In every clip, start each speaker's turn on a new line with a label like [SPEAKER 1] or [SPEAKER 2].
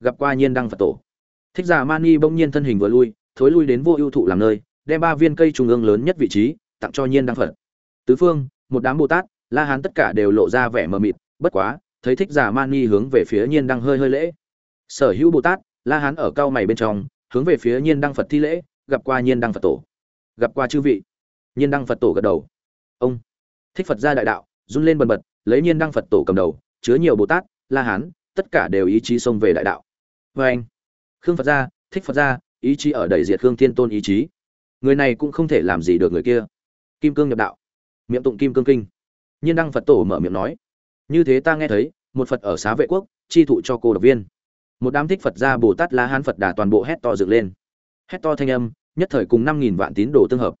[SPEAKER 1] gặp qua nhiên đăng phật tổ. Thích giả mani bỗng nhiên thân hình vừa lui, thối lui đến vô ưu thụ làm nơi, đem ba viên cây trung ương lớn nhất vị trí tặng cho nhiên đăng phật. Tứ phương, một đám bồ tát, la hán tất cả đều lộ ra vẻ mờ mịt, bất quá, thấy thích giả mani hướng về phía nhiên đăng hơi hơi lễ. Sở hữu bồ tát, la hán ở cao mày bên trong, hướng về phía nhiên đăng phật thi lễ, gặp qua nhiên đăng phật tổ. Gặp qua chư vị. Nhiên đăng phật tổ gật đầu. Ông. Thích phật gia đại đạo, run lên bần bật, lấy nhiên đăng phật tổ cầm đầu, chứa nhiều bồ tát, la hán, tất cả đều ý chí xông về đại đạo vê anh. Khương phật gia, thích phật gia, ý chí ở đầy diệt khương thiên tôn ý chí. Người này cũng không thể làm gì được người kia. Kim cương nhập đạo. Miệng tụng kim cương kinh. Nhiên đăng phật tổ mở miệng nói. Như thế ta nghe thấy, một phật ở xá vệ quốc, chi thụ cho cô độc viên. Một đám thích phật gia bồ tát la hán phật đà toàn bộ hét to dựng lên. Hét to thanh âm, nhất thời cùng năm nghìn vạn tín đồ tương hợp.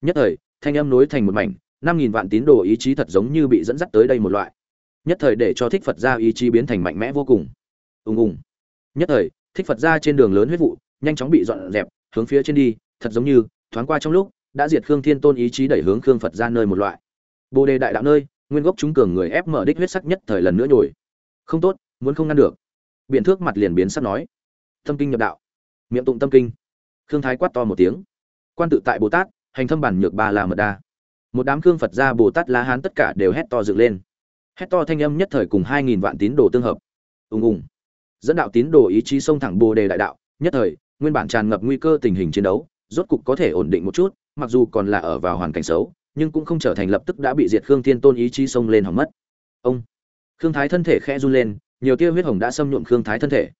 [SPEAKER 1] Nhất thời, thanh âm nối thành một mảnh, năm nghìn vạn tín đồ ý chí thật giống như bị dẫn dắt tới đây một loại. Nhất thời để cho thích phật gia ý chí biến thành mạnh mẽ vô cùng. Ùng ùng nhất thời, thích phật gia trên đường lớn huyết vụ, nhanh chóng bị dọn dẹp, hướng phía trên đi, thật giống như, thoáng qua trong lúc, đã diệt khương thiên tôn ý chí đẩy hướng khương phật ra nơi một loại. Bồ đề đại đạo nơi, nguyên gốc chúng cường người ép mở đích huyết sắc nhất thời lần nữa nhồi. Không tốt, muốn không ngăn được. Biện thước mặt liền biến sắc nói. Tâm kinh nhập đạo. Miệng tụng tâm kinh. Khương thái quát to một tiếng. Quan tự tại bồ tát, hành thâm bản nhược ba là mật đa. Một đám khương phật gia bồ tát la hán tất cả đều hét to dựng lên. Hét to thanh âm nhất thời cùng hai nghìn vạn tín đồ tương hợp. Ùng ùng dẫn đạo tín đồ ý chí xông thẳng bồ đề đại đạo, nhất thời, nguyên bản tràn ngập nguy cơ tình hình chiến đấu, rốt cục có thể ổn định một chút, mặc dù còn là ở vào hoàn cảnh xấu, nhưng cũng không trở thành lập tức đã bị diệt khương thiên tôn ý chí xông lên hỏng mất. Ông, khương thái thân thể khẽ run lên, nhiều tia huyết hồng đã xâm nhuộm khương thái thân thể.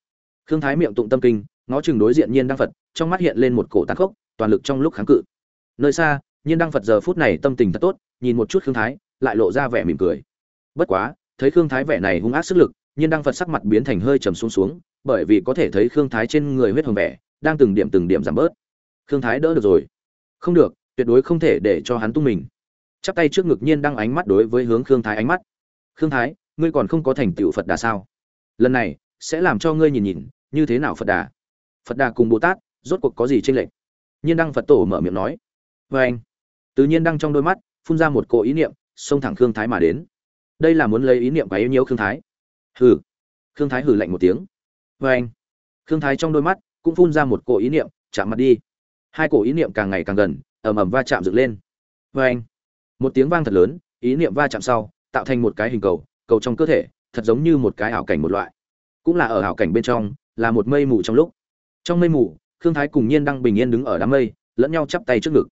[SPEAKER 1] Khương thái miệng tụng tâm kinh, ngó chừng đối diện nhiên đăng phật, trong mắt hiện lên một cổ tàn khốc, toàn lực trong lúc kháng cự. Nơi xa, nhiên đăng phật giờ phút này tâm tình thật tốt, nhìn một chút khương thái, lại lộ ra vẻ mỉm cười. Bất quá, thấy khương thái vẻ này hung ác sức lực nhiên đăng phật sắc mặt biến thành hơi trầm xuống xuống, bởi vì có thể thấy khương thái trên người huyết hồng vẻ, đang từng điểm từng điểm giảm bớt. Khương thái đỡ được rồi. Không được, tuyệt đối không thể để cho hắn tung mình. Chắp tay trước ngực nhiên đăng ánh mắt đối với hướng khương thái ánh mắt. Khương thái, ngươi còn không có thành tựu phật đà sao? Lần này, sẽ làm cho ngươi nhìn nhìn, như thế nào phật đà? Phật đà cùng bồ tát rốt cuộc có gì tranh lệch? Nhiên đăng phật tổ mở miệng nói. Vê anh tự nhiên đăng trong đôi mắt, phun ra một cỗ ý niệm, xông thẳng khương thái mà đến. Đây là muốn lấy ý niệm và yêu nhiễu khương thái hừ. Khương thái hừ lạnh một tiếng. Vê anh. Khương thái trong đôi mắt cũng phun ra một cổ ý niệm, chạm mặt đi. Hai cổ ý niệm càng ngày càng gần, ầm ầm va chạm dựng lên. Vê anh. Một tiếng vang thật lớn, ý niệm va chạm sau, tạo thành một cái hình cầu cầu trong cơ thể, thật giống như một cái ảo cảnh một loại. Cũng là ở ảo cảnh bên trong, là một mây mù trong lúc. Trong mây mù, khương thái cùng nhiên đang bình yên đứng ở đám mây, lẫn nhau chắp tay trước ngực.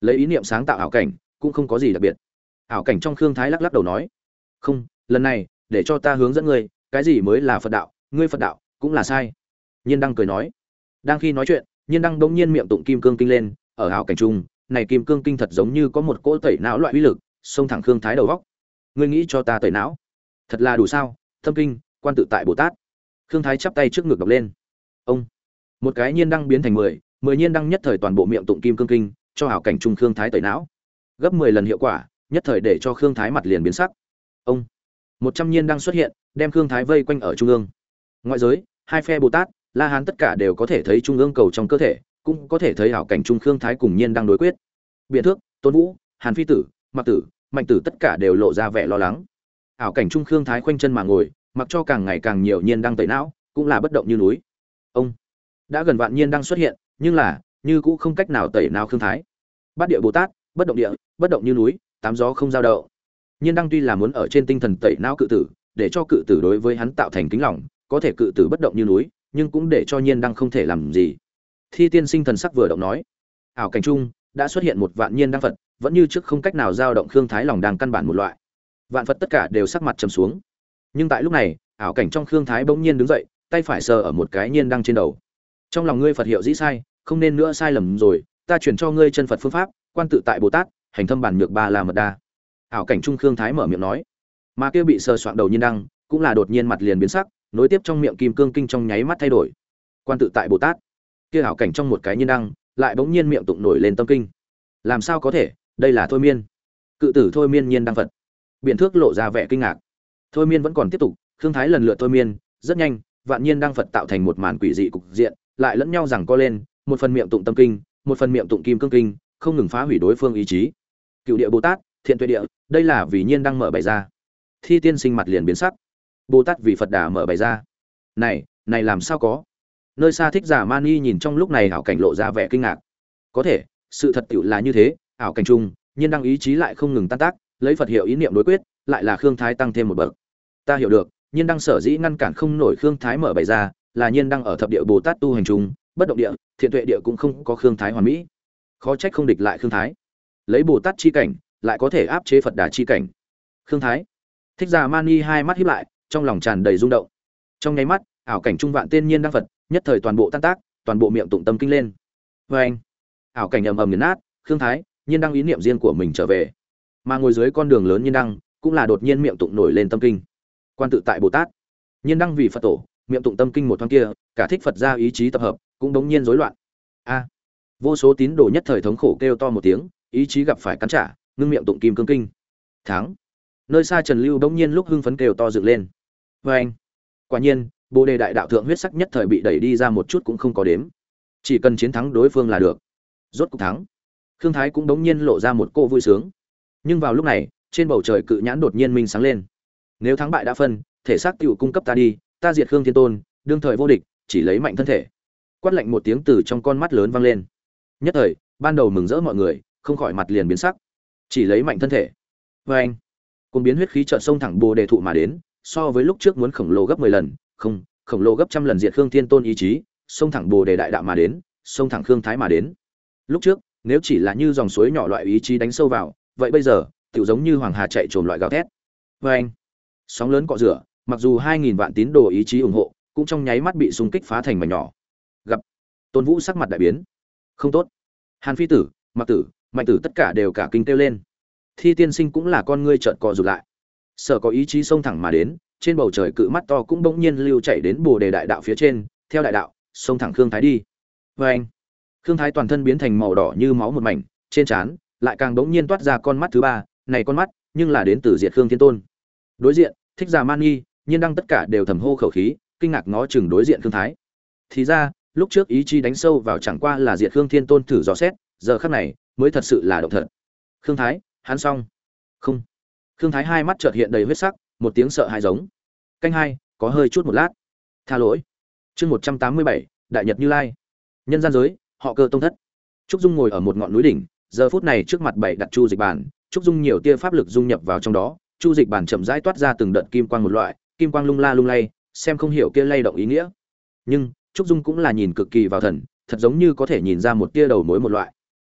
[SPEAKER 1] Lấy ý niệm sáng tạo ảo cảnh, cũng không có gì đặc biệt. Ảo cảnh trong khương thái lắc lắc đầu nói, không, lần này để cho ta hướng dẫn ngươi, cái gì mới là phật đạo, ngươi phật đạo cũng là sai. Nhiên đăng cười nói. Đang khi nói chuyện, nhiên đăng bỗng nhiên miệng tụng kim cương kinh lên, ở ảo cảnh trung, này kim cương kinh thật giống như có một cỗ tẩy não loại uy lực xông thẳng khương thái đầu góc. Ngươi nghĩ cho ta tẩy não? Thật là đủ sao? Thâm kinh, quan tự tại bồ tát. Khương thái chắp tay trước ngực đọc lên. Ông. Một cái nhiên đăng biến thành mười mười nhiên đăng nhất thời toàn bộ miệng tụng kim cương kinh, cho hảo cảnh trung khương thái tẩy não. Gấp mười lần hiệu quả, nhất thời để cho khương thái mặt liền biến sắc. Ông một trăm nhiên đang xuất hiện, đem khương thái vây quanh ở trung ương. Ngoại giới, hai phe bồ tát, la hán tất cả đều có thể thấy trung ương cầu trong cơ thể, cũng có thể thấy hảo cảnh trung khương thái cùng nhiên đang đối quyết. Biện thước, tôn vũ, hàn phi tử mặc tử, mạnh tử tất cả đều lộ ra vẻ lo lắng. Ảo cảnh trung khương thái khoanh chân mà ngồi, mặc cho càng ngày càng nhiều nhiên đang tẩy não, cũng là bất động như núi. Ông, đã gần vạn nhiên đang xuất hiện, nhưng là, như cũng không cách nào tẩy nào khương thái. Bát địa bồ tát, bất động địa, bất động như núi, tám gió không giao động nhiên đăng tuy là muốn ở trên tinh thần tẩy não cự tử để cho cự tử đối với hắn tạo thành kính lỏng, có thể cự tử bất động như núi nhưng cũng để cho nhiên đăng không thể làm gì. Thi tiên sinh thần sắc vừa động nói ảo cảnh trung đã xuất hiện một vạn nhiên đăng phật vẫn như trước không cách nào giao động khương thái lòng đang căn bản một loại. Vạn phật tất cả đều sắc mặt trầm xuống. Nhưng tại lúc này ảo cảnh trong khương thái bỗng nhiên đứng dậy tay phải sờ ở một cái nhiên đăng trên đầu. Trong lòng ngươi phật hiệu dĩ sai không nên nữa sai lầm rồi ta chuyển cho ngươi chân phật phương pháp quan tự tại bồ tát hành thâm bản nhược ba la mật đa ảo cảnh trung khương thái mở miệng nói. Mà kia bị sờ soạn đầu nhiên đăng, cũng là đột nhiên mặt liền biến sắc, nối tiếp trong miệng kim cương kinh trong nháy mắt thay đổi. Quan tự tại bồ tát. Kia ảo cảnh trong một cái nhiên đăng, lại bỗng nhiên miệng tụng nổi lên tâm kinh. Làm sao có thể, đây là thôi miên. Cự tử thôi miên nhiên đăng phật. Biện thước lộ ra vẻ kinh ngạc. Thôi miên vẫn còn tiếp tục, khương thái lần lượt thôi miên, rất nhanh, vạn nhiên đăng phật tạo thành một màn quỷ dị cục diện, lại lẫn nhau rằng co lên, một phần miệng tụng tâm kinh, một phần miệng tụng kim cương kinh, không ngừng phá hủy đối phương ý chí. Cựu địa bồ tát thiện tuệ địa, đây là vì nhiên đang mở bày ra. Thi tiên sinh mặt liền biến sắc. Bồ tát vì phật đà mở bày ra. Này này làm sao có? Nơi xa thích giả mani nhìn trong lúc này ảo cảnh lộ ra vẻ kinh ngạc. Có thể, sự thật tựu là như thế, ảo cảnh chung, nhiên đăng ý chí lại không ngừng tan tác, lấy phật hiệu ý niệm đối quyết, lại là khương thái tăng thêm một bậc. Ta hiểu được, nhiên đăng sở dĩ ngăn cản không nổi khương thái mở bày ra, là nhiên đăng ở thập địa bồ tát tu hành chung, bất động địa, thiện tuệ địa cũng không có khương thái hoàn mỹ. Khó trách không địch lại khương thái. Lấy bồ tát chi cảnh lại có thể áp chế phật đà chi cảnh. Khương thái. Thích Già mani hai mắt hiếp lại, trong lòng tràn đầy rung động. Trong nháy mắt, ảo cảnh trung vạn tên nhiên đăng phật, nhất thời toàn bộ tan tác, toàn bộ miệng tụng tâm kinh lên. Vê anh, ảo cảnh ầm ầm nghiền nát, khương thái, nhiên đăng ý niệm riêng của mình trở về. Mà ngồi dưới con đường lớn nhiên đăng cũng là đột nhiên miệng tụng nổi lên tâm kinh. Quan tự tại bồ tát. Nhiên đăng vì phật tổ, miệng tụng tâm kinh một thoáng kia, cả thích phật gia ý chí tập hợp, cũng đống nhiên rối loạn. A. Vô số tín đồ nhất thời thống khổ kêu to một tiếng, ý chí gặp phải cắn trả ngưng miệng tụng kim cương kinh. Thắng. Nơi xa trần lưu đống nhiên lúc hưng phấn kêu to dựng lên. Vê anh. Quả nhiên, bồ đề đại đạo thượng huyết sắc nhất thời bị đẩy đi ra một chút cũng không có đếm. Chỉ cần chiến thắng đối phương là được. Rốt cuộc thắng. Khương thái cũng đống nhiên lộ ra một cô vui sướng. Nhưng vào lúc này, trên bầu trời cự nhãn đột nhiên minh sáng lên. Nếu thắng bại đã phân, thể xác tiểu cung cấp ta đi, ta diệt khương thiên tôn, đương thời vô địch, chỉ lấy mạnh thân thể. Quát lạnh một tiếng từ trong con mắt lớn vang lên. Nhất thời, ban đầu mừng rỡ mọi người, không khỏi mặt liền biến sắc chỉ lấy mạnh thân thể. Vê anh cùng biến huyết khí trợn sông thẳng bồ đề thụ mà đến, so với lúc trước muốn khổng lồ gấp mười lần, không, khổng lồ gấp trăm lần diệt khương thiên tôn ý chí, sông thẳng bồ đề đại đạo mà đến, sông thẳng khương thái mà đến. Lúc trước, nếu chỉ là như dòng suối nhỏ loại ý chí đánh sâu vào, vậy bây giờ tự giống như hoàng hà chạy trồm loại gào thét. Vê anh, sóng lớn cọ rửa, mặc dù hai nghìn vạn tín đồ ý chí ủng hộ, cũng trong nháy mắt bị xung kích phá thành mảnh nhỏ. Gặp, tôn vũ sắc mặt đại biến. Không tốt. Hàn phi tử, mặc tử mạnh tử tất cả đều cả kinh kêu lên. Thi tiên sinh cũng là con ngươi trợn cò rụt lại. Sợ có ý chí xông thẳng mà đến, trên bầu trời cự mắt to cũng bỗng nhiên lưu chạy đến bồ đề đại đạo phía trên, theo đại đạo, xông thẳng khương thái đi. Vê anh, khương thái toàn thân biến thành màu đỏ như máu một mảnh, trên trán lại càng bỗng nhiên toát ra con mắt thứ ba, này con mắt, nhưng là đến từ diệt khương thiên tôn. Đối diện, thích già man nghi nhiên đăng tất cả đều thầm hô khẩu khí, kinh ngạc ngó chừng đối diện khương thái. Thì ra, lúc trước ý chí đánh sâu vào chẳng qua là diệt khương thiên tôn thử dò xét giờ khắc này, mới thật sự là động thật. Khương thái, hắn xong. Không. Khương thái hai mắt chợt hiện đầy huyết sắc, một tiếng sợ hãi giống. Canh hai, có hơi chút một lát. Tha lỗi. Chương một trăm tám mươi bảy, đại nhật như lai. Nhân gian giới, họ cơ tông thất. Trúc dung ngồi ở một ngọn núi đỉnh, giờ phút này trước mặt bảy đặt chu dịch bản, trúc dung nhiều tia pháp lực dung nhập vào trong đó, chu dịch bản chậm rãi toát ra từng đợt kim quang một loại, kim quang lung la lung lay, xem không hiểu kia lay động ý nghĩa. Nhưng, trúc dung cũng là nhìn cực kỳ vào thần, thật giống như có thể nhìn ra một tia đầu mối một loại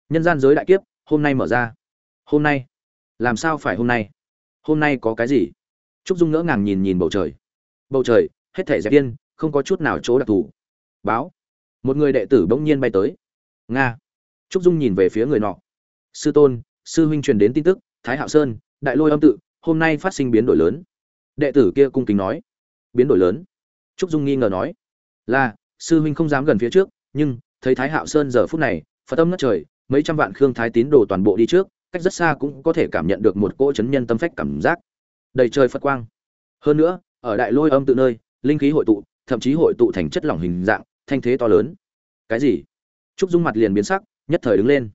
[SPEAKER 1] nhân gian giới đại kiếp, hôm nay mở ra. Hôm nay? Làm sao phải hôm nay? Hôm nay có cái gì? Trúc dung ngỡ ngàng nhìn nhìn bầu trời. Bầu trời, hết thể dẹp yên, không có chút nào chỗ đặc thù. Báo. Một người đệ tử bỗng nhiên bay tới. Nga. Trúc dung nhìn về phía người nọ. Sư tôn, sư huynh truyền đến tin tức, thái hạo sơn, đại lôi âm tự, hôm nay phát sinh biến đổi lớn. Đệ tử kia cung kính nói. Biến đổi lớn. Trúc dung nghi ngờ nói. Là, sư huynh không dám gần phía trước, nhưng, thấy thái hạo sơn giờ phút này, phật tâm ngất trời mấy trăm vạn khương thái tín đồ toàn bộ đi trước, cách rất xa cũng có thể cảm nhận được một cỗ chấn nhân tâm phách cảm giác. Đầy trời phật quang. Hơn nữa, ở đại lôi âm tự nơi, linh khí hội tụ, thậm chí hội tụ thành chất lỏng hình dạng, thanh thế to lớn. Cái gì? Trúc dung mặt liền biến sắc, nhất thời đứng lên.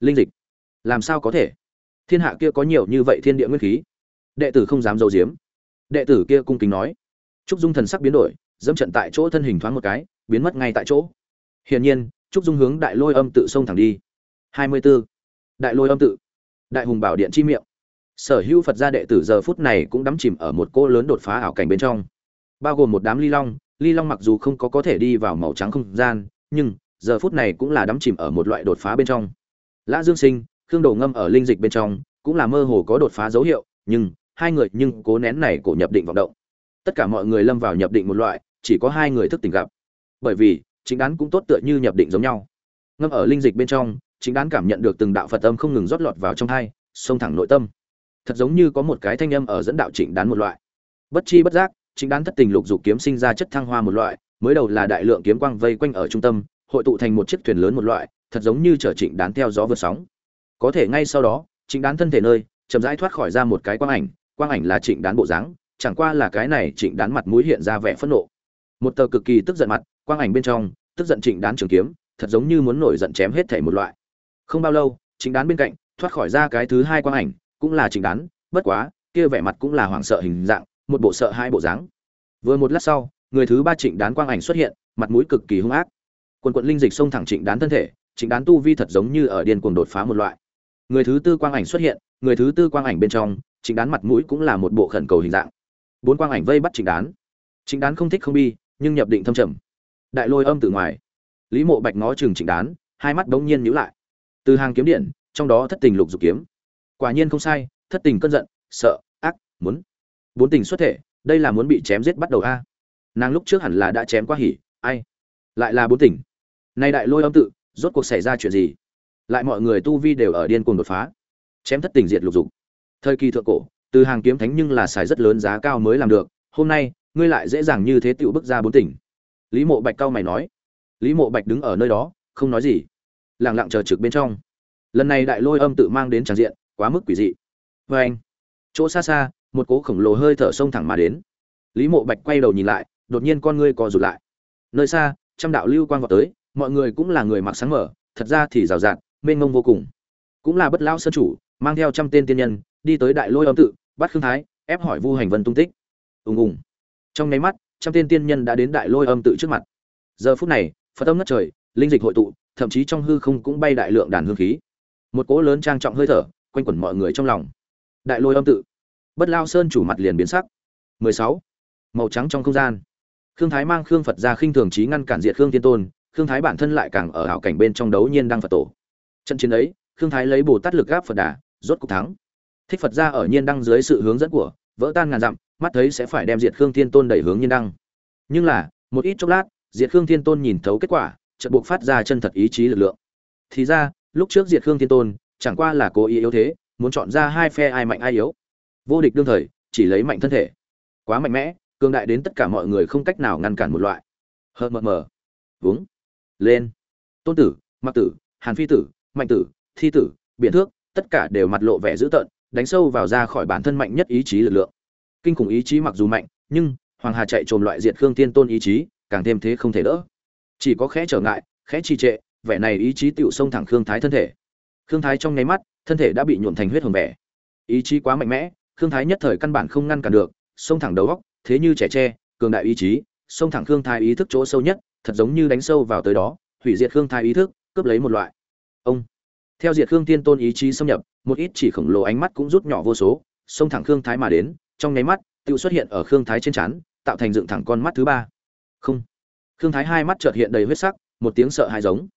[SPEAKER 1] Linh dịch. Làm sao có thể? Thiên hạ kia có nhiều như vậy thiên địa nguyên khí. Đệ tử không dám d i diếm đệ tử kia cung kính nói. Trúc dung thần sắc biến đổi, dẫm trận tại chỗ thân hình thoáng một cái, biến mất ngay tại chỗ. Hiển nhiên, trúc dung hướng đại lôi âm tự xông thẳng đi hai mươi 24. đại lôi âm tự. Đại hùng bảo điện chi miệng. Sở hữu phật gia đệ tử giờ phút này cũng đắm chìm ở một cô lớn đột phá ảo cảnh bên trong. Bao gồm một đám ly long ly long mặc dù không có có thể đi vào màu trắng không gian, nhưng giờ phút này cũng là đắm chìm ở một loại đột phá bên trong. Lã dương sinh, khương đồ ngâm ở linh dịch bên trong cũng là mơ hồ có đột phá dấu hiệu, nhưng hai người nhưng cố nén này cổ nhập định vọng động. Tất cả mọi người lâm vào nhập định một loại, chỉ có hai người thức tỉnh gặp. Bởi vì chính đán cũng tốt tựa như nhập định giống nhau. Ngâm ở linh dịch bên trong chính đán cảm nhận được từng đạo phật âm không ngừng rót lọt vào trong hai, xông thẳng nội tâm. Thật giống như có một cái thanh âm ở dẫn đạo trịnh đán một loại. Bất chi bất giác, chính đán thất tình lục dục kiếm sinh ra chất thăng hoa một loại, mới đầu là đại lượng kiếm quang vây quanh ở trung tâm, hội tụ thành một chiếc thuyền lớn một loại, thật giống như chở trịnh đán theo gió vượt sóng. Có thể ngay sau đó trịnh đán thân thể nơi, chậm rãi thoát khỏi ra một cái quang ảnh quang ảnh là trịnh đán bộ dáng, chẳng qua là cái này trịnh đán mặt mũi hiện ra vẻ phẫn nộ. Một tờ cực kỳ tức giận mặt, quang ảnh bên trong, tức giận trịnh đán trường kiếm, thật giống như muốn nổi giận chém hết thể một loại không bao lâu trịnh đán bên cạnh, thoát khỏi ra cái thứ hai quang ảnh, cũng là trịnh đán, bất quá, kia vẻ mặt cũng là hoảng sợ hình dạng, một bộ sợ hai bộ dáng. Vừa một lát sau, người thứ ba trịnh đán quang ảnh xuất hiện, mặt mũi cực kỳ hung ác. Quần quận linh dịch xông thẳng trịnh đán thân thể, trịnh đán tu vi thật giống như ở điên cuồng đột phá một loại. Người thứ tư quang ảnh xuất hiện, người thứ tư quang ảnh bên trong, trịnh đán mặt mũi cũng là một bộ khẩn cầu hình dạng. Bốn quang ảnh vây bắt trịnh đán. Trịnh đán không thích không bi, nhưng nhập định thâm trầm. Đại lôi âm từ ngoài. Lý mộ bạch ngó chừng trịnh đán, hai mắt đống nhiên nhíu lại từ hàng kiếm điện, trong đó thất tình lục dục kiếm. Quả nhiên không sai, thất tình cơn giận, sợ, ác, muốn. Bốn tình xuất thể, đây là muốn bị chém giết bắt đầu a. Nàng lúc trước hẳn là đã chém qua hỉ, ai? Lại là bốn tình. Nay đại lôi âm tự, rốt cuộc xảy ra chuyện gì? Lại mọi người tu vi đều ở điên cuồng đột phá. Chém thất tình diệt lục dục. Thời kỳ thượng cổ, từ hàng kiếm thánh nhưng là xài rất lớn giá cao mới làm được. Hôm nay, ngươi lại dễ dàng như thế tựu bước ra bốn tỉnh lý mộ bạch cao mày nói. Lý mộ bạch đứng ở nơi đó, không nói gì lặng lặng chờ trực bên trong. Lần này đại lôi âm tự mang đến tràn diện, quá mức quỷ dị. Vê anh, chỗ xa xa, một cố khổng lồ hơi thở sông thẳng mà đến. Lý mộ bạch quay đầu nhìn lại, đột nhiên con ngươi co rụt lại. Nơi xa, trăm đạo lưu quang vọt tới, mọi người cũng là người mặc sáng mở, thật ra thì rào rạt, mênh mông vô cùng. Cũng là bất lão sơn chủ, mang theo trăm tên tiên nhân, đi tới đại lôi âm tự, bắt khương thái, ép hỏi vu hành vân tung tích. Ùng ùng. Trong nháy mắt, trăm tên tiên nhân đã đến đại lôi âm tự trước mặt. Giờ phút này, phật âm ngất trời, linh dịch hội tụ thậm chí trong hư không cũng bay đại lượng đàn hương khí. Một cỗ lớn trang trọng hơi thở quanh quẩn mọi người trong lòng. Đại lôi âm tự. Bất lao sơn chủ mặt liền biến sắc. 16. màu trắng trong không gian. Khương thái mang khương phật ra khinh thường trí ngăn cản diệt khương tiên tôn, khương thái bản thân lại càng ở hảo cảnh bên trong đấu nhiên đăng phật tổ. Trận chiến ấy, khương thái lấy bồ tát lực gáp phật đà, rốt cục thắng. Thích phật ra ở nhiên đăng dưới sự hướng dẫn của, vỡ tan ngàn dặm, mắt thấy sẽ phải đem diệt khương thiên tôn đẩy hướng nhiên đăng. Nhưng là, một ít chốc lát, diệt khương thiên tôn nhìn thấu kết quả chợt buộc phát ra chân thật ý chí lực lượng. Thì ra, lúc trước diệt khương thiên tôn, chẳng qua là cố ý yếu thế, muốn chọn ra hai phe ai mạnh ai yếu. Vô địch đương thời, chỉ lấy mạnh thân thể. Quá mạnh mẽ, cường đại đến tất cả mọi người không cách nào ngăn cản một loại. Hờ mờ mờ. Uống lên. Tôn tử, mặc tử, hàn phi tử, mạnh tử, thi tử biện thước, tất cả đều mặt lộ vẻ dữ tợn, đánh sâu vào ra khỏi bản thân mạnh nhất ý chí lực lượng. Kinh khủng ý chí mặc dù mạnh, nhưng hoàng hà chạy trồm loại diệt khương tiên tôn ý chí, càng thêm thế không thể đỡ chỉ có khẽ trở ngại, khẽ trì trệ, vẻ này ý chí tựu xông thẳng khương thái thân thể. Khương thái trong nháy mắt, thân thể đã bị nhuộn thành huyết hồng vẻ ý chí quá mạnh mẽ, khương thái nhất thời căn bản không ngăn cản được, xông thẳng đầu góc, thế như trẻ tre, cường đại ý chí, xông thẳng khương thái ý thức chỗ sâu nhất, thật giống như đánh sâu vào tới đó, hủy diệt khương thái ý thức, cướp lấy một loại. Ông! Theo diệt khương tiên tôn ý chí xâm nhập, một ít chỉ khổng lồ ánh mắt cũng rút nhỏ vô số, xông thẳng khương thái mà đến, trong nháy mắt tự xuất hiện ở khương thái trên trán, tạo thành dựng thẳng con mắt thứ ba. Không! Khương thái hai mắt chợt hiện đầy huyết sắc, một tiếng sợ hãi giống.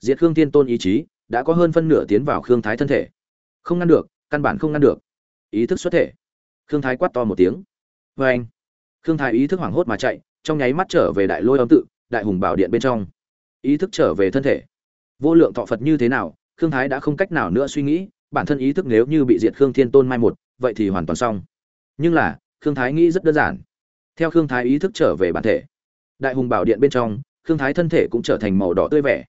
[SPEAKER 1] Diệt khương Thiên tôn ý chí, đã có hơn phân nửa tiến vào khương thái thân thể. Không ngăn được, căn bản không ngăn được. Ý thức xuất thể. Khương thái quát to một tiếng. Vê anh, khương thái ý thức hoảng hốt mà chạy, trong nháy mắt trở về đại lôi âm tự, đại hùng bảo điện bên trong. Ý thức trở về thân thể. Vô lượng thọ phật như thế nào, khương thái đã không cách nào nữa suy nghĩ, bản thân ý thức nếu như bị diệt khương thiên tôn mai một, vậy thì hoàn toàn xong. Nhưng là, khương thái nghĩ rất đơn giản. Theo khương thái ý thức trở về bản thể đại hùng bảo điện bên trong, khương thái thân thể cũng trở thành màu đỏ tươi vẻ.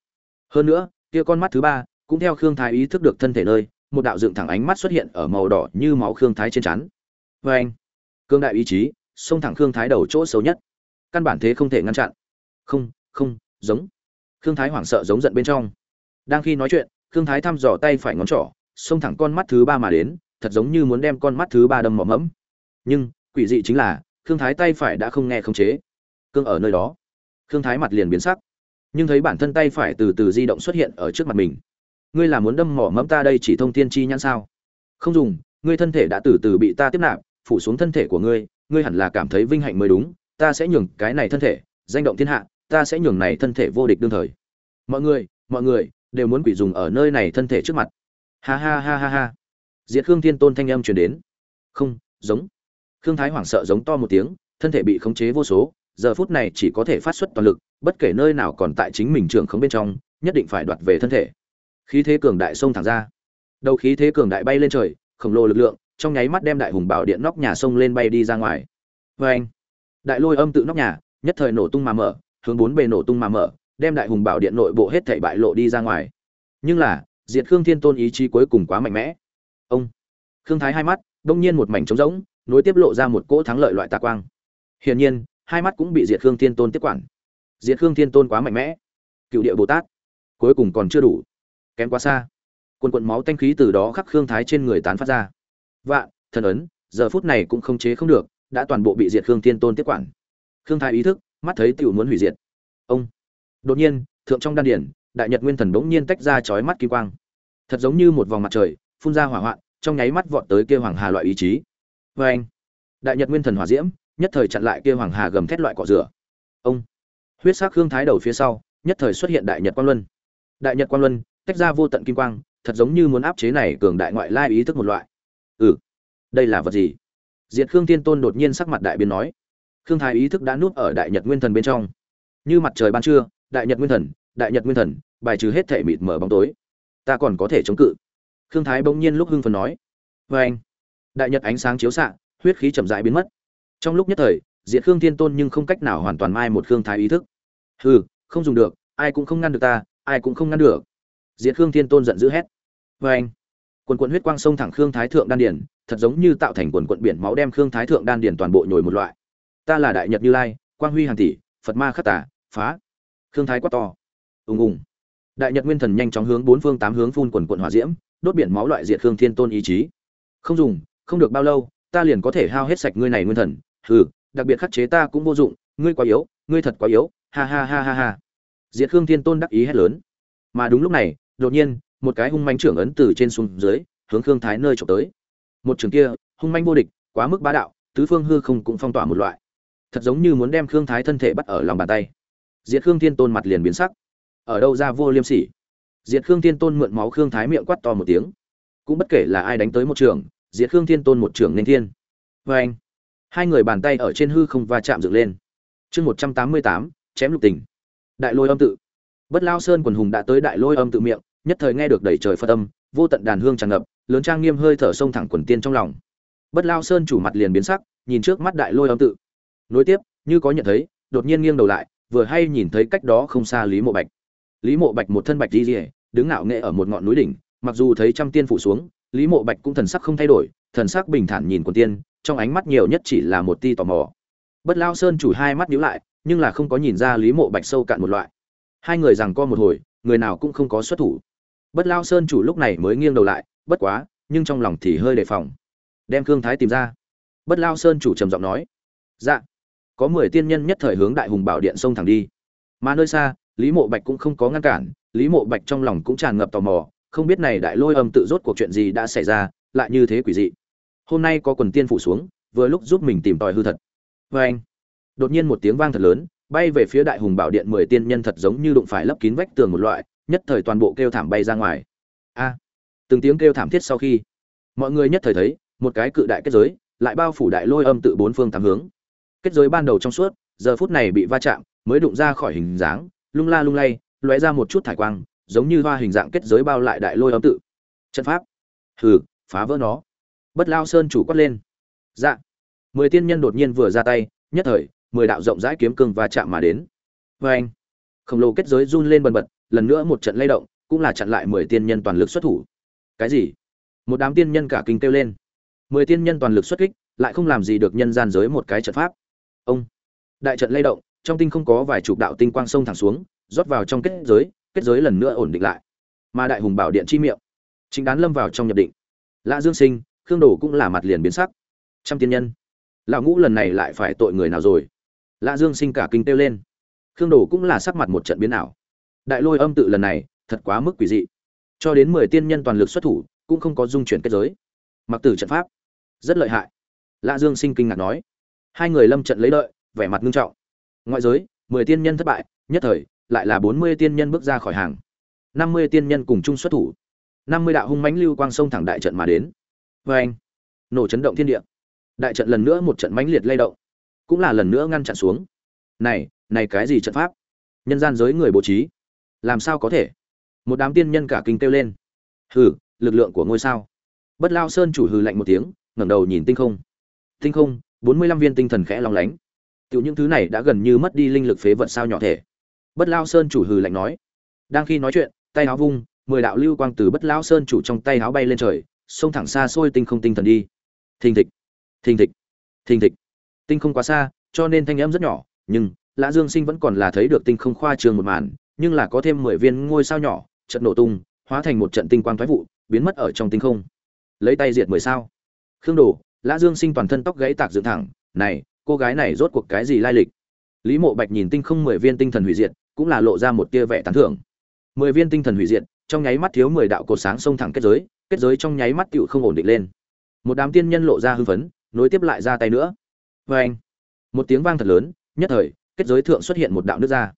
[SPEAKER 1] Hơn nữa, kia con mắt thứ ba cũng theo khương thái ý thức được thân thể nơi, một đạo dựng thẳng ánh mắt xuất hiện ở màu đỏ như máu khương thái trên chắn vê anh, cương đại ý chí, xông thẳng khương thái đầu chỗ xấu nhất. Căn bản thế không thể ngăn chặn. Không không, giống. Khương thái hoảng sợ giống giận bên trong. Đang khi nói chuyện, khương thái thăm dò tay phải ngón trỏ, xông thẳng con mắt thứ ba mà đến, thật giống như muốn đem con mắt thứ ba đâm mỏ mẫm. Nhưng, quỷ dị chính là, khương thái tay phải đã không nghe khống chế cương ở nơi đó. Khương thái mặt liền biến sắc, nhưng thấy bản thân tay phải từ từ di động xuất hiện ở trước mặt mình. Ngươi là muốn đâm mỏ mẫm ta đây chỉ thông tiên chi nhãn sao? Không dùng, ngươi thân thể đã từ từ bị ta tiếp nạp, phủ xuống thân thể của ngươi ngươi hẳn là cảm thấy vinh hạnh mới đúng, ta sẽ nhường cái này thân thể, danh động thiên hạ, ta sẽ nhường này thân thể vô địch đương thời. Mọi người mọi người, đều muốn quỷ dùng ở nơi này thân thể trước mặt. Ha ha ha ha ha. Diệt khương thiên tôn thanh âm truyền đến. Không, giống. Khương thái hoảng sợ giống to một tiếng, thân thể bị khống chế vô số giờ phút này chỉ có thể phát xuất toàn lực, bất kể nơi nào còn tại chính mình trưởng không bên trong, nhất định phải đoạt về thân thể. Khí thế cường đại xông thẳng ra. Đầu khí thế cường đại bay lên trời, khổng lồ lực lượng, trong nháy mắt đem đại hùng bảo điện nóc nhà xông lên bay đi ra ngoài. Oeng! đại lôi âm tự nóc nhà, nhất thời nổ tung mà mở, hướng bốn bề nổ tung mà mở, đem đại hùng bảo điện nội bộ hết thảy bại lộ đi ra ngoài. Nhưng là, diệt khương thiên tôn ý chí cuối cùng quá mạnh mẽ. Ông. Khương thái hai mắt, đông nhiên một mảnh trống rỗng, nối tiếp lộ ra một cỗ thắng lợi loại tà quang. Hiển nhiên hai mắt cũng bị diệt khương thiên tôn tiếp quản. Diệt khương thiên tôn quá mạnh mẽ. Cựu địa bồ tát, cuối cùng còn chưa đủ. Kém quá xa. Quần quận máu tanh khí từ đó khắc khương thái trên người tán phát ra. Vạn thần ấn, giờ phút này cũng không chế không được, đã toàn bộ bị diệt khương thiên tôn tiếp quản. Khương thái ý thức, mắt thấy tiểu muốn hủy diệt. Ông. Đột nhiên, thượng trong đan điển, đại nhật nguyên thần bỗng nhiên tách ra chói mắt kỳ quang. Thật giống như một vòng mặt trời, phun ra hỏa hoạn, trong nháy mắt vọt tới kia hoàng hà loại ý chí. Vê anh đại nhật nguyên thần hỏa diễm nhất thời chặn lại kia hoàng hà gầm thét loại cỏ rửa. Ông, huyết sắc hương thái đầu phía sau, nhất thời xuất hiện đại nhật quang luân. Đại nhật quang luân, tách ra vô tận kim quang, thật giống như muốn áp chế này cường đại ngoại lai ý thức một loại. Ừ đây là vật gì? Diệt khương tiên tôn đột nhiên sắc mặt đại biến nói. Khương thái ý thức đã nuốt ở đại nhật nguyên thần bên trong. Như mặt trời ban trưa, đại nhật nguyên thần, đại nhật nguyên thần, bài trừ hết thể mịt mở bóng tối. Ta còn có thể chống cự. Khương thái bỗng nhiên lúc hưng phần nói. Vê anh đại nhật ánh sáng chiếu xạ, huyết khí chậm rãi biến mất trong lúc nhất thời, diệt khương thiên tôn nhưng không cách nào hoàn toàn mai một khương thái ý thức. Hừ, không dùng được, ai cũng không ngăn được ta, ai cũng không ngăn được. Diệt khương thiên tôn giận dữ hét. Vê anh quần quận huyết quang sông thẳng khương thái thượng đan điển thật giống như tạo thành quần quận biển máu đem khương thái thượng đan điển toàn bộ nhồi một loại. Ta là đại nhật như lai, quang huy hàng tỷ, phật ma khắc tả phá. Khương thái quát to. Ùng ùng. Đại nhật nguyên thần nhanh chóng hướng bốn phương tám hướng phun quần quận hỏa diễm, đốt biển máu loại diệt khương thiên tôn ý chí. Không dùng, không được bao lâu, ta liền có thể hao hết sạch ngươi này nguyên thần hừ, đặc biệt khắc chế ta cũng vô dụng, ngươi quá yếu, ngươi thật quá yếu, ha ha ha ha ha. Diệt khương thiên tôn đắc ý hét lớn. Mà đúng lúc này, đột nhiên, một cái hung manh trưởng ấn từ trên xuống dưới, hướng khương thái nơi trộm tới. Một trường kia, hung manh vô địch, quá mức bá đạo, tứ phương hư không cũng phong tỏa một loại. Thật giống như muốn đem khương thái thân thể bắt ở lòng bàn tay. Diệt khương thiên tôn mặt liền biến sắc. Ở đâu ra vô liêm sỉ? Diệt khương thiên tôn mượn máu khương thái miệng quát to một tiếng. Cũng bất kể là ai đánh tới một trường diệt khương thiên tôn một trường nên thiên. Vê anh hai người bàn tay ở trên hư không va chạm dựng lên. Chương một trăm tám mươi tám, chém lục tình. Đại lôi âm tự. Bất lao sơn quần hùng đã tới đại lôi âm tự miệng, nhất thời nghe được đẩy trời phật âm, vô tận đàn hương tràn ngập, lớn trang nghiêm hơi thở sông thẳng quần tiên trong lòng. Bất lao sơn chủ mặt liền biến sắc, nhìn trước mắt đại lôi âm tự. Nối tiếp, như có nhận thấy, đột nhiên nghiêng đầu lại, vừa hay nhìn thấy cách đó không xa lý mộ bạch. Lý mộ bạch một thân bạch di rỉa đứng ngạo nghệ ở một ngọn núi đỉnh, mặc dù thấy trăm tiên phủ xuống, lý mộ bạch cũng thần sắc không thay đổi, thần sắc bình thản nhìn quần tiên trong ánh mắt nhiều nhất chỉ là một ti tò mò. Bất lao sơn chủ hai mắt nhíu lại, nhưng là không có nhìn ra lý mộ bạch sâu cạn một loại. Hai người rằng co một hồi, người nào cũng không có xuất thủ. Bất lao sơn chủ lúc này mới nghiêng đầu lại, bất quá, nhưng trong lòng thì hơi đề phòng. Đem khương thái tìm ra. Bất lao sơn chủ trầm giọng nói dạ có mười tiên nhân nhất thời hướng đại hùng bảo điện sông thẳng đi. Mà nơi xa, lý mộ bạch cũng không có ngăn cản, lý mộ bạch trong lòng cũng tràn ngập tò mò, không biết này đại lôi âm tự rốt cuộc chuyện gì đã xảy ra, lại như thế quỷ dị hôm nay có quần tiên phủ xuống, vừa lúc giúp mình tìm tòi hư thật. Vê anh, đột nhiên một tiếng vang thật lớn, bay về phía đại hùng bảo điện mười tiên nhân thật giống như đụng phải lấp kín vách tường một loại, nhất thời toàn bộ kêu thảm bay ra ngoài. A, từng tiếng kêu thảm thiết sau khi, mọi người nhất thời thấy, một cái cự đại kết giới, lại bao phủ đại lôi âm tự bốn phương tám hướng. Kết giới ban đầu trong suốt, giờ phút này bị va chạm, mới đụng ra khỏi hình dáng, lung la lung lay, lóe ra một chút thải quang, giống như hoa hình dạng kết giới bao lại đại lôi âm tự. Trận pháp. Hừ, phá vỡ nó bất lao sơn chủ quát lên. Dạ. Mười tiên nhân đột nhiên vừa ra tay, nhất thời, mười đạo rộng rãi kiếm cương va chạm mà đến. Vê anh khổng lồ kết giới run lên bần bật, lần nữa một trận lay động, cũng là chặn lại mười tiên nhân toàn lực xuất thủ. Cái gì? Một đám tiên nhân cả kinh kêu lên. Mười tiên nhân toàn lực xuất kích, lại không làm gì được nhân gian giới một cái trận pháp. Ông. Đại trận lay động, trong tinh không có vài chục đạo tinh quang sông thẳng xuống, rót vào trong kết giới kết giới lần nữa ổn định lại. Mà đại hùng bảo điện chi miệng, chính đán lâm vào trong nhập định. Lã dương sinh khương đồ cũng là mặt liền biến sắc. Trăm tiên nhân, lão ngũ lần này lại phải tội người nào rồi? Lạ dương sinh cả kinh têu lên. Khương đồ cũng là sắc mặt một trận biến ảo. Đại lôi âm tự lần này, thật quá mức quỷ dị. Cho đến mười tiên nhân toàn lực xuất thủ, cũng không có dung chuyển kết giới. Mặc tử trận pháp, rất lợi hại. Lạ dương sinh kinh ngạc nói. Hai người lâm trận lấy lợi, vẻ mặt ngưng trọng. Ngoại giới, mười tiên nhân thất bại, nhất thời, lại là bốn mươi tiên nhân bước ra khỏi hàng. Năm mươi tiên nhân cùng chung xuất thủ. Năm mươi đạo hung mãnh lưu quang sông thẳng đại trận mà đến vê anh. Nổ chấn động thiên địa. Đại trận lần nữa một trận mãnh liệt lay động. Cũng là lần nữa ngăn chặn xuống. Này này cái gì trận pháp? Nhân gian giới người bố trí. Làm sao có thể? Một đám tiên nhân cả kinh kêu lên. Hừ, lực lượng của ngôi sao. Bất lao sơn chủ hừ lạnh một tiếng, ngẩng đầu nhìn tinh không. Tinh không, bốn mươi lăm viên tinh thần khẽ lòng lánh. Tiểu những thứ này đã gần như mất đi linh lực phế vận sao nhỏ thể. Bất lao sơn chủ hừ lạnh nói. Đang khi nói chuyện, tay áo vung, mười đạo lưu quang từ bất lao sơn chủ trong tay áo bay lên trời xông thẳng xa xôi tinh không tinh thần đi. Thình thịch thình thịch thình thịch. Tinh không quá xa, cho nên thanh âm rất nhỏ, nhưng lã dương sinh vẫn còn là thấy được tinh không khoa trường một màn, nhưng là có thêm mười viên ngôi sao nhỏ trận nổ tung, hóa thành một trận tinh quang thoái vụ, biến mất ở trong tinh không. Lấy tay diệt mười sao. Khương đồ, lã dương sinh toàn thân tóc gãy tạc dựng thẳng, này, cô gái này rốt cuộc cái gì lai lịch? Lý mộ bạch nhìn tinh không mười viên tinh thần hủy diệt, cũng là lộ ra một tia vẻ tán thưởng. Mười viên tinh thần hủy diệt, trong nháy mắt thiếu mười đạo cột sáng xông thẳng kết giới kết giới trong nháy mắt tựu không ổn định lên. Một đám tiên nhân lộ ra hưng phấn, nối tiếp lại ra tay nữa. Vê anh, một tiếng vang thật lớn, nhất thời, kết giới thượng xuất hiện một đạo nước ra.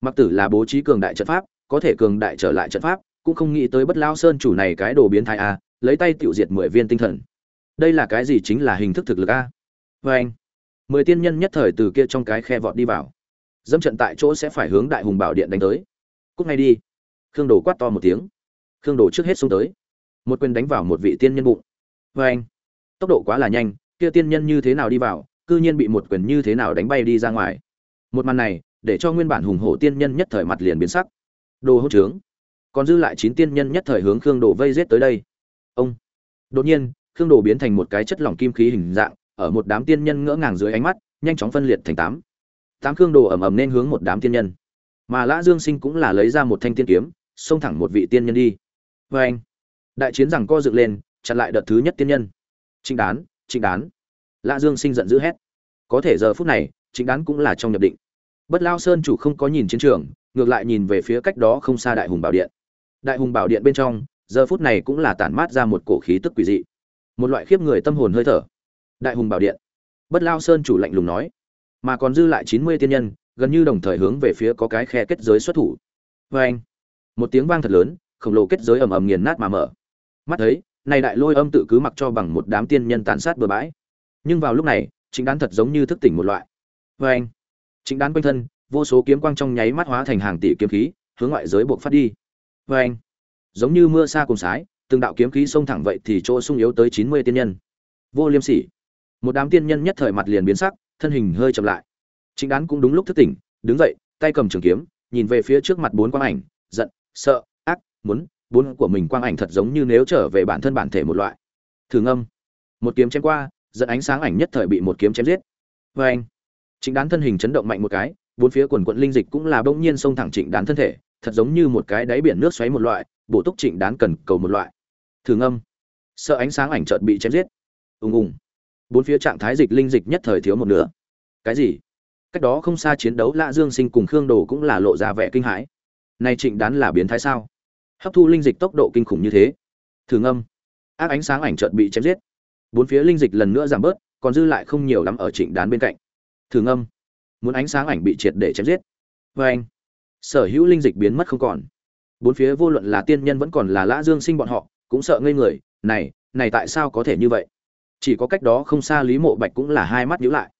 [SPEAKER 1] Mặc tử là bố trí cường đại trận pháp, có thể cường đại trở lại trận pháp, cũng không nghĩ tới bất lao sơn chủ này cái đồ biến thái a, lấy tay tiểu diệt mười viên tinh thần. Đây là cái gì chính là hình thức thực lực a? Vê anh, mười tiên nhân nhất thời từ kia trong cái khe vọt đi vào. Dâm trận tại chỗ sẽ phải hướng đại hùng bảo điện đánh tới. Cúc ngay đi. Khương đồ quát to một tiếng. Khương đồ trước hết xuống tới một quyền đánh vào một vị tiên nhân bụng. Vê anh, tốc độ quá là nhanh, kia tiên nhân như thế nào đi vào, cư nhiên bị một quyền như thế nào đánh bay đi ra ngoài. Một màn này, để cho nguyên bản hùng hổ tiên nhân nhất thời mặt liền biến sắc. Đồ hỗ trướng, còn dư lại chín tiên nhân nhất thời hướng khương đồ vây giết tới đây. Ông, đột nhiên, khương đồ biến thành một cái chất lỏng kim khí hình dạng, ở một đám tiên nhân ngỡ ngàng dưới ánh mắt, nhanh chóng phân liệt thành tám. Tám khương đồ ầm ầm nên hướng một đám tiên nhân. Mà lã dương sinh cũng là lấy ra một thanh tiên kiếm, xông thẳng một vị tiên nhân đi. Vê anh đại chiến rằng co dựng lên, chặn lại đợt thứ nhất tiên nhân. Trịnh đán trịnh đán. Lã dương sinh giận dữ hét. Có thể giờ phút này, trịnh đán cũng là trong nhập định. Bất lao sơn chủ không có nhìn chiến trường, ngược lại nhìn về phía cách đó không xa đại hùng bảo điện. Đại hùng bảo điện bên trong, giờ phút này cũng là tản mát ra một cổ khí tức quỷ dị. Một loại khiếp người tâm hồn hơi thở. Đại hùng bảo điện. Bất lao sơn chủ lạnh lùng nói, mà còn dư lại chín mươi tiên nhân, gần như đồng thời hướng về phía có cái khe kết giới xuất thủ. Vê anh một tiếng vang thật lớn, khổng lồ kết giới ầm ầm nghiền nát mà mở mắt thấy, này đại lôi âm tự cứ mặc cho bằng một đám tiên nhân tàn sát bừa bãi. Nhưng vào lúc này, chính đán thật giống như thức tỉnh một loại. Vê anh, chính đán quanh thân, vô số kiếm quang trong nháy mắt hóa thành hàng tỷ kiếm khí, hướng ngoại giới buộc phát đi. Vê anh, giống như mưa xa cùng sái, từng đạo kiếm khí xông thẳng vậy thì chỗ sung yếu tới chín mươi tiên nhân. Vô liêm sỉ. Một đám tiên nhân nhất thời mặt liền biến sắc, thân hình hơi chậm lại. Chính đán cũng đúng lúc thức tỉnh, đứng dậy, tay cầm trường kiếm, nhìn về phía trước mặt bốn quang ảnh, giận, sợ, ác, muốn bốn của mình quang ảnh thật giống như nếu trở về bản thân bản thể một loại. Thử ngâm. Một kiếm chém qua, dẫn ánh sáng ảnh nhất thời bị một kiếm chém giết. Vê anh, chính đán thân hình chấn động mạnh một cái, bốn phía quần quận linh dịch cũng là bỗng nhiên xông thẳng trịnh đán thân thể, thật giống như một cái đáy biển nước xoáy một loại, bổ túc trịnh đán cần cầu một loại. Thử ngâm. Sợ ánh sáng ảnh chợt bị chém giết. Ùng ùng. Bốn phía trạng thái dịch linh dịch nhất thời thiếu một nửa. Cái gì? Cách đó không xa chiến đấu lạ dương sinh cùng khương đồ cũng là lộ ra vẻ kinh hãi. Nay trịnh đán là biến thái sao? Hấp thu linh dịch tốc độ kinh khủng như thế. Thử ngâm. Ác ánh sáng ảnh chợt bị chém giết. Bốn phía linh dịch lần nữa giảm bớt còn dư lại không nhiều lắm ở trịnh đán bên cạnh. Thử ngâm. Muốn ánh sáng ảnh bị triệt để chém giết. Vê anh sở hữu linh dịch biến mất không còn. Bốn phía vô luận là tiên nhân vẫn còn là lã dương sinh bọn họ cũng sợ ngây người này này tại sao có thể như vậy? Chỉ có cách đó không xa lý mộ bạch cũng là hai mắt nhíu lại.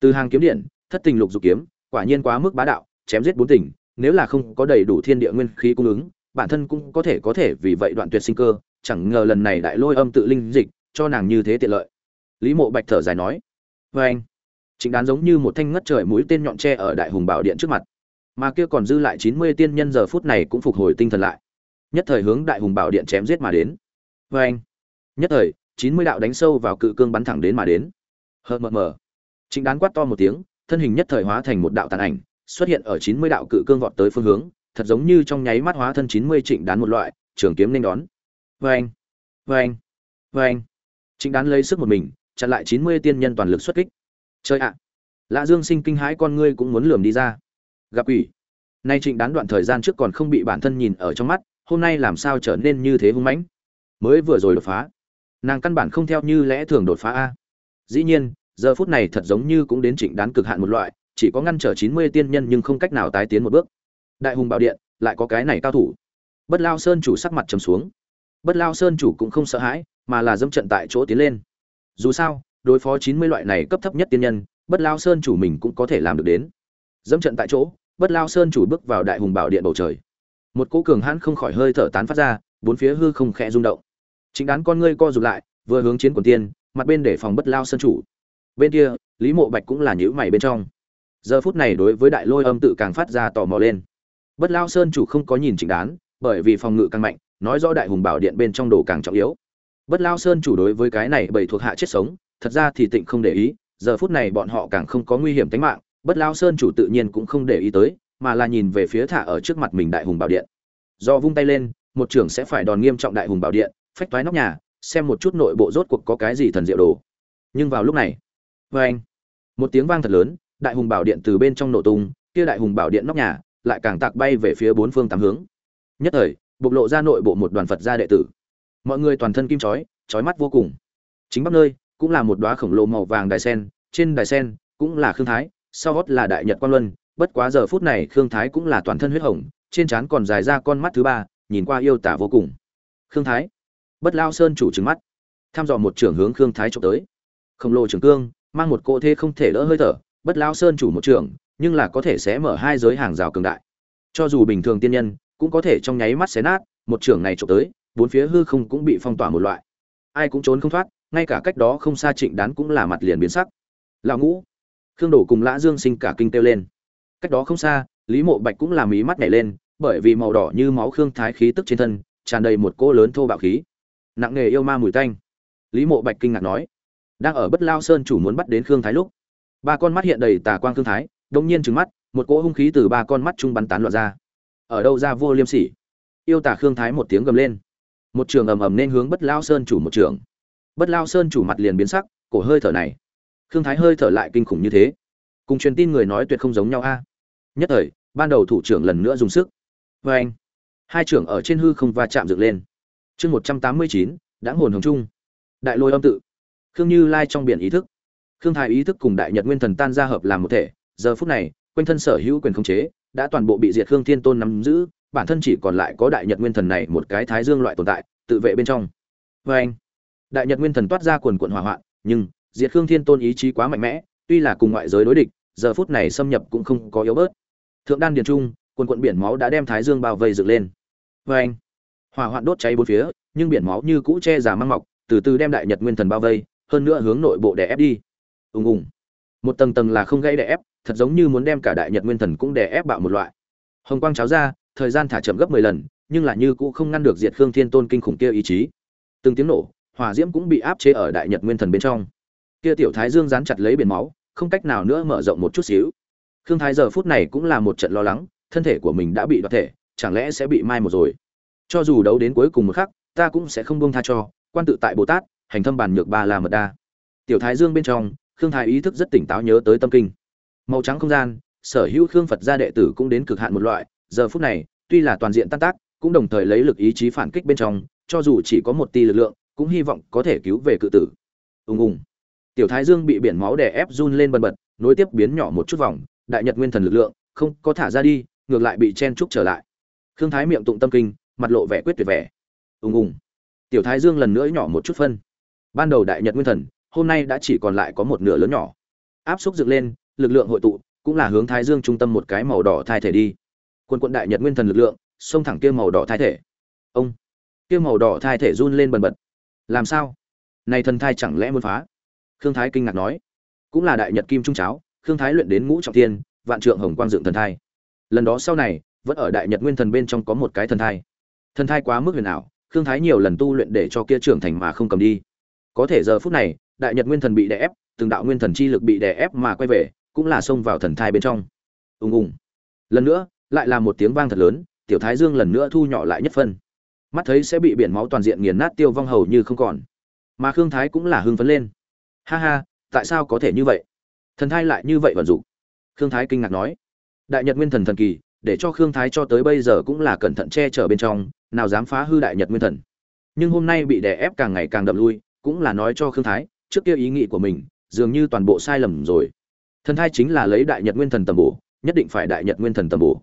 [SPEAKER 1] Từ hàng kiếm điện thất tình lục dục kiếm quả nhiên quá mức bá đạo chém giết bốn tỉnh, nếu là không có đầy đủ thiên địa nguyên khí cung ứng bản thân cũng có thể có thể vì vậy đoạn tuyệt sinh cơ, chẳng ngờ lần này đại lôi âm tự linh dịch, cho nàng như thế tiện lợi. Lý mộ bạch thở dài nói vê anh. Chính đán giống như một thanh ngất trời mũi tên nhọn tre ở đại hùng bảo điện trước mặt. Mà kia còn dư lại chín mươi tiên nhân giờ phút này cũng phục hồi tinh thần lại. Nhất thời hướng đại hùng bảo điện chém giết mà đến. Vê anh. Nhất thời, chín mươi đạo đánh sâu vào cự cương bắn thẳng đến mà đến. Hờ mờ mờ. Chính đán quát to một tiếng, thân hình nhất thời hóa thành một đạo tàn ảnh, xuất hiện ở chín mươi đạo cự cương vọt tới phương hướng thật giống như trong nháy mắt hóa thân chín mươi trịnh đán một loại trường kiếm nên đón. Veng, anh veng. anh anh trịnh đán lấy sức một mình chặn lại chín mươi tiên nhân toàn lực xuất kích. Chơi ạ! Lạ dương sinh kinh hãi con ngươi cũng muốn lườm đi ra. Gặp ủy nay trịnh đán đoạn thời gian trước còn không bị bản thân nhìn ở trong mắt hôm nay làm sao trở nên như thế hung mãnh? Mới vừa rồi đột phá. Nàng căn bản không theo như lẽ thường đột phá a. Dĩ nhiên giờ phút này thật giống như cũng đến trịnh đán cực hạn một loại chỉ có ngăn trở chín mươi tiên nhân nhưng không cách nào tái tiến một bước đại hùng bảo điện lại có cái này cao thủ. Bất lao sơn chủ sắc mặt trầm xuống. Bất lao sơn chủ cũng không sợ hãi, mà là dâm trận tại chỗ tiến lên. Dù sao, đối phó chín mươi loại này cấp thấp nhất tiên nhân, bất lao sơn chủ mình cũng có thể làm được đến. Dâm trận tại chỗ, bất lao sơn chủ bước vào đại hùng bảo điện bầu trời. Một cỗ cường hãn không khỏi hơi thở tán phát ra, bốn phía hư không khẽ rung động. Chính đán con ngươi co rụt lại, vừa hướng chiến quần tiên, mặt bên để phòng bất lao sơn chủ. Bên kia, lý mộ bạch cũng là nhữ mày bên trong. Giờ phút này đối với đại lôi âm tự càng phát ra tò mò lên bất lao sơn chủ không có nhìn chỉnh đán, bởi vì phòng ngự càng mạnh, nói rõ đại hùng bảo điện bên trong đồ càng trọng yếu. Bất lao sơn chủ đối với cái này bầy thuộc hạ chết sống, thật ra thì tịnh không để ý, giờ phút này bọn họ càng không có nguy hiểm tính mạng, bất lao sơn chủ tự nhiên cũng không để ý tới, mà là nhìn về phía thả ở trước mặt mình đại hùng bảo điện. Do vung tay lên, một trưởng sẽ phải đòn nghiêm trọng đại hùng bảo điện, phách toái nóc nhà, xem một chút nội bộ rốt cuộc có cái gì thần diệu đồ. Nhưng vào lúc này vê anh một tiếng vang thật lớn, đại hùng bảo điện từ bên trong nổ tung, kia đại hùng bảo điện nóc nhà lại càng tạc bay về phía bốn phương tám hướng. Nhất thời, bộc lộ ra nội bộ một đoàn phật gia đệ tử. Mọi người toàn thân kim chói chói mắt vô cùng. Chính bắc nơi, cũng là một đóa khổng lồ màu vàng đài sen, trên đài sen, cũng là khương thái, sau gót là đại nhật quan luân, bất quá giờ phút này khương thái cũng là toàn thân huyết hồng, trên trán còn dài ra con mắt thứ ba, nhìn qua yêu tả vô cùng. Khương thái, bất lao sơn chủ trứng mắt tham dò một trưởng hướng khương thái trộm tới. Khổng lồ trưởng cương, mang một cỗ thế không thể đỡ hơi thở, bất lao sơn chủ một trưởng nhưng là có thể sẽ mở hai giới hàng rào cường đại. Cho dù bình thường tiên nhân, cũng có thể trong nháy mắt xé nát, một trưởng này trộm tới, bốn phía hư không cũng bị phong tỏa một loại. Ai cũng trốn không thoát, ngay cả cách đó không xa trịnh đán cũng là mặt liền biến sắc. Lão ngũ, khương đổ cùng lã dương sinh cả kinh kêu lên. Cách đó không xa, lý mộ bạch cũng làm ý mắt nhảy lên, bởi vì màu đỏ như máu khương thái khí tức trên thân, tràn đầy một cỗ lớn thô bạo khí. Nặng nghề yêu ma mùi tanh. Lý mộ bạch kinh ngạc nói, đang ở bất lao sơn chủ muốn bắt đến khương thái lúc, ba con mắt hiện đầy tà quang khương thái đông nhiên trừng mắt, một cỗ hung khí từ ba con mắt trung bắn tán loạn ra. Ở đâu ra vô liêm sỉ? Yêu tả khương thái một tiếng gầm lên. Một trường ầm ầm nên hướng bất lao sơn chủ một trường. Bất lao sơn chủ mặt liền biến sắc, cổ hơi thở này. Khương thái hơi thở lại kinh khủng như thế. Cùng truyền tin người nói tuyệt không giống nhau a. Nhất thời, ban đầu thủ trưởng lần nữa dùng sức. Vê anh, hai trưởng ở trên hư không va chạm dựng lên. Chương một trăm tám mươi chín, đã hồn hồng trung đại lôi âm tự. Khương như lai trong biển ý thức. Khương thái ý thức cùng đại nhật nguyên thần tan ra hợp làm một thể giờ phút này, quanh thân sở hữu quyền khống chế đã toàn bộ bị diệt khương thiên tôn nắm giữ, bản thân chỉ còn lại có đại nhật nguyên thần này một cái thái dương loại tồn tại, tự vệ bên trong. Vê anh đại nhật nguyên thần toát ra quần quận hỏa hoạn, nhưng diệt khương thiên tôn ý chí quá mạnh mẽ, tuy là cùng ngoại giới đối địch, giờ phút này xâm nhập cũng không có yếu bớt. Thượng đan điền trung, quần quận biển máu đã đem thái dương bao vây dựng lên. Vê anh hỏa hoạn đốt cháy bốn phía, nhưng biển máu như cũ che giả mang mọc, từ từ đem đại nhật nguyên thần bao vây, hơn nữa hướng nội bộ đè ép đi. Ùng ùng. Một tầng tầng là không gây đè ép thật giống như muốn đem cả đại nhật nguyên thần cũng đè ép bạo một loại. Hồng quang cháo ra, thời gian thả chậm gấp mười lần, nhưng là như cũng không ngăn được diệt khương thiên tôn kinh khủng kia ý chí. Từng tiếng nổ, hỏa diễm cũng bị áp chế ở đại nhật nguyên thần bên trong. Kia tiểu thái dương dán chặt lấy biển máu, không cách nào nữa mở rộng một chút xíu. Khương thái giờ phút này cũng là một trận lo lắng, thân thể của mình đã bị đoạt thể, chẳng lẽ sẽ bị mai một rồi? Cho dù đấu đến cuối cùng một khắc, ta cũng sẽ không buông tha cho, quan tự tại bồ tát, hành thâm bàn nhược ba là mật đa. Tiểu thái dương bên trong, khương thái ý thức rất tỉnh táo nhớ tới tâm kinh màu trắng không gian, sở hữu khương phật gia đệ tử cũng đến cực hạn một loại, giờ phút này, tuy là toàn diện tan tác, cũng đồng thời lấy lực ý chí phản kích bên trong, cho dù chỉ có một tia lực lượng, cũng hy vọng có thể cứu về cự tử. Ùng ùng. Tiểu thái dương bị biển máu đè ép run lên bần bật, nối tiếp biến nhỏ một chút vòng, đại nhật nguyên thần lực lượng, không có thả ra đi, ngược lại bị chen trúc trở lại. Khương thái miệng tụng tâm kinh, mặt lộ vẻ quyết tuyệt vẻ. Ùng ùng. Tiểu thái dương lần nữa nhỏ một chút phân. Ban đầu đại nhật nguyên thần, hôm nay đã chỉ còn lại có một nửa lớn nhỏ. Áp xúc dựng lên lực lượng hội tụ, cũng là hướng thái dương trung tâm một cái màu đỏ thai thể đi. Quân quận đại nhật nguyên thần lực lượng, xông thẳng kia màu đỏ thai thể. Ông, kia màu đỏ thai thể run lên bần bật. Làm sao? Này thần thai chẳng lẽ muốn phá? Khương thái kinh ngạc nói. Cũng là đại nhật kim trung cháo, khương thái luyện đến ngũ trọng tiên vạn trượng hồng quang dựng thần thai. Lần đó sau này, vẫn ở đại nhật nguyên thần bên trong có một cái thần thai. Thần thai quá mức huyền ảo, khương thái nhiều lần tu luyện để cho kia trưởng thành mà không cầm đi. Có thể giờ phút này, đại nhật nguyên thần bị đè ép, từng đạo nguyên thần chi lực bị đè ép mà quay về cũng là xông vào thần thai bên trong. Ùng ùng. Lần nữa, lại là một tiếng vang thật lớn, tiểu thái dương lần nữa thu nhỏ lại nhất phân. Mắt thấy sẽ bị biển máu toàn diện nghiền nát tiêu vong hầu như không còn. Mà khương thái cũng là hưng phấn lên. Ha ha, tại sao có thể như vậy? Thần thai lại như vậy vận dụng. Khương thái kinh ngạc nói. Đại nhật nguyên thần thần kỳ, để cho khương thái cho tới bây giờ cũng là cẩn thận che chở bên trong, nào dám phá hư đại nhật nguyên thần. Nhưng hôm nay bị đè ép càng ngày càng đậm lui, cũng là nói cho khương thái, trước kia ý nghĩ của mình, dường như toàn bộ sai lầm rồi thần thai chính là lấy đại nhật nguyên thần tầm bổ, nhất định phải đại nhật nguyên thần tầm bổ.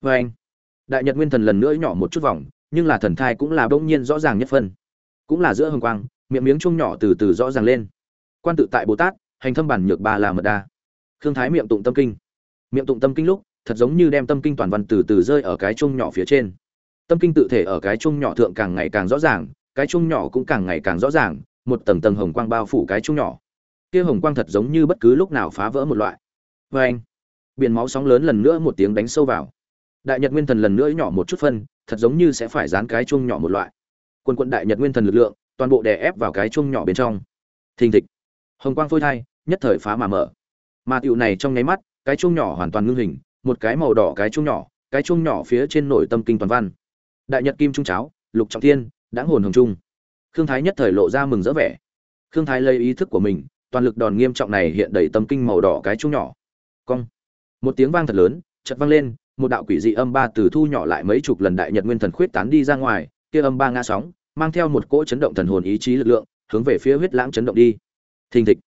[SPEAKER 1] Vê anh, đại nhật nguyên thần lần nữa nhỏ một chút vòng, nhưng là thần thai cũng là bỗng nhiên rõ ràng nhất phân. Cũng là giữa hồng quang, miệng miếng chung nhỏ từ từ rõ ràng lên. Quan tự tại bồ tát, hành thâm bản nhược ba là mật đa. Khương thái miệng tụng tâm kinh. Miệng tụng tâm kinh lúc, thật giống như đem tâm kinh toàn văn từ từ rơi ở cái chung nhỏ phía trên. Tâm kinh tự thể ở cái chung nhỏ thượng càng ngày càng rõ ràng, cái chung nhỏ cũng càng ngày càng rõ ràng, một tầng tầng hồng quang bao phủ cái chung nhỏ kia hồng quang thật giống như bất cứ lúc nào phá vỡ một loại. Vê anh, biển máu sóng lớn lần nữa một tiếng đánh sâu vào. Đại nhật nguyên thần lần nữa nhỏ một chút phân, thật giống như sẽ phải dán cái chuông nhỏ một loại. Quân quận đại nhật nguyên thần lực lượng, toàn bộ đè ép vào cái chuông nhỏ bên trong. Thình thịch. Hồng quang phôi thai, nhất thời phá mà mở. Mà tựu này trong nháy mắt, cái chuông nhỏ hoàn toàn ngưng hình, một cái màu đỏ cái chuông nhỏ, cái chuông nhỏ phía trên nổi tâm kinh toàn văn. Đại nhật kim trung cháo, lục trọng thiên đã hồn hồng trung. Khương thái nhất thời lộ ra mừng rỡ vẻ. Khương thái lấy ý thức của mình toàn lực đòn nghiêm trọng này hiện đầy tâm kinh màu đỏ cái chung nhỏ. Cong. Một tiếng vang thật lớn, chợt vang lên, một đạo quỷ dị âm ba từ thu nhỏ lại mấy chục lần đại nhật nguyên thần khuyết tán đi ra ngoài, kia âm ba ngã sóng, mang theo một cỗ chấn động thần hồn ý chí lực lượng, hướng về phía huyết lãng chấn động đi. Thình thịch.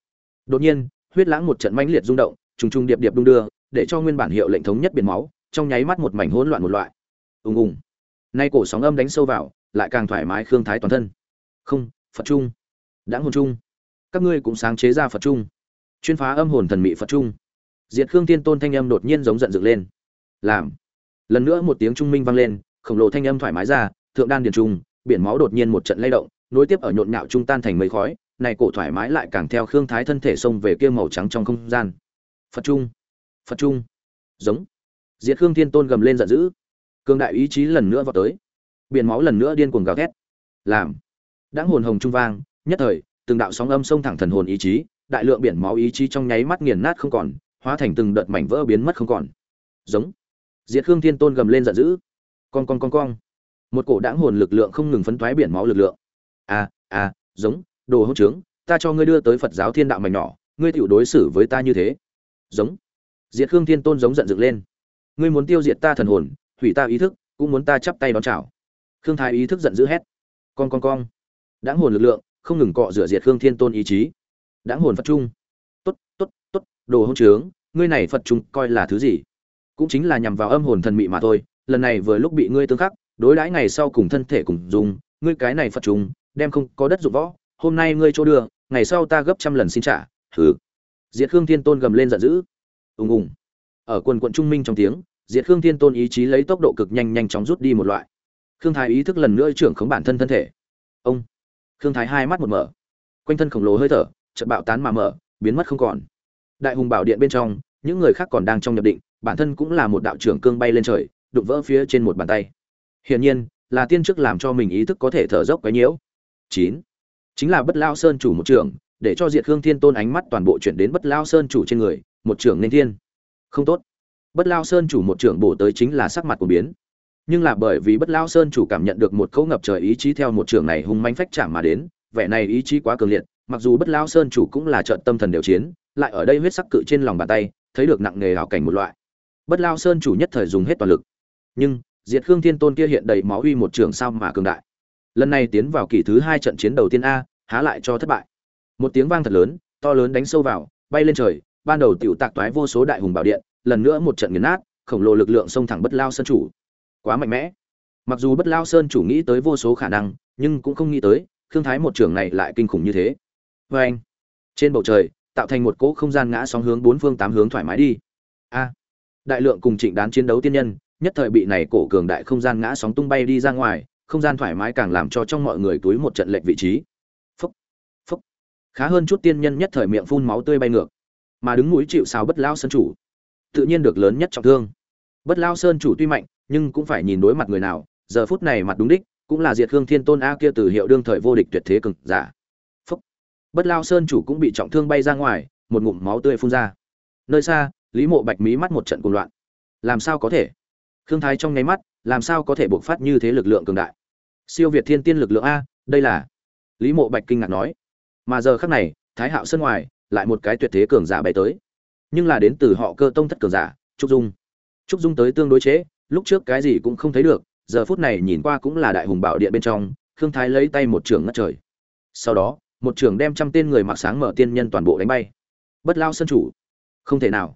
[SPEAKER 1] Đột nhiên, huyết lãng một trận mãnh liệt rung động, trùng trùng điệp điệp đung đưa, để cho nguyên bản hiệu lệnh thống nhất biển máu, trong nháy mắt một mảnh hỗn loạn một loại. Ùng ùng. Nay cổ sóng âm đánh sâu vào, lại càng thoải mái, khương thái toàn thân. Không, phật trung. Đã hồn trung các ngươi cũng sáng chế ra phật trung, chuyên phá âm hồn thần mị phật trung. Diệt khương tiên tôn thanh âm đột nhiên giống giận dựng lên. Làm. Lần nữa một tiếng trung minh vang lên, khổng lồ thanh âm thoải mái ra, thượng đan điền trung, biển máu đột nhiên một trận lay động, nối tiếp ở nhộn nhạo trung tan thành mây khói, này cổ thoải mái lại càng theo khương thái thân thể xông về kia màu trắng trong không gian. Phật trung. Phật trung. Giống. Diệt khương thiên tôn gầm lên giận dữ. Cường đại ý chí lần nữa vào tới. Biển máu lần nữa điên cuồng gào thét. Làm. Đáng hồn hồng trung vang, nhất thời từng đạo sóng âm sông thẳng thần hồn ý chí, đại lượng biển máu ý chí trong nháy mắt nghiền nát không còn, hóa thành từng đợt mảnh vỡ biến mất không còn. Giống. Diệt khương thiên tôn gầm lên giận dữ. Con con con con một cổ đãng hồn lực lượng không ngừng phấn toái biển máu lực lượng. À à giống, đồ hỗn trướng, ta cho ngươi đưa tới phật giáo thiên đạo mảnh nhỏ, ngươi tiểu đối xử với ta như thế. Giống. Diệt khương thiên tôn giống giận dựng lên. Ngươi muốn tiêu diệt ta thần hồn, hủy ta ý thức, cũng muốn ta chắp tay đón chào. Khương thái ý thức giận dữ hét. Con con con đãng hồn lực lượng không ngừng cọ rửa diệt khương thiên tôn ý chí. Đãng hồn phật trung tốt tốt tốt, đồ hỗn trướng, ngươi này phật trung coi là thứ gì? Cũng chính là nhằm vào âm hồn thần mị mà thôi, lần này vừa lúc bị ngươi tương khắc, đối đãi ngày sau cùng thân thể cùng dùng, ngươi cái này phật trung đem không có đất dụng võ, hôm nay ngươi chỗ đưa, ngày sau ta gấp trăm lần xin trả, Hừ. diệt khương thiên tôn gầm lên giận dữ. Ùng ùng. Ở quần quận trung minh trong tiếng, diệt khương thiên tôn ý chí lấy tốc độ cực nhanh nhanh chóng rút đi một loại. Khương thái ý thức lần nữa trưởng khống bản thân thân thể. Ông khương thái hai mắt một mở. Quanh thân khổng lồ hơi thở, chợt bạo tán mà mở, biến mất không còn. Đại hùng bảo điện bên trong, những người khác còn đang trong nhập định, bản thân cũng là một đạo trưởng cương bay lên trời, đụng vỡ phía trên một bàn tay. Hiển nhiên, là tiên trước làm cho mình ý thức có thể thở dốc quấy nhiễu. Chín. Chính là bất lao sơn chủ một trưởng, để cho diệt khương thiên tôn ánh mắt toàn bộ chuyển đến bất lao sơn chủ trên người, một trưởng nên thiên. Không tốt. Bất lao sơn chủ một trưởng bổ tới chính là sắc mặt của biến nhưng là bởi vì bất lao sơn chủ cảm nhận được một cấu ngập trời ý chí theo một trường này hung manh phách chạm mà đến, vẻ này ý chí quá cường liệt, mặc dù bất lao sơn chủ cũng là trận tâm thần đều chiến, lại ở đây huyết sắc cự trên lòng bàn tay, thấy được nặng nghề hảo cảnh một loại. Bất lao sơn chủ nhất thời dùng hết toàn lực. Nhưng, diệt khương thiên tôn kia hiện đầy máu uy một trường sao mà cường đại. Lần này tiến vào kỳ thứ hai trận chiến đầu tiên a, há lại cho thất bại. Một tiếng vang thật lớn, to lớn đánh sâu vào, bay lên trời, ban đầu tiểu tạc toái vô số đại hùng bảo điện, lần nữa một trận nghiền nát, khổng lồ lực lượng xông thẳng bất lao sơn chủ quá mạnh mẽ. Mặc dù bất lao sơn chủ nghĩ tới vô số khả năng, nhưng cũng không nghĩ tới, khương thái một trưởng này lại kinh khủng như thế. Vê anh, trên bầu trời, tạo thành một cỗ không gian ngã sóng hướng bốn phương tám hướng thoải mái đi. A, đại lượng cùng trịnh đán chiến đấu tiên nhân, nhất thời bị này cổ cường đại không gian ngã sóng tung bay đi ra ngoài, không gian thoải mái càng làm cho trong mọi người túi một trận lệch vị trí. Phúc phúc. Khá hơn chút tiên nhân nhất thời miệng phun máu tươi bay ngược. Mà đứng núi chịu sao bất lao sơn chủ, tự nhiên được lớn nhất trọng thương. Bất lao sơn chủ tuy mạnh nhưng cũng phải nhìn đối mặt người nào, giờ phút này mặt đúng đích, cũng là diệt hương thiên tôn a kia từ hiệu đương thời vô địch tuyệt thế cực giả. Phúc. Bất lao sơn chủ cũng bị trọng thương bay ra ngoài, một ngụm máu tươi phun ra. Nơi xa, lý mộ bạch mí mắt một trận cuồng loạn. Làm sao có thể? Khương thái trong nháy mắt, làm sao có thể bộc phát như thế lực lượng cường đại? Siêu việt thiên tiên lực lượng a, đây là? Lý mộ bạch kinh ngạc nói. Mà giờ khắc này, thái hạo sân ngoài, lại một cái tuyệt thế cường giả bay tới. Nhưng là đến từ họ cơ tông thất cường giả, trúc dung. Trúc dung tới tương đối chế lúc trước cái gì cũng không thấy được, giờ phút này nhìn qua cũng là đại hùng bảo điện bên trong, khương thái lấy tay một trường ngất trời. Sau đó, một trường đem trăm tên người mặc sáng mở tiên nhân toàn bộ đánh bay. Bất lao sơn chủ. Không thể nào.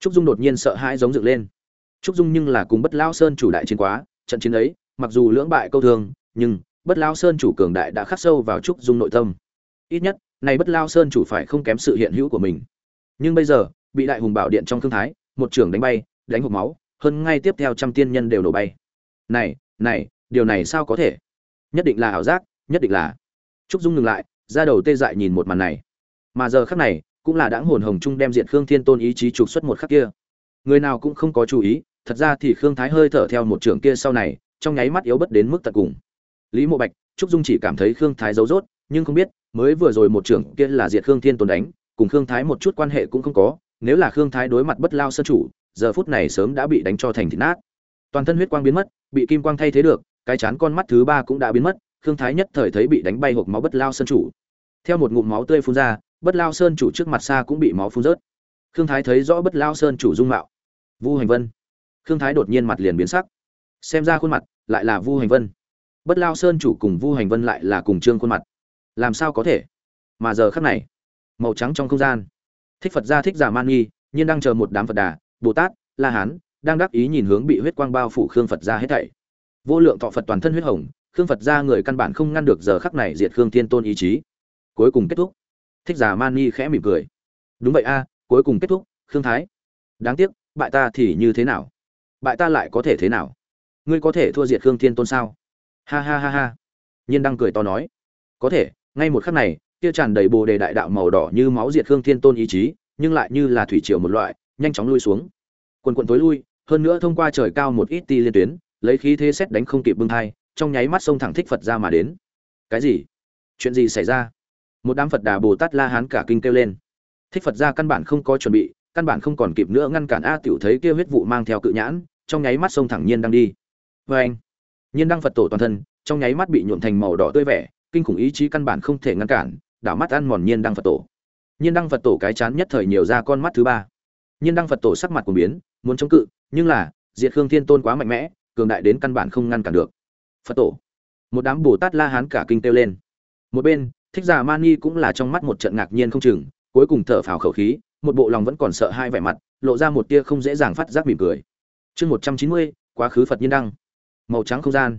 [SPEAKER 1] Trúc dung đột nhiên sợ hãi giống dựng lên. Trúc dung nhưng là cùng bất lao sơn chủ đại chiến quá, trận chiến ấy, mặc dù lưỡng bại câu thương, nhưng bất lao sơn chủ cường đại đã khắc sâu vào trúc dung nội tâm. Ít nhất, này bất lao sơn chủ phải không kém sự hiện hữu của mình. Nhưng bây giờ, bị đại hùng bảo điện trong thương thái, một trưởng đánh bay, đánh hộp máu hơn ngay tiếp theo trăm tiên nhân đều nổ bay. Này này, điều này sao có thể? Nhất định là ảo giác, nhất định là. Trúc dung ngừng lại, ra đầu tê dại nhìn một màn này. Mà giờ khắc này, cũng là đãng hồn hồng trung đem diện khương thiên tôn ý chí trục xuất một khắc kia. Người nào cũng không có chú ý, thật ra thì khương thái hơi thở theo một trưởng kia sau này, trong nháy mắt yếu bất đến mức tận cùng. Lý mộ bạch, trúc dung chỉ cảm thấy khương thái giấu rốt, nhưng không biết, mới vừa rồi một trưởng kia là diệt khương thiên tôn đánh, cùng khương thái một chút quan hệ cũng không có, nếu là khương thái đối mặt bất lao sân chủ giờ phút này sớm đã bị đánh cho thành thịt nát. Toàn thân huyết quang biến mất, bị kim quang thay thế được, cái chán con mắt thứ ba cũng đã biến mất, khương thái nhất thời thấy bị đánh bay hộp máu bất lao sơn chủ. Theo một ngụm máu tươi phun ra, bất lao sơn chủ trước mặt xa cũng bị máu phun rớt. Khương thái thấy rõ bất lao sơn chủ dung mạo. Vu hành vân. Khương thái đột nhiên mặt liền biến sắc. Xem ra khuôn mặt lại là vu hành vân. Bất lao sơn chủ cùng vu hành vân lại là cùng trương khuôn mặt. Làm sao có thể? Mà giờ khắc này, màu trắng trong không gian. Thích phật gia thích giả man nghi, nhiên đang chờ một đám phật đà bồ tát, la hán, đang đắc ý nhìn hướng bị huyết quang bao phủ khương phật gia hết thảy. Vô lượng thọ phật toàn thân huyết hồng, khương phật gia người căn bản không ngăn được giờ khắc này diệt khương thiên tôn ý chí. Cuối cùng kết thúc. Thích giả man khẽ mỉm cười. Đúng vậy a, cuối cùng kết thúc, khương thái. Đáng tiếc, bại ta thì như thế nào? Bại ta lại có thể thế nào? Ngươi có thể thua diệt khương thiên tôn sao? Ha ha ha ha. Nhiên đang cười to nói. Có thể, ngay một khắc này, kia tràn đầy bồ đề đại đạo màu đỏ như máu diệt khương thiên tôn ý chí, nhưng lại như là thủy triều một loại nhanh chóng lui xuống. Quần quần tối lui hơn nữa thông qua trời cao một ít ti liên tuyến lấy khí thế xét đánh không kịp bưng thai, trong nháy mắt sông thẳng thích phật ra mà đến. Cái gì? Chuyện gì xảy ra? Một đám phật đà bồ tát la hán cả kinh kêu lên. Thích phật ra căn bản không có chuẩn bị căn bản không còn kịp nữa ngăn cản a tiểu thấy kia huyết vụ mang theo cự nhãn trong nháy mắt sông thẳng nhiên đang đi. Vê anh nhiên đang phật tổ toàn thân trong nháy mắt bị nhuộm thành màu đỏ tươi vẻ kinh khủng ý chí căn bản không thể ngăn cản đảo mắt ăn mòn nhiên đang phật tổ. Nhiên đăng phật tổ cái chán nhất thời nhiều ra con mắt thứ ba nhiên đăng phật tổ sắc mặt của biến, muốn chống cự, nhưng là, diệt khương thiên tôn quá mạnh mẽ, cường đại đến căn bản không ngăn cản được. Phật tổ. Một đám bồ tát la hán cả kinh kêu lên. Một bên, thích giả mani cũng là trong mắt một trận ngạc nhiên không chừng, cuối cùng thở phào khẩu khí, một bộ lòng vẫn còn sợ hai vẻ mặt, lộ ra một tia không dễ dàng phát giác mỉm cười. Chương một trăm chín mươi, quá khứ phật nhiên đăng. Màu trắng không gian.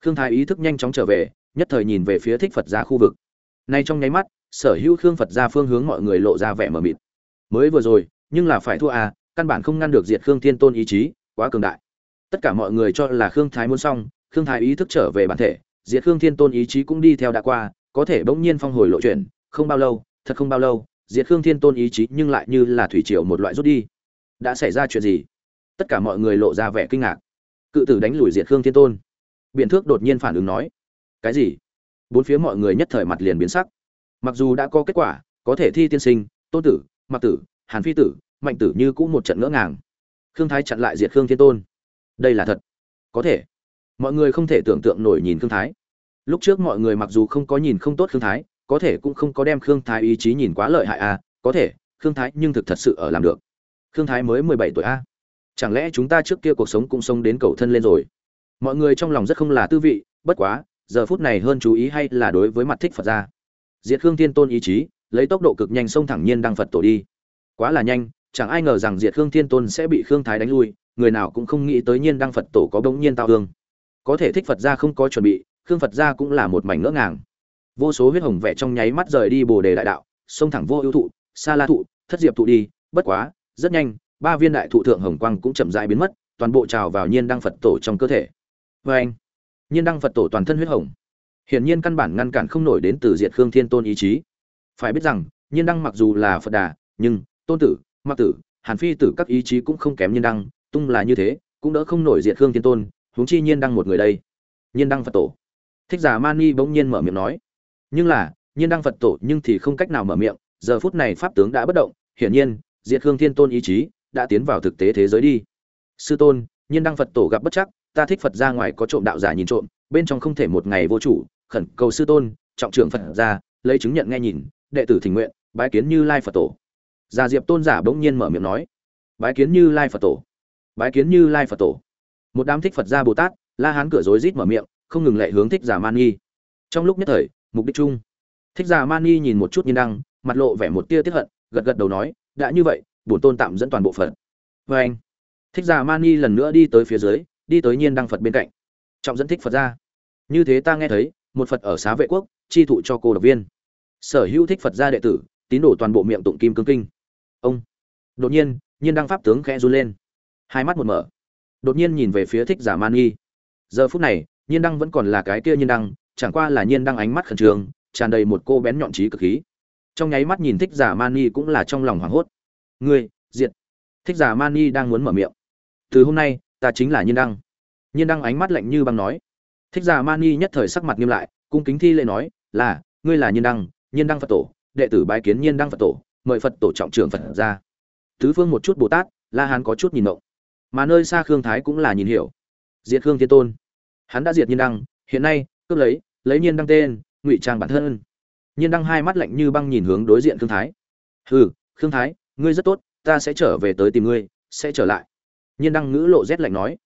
[SPEAKER 1] Khương thái ý thức nhanh chóng trở về, nhất thời nhìn về phía thích phật ra khu vực. Nay trong nháy mắt, sở hữu khương phật ra phương hướng mọi người lộ ra vẻ mờ mịt. Mới vừa rồi nhưng là phải thua à căn bản không ngăn được diệt khương thiên tôn ý chí, quá cường đại. Tất cả mọi người cho là khương thái muốn xong, khương thái ý thức trở về bản thể, diệt khương thiên tôn ý chí cũng đi theo đã qua, có thể bỗng nhiên phong hồi lộ chuyển, không bao lâu, thật không bao lâu, diệt khương thiên tôn ý chí nhưng lại như là thủy triều một loại rút đi. Đã xảy ra chuyện gì? Tất cả mọi người lộ ra vẻ kinh ngạc. Cự tử đánh lùi diệt khương thiên tôn. Biện thước đột nhiên phản ứng nói, cái gì? Bốn phía mọi người nhất thời mặt liền biến sắc. Mặc dù đã có kết quả, có thể thi tiên sinh, tôn tử, mặc tử, hàn phi tử mạnh tử như cũng một trận ngỡ ngàng. Khương thái chặn lại diệt khương thiên tôn. Đây là thật. Có thể. Mọi người không thể tưởng tượng nổi nhìn khương thái. Lúc trước mọi người mặc dù không có nhìn không tốt khương thái, có thể cũng không có đem khương thái ý chí nhìn quá lợi hại à có thể, khương thái nhưng thực thật sự ở làm được. Khương thái mới mười bảy tuổi a. À. chẳng lẽ chúng ta trước kia cuộc sống cũng sống đến cầu thân lên rồi? Mọi người trong lòng rất không là tư vị, bất quá, giờ phút này hơn chú ý hay là đối với mặt thích phật gia diệt khương thiên tôn ý chí, lấy tốc độ cực nhanh xông thẳng nhiên đăng phật tổ đi. Quá là nhanh chẳng ai ngờ rằng diệt khương thiên tôn sẽ bị khương thái đánh lui, người nào cũng không nghĩ tới nhiên đăng phật tổ có bỗng nhiên tao hương. Có thể thích phật gia không có chuẩn bị, khương phật gia cũng là một mảnh ngỡ ngàng. Vô số huyết hồng vẽ trong nháy mắt rời đi bồ đề đại đạo xông thẳng vô ưu thụ, sa la thụ, thất diệp thụ đi, bất quá, rất nhanh, ba viên đại thụ thượng hồng quang cũng chậm rãi biến mất, toàn bộ trào vào nhiên đăng phật tổ trong cơ thể. Vê anh, nhiên đăng phật tổ toàn thân huyết hồng. Hiển nhiên căn bản ngăn cản không nổi đến từ diệt khương thiên tôn ý chí. Phải biết rằng, nhiên đăng mặc dù là phật đà, nhưng, tôn tử mặc tử, hàn phi tử các ý chí cũng không kém nhiên đăng, tung là như thế, cũng đỡ không nổi diệt khương thiên tôn, huống chi nhiên đăng một người đây. Nhiên đăng phật tổ. Thích giả mani bỗng nhiên mở miệng nói. Nhưng là, nhiên đăng phật tổ nhưng thì không cách nào mở miệng, giờ phút này pháp tướng đã bất động, hiển nhiên, diệt khương thiên tôn ý chí đã tiến vào thực tế thế giới đi. Sư tôn, nhiên đăng phật tổ gặp bất chắc, ta thích phật ra ngoài có trộm đạo giả nhìn trộm, bên trong không thể một ngày vô chủ, khẩn cầu sư tôn, trọng trưởng phật ra, lấy chứng nhận nghe nhìn, đệ tử thỉnh nguyện, bái kiến như lai phật tổ già diệp tôn giả bỗng nhiên mở miệng nói, bái kiến như lai phật tổ. Bái kiến như lai phật tổ. Một đám thích phật gia bồ tát, la hán cửa rối rít mở miệng, không ngừng lại hướng thích giả man nghi trong lúc nhất thời, mục đích chung, thích giả man nghi nhìn một chút nhiên đăng, mặt lộ vẻ một tia tiếp hận, gật gật đầu nói, đã như vậy, bổn tôn tạm dẫn toàn bộ phật. Vê anh, thích giả man nghi lần nữa đi tới phía dưới, đi tới nhiên đăng phật bên cạnh. Trọng dẫn thích phật ra. Như thế ta nghe thấy, một phật ở xá vệ quốc, chi thụ cho cô độc viên. Sở hữu thích phật gia đệ tử, tín đồ toàn bộ miệng tụng kim cương kinh ông. Đột nhiên nhiên đăng pháp tướng khẽ run lên. Hai mắt một mở. Đột nhiên nhìn về phía thích giả man nghi. Giờ phút này, nhiên đăng vẫn còn là cái kia nhiên đăng, chẳng qua là nhiên đăng ánh mắt khẩn trương, tràn đầy một cô bén nhọn trí cực khí. Trong nháy mắt nhìn thích giả man nghi cũng là trong lòng hoảng hốt. Ngươi, diệt. Thích giả man nghi đang muốn mở miệng. Từ hôm nay, ta chính là nhiên đăng. Nhiên đăng ánh mắt lạnh như băng nói. Thích giả mani nhất thời sắc mặt nghiêm lại, cung kính thi lễ nói, là, ngươi là nhiên đăng nhiên đăng phật tổ, đệ tử bái kiến nhiên đăng phật tổ mời phật tổ trọng trưởng phật ra. Tứ phương một chút bồ tát, la hán có chút nhìn động mà nơi xa khương thái cũng là nhìn hiểu. Diệt khương thiên tôn. Hắn đã diệt nhiên đăng, hiện nay, cướp lấy lấy nhiên đăng tên, ngụy trang bản thân. Nhiên đăng hai mắt lạnh như băng nhìn hướng đối diện khương thái. Hừ, khương thái, ngươi rất tốt, ta sẽ trở về tới tìm ngươi, sẽ trở lại. Nhiên đăng ngữ lộ rét lạnh nói.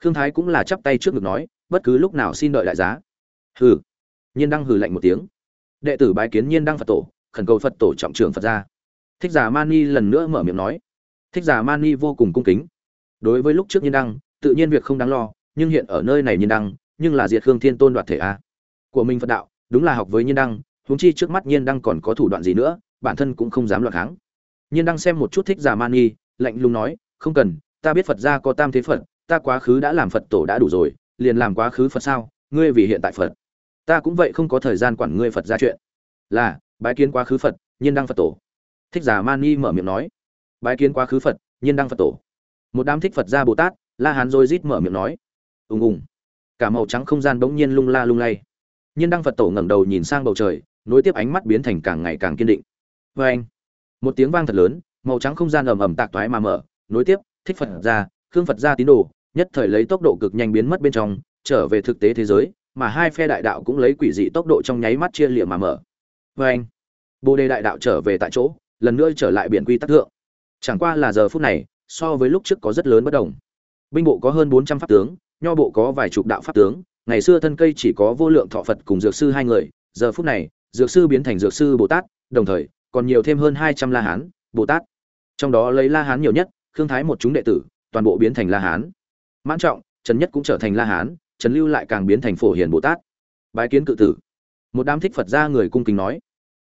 [SPEAKER 1] Khương thái cũng là chắp tay trước ngực nói, bất cứ lúc nào xin đợi đại giá. Hừ. Nhiên đăng hừ lạnh một tiếng. Đệ tử bái kiến nhiên đăng phật tổ, khẩn cầu phật tổ trọng trưởng phật ra thích giả mani lần nữa mở miệng nói. Thích giả mani vô cùng cung kính. Đối với lúc trước nhiên đăng, tự nhiên việc không đáng lo, nhưng hiện ở nơi này nhiên đăng, nhưng là diệt khương thiên tôn đoạt thể a. Của mình phật đạo, đúng là học với nhiên đăng, huống chi trước mắt nhiên đăng còn có thủ đoạn gì nữa, bản thân cũng không dám loạn kháng. Nhiên đăng xem một chút thích giả mani, lạnh lùng nói, không cần, ta biết phật gia có tam thế phật, ta quá khứ đã làm phật tổ đã đủ rồi, liền làm quá khứ phật sao, ngươi vì hiện tại phật. Ta cũng vậy không có thời gian quản ngươi phật ra chuyện. Là, bái kiến quá khứ phật, nhiên đăng phật tổ thích giả mani mở miệng nói. Bái kiến quá khứ phật, nhiên đăng phật tổ. Một đám thích phật gia bồ tát, la hán rồi rít mở miệng nói. Ùng ùng. Cả màu trắng không gian bỗng nhiên lung la lung lay. Nhiên đăng phật tổ ngẩng đầu nhìn sang bầu trời, nối tiếp ánh mắt biến thành càng ngày càng kiên định. Vê anh, một tiếng vang thật lớn, màu trắng không gian ầm ầm tạc toái mà mở, nối tiếp, thích phật gia khương phật gia tín đồ, nhất thời lấy tốc độ cực nhanh biến mất bên trong, trở về thực tế thế giới, mà hai phe đại đạo cũng lấy quỷ dị tốc độ trong nháy mắt chia liệm mà mở. Vê anh, bồ đề đại đạo trở về tại chỗ lần nữa trở lại biển quy tắc thượng. Chẳng qua là giờ phút này, so với lúc trước có rất lớn bất đồng. Binh bộ có hơn bốn trăm pháp tướng, nho bộ có vài chục đạo pháp tướng, ngày xưa thân cây chỉ có vô lượng thọ phật cùng dược sư hai người, giờ phút này, dược sư biến thành dược sư bồ tát, đồng thời, còn nhiều thêm hơn hai trăm la hán, bồ tát. Trong đó lấy la hán nhiều nhất, khương thái một chúng đệ tử, toàn bộ biến thành la hán. Mãn trọng, trần nhất cũng trở thành la hán, trần lưu lại càng biến thành phổ hiền bồ tát. Bái kiến cự tử. Một đám thích phật gia người cung kính nói.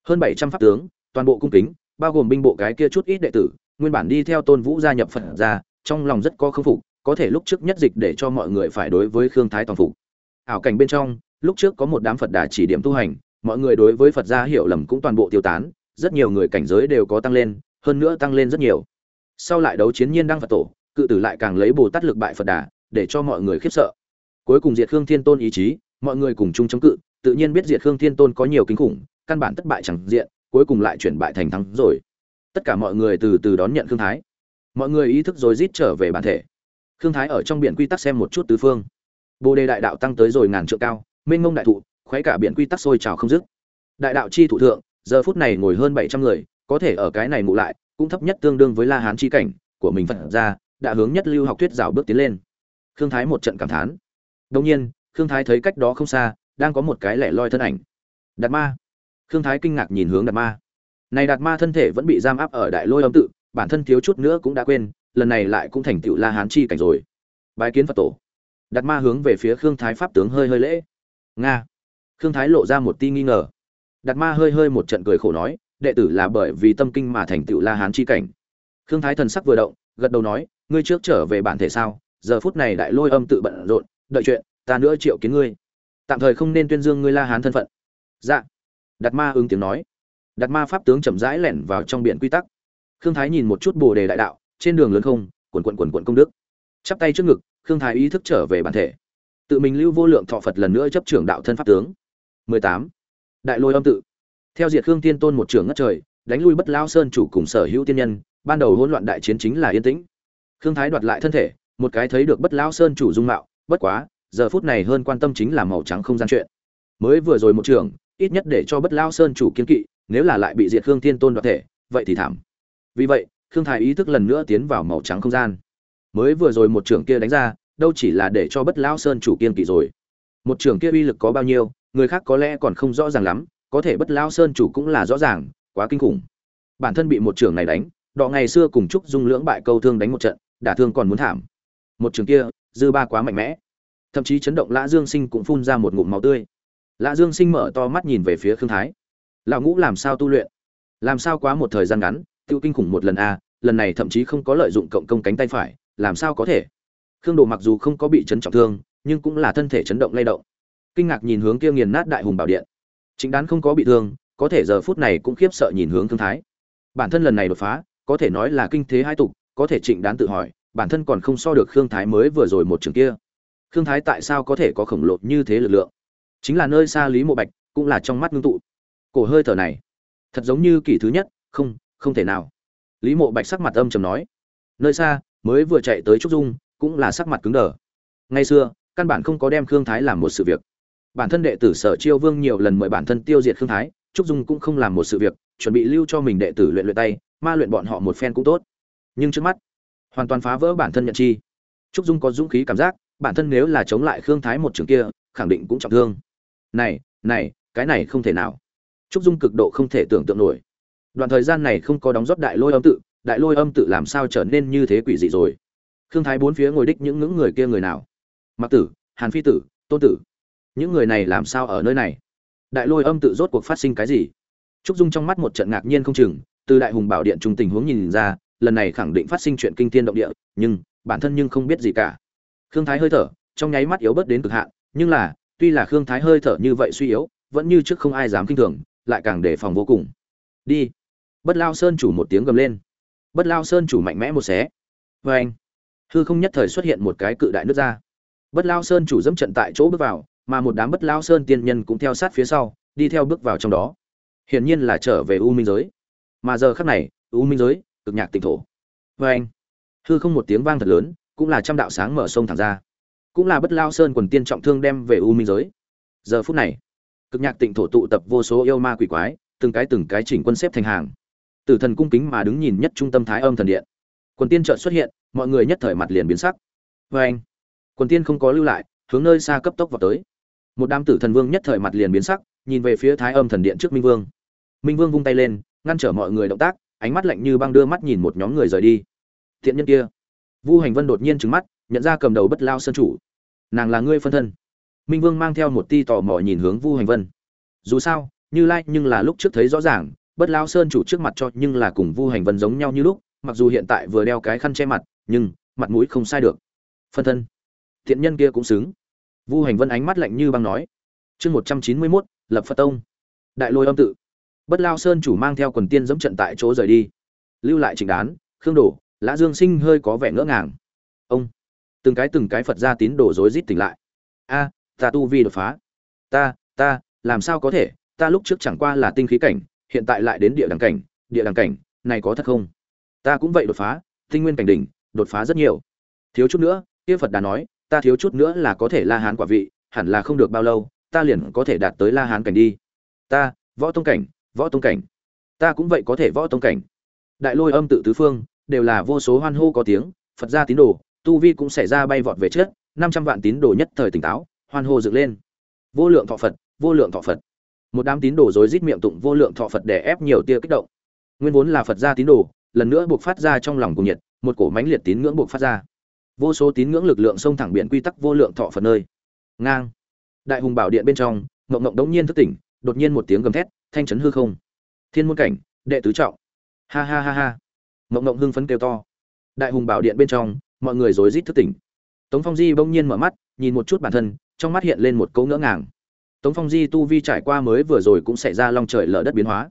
[SPEAKER 1] Hơn bảy trăm pháp tướng, toàn bộ cung kính bao gồm binh bộ cái kia chút ít đệ tử, nguyên bản đi theo tôn vũ gia nhập phật gia, trong lòng rất có khâm phục, có thể lúc trước nhất dịch để cho mọi người phải đối với khương thái toàn phục. Ảo cảnh bên trong, lúc trước có một đám phật đà chỉ điểm tu hành, mọi người đối với phật gia hiểu lầm cũng toàn bộ tiêu tán, rất nhiều người cảnh giới đều có tăng lên, hơn nữa tăng lên rất nhiều. Sau lại đấu chiến nhiên đăng phật tổ, cự tử lại càng lấy bồ tát lực bại phật đà, để cho mọi người khiếp sợ. Cuối cùng diệt khương thiên tôn ý chí, mọi người cùng chung chống cự, tự nhiên biết diệt khương thiên tôn có nhiều kinh khủng, căn bản thất bại chẳng diện cuối cùng lại chuyển bại thành thắng rồi. Tất cả mọi người từ từ đón nhận khương thái. Mọi người ý thức rồi rít trở về bản thể. Khương thái ở trong biển quy tắc xem một chút tứ phương. Bồ đề đại đạo tăng tới rồi ngàn trượng cao, mênh mông đại thụ khoái cả biển quy tắc sôi trào không dứt. Đại đạo chi thủ thượng, giờ phút này ngồi hơn bảy trăm người, có thể ở cái này ngủ lại, cũng thấp nhất tương đương với la hán chi cảnh của mình phật ra đã hướng nhất lưu học thuyết rào bước tiến lên. Khương thái một trận cảm thán. Đông nhiên, khương thái thấy cách đó không xa, đang có một cái lẻ loi thân ảnh. Đạt ma khương thái kinh ngạc nhìn hướng đạt ma. Này đạt ma thân thể vẫn bị giam áp ở đại lôi âm tự, bản thân thiếu chút nữa cũng đã quên, lần này lại cũng thành tựu la hán chi cảnh rồi. Bái kiến phật tổ. Đạt ma hướng về phía khương thái pháp tướng hơi hơi lễ. Nga. Khương thái lộ ra một ti nghi ngờ. Đạt ma hơi hơi một trận cười khổ nói, đệ tử là bởi vì tâm kinh mà thành tựu la hán chi cảnh. Khương thái thần sắc vừa động, gật đầu nói, ngươi trước trở về bản thể sao? Giờ phút này đại lôi âm tự bận rộn, đợi chuyện, ta nữa triệu kiến ngươi. Tạm thời không nên tuyên dương ngươi la hán thân phận. Dạ đạt ma ứng tiếng nói. Đạt ma pháp tướng chậm rãi lẻn vào trong biển quy tắc. Khương thái nhìn một chút bồ đề đại đạo, trên đường lớn không, quần quận quần quận công đức. Chắp tay trước ngực, khương thái ý thức trở về bản thể. Tự mình lưu vô lượng thọ phật lần nữa chấp trưởng đạo thân pháp tướng. 18. đại lôi âm tự. Theo diệt khương tiên tôn một trưởng ngất trời, đánh lui bất lao sơn chủ cùng sở hữu tiên nhân, ban đầu hỗn loạn đại chiến chính là yên tĩnh. Khương thái đoạt lại thân thể, một cái thấy được bất lao sơn chủ dung mạo, bất quá, giờ phút này hơn quan tâm chính là màu trắng không gian chuyện. Mới vừa rồi một trường ít nhất để cho bất lao sơn chủ kiên kỵ, nếu là lại bị diệt khương thiên tôn đoạt thể, vậy thì thảm. Vì vậy, khương thái ý thức lần nữa tiến vào màu trắng không gian. Mới vừa rồi một trưởng kia đánh ra, đâu chỉ là để cho bất lao sơn chủ kiên kỵ rồi. Một trưởng kia uy lực có bao nhiêu, người khác có lẽ còn không rõ ràng lắm, có thể bất lao sơn chủ cũng là rõ ràng, quá kinh khủng. Bản thân bị một trưởng này đánh, đọ ngày xưa cùng chúc dung lưỡng bại câu thương đánh một trận, đả thương còn muốn thảm. Một trường kia, dư ba quá mạnh mẽ. Thậm chí chấn động lã dương sinh cũng phun ra một ngụm máu tươi lã dương sinh mở to mắt nhìn về phía khương thái. Lão ngũ làm sao tu luyện? Làm sao quá một thời gian ngắn tiêu kinh khủng một lần a lần này thậm chí không có lợi dụng cộng công cánh tay phải, làm sao có thể? Khương đồ mặc dù không có bị chấn trọng thương, nhưng cũng là thân thể chấn động lay động. Kinh ngạc nhìn hướng kia nghiền nát đại hùng bảo điện. Chính đán không có bị thương, có thể giờ phút này cũng khiếp sợ nhìn hướng thương thái. Bản thân lần này đột phá, có thể nói là kinh thế hai tục, có thể trịnh đán tự hỏi, bản thân còn không so được khương thái mới vừa rồi một trường kia. Khương thái tại sao có thể có khổng lồ như thế lực lượng? Chính là nơi xa lý mộ bạch, cũng là trong mắt ngưng tụ. Cổ hơi thở này, thật giống như kỷ thứ nhất, không không thể nào. Lý mộ bạch sắc mặt âm trầm nói, nơi xa, mới vừa chạy tới trúc dung, cũng là sắc mặt cứng đờ. Ngày xưa, căn bản không có đem khương thái làm một sự việc. Bản thân đệ tử sở chiêu vương nhiều lần mời bản thân tiêu diệt khương thái, trúc dung cũng không làm một sự việc, chuẩn bị lưu cho mình đệ tử luyện luyện tay, ma luyện bọn họ một phen cũng tốt. Nhưng trước mắt, hoàn toàn phá vỡ bản thân nhận chi. Trúc dung có dũng khí cảm giác, bản thân nếu là chống lại khương thái một trường kia, khẳng định cũng trọng thương này này, cái này không thể nào. Trúc dung cực độ không thể tưởng tượng nổi. Đoạn thời gian này không có đóng rót đại lôi âm tự, đại lôi âm tự làm sao trở nên như thế quỷ dị rồi? Khương thái bốn phía ngồi đích những ngưỡng người kia người nào? Mặc tử, hàn phi tử, tôn tử. Những người này làm sao ở nơi này? Đại lôi âm tự rốt cuộc phát sinh cái gì? Trúc dung trong mắt một trận ngạc nhiên không chừng, từ đại hùng bảo điện trung tình huống nhìn ra, lần này khẳng định phát sinh chuyện kinh thiên động địa, nhưng bản thân nhưng không biết gì cả. Khương thái hơi thở, trong nháy mắt yếu bớt đến cực hạn, nhưng là tuy là khương thái hơi thở như vậy suy yếu, vẫn như trước không ai dám kinh thường, lại càng đề phòng vô cùng. Đi. Bất lao sơn chủ một tiếng gầm lên. Bất lao sơn chủ mạnh mẽ một xé. Vê anh hư không nhất thời xuất hiện một cái cự đại nước ra. Bất lao sơn chủ dẫm trận tại chỗ bước vào, mà một đám bất lao sơn tiên nhân cũng theo sát phía sau, đi theo bước vào trong đó. Hiển nhiên là trở về u minh giới. Mà giờ khắc này, u minh giới, cực nhạc tỉnh thổ. Vê anh hư không một tiếng vang thật lớn, cũng là trăm đạo sáng mở sông thẳng ra cũng là bất lao sơn quần tiên trọng thương đem về u minh giới. Giờ phút này, cực nhạc tịnh thổ tụ tập vô số yêu ma quỷ quái, từng cái từng cái chỉnh quân xếp thành hàng. Tử thần cung kính mà đứng nhìn nhất trung tâm thái âm thần điện. Quần tiên trợn xuất hiện, mọi người nhất thời mặt liền biến sắc. Vê anh, quần tiên không có lưu lại, hướng nơi xa cấp tốc vào tới. Một đám tử thần vương nhất thời mặt liền biến sắc, nhìn về phía thái âm thần điện trước minh vương. Minh vương vung tay lên, ngăn trở mọi người động tác, ánh mắt lạnh như băng đưa mắt nhìn một nhóm người rời đi. Thiện nhân kia. Vu hành vân đột nhiên trứng mắt nhận ra cầm đầu bất lao sơn chủ. Nàng là ngươi phân thân. Minh vương mang theo một ti tò mò nhìn hướng vu hành vân. Dù sao, như lai nhưng là lúc trước thấy rõ ràng, bất lao sơn chủ trước mặt cho nhưng là cùng vu hành vân giống nhau như lúc, mặc dù hiện tại vừa đeo cái khăn che mặt, nhưng mặt mũi không sai được. Phân thân. Thiện nhân kia cũng xứng. Vu hành vân ánh mắt lạnh như băng nói. Chương một trăm chín mươi mốt, lập phật tông. Đại lôi âm tự. Bất lao sơn chủ mang theo quần tiên dẫm trận tại chỗ rời đi. Lưu lại trịnh đán, khương đổ, lã dương sinh hơi có vẻ ngỡ ngàng. Ông từng cái từng cái phật gia tín đồ rối rít tỉnh lại. A, ta tu vi đột phá. Ta ta, làm sao có thể? Ta lúc trước chẳng qua là tinh khí cảnh, hiện tại lại đến địa đẳng cảnh, địa đẳng cảnh, này có thật không? Ta cũng vậy đột phá, tinh nguyên cảnh đỉnh, đột phá rất nhiều. Thiếu chút nữa, kia phật đã nói, ta thiếu chút nữa là có thể la hán quả vị, hẳn là không được bao lâu, ta liền có thể đạt tới la hán cảnh đi. Ta, võ tông cảnh, võ tông cảnh. Ta cũng vậy có thể võ tông cảnh. Đại lôi âm tự tứ phương, đều là vô số hoan hô có tiếng, phật gia tín đồ tu vi cũng xảy ra bay vọt về trước, năm trăm vạn tín đồ nhất thời tỉnh táo, hoan hô dựng lên. Vô lượng thọ phật, vô lượng thọ phật. Một đám tín đồ rối rít miệng tụng vô lượng thọ phật để ép nhiều tia kích động. Nguyên vốn là phật gia tín đồ, lần nữa buộc phát ra trong lòng cùng nhiệt, một cổ mãnh liệt tín ngưỡng buộc phát ra. Vô số tín ngưỡng lực lượng xông thẳng biển quy tắc vô lượng thọ phật nơi. Ngang. Đại hùng bảo điện bên trong, ngộng ngộng đống nhiên thức tỉnh, đột nhiên một tiếng gầm thét, thanh chấn hư không. Thiên môn cảnh, đệ tứ trọng. Ha ha ha ha. Ngộng ngộng hưng phấn kêu to. Đại hùng bảo điện bên trong mọi người rối rít thức tỉnh. Tống phong di bỗng nhiên mở mắt, nhìn một chút bản thân, trong mắt hiện lên một câu ngỡ ngàng. Tống phong di tu vi trải qua mới vừa rồi cũng xảy ra long trời lở đất biến hóa.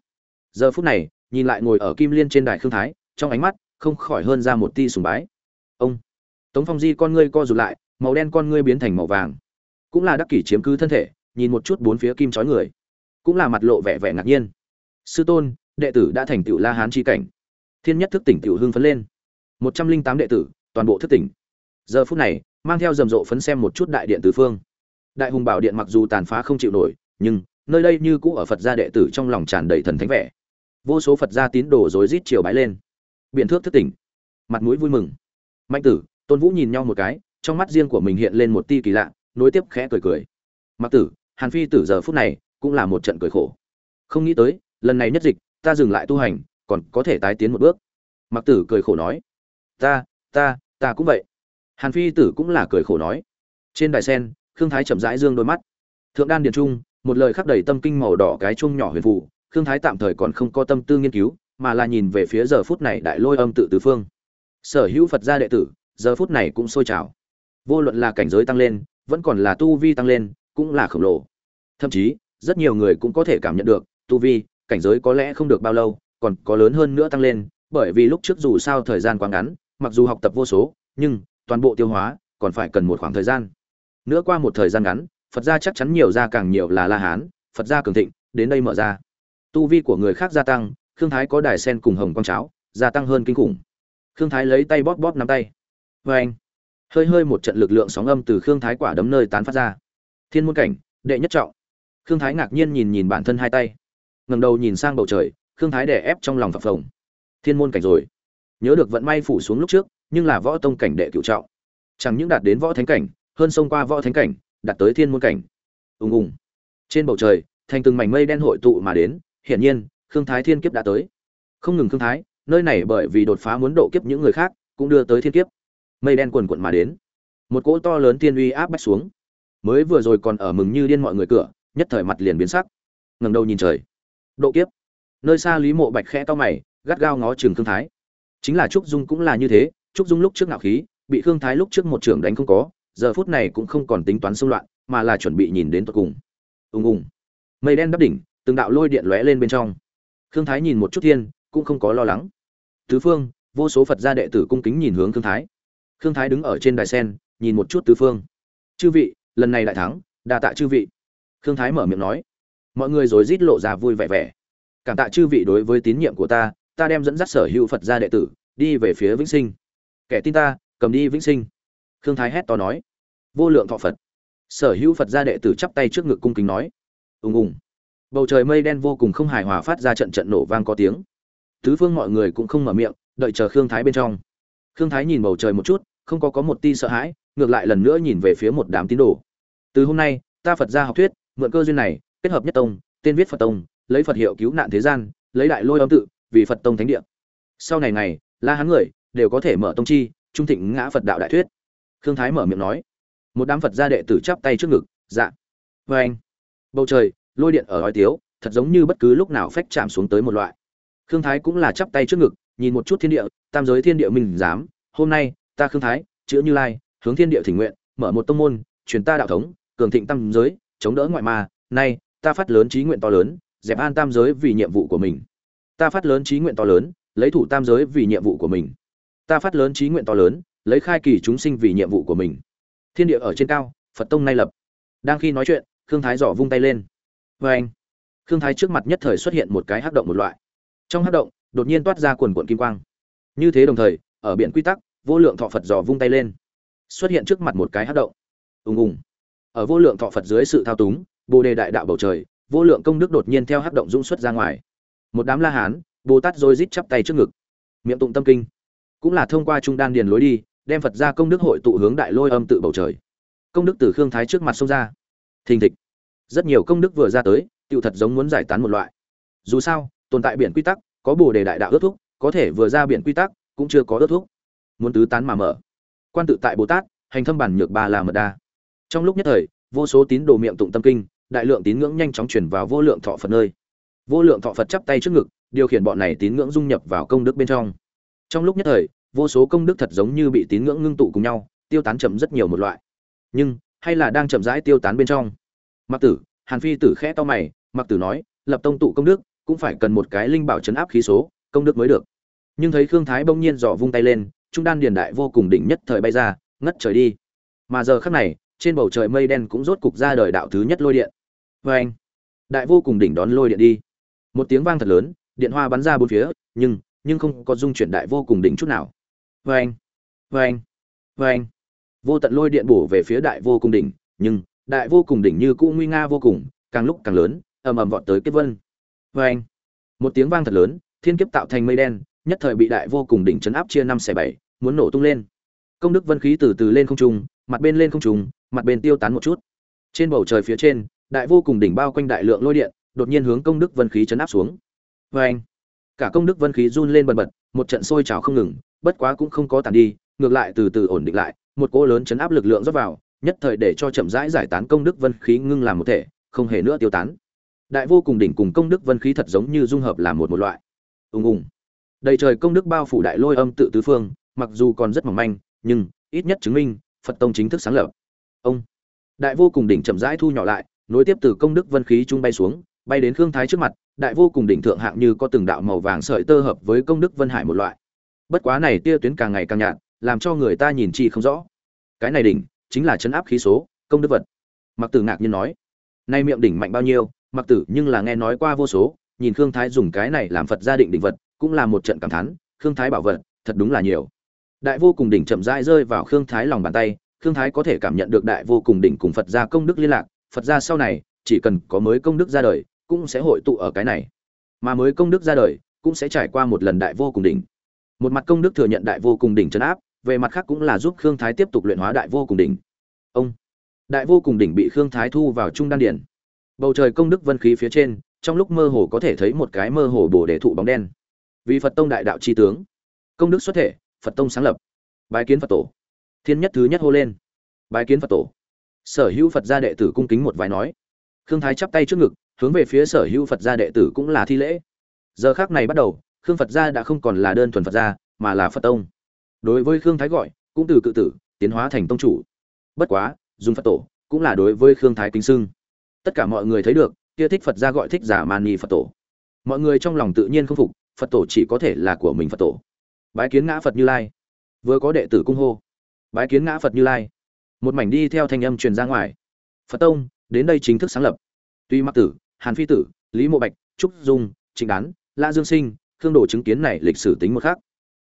[SPEAKER 1] Giờ phút này, nhìn lại ngồi ở kim liên trên đài khương thái, trong ánh mắt không khỏi hơn ra một ti sùng bái. Ông! Tống phong di con ngươi co rụt lại, màu đen con ngươi biến thành màu vàng. Cũng là đắc kỷ chiếm cứ thân thể, nhìn một chút bốn phía kim chói người. Cũng là mặt lộ vẻ vẻ ngạc nhiên. Sư tôn, đệ tử đã thành tựu la hán chi cảnh. Thiên nhất thức tỉnh tiểu hưng phấn lên. Một trăm linh tám đệ tử toàn bộ thức tỉnh. Giờ phút này, mang theo rầm rộ phấn xem một chút đại điện tứ phương. Đại hùng bảo điện mặc dù tàn phá không chịu nổi, nhưng nơi đây như cũ ở phật gia đệ tử trong lòng tràn đầy thần thánh vẻ. Vô số phật gia tín đồ rối rít chiều bái lên. Biện thước thức tỉnh. Mặt mũi vui mừng. Mạnh tử, tôn vũ nhìn nhau một cái, trong mắt riêng của mình hiện lên một ti kỳ lạ, nối tiếp khẽ cười cười. Mặc tử, hàn phi tử giờ phút này cũng là một trận cười khổ. Không nghĩ tới, lần này nhất dịch, ta dừng lại tu hành, còn có thể tái tiến một bước. Mặc tử cười khổ nói, ta ta ta cũng vậy. Hàn phi tử cũng là cười khổ nói. Trên đài sen, khương thái chậm rãi dương đôi mắt. Thượng đan Điền trung, một lời khắc đầy tâm kinh màu đỏ cái chung nhỏ huyền phụ khương thái tạm thời còn không có tâm tư nghiên cứu, mà là nhìn về phía giờ phút này đại lôi âm tự tứ phương. Sở hữu phật gia đệ tử, giờ phút này cũng sôi trào. Vô luận là cảnh giới tăng lên, vẫn còn là tu vi tăng lên, cũng là khổng lồ. Thậm chí, rất nhiều người cũng có thể cảm nhận được, tu vi, cảnh giới có lẽ không được bao lâu, còn có lớn hơn nữa tăng lên, bởi vì lúc trước dù sao thời gian quá ngắn mặc dù học tập vô số, nhưng toàn bộ tiêu hóa còn phải cần một khoảng thời gian. Nữa qua một thời gian ngắn, phật gia chắc chắn nhiều ra càng nhiều là la hán, phật gia cường thịnh, đến đây mở ra. Tu vi của người khác gia tăng, khương thái có đài sen cùng hồng quang cháo, gia tăng hơn kinh khủng. Khương thái lấy tay bóp bóp nắm tay. Vê anh, hơi hơi một trận lực lượng sóng âm từ khương thái quả đấm nơi tán phát ra. Thiên môn cảnh, đệ nhất trọng. Khương thái ngạc nhiên nhìn nhìn bản thân hai tay. Ngầm đầu nhìn sang bầu trời, khương thái đè ép trong lòng phập phồng. Thiên môn cảnh rồi nhớ được vận may phủ xuống lúc trước, nhưng là võ tông cảnh đệ cựu trọng. Chẳng những đạt đến võ thánh cảnh, hơn xông qua võ thánh cảnh, đạt tới thiên môn cảnh. Ùng ùng. Trên bầu trời, thành từng mảnh mây đen hội tụ mà đến, hiển nhiên, khương thái thiên kiếp đã tới. Không ngừng khương thái, nơi này bởi vì đột phá muốn độ kiếp những người khác, cũng đưa tới thiên kiếp. Mây đen quần quận mà đến. Một cỗ to lớn tiên uy áp bách xuống. Mới vừa rồi còn ở mừng như điên mọi người cửa, nhất thời mặt liền biến sắc. Ngẩng đầu nhìn trời. Độ kiếp. Nơi xa lý mộ bạch khẽ to mày, gắt gao ngó chừng khương thái chính là trúc dung cũng là như thế, trúc dung lúc trước ngạo khí, bị khương thái lúc trước một trưởng đánh không có, giờ phút này cũng không còn tính toán xung loạn, mà là chuẩn bị nhìn đến tận cùng. Ùng ùng. Mây đen đắp đỉnh, từng đạo lôi điện lóe lên bên trong. Khương thái nhìn một chút thiên, cũng không có lo lắng. Tứ phương, vô số phật gia đệ tử cung kính nhìn hướng khương thái. Khương thái đứng ở trên đài sen, nhìn một chút tứ phương. Chư vị, lần này đại thắng đà tạ chư vị. Khương thái mở miệng nói. Mọi người rồi rít lộ ra vui vẻ vẻ. Cảm tạ chư vị đối với tín nhiệm của ta ta đem dẫn dắt sở hữu phật gia đệ tử, đi về phía vĩnh sinh. Kẻ tin ta, cầm đi vĩnh sinh. Khương thái hét to nói. Vô lượng thọ phật. Sở hữu phật gia đệ tử chắp tay trước ngực cung kính nói. Ùng ùng. Bầu trời mây đen vô cùng không hài hòa phát ra trận trận nổ vang có tiếng. Tứ phương mọi người cũng không mở miệng, đợi chờ khương thái bên trong. Khương thái nhìn bầu trời một chút, không có có một ti sợ hãi, ngược lại lần nữa nhìn về phía một đám tín đồ. Từ hôm nay, ta phật gia học thuyết, mượn cơ duyên này, kết hợp nhất tông tên viết phật tông, lấy phật hiệu cứu nạn thế gian, lấy đại lôi âm tự vì phật tông thánh địa. Sau này này la hán người đều có thể mở tông chi, trung thịnh ngã phật đạo đại thuyết. Khương thái mở miệng nói, một đám phật gia đệ tử chắp tay trước ngực dạ. Vê anh. Bầu trời, lôi điện ở hói tiếu, thật giống như bất cứ lúc nào phách chạm xuống tới một loại. Khương thái cũng là chắp tay trước ngực, nhìn một chút thiên địa, tam giới thiên địa mình dám, hôm nay, ta khương thái chữ như lai, hướng thiên địa thỉnh nguyện, mở một tông môn, truyền ta đạo thống, cường thịnh tam giới, chống đỡ ngoại ma, nay, ta phát lớn trí nguyện to lớn, dẹp an tam giới vì nhiệm vụ của mình ta phát lớn trí nguyện to lớn, lấy thủ tam giới vì nhiệm vụ của mình. Ta phát lớn trí nguyện to lớn, lấy khai kỳ chúng sinh vì nhiệm vụ của mình. Thiên địa ở trên cao, phật tông nay lập. Đang khi nói chuyện, khương thái giỏ vung tay lên. Vê anh, khương thái trước mặt nhất thời xuất hiện một cái hắc động một loại. Trong hắc động, đột nhiên toát ra quần quận kim quang. Như thế đồng thời, ở biển quy tắc, vô lượng thọ phật giỏ vung tay lên. Xuất hiện trước mặt một cái hắc động. Ùng ùng. Ở vô lượng thọ phật dưới sự thao túng, bồ đề đại đạo bầu trời, vô lượng công đức đột nhiên theo hắc động dũng xuất ra ngoài một đám la hán, bồ tát rồi rít chắp tay trước ngực. Miệng tụng tâm kinh. Cũng là thông qua trung đan điền lối đi, đem phật ra công đức hội tụ hướng đại lôi âm tự bầu trời. Công đức từ khương thái trước mặt xông ra. Thình thịch. Rất nhiều công đức vừa ra tới, tựu thật giống muốn giải tán một loại. Dù sao, tồn tại biển quy tắc, có bồ đề đại đạo ước thúc, có thể vừa ra biển quy tắc, cũng chưa có ước thúc. Muốn tứ tán mà mở. Quan tự tại bồ tát, hành thâm bản nhược ba là mật đa. Trong lúc nhất thời, vô số tín đồ miệng tụng tâm kinh, đại lượng tín ngưỡng nhanh chóng chuyển vào vô lượng thọ phật nơi vô lượng thọ phật chắp tay trước ngực, điều khiển bọn này tín ngưỡng dung nhập vào công đức bên trong. Trong lúc nhất thời, vô số công đức thật giống như bị tín ngưỡng ngưng tụ cùng nhau, tiêu tán chậm rất nhiều một loại. Nhưng, hay là đang chậm rãi tiêu tán bên trong? Mặc tử, hàn phi tử khẽ to mày mặc tử nói, lập tông tụ công đức, cũng phải cần một cái linh bảo chấn áp khí số, công đức mới được. Nhưng thấy khương thái bỗng nhiên dò vung tay lên, trung đan điền đại vô cùng đỉnh nhất thời bay ra, ngất trời đi. Mà giờ khắc này, trên bầu trời mây đen cũng rốt cục ra đời đạo thứ nhất lôi điện. Vê anh đại vô cùng đỉnh đón lôi điện đi một tiếng vang thật lớn, điện hoa bắn ra bốn phía, nhưng nhưng không có dung chuyển đại vô cùng đỉnh chút nào. Vê anh vê anh vê anh vô tận lôi điện bổ về phía đại vô cùng đỉnh, nhưng, đại vô cùng đỉnh như cũ nguy nga vô cùng, càng lúc càng lớn, ầm ầm vọt tới kết vân. Vê anh một tiếng vang thật lớn, thiên kiếp tạo thành mây đen, nhất thời bị đại vô cùng đỉnh chấn áp chia năm xẻ bảy, muốn nổ tung lên. Công đức vân khí từ từ lên không trung, mặt bên lên không trung, mặt bên tiêu tán một chút. Trên bầu trời phía trên, đại vô cùng đỉnh bao quanh đại lượng lôi điện đột nhiên hướng công đức vân khí chấn áp xuống. Vê anh, cả công đức vân khí run lên bần bật, một trận sôi trào không ngừng, bất quá cũng không có tàn đi, ngược lại từ từ ổn định lại, một cỗ lớn chấn áp lực lượng rót vào, nhất thời để cho chậm rãi giải tán công đức vân khí ngưng làm một thể, không hề nữa tiêu tán. Đại vô cùng đỉnh cùng công đức vân khí thật giống như dung hợp làm một một loại. Ùng ùng. Đầy trời công đức bao phủ đại lôi âm tự tứ phương, mặc dù còn rất mỏng manh, nhưng ít nhất chứng minh phật tông chính thức sáng lập. Ông. Đại vô cùng đỉnh chậm rãi thu nhỏ lại, nối tiếp từ công đức vân khí trung bay xuống bay đến khương thái trước mặt, đại vô cùng đỉnh thượng hạng như có từng đạo màu vàng sợi tơ hợp với công đức vân hải một loại. Bất quá này tia tuyến càng ngày càng nhạt, làm cho người ta nhìn chi không rõ. Cái này đỉnh chính là chấn áp khí số, công đức vật. Mặc tử ngạc nhiên nói, nay miệng đỉnh mạnh bao nhiêu? Mặc tử nhưng là nghe nói qua vô số, nhìn khương thái dùng cái này làm phật gia định đỉnh vật, cũng là một trận cảm thán, khương thái bảo vật, thật đúng là nhiều. Đại vô cùng đỉnh chậm rãi rơi vào khương thái lòng bàn tay, khương thái có thể cảm nhận được đại vô cùng đỉnh cùng phật gia công đức liên lạc, phật gia sau này chỉ cần có mới công đức ra đời cũng sẽ hội tụ ở cái này. Mà mới công đức ra đời, cũng sẽ trải qua một lần đại vô cùng đỉnh. Một mặt công đức thừa nhận đại vô cùng đỉnh trấn áp, về mặt khác cũng là giúp khương thái tiếp tục luyện hóa đại vô cùng đỉnh. Ông, đại vô cùng đỉnh bị khương thái thu vào trung đan điển. Bầu trời công đức vân khí phía trên, trong lúc mơ hồ có thể thấy một cái mơ hồ bổ để thụ bóng đen. Vì phật tông đại đạo tri tướng, công đức xuất thể, phật tông sáng lập. Bái kiến phật tổ. Thiên nhất thứ nhất hô lên. Bái kiến phật tổ. Sở hữu phật gia đệ tử cung kính một vài nói. Khương thái chắp tay trước ngực hướng về phía sở hữu phật gia đệ tử cũng là thi lễ. Giờ khác này bắt đầu, khương phật gia đã không còn là đơn thuần phật gia, mà là phật tông. Đối với khương thái gọi, cũng từ cự tử, tiến hóa thành tông chủ. Bất quá, dùng phật tổ, cũng là đối với khương thái kính sưng tất cả mọi người thấy được, kia thích phật gia gọi thích giả mani phật tổ. Mọi người trong lòng tự nhiên không phục, phật tổ chỉ có thể là của mình phật tổ. Bái kiến ngã phật như lai. Vừa có đệ tử cung hô. Bái kiến ngã phật như lai. Một mảnh đi theo thanh âm truyền ra ngoài. Phật tông, đến đây chính thức sáng lập. Tuy mặc tử hàn phi tử, lý mộ bạch, trúc dung, trịnh đán, la dương sinh, khương đồ chứng kiến này lịch sử tính một khác.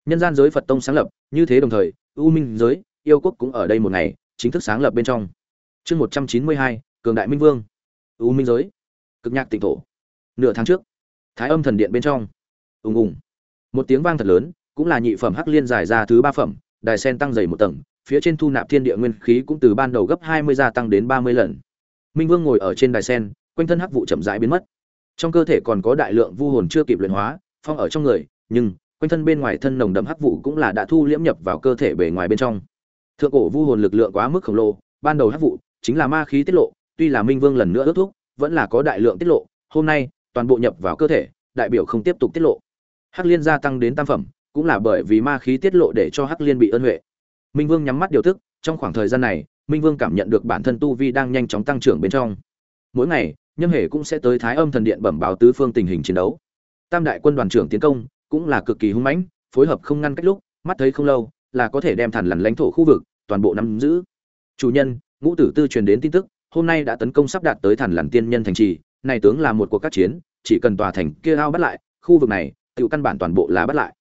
[SPEAKER 1] Nhân gian giới phật tông sáng lập, như thế đồng thời, u minh giới, yêu quốc cũng ở đây một ngày, chính thức sáng lập bên trong. Chương một trăm chín mươi hai, cường đại minh vương. U minh giới, cực nhạc tịnh thổ. Nửa tháng trước, thái âm thần điện bên trong. Ùng ùng. Một tiếng vang thật lớn, cũng là nhị phẩm hắc liên giải ra thứ ba phẩm, đài sen tăng dày một tầng, phía trên thu nạp thiên địa nguyên khí cũng từ ban đầu gấp hai mươi gia tăng đến ba mươi lần. Minh vương ngồi ở trên đài sen quanh thân hắc vụ chậm rãi biến mất. Trong cơ thể còn có đại lượng vu hồn chưa kịp luyện hóa, phong ở trong người, nhưng quanh thân bên ngoài thân nồng đậm hắc vụ cũng là đã thu liễm nhập vào cơ thể bề ngoài bên trong. Thượng cổ vu hồn lực lượng quá mức khổng lồ, ban đầu hắc vụ chính là ma khí tiết lộ, tuy là minh vương lần nữa ước thúc, vẫn là có đại lượng tiết lộ, hôm nay toàn bộ nhập vào cơ thể, đại biểu không tiếp tục tiết lộ. Hắc liên gia tăng đến tam phẩm, cũng là bởi vì ma khí tiết lộ để cho hắc liên bị ân huệ. Minh vương nhắm mắt điều tức, trong khoảng thời gian này, minh vương cảm nhận được bản thân tu vi đang nhanh chóng tăng trưởng bên trong. Mỗi ngày nhâm hề cũng sẽ tới thái âm thần điện bẩm báo tứ phương tình hình chiến đấu. Tam đại quân đoàn trưởng tiến công cũng là cực kỳ hung mãnh, phối hợp không ngăn cách lúc, mắt thấy không lâu là có thể đem thản lằn lãnh thổ khu vực toàn bộ nắm giữ. Chủ nhân, ngũ tử tư truyền đến tin tức, hôm nay đã tấn công sắp đạt tới thản lằn tiên nhân thành trì, này tướng là một cuộc các chiến, chỉ cần tòa thành kia ao bắt lại, khu vực này tự căn bản toàn bộ là bắt lại.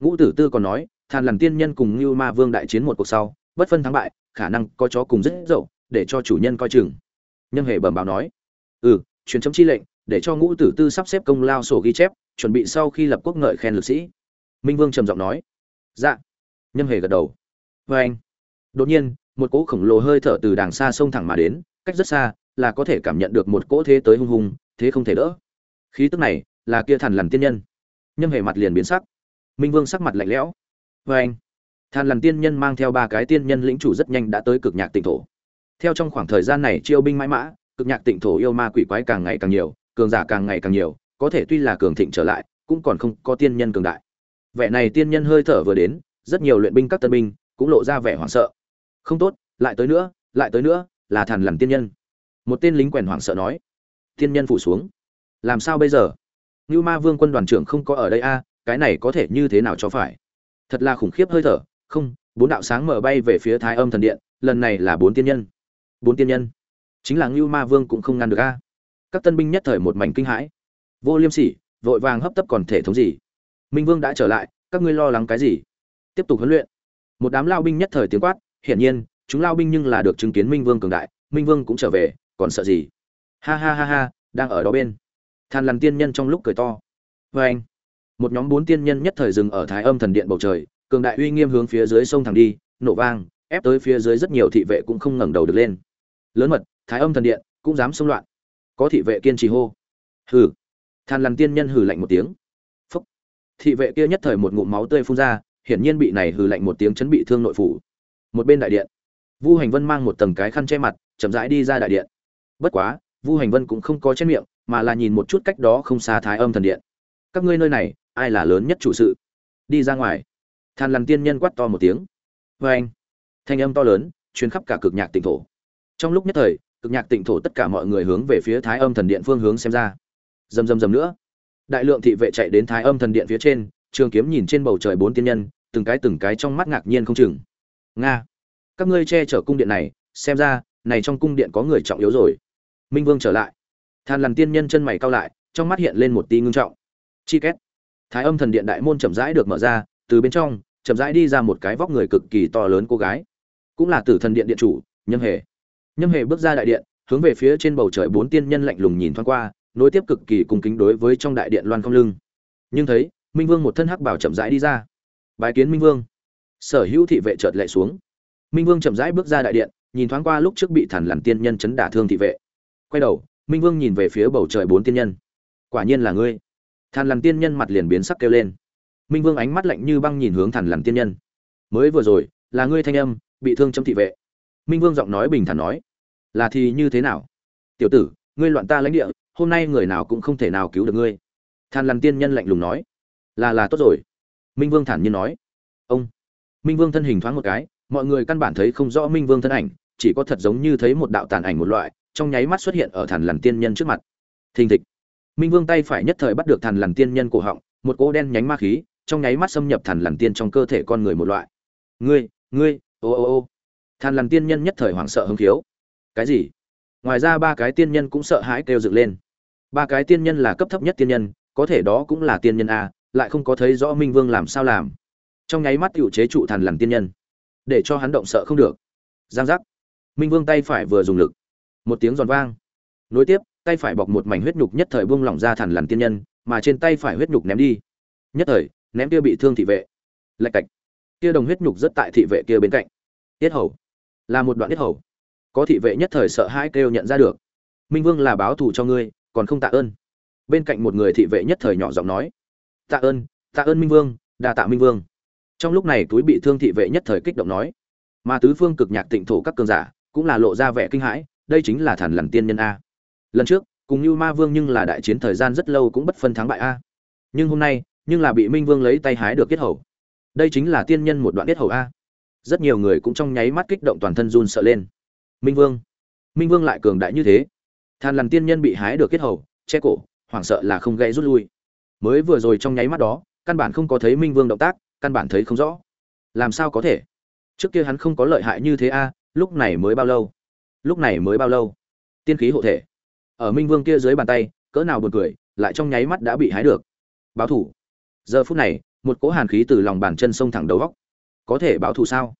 [SPEAKER 1] Ngũ tử tư còn nói thàn lằn tiên nhân cùng như ma vương đại chiến một cuộc sau, bất phân thắng bại, khả năng có chó cùng rất dậu, để cho chủ nhân coi chừng. Nhâm Hề bẩm báo nói ừ truyền chấm chi lệnh, để cho ngũ tử tư sắp xếp công lao sổ ghi chép, chuẩn bị sau khi lập quốc ngợi khen lực sĩ. Minh vương trầm giọng nói. Dạ. Nhân hề gật đầu. Vê anh. Đột nhiên, một cỗ khổng lồ hơi thở từ đàng xa sông thẳng mà đến, cách rất xa, là có thể cảm nhận được một cỗ thế tới hung hùng thế không thể đỡ. Khí tức này, là kia thằn lằn tiên nhân. Nhân hề mặt liền biến sắc. Minh vương sắc mặt lạnh lẽo. Vê anh. Thần lằn tiên nhân mang theo ba cái tiên nhân lĩnh chủ rất nhanh đã tới cực nhạc tịnh thổ. Theo trong khoảng thời gian này, chiêu binh mãi mã cực nhạc tịnh thổ yêu ma quỷ quái càng ngày càng nhiều, cường giả càng ngày càng nhiều, có thể tuy là cường thịnh trở lại, cũng còn không có tiên nhân cường đại. Vẻ này tiên nhân hơi thở vừa đến, rất nhiều luyện binh các tân binh cũng lộ ra vẻ hoảng sợ. Không tốt, lại tới nữa, lại tới nữa, là thàn lằn tiên nhân. Một tên lính quèn hoảng sợ nói. Tiên nhân phủ xuống. Làm sao bây giờ? Như ma vương quân đoàn trưởng không có ở đây a, cái này có thể như thế nào cho phải? Thật là khủng khiếp hơi thở. Không, bốn đạo sáng mở bay về phía thái âm thần điện, lần này là bốn tiên nhân. Bốn tiên nhân chính là ngưu ma vương cũng không ngăn được a. Các tân binh nhất thời một mảnh kinh hãi. Vô liêm sỉ, vội vàng hấp tấp còn thể thống gì? Minh vương đã trở lại, các ngươi lo lắng cái gì? Tiếp tục huấn luyện. Một đám lao binh nhất thời tiếng quát, hiển nhiên, chúng lao binh nhưng là được chứng kiến minh vương cường đại, minh vương cũng trở về, còn sợ gì? Ha ha ha ha, đang ở đó bên. Than lằn tiên nhân trong lúc cười to. Vê anh, một nhóm bốn tiên nhân nhất thời dừng ở thái âm thần điện bầu trời, cường đại uy nghiêm hướng phía dưới sông thẳng đi, nổ vang, ép tới phía dưới rất nhiều thị vệ cũng không ngẩng đầu được lên. Lớn mật thái âm thần điện, cũng dám xông loạn. Có thị vệ kiên trì hô. Hừ. Than lằn tiên nhân hừ lạnh một tiếng. Phúc. Thị vệ kia nhất thời một ngụm máu tươi phun ra, hiển nhiên bị này hừ lạnh một tiếng chấn bị thương nội phủ. Một bên đại điện. Vu hành vân mang một tầng cái khăn che mặt, chậm rãi đi ra đại điện. Bất quá, vu hành vân cũng không có chết miệng, mà là nhìn một chút cách đó không xa thái âm thần điện. Các ngươi nơi này, ai là lớn nhất chủ sự? Đi ra ngoài. Than lằn tiên nhân quát to một tiếng. Vê anh thanh âm to lớn chuyến khắp cả cực nhạc tỉnh thổ. Trong lúc nhất thời cực nhạc tịnh thổ tất cả mọi người hướng về phía thái âm thần điện phương hướng xem ra. Rầm rầm rầm nữa, đại lượng thị vệ chạy đến thái âm thần điện phía trên, trường kiếm nhìn trên bầu trời bốn tiên nhân, từng cái từng cái trong mắt ngạc nhiên không chừng. Nga, các ngươi che chở cung điện này, xem ra, này trong cung điện có người trọng yếu rồi. Minh vương trở lại. Than lằn tiên nhân chân mày cao lại, trong mắt hiện lên một tí ngưng trọng. Chi két. Thái âm thần điện đại môn chậm rãi được mở ra, từ bên trong, chậm rãi đi ra một cái vóc người cực kỳ to lớn cô gái. Cũng là tử thần điện điện chủ, nhâm hề nhâm hề bước ra đại điện, hướng về phía trên bầu trời bốn tiên nhân lạnh lùng nhìn thoáng qua, nối tiếp cực kỳ cung kính đối với trong đại điện loan không lưng. Nhưng thấy, minh vương một thân hắc bảo chậm rãi đi ra. Bài kiến minh vương. Sở hữu thị vệ chợt lệ xuống. Minh vương chậm rãi bước ra đại điện, nhìn thoáng qua lúc trước bị thản lằn tiên nhân chấn đả thương thị vệ. Quay đầu, minh vương nhìn về phía bầu trời bốn tiên nhân. Quả nhiên là ngươi. Thản lằn tiên nhân mặt liền biến sắc kêu lên. Minh vương ánh mắt lạnh như băng nhìn hướng thản lằn tiên nhân. Mới vừa rồi, là ngươi thanh âm, bị thương trong thị vệ minh vương giọng nói bình thản nói, là thì như thế nào? Tiểu tử, ngươi loạn ta lãnh địa, hôm nay người nào cũng không thể nào cứu được ngươi. Than lằn tiên nhân lạnh lùng nói, là là tốt rồi. Minh vương thản nhiên nói, ông. Minh vương thân hình thoáng một cái, mọi người căn bản thấy không rõ minh vương thân ảnh, chỉ có thật giống như thấy một đạo tàn ảnh một loại, trong nháy mắt xuất hiện ở thàn lằn tiên nhân trước mặt. Thình thịch. Minh vương tay phải nhất thời bắt được thàn lằn tiên nhân cổ họng, một cỗ đen nhánh ma khí, trong nháy mắt xâm nhập thàn lằn tiên trong cơ thể con người một loại. Ngươi ngươi, ô ô ô thàn lằn tiên nhân nhất thời hoảng sợ hứng khiếu. Cái gì? Ngoài ra ba cái tiên nhân cũng sợ hãi kêu dựng lên. Ba cái tiên nhân là cấp thấp nhất tiên nhân, có thể đó cũng là tiên nhân a, lại không có thấy rõ minh vương làm sao làm. Trong nháy mắt t chế trụ thàn lằn tiên nhân. Để cho hắn động sợ không được. Giang giác. Minh vương tay phải vừa dùng lực. Một tiếng giòn vang. Nối tiếp, tay phải bọc một mảnh huyết nhục nhất thời buông lỏng ra thàn lằn tiên nhân, mà trên tay phải huyết nhục ném đi. Nhất thời, ném kia bị thương thị vệ. Lạch cạch. Kia đồng huyết nhục rất tại thị vệ kia bên cạnh. Tiết hầu là một đoạn tiết hầu. Có thị vệ nhất thời sợ hãi kêu nhận ra được. Minh vương là báo thù cho ngươi, còn không tạ ơn. Bên cạnh một người thị vệ nhất thời nhỏ giọng nói, tạ ơn tạ ơn minh vương, đa tạ minh vương. Trong lúc này túi bị thương thị vệ nhất thời kích động nói, mà tứ phương cực nhạc tịnh thổ các cường giả cũng là lộ ra vẻ kinh hãi, đây chính là thản lằn tiên nhân a. Lần trước, cùng như ma vương nhưng là đại chiến thời gian rất lâu cũng bất phân thắng bại a. Nhưng hôm nay, nhưng là bị minh vương lấy tay hái được kết hầu. Đây chính là tiên nhân một đoạn kết hầu a rất nhiều người cũng trong nháy mắt kích động toàn thân run sợ lên. Minh vương minh vương lại cường đại như thế. Than lằn tiên nhân bị hái được kết hầu, che cổ, hoảng sợ là không gây rút lui. Mới vừa rồi trong nháy mắt đó, căn bản không có thấy minh vương động tác, căn bản thấy không rõ. Làm sao có thể? Trước kia hắn không có lợi hại như thế a, lúc này mới bao lâu? Lúc này mới bao lâu? Tiên khí hộ thể. Ở minh vương kia dưới bàn tay, cỡ nào buồn cười, lại trong nháy mắt đã bị hái được. Báo thủ. Giờ phút này, một cỗ hàn khí từ lòng bàn chân sông thẳng đầu góc có thể báo thù sao?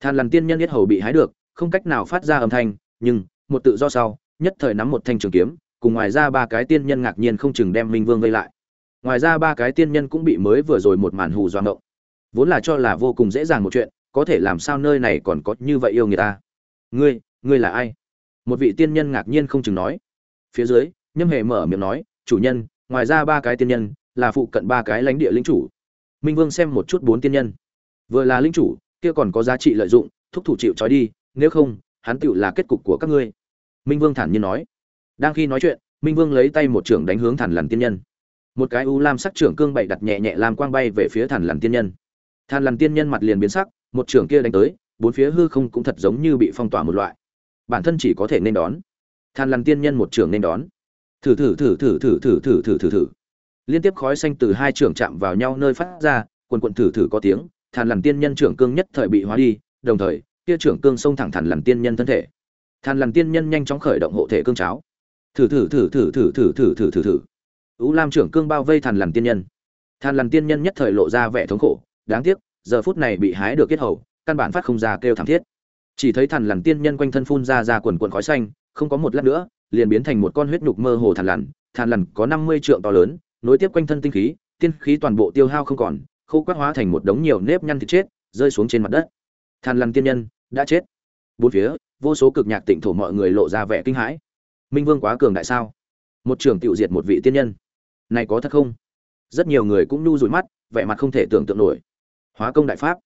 [SPEAKER 1] Than lằn tiên nhân yết hầu bị hái được, không cách nào phát ra âm thanh, nhưng, một tự do sau, nhất thời nắm một thanh trường kiếm, cùng ngoài ra ba cái tiên nhân ngạc nhiên không chừng đem minh vương vây lại. Ngoài ra ba cái tiên nhân cũng bị mới vừa rồi một màn hù doang động vốn là cho là vô cùng dễ dàng một chuyện, có thể làm sao nơi này còn có như vậy yêu người ta? Ngươi ngươi là ai? Một vị tiên nhân ngạc nhiên không chừng nói. Phía dưới, nhâm hề mở miệng nói, chủ nhân, ngoài ra ba cái tiên nhân là phụ cận ba cái lãnh địa lính chủ. Minh vương xem một chút bốn tiên nhân vừa là linh chủ, kia còn có giá trị lợi dụng, thúc thủ chịu trói đi, nếu không, hắn tựu là kết cục của các ngươi. Minh vương thản nhiên nói. Đang khi nói chuyện, minh vương lấy tay một trưởng đánh hướng thản lằn tiên nhân. Một cái u lam sắc trưởng cương bậy đặt nhẹ nhẹ làm quang bay về phía thản lằn tiên nhân. Thản lằn tiên nhân mặt liền biến sắc, một trưởng kia đánh tới, bốn phía hư không cũng thật giống như bị phong tỏa một loại. Bản thân chỉ có thể nên đón. Thản lằn tiên nhân một trưởng nên đón. Thử thử thử thử thử thử thử thử thử thử. Liên tiếp khói xanh từ hai trưởng chạm vào nhau nơi phát ra, quần quần thử thử có tiếng. Thàn lằn tiên nhân trưởng cương nhất thời bị hóa đi, đồng thời, kia trưởng cương xông thẳng thản lằn tiên nhân thân thể. Thàn lằn tiên nhân nhanh chóng khởi động hộ thể cương cháo. Thử thử thử thử thử thử thử thử thử thử. Ú lam trưởng cương bao vây thàn lằn tiên nhân. Thàn lằn tiên nhân nhất thời lộ ra vẻ thống khổ, đáng tiếc, giờ phút này bị hái được kết hầu, căn bản phát không ra kêu thảm thiết. Chỉ thấy thàn lằn tiên nhân quanh thân phun ra ra quần quần khói xanh, không có một lát nữa, liền biến thành một con huyết nhục mơ hồ thàn lằn. Thàn lằn có năm mươi trượng to lớn, nối tiếp quanh thân tinh khí, tiên khí toàn bộ tiêu hao không còn khô quắc hóa thành một đống nhiều nếp nhăn thịt chết, rơi xuống trên mặt đất. Thằn lằn tiên nhân, đã chết. Bốn phía, vô số cực nhạc tịnh thổ mọi người lộ ra vẻ kinh hãi. Minh vương quá cường đại sao? Một trường tiểu diệt một vị tiên nhân. Này có thật không? Rất nhiều người cũng nhu rủi mắt, vẻ mặt không thể tưởng tượng nổi. Hóa công đại pháp.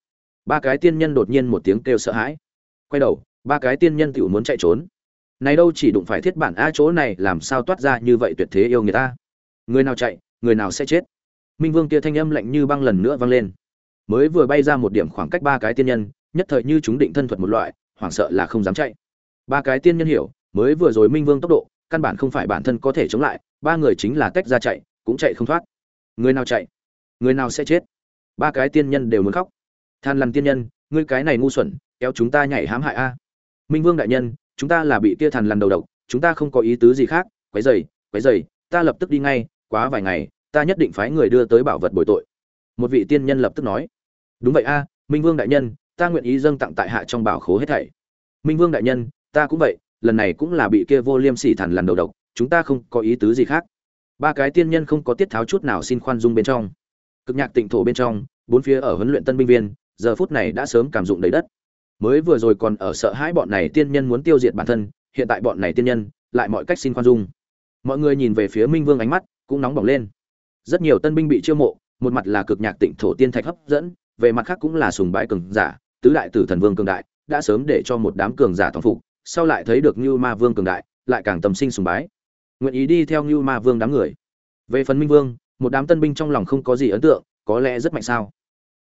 [SPEAKER 1] Ba cái tiên nhân đột nhiên một tiếng kêu sợ hãi. Quay đầu, ba cái tiên nhân tiểu muốn chạy trốn. Này đâu chỉ đụng phải thiết bản a chỗ này, làm sao toát ra như vậy tuyệt thế yêu người ta? Người nào chạy, người nào sẽ chết? Minh vương kia thanh âm lạnh như băng lần nữa vang lên. Mới vừa bay ra một điểm khoảng cách ba cái tiên nhân, nhất thời như chúng định thân thuật một loại, hoảng sợ là không dám chạy. Ba cái tiên nhân hiểu, mới vừa rồi minh vương tốc độ, căn bản không phải bản thân có thể chống lại, ba người chính là tách ra chạy, cũng chạy không thoát. Người nào chạy? Người nào sẽ chết? Ba cái tiên nhân đều muốn khóc. Than lằn tiên nhân, ngươi cái này ngu xuẩn, kéo chúng ta nhảy hãm hại a. Minh vương đại nhân, chúng ta là bị kia thần lằn đầu độc, chúng ta không có ý tứ gì khác, quấy dày quấy dày ta lập tức đi ngay, quá vài ngày ta nhất định phái người đưa tới bảo vật bồi tội. Một vị tiên nhân lập tức nói, đúng vậy a, minh vương đại nhân, ta nguyện ý dâng tặng tại hạ trong bảo khố hết thảy. Minh vương đại nhân, ta cũng vậy, lần này cũng là bị kia vô liêm sỉ thần lần đầu độc, chúng ta không có ý tứ gì khác. Ba cái tiên nhân không có tiết tháo chút nào xin khoan dung bên trong. Cực nhạc tịnh thổ bên trong, bốn phía ở huấn luyện tân binh viên, giờ phút này đã sớm cảm dụng đầy đất. Mới vừa rồi còn ở sợ hãi bọn này tiên nhân muốn tiêu diệt bản thân, hiện tại bọn này tiên nhân, lại mọi cách xin khoan dung. Mọi người nhìn về phía minh vương ánh mắt, cũng nóng bỏng lên rất nhiều tân binh bị chiêu mộ, một mặt là cực nhạc tịnh thổ tiên thạch hấp dẫn, về mặt khác cũng là sùng bái cường giả, tứ đại tử thần vương cường đại, đã sớm để cho một đám cường giả thòng phục, sau lại thấy được như ma vương cường đại, lại càng tâm sinh sùng bái. Nguyện ý đi theo như ma vương đám người. Về phần minh vương, một đám tân binh trong lòng không có gì ấn tượng, có lẽ rất mạnh sao.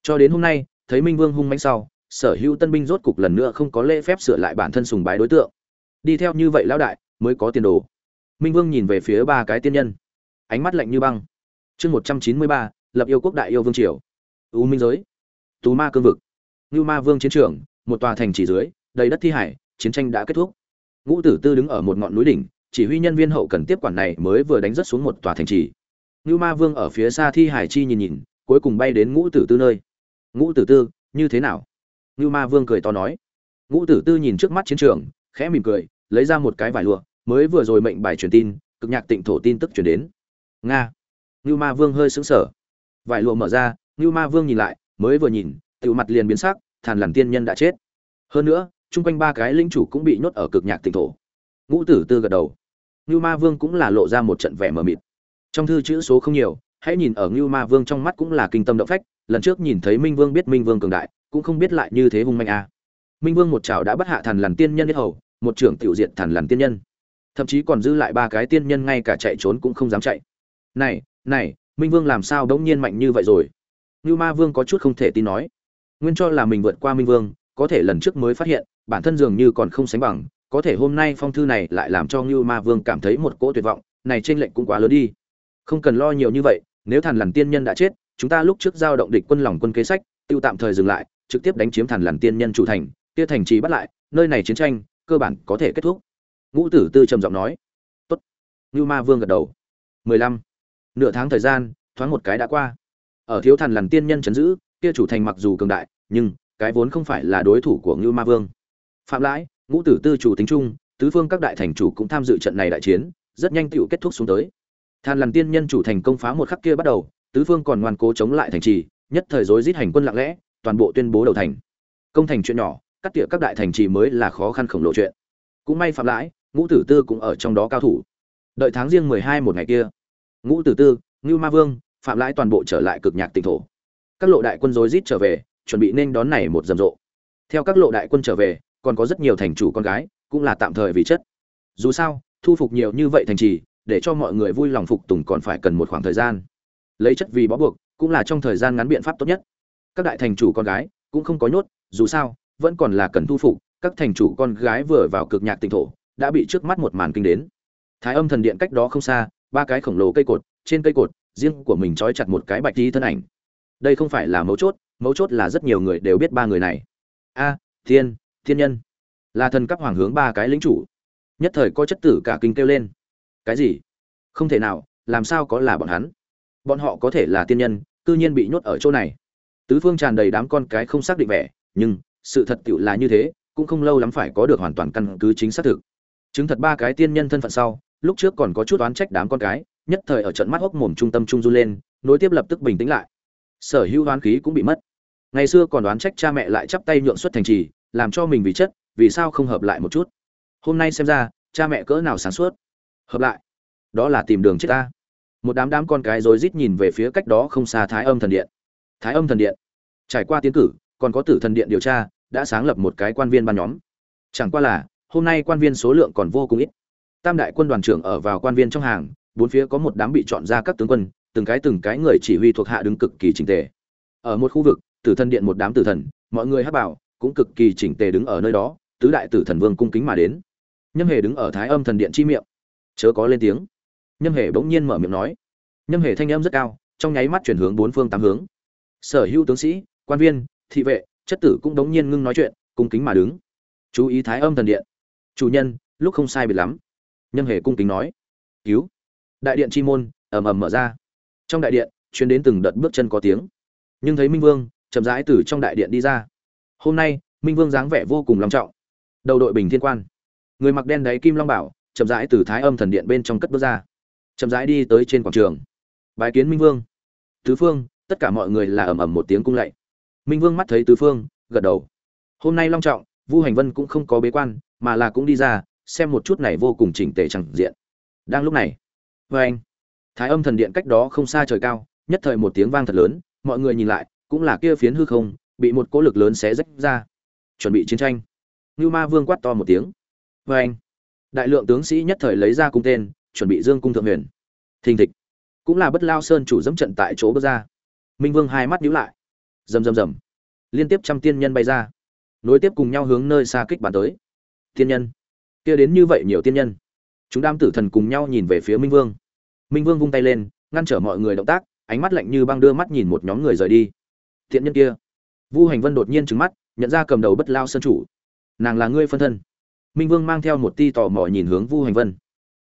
[SPEAKER 1] Cho đến hôm nay, thấy minh vương hung mạnh sau, sở hữu tân binh rốt cục lần nữa không có lễ phép sửa lại bản thân sùng bái đối tượng. Đi theo như vậy lão đại, mới có tiền đồ. Minh vương nhìn về phía ba cái tiên nhân. Ánh mắt lạnh như băng chương một trăm chín mươi ba, lập yêu quốc đại yêu vương triều. U minh giới. Tú ma cương vực. Ngưu ma vương chiến trường, một tòa thành chỉ dưới, đầy đất thi hải, chiến tranh đã kết thúc. Ngũ tử tư đứng ở một ngọn núi đỉnh, chỉ huy nhân viên hậu cần tiếp quản này mới vừa đánh rất xuống một tòa thành trì. Ngưu ma vương ở phía xa thi hải chi nhìn nhìn, cuối cùng bay đến ngũ tử tư nơi. Ngũ tử tư, như thế nào? Ngưu ma vương cười to nói. Ngũ tử tư nhìn trước mắt chiến trường, khẽ mỉm cười, lấy ra một cái vải lụa, mới vừa rồi mệnh bài truyền tin, cực nhạc tịnh thổ tin tức truyền đến. Nga. Nưu ma vương hơi sững sờ. Vải lụa mở ra Nưu ma vương nhìn lại, mới vừa nhìn, tiểu mặt liền biến sắc thản lằn tiên nhân đã chết. Hơn nữa, chung quanh ba cái linh chủ cũng bị nhốt ở cực nhạc tịnh thổ. Ngũ tử tư gật đầu. Nưu ma vương cũng là lộ ra một trận vẻ mờ mịt. Trong thư chữ số không nhiều, hãy nhìn ở Nưu ma vương trong mắt cũng là kinh tâm động phách, lần trước nhìn thấy minh vương biết minh vương cường đại, cũng không biết lại như thế hung manh a. À. minh vương một chảo đã bắt hạ thần lằn tiên nhân hết hầu, một trưởng tiểu diện thần lằn tiên nhân. Thậm chí còn giữ lại ba cái tiên nhân ngay cả chạy trốn cũng không dám chạy. Này này, minh vương làm sao đống nhiên mạnh như vậy rồi? Lưu ma vương có chút không thể tin nói. Nguyên cho là mình vượt qua minh vương, có thể lần trước mới phát hiện, bản thân dường như còn không sánh bằng, có thể hôm nay phong thư này lại làm cho Lưu ma vương cảm thấy một cỗ tuyệt vọng, này trên lệnh cũng quá lớn đi. Không cần lo nhiều như vậy, nếu thần lằn tiên nhân đã chết, chúng ta lúc trước giao động địch quân lòng quân kế sách, tiêu tạm thời dừng lại, trực tiếp đánh chiếm thần lằn tiên nhân chủ thành, kia thành trì bắt lại, nơi này chiến tranh, cơ bản có thể kết thúc. Ngũ tử tư trầm giọng nói. Tốt. Lưu ma vương gật đầu. Mười lăm nửa tháng thời gian, thoáng một cái đã qua. Ở thiếu thần lằn tiên nhân chấn giữ, kia chủ thành mặc dù cường đại, nhưng cái vốn không phải là đối thủ của ngưu ma vương. Phạm lãi, ngũ tử tư chủ tính trung, tứ phương các đại thành chủ cũng tham dự trận này đại chiến, rất nhanh tựu kết thúc xuống tới. Than làm tiên nhân chủ thành công phá một khắc kia bắt đầu, tứ phương còn ngoan cố chống lại thành trì, nhất thời rối giết hành quân lặng lẽ, toàn bộ tuyên bố đầu thành. Công thành chuyện nhỏ, cắt tỉa các đại thành trì mới là khó khăn khổng lồ chuyện. Cũng may phạm lãi, ngũ tử tư cũng ở trong đó cao thủ. Đợi tháng riêng mười hai một ngày kia ngũ tử tư, ngưu ma vương, phạm lãi toàn bộ trở lại cực nhạc tỉnh thổ. Các lộ đại quân rối rít trở về, chuẩn bị nên đón này một rầm rộ. Theo các lộ đại quân trở về, còn có rất nhiều thành chủ con gái, cũng là tạm thời vì chất dù sao, thu phục nhiều như vậy thành trì, để cho mọi người vui lòng phục tùng còn phải cần một khoảng thời gian. Lấy chất vì bó buộc, cũng là trong thời gian ngắn biện pháp tốt nhất. Các đại thành chủ con gái, cũng không có nhốt, dù sao, vẫn còn là cần thu phục. Các thành chủ con gái vừa vào cực nhạc tỉnh thổ, đã bị trước mắt một màn kinh đến. Thái âm thần điện cách đó không xa ba cái khổng lồ cây cột, trên cây cột, riêng của mình trói chặt một cái bạch tí thân ảnh. Đây không phải là mấu chốt mấu chốt là rất nhiều người đều biết ba người này. A, thiên thiên nhân. Là thần cấp hoàng hướng ba cái lính chủ. Nhất thời có chất tử cả kinh kêu lên. Cái gì? Không thể nào, làm sao có là bọn hắn? Bọn họ có thể là tiên nhân, cư nhiên bị nhốt ở chỗ này. Tứ phương tràn đầy đám con cái không xác định vẻ, nhưng, sự thật tựu là như thế, cũng không lâu lắm phải có được hoàn toàn căn cứ chính xác thực. Chứng thật ba cái tiên nhân thân phận sau lúc trước còn có chút oán trách đám con cái, nhất thời ở trận mắt hốc mồm trung tâm trung du lên, nối tiếp lập tức bình tĩnh lại. Sở hữu oán khí cũng bị mất. Ngày xưa còn đoán trách cha mẹ lại chắp tay nhượng xuất thành trì, làm cho mình vì chất, vì sao không hợp lại một chút? Hôm nay xem ra, cha mẹ cỡ nào sáng suốt. Hợp lại. Đó là tìm đường chết ta. Một đám đám con cái rối rít nhìn về phía cách đó không xa thái âm thần điện. Thái âm thần điện. Trải qua tiến cử, còn có tử thần điện điều tra, đã sáng lập một cái quan viên ban nhóm. Chẳng qua là, hôm nay quan viên số lượng còn vô cùng ít tam đại quân đoàn trưởng ở vào quan viên trong hàng, bốn phía có một đám bị chọn ra các tướng quân, từng cái từng cái người chỉ huy thuộc hạ đứng cực kỳ chỉnh tề. Ở một khu vực, tử thần điện một đám tử thần, mọi người hát bảo, cũng cực kỳ chỉnh tề đứng ở nơi đó, tứ đại tử thần vương cung kính mà đến. Nhâm hề đứng ở thái âm thần điện chi miệng. Chớ có lên tiếng. Nhâm hề bỗng nhiên mở miệng nói. Nhâm hề thanh âm rất cao, trong nháy mắt chuyển hướng bốn phương tám hướng. Sở hữu tướng sĩ, quan viên, thị vệ, chất tử cũng đống nhiên ngưng nói chuyện, cung kính mà đứng. Chú ý thái âm thần điện. Chủ nhân, lúc không sai biệt lắm nhâm hề cung kính nói, cứu. Đại điện chi môn ầm ầm mở ra. Trong đại điện chuyến đến từng đợt bước chân có tiếng. Nhưng thấy minh vương chậm rãi từ trong đại điện đi ra. Hôm nay, minh vương dáng vẻ vô cùng long trọng. Đầu đội bình thiên quan. Người mặc đen đáy kim long bảo, chậm rãi từ thái âm thần điện bên trong cất bước ra. Chậm rãi đi tới trên quảng trường. Bái kiến minh vương. Tứ phương, tất cả mọi người là ầm ầm một tiếng cung lạy. Minh vương mắt thấy tứ phương, gật đầu. Hôm nay long trọng, vu hành vân cũng không có bế quan, mà là cũng đi ra xem một chút này vô cùng chỉnh tề chẳng diện. Đang lúc này vê anh, thái âm thần điện cách đó không xa trời cao, nhất thời một tiếng vang thật lớn, mọi người nhìn lại, cũng là kia phiến hư không, bị một cỗ lực lớn xé rách ra. Chuẩn bị chiến tranh. Như ma vương quát to một tiếng. Vê anh, đại lượng tướng sĩ nhất thời lấy ra cung tên, chuẩn bị dương cung thượng huyền. Thình thịch, cũng là bất lao sơn chủ dẫm trận tại chỗ bước ra. Minh vương hai mắt nhíu lại. Rầm rầm rầm. Liên tiếp trăm tiên nhân bay ra. Nối tiếp cùng nhau hướng nơi xa kích bản tới. Tiên nhân kia đến như vậy nhiều tiên nhân. Chúng đam tử thần cùng nhau nhìn về phía minh vương. Minh vương vung tay lên, ngăn trở mọi người động tác, ánh mắt lạnh như băng đưa mắt nhìn một nhóm người rời đi. Thiện nhân kia. Vu hành vân đột nhiên trừng mắt, nhận ra cầm đầu bất lao sơn chủ. Nàng là ngươi phân thân. Minh vương mang theo một ti tò mò nhìn hướng vu hành vân.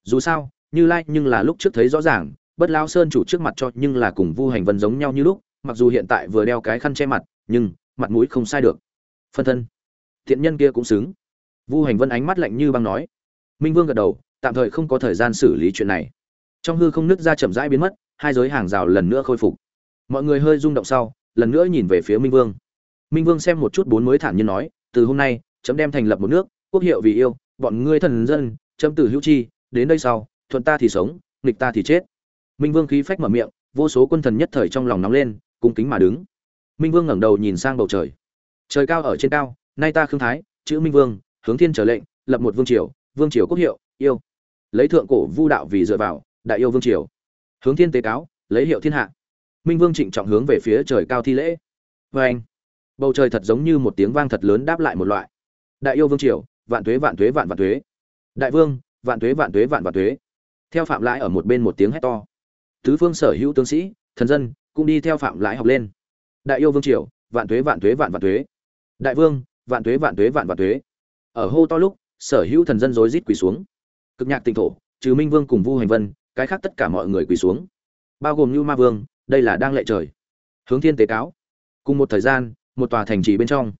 [SPEAKER 1] Dù sao, như lai、like、nhưng nhưng là lúc trước thấy rõ ràng, bất lao sơn chủ trước mặt cho nhưng là cùng vu hành vân giống nhau như lúc, mặc dù hiện tại vừa đeo cái khăn che mặt, nhưng, mặt mũi không sai được. Phân thân. Thiện nhân kia cũng xứng vu hành vân ánh mắt lạnh như băng nói. Minh vương gật đầu, tạm thời không có thời gian xử lý chuyện này. Trong hư không nứt ra chậm rãi biến mất, hai giới hàng rào lần nữa khôi phục. Mọi người hơi rung động sau, lần nữa nhìn về phía minh vương. Minh vương xem một chút bốn mới thản nhiên nói, từ hôm nay, chấm đem thành lập một nước, quốc hiệu vì yêu, bọn ngươi thần dân, chấm từ hữu chi, đến đây sau, thuận ta thì sống, nghịch ta thì chết. Minh vương khí phách mở miệng, vô số quân thần nhất thời trong lòng nóng lên, cung kính mà đứng. Minh vương ngẩng đầu nhìn sang bầu trời. Trời cao ở trên cao, nay ta khương thái, chữ minh vương hướng thiên trở lệnh, lập một vương triều vương triều quốc hiệu, yêu. Lấy thượng cổ vu đạo vì dựa vào, đại yêu vương triều. Hướng thiên tế cáo, lấy hiệu thiên hạ. Minh vương trịnh trọng hướng về phía trời cao thi lễ. Vê anh bầu trời thật giống như một tiếng vang thật lớn đáp lại một loại. Đại yêu vương triều, vạn tuế vạn tuế vạn vạn tuế đại vương, vạn tuế vạn tuế vạn vạn tuế theo phạm lãi ở một bên một tiếng hét to. Tứ phương sở hữu tướng sĩ, thần dân cũng đi theo phạm lãi học lên. Đại yêu vương triều, vạn tuế vạn tuế vạn vạn tuế đại vương, vạn tuế vạn tuế vạn vạn tuế ở hô to lúc, sở hữu thần dân rối rít quỳ xuống. Cực nhạc tinh thổ, trừ minh vương cùng vu hành vân, cái khác tất cả mọi người quỳ xuống. Bao gồm như ma vương, đây là đang lệ trời. Hướng thiên tế cáo. Cùng một thời gian, một tòa thành trì bên trong.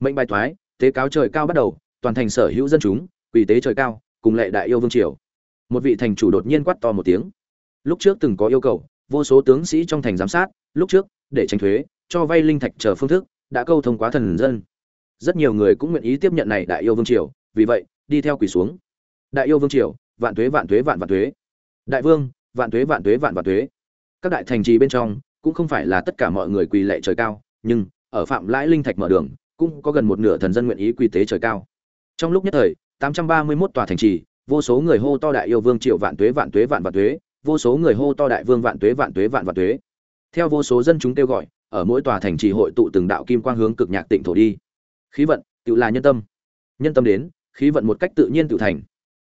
[SPEAKER 1] Mệnh bài thoái tế cáo trời cao bắt đầu, toàn thành sở hữu dân chúng, quỳ tế trời cao, cùng lệ đại yêu vương triều. Một vị thành chủ đột nhiên quát to một tiếng. Lúc trước từng có yêu cầu, vô số tướng sĩ trong thành giám sát, lúc trước, để tránh thuế, cho vay linh thạch chờ phương thức, đã câu thông quá thần dân rất nhiều người cũng nguyện ý tiếp nhận này đại yêu vương triều, vì vậy, đi theo quỳ xuống. Đại yêu vương triều, vạn tuế vạn tuế vạn vạn tuế đại vương, vạn tuế vạn tuế vạn vạn tuế các đại thành trì bên trong, cũng không phải là tất cả mọi người quỳ lệ trời cao, nhưng, ở phạm lãi linh thạch mở đường, cũng có gần một nửa thần dân nguyện ý quỳ tế trời cao. Trong lúc nhất thời 831 tòa thành trì, vô số người hô to đại yêu vương triều vạn tuế vạn tuế vạn vạn tuế vô số người hô to đại vương vạn tuế vạn tuế vạn vạn tuế theo vô số dân chúng kêu gọi, ở mỗi tòa thành trì hội tụ từng đạo kim quang hướng cực nhạc tịnh thổ đi khí vận, tự là nhân tâm. Nhân tâm đến, khí vận một cách tự nhiên tự thành.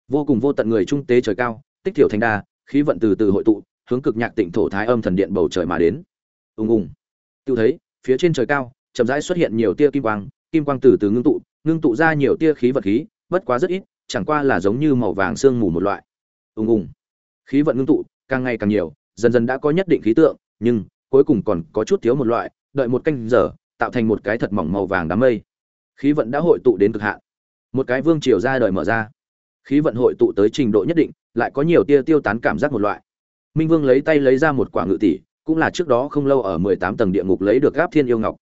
[SPEAKER 1] Vô cùng vô tận người trung tế trời cao, tích thiểu thành đa, khí vận từ từ hội tụ, hướng cực nhạc tịnh thổ thái âm thần điện bầu trời mà đến. Ùng ùng. Tự thấy, phía trên trời cao, chậm rãi xuất hiện nhiều tia kim quang kim quang từ từ ngưng tụ ngưng tụ ra nhiều tia khí vật khí, bất quá rất ít, chẳng qua là giống như màu vàng sương mù một loại. Ùng ùng. Khí vận ngưng tụ, càng ngày càng nhiều, dần dần đã có nhất định khí tượng, nhưng cuối cùng còn có chút thiếu một loại, đợi một canh giờ, tạo thành một cái thật mỏng màu vàng đám mây khí vận đã hội tụ đến cực hạn. Một cái vương triều ra đời mở ra. Khí vận hội tụ tới trình độ nhất định, lại có nhiều tia tiêu tán cảm giác một loại. Minh vương lấy tay lấy ra một quả ngự tỷ, cũng là trước đó không lâu ở mười tám tầng địa ngục lấy được gáp thiên yêu ngọc.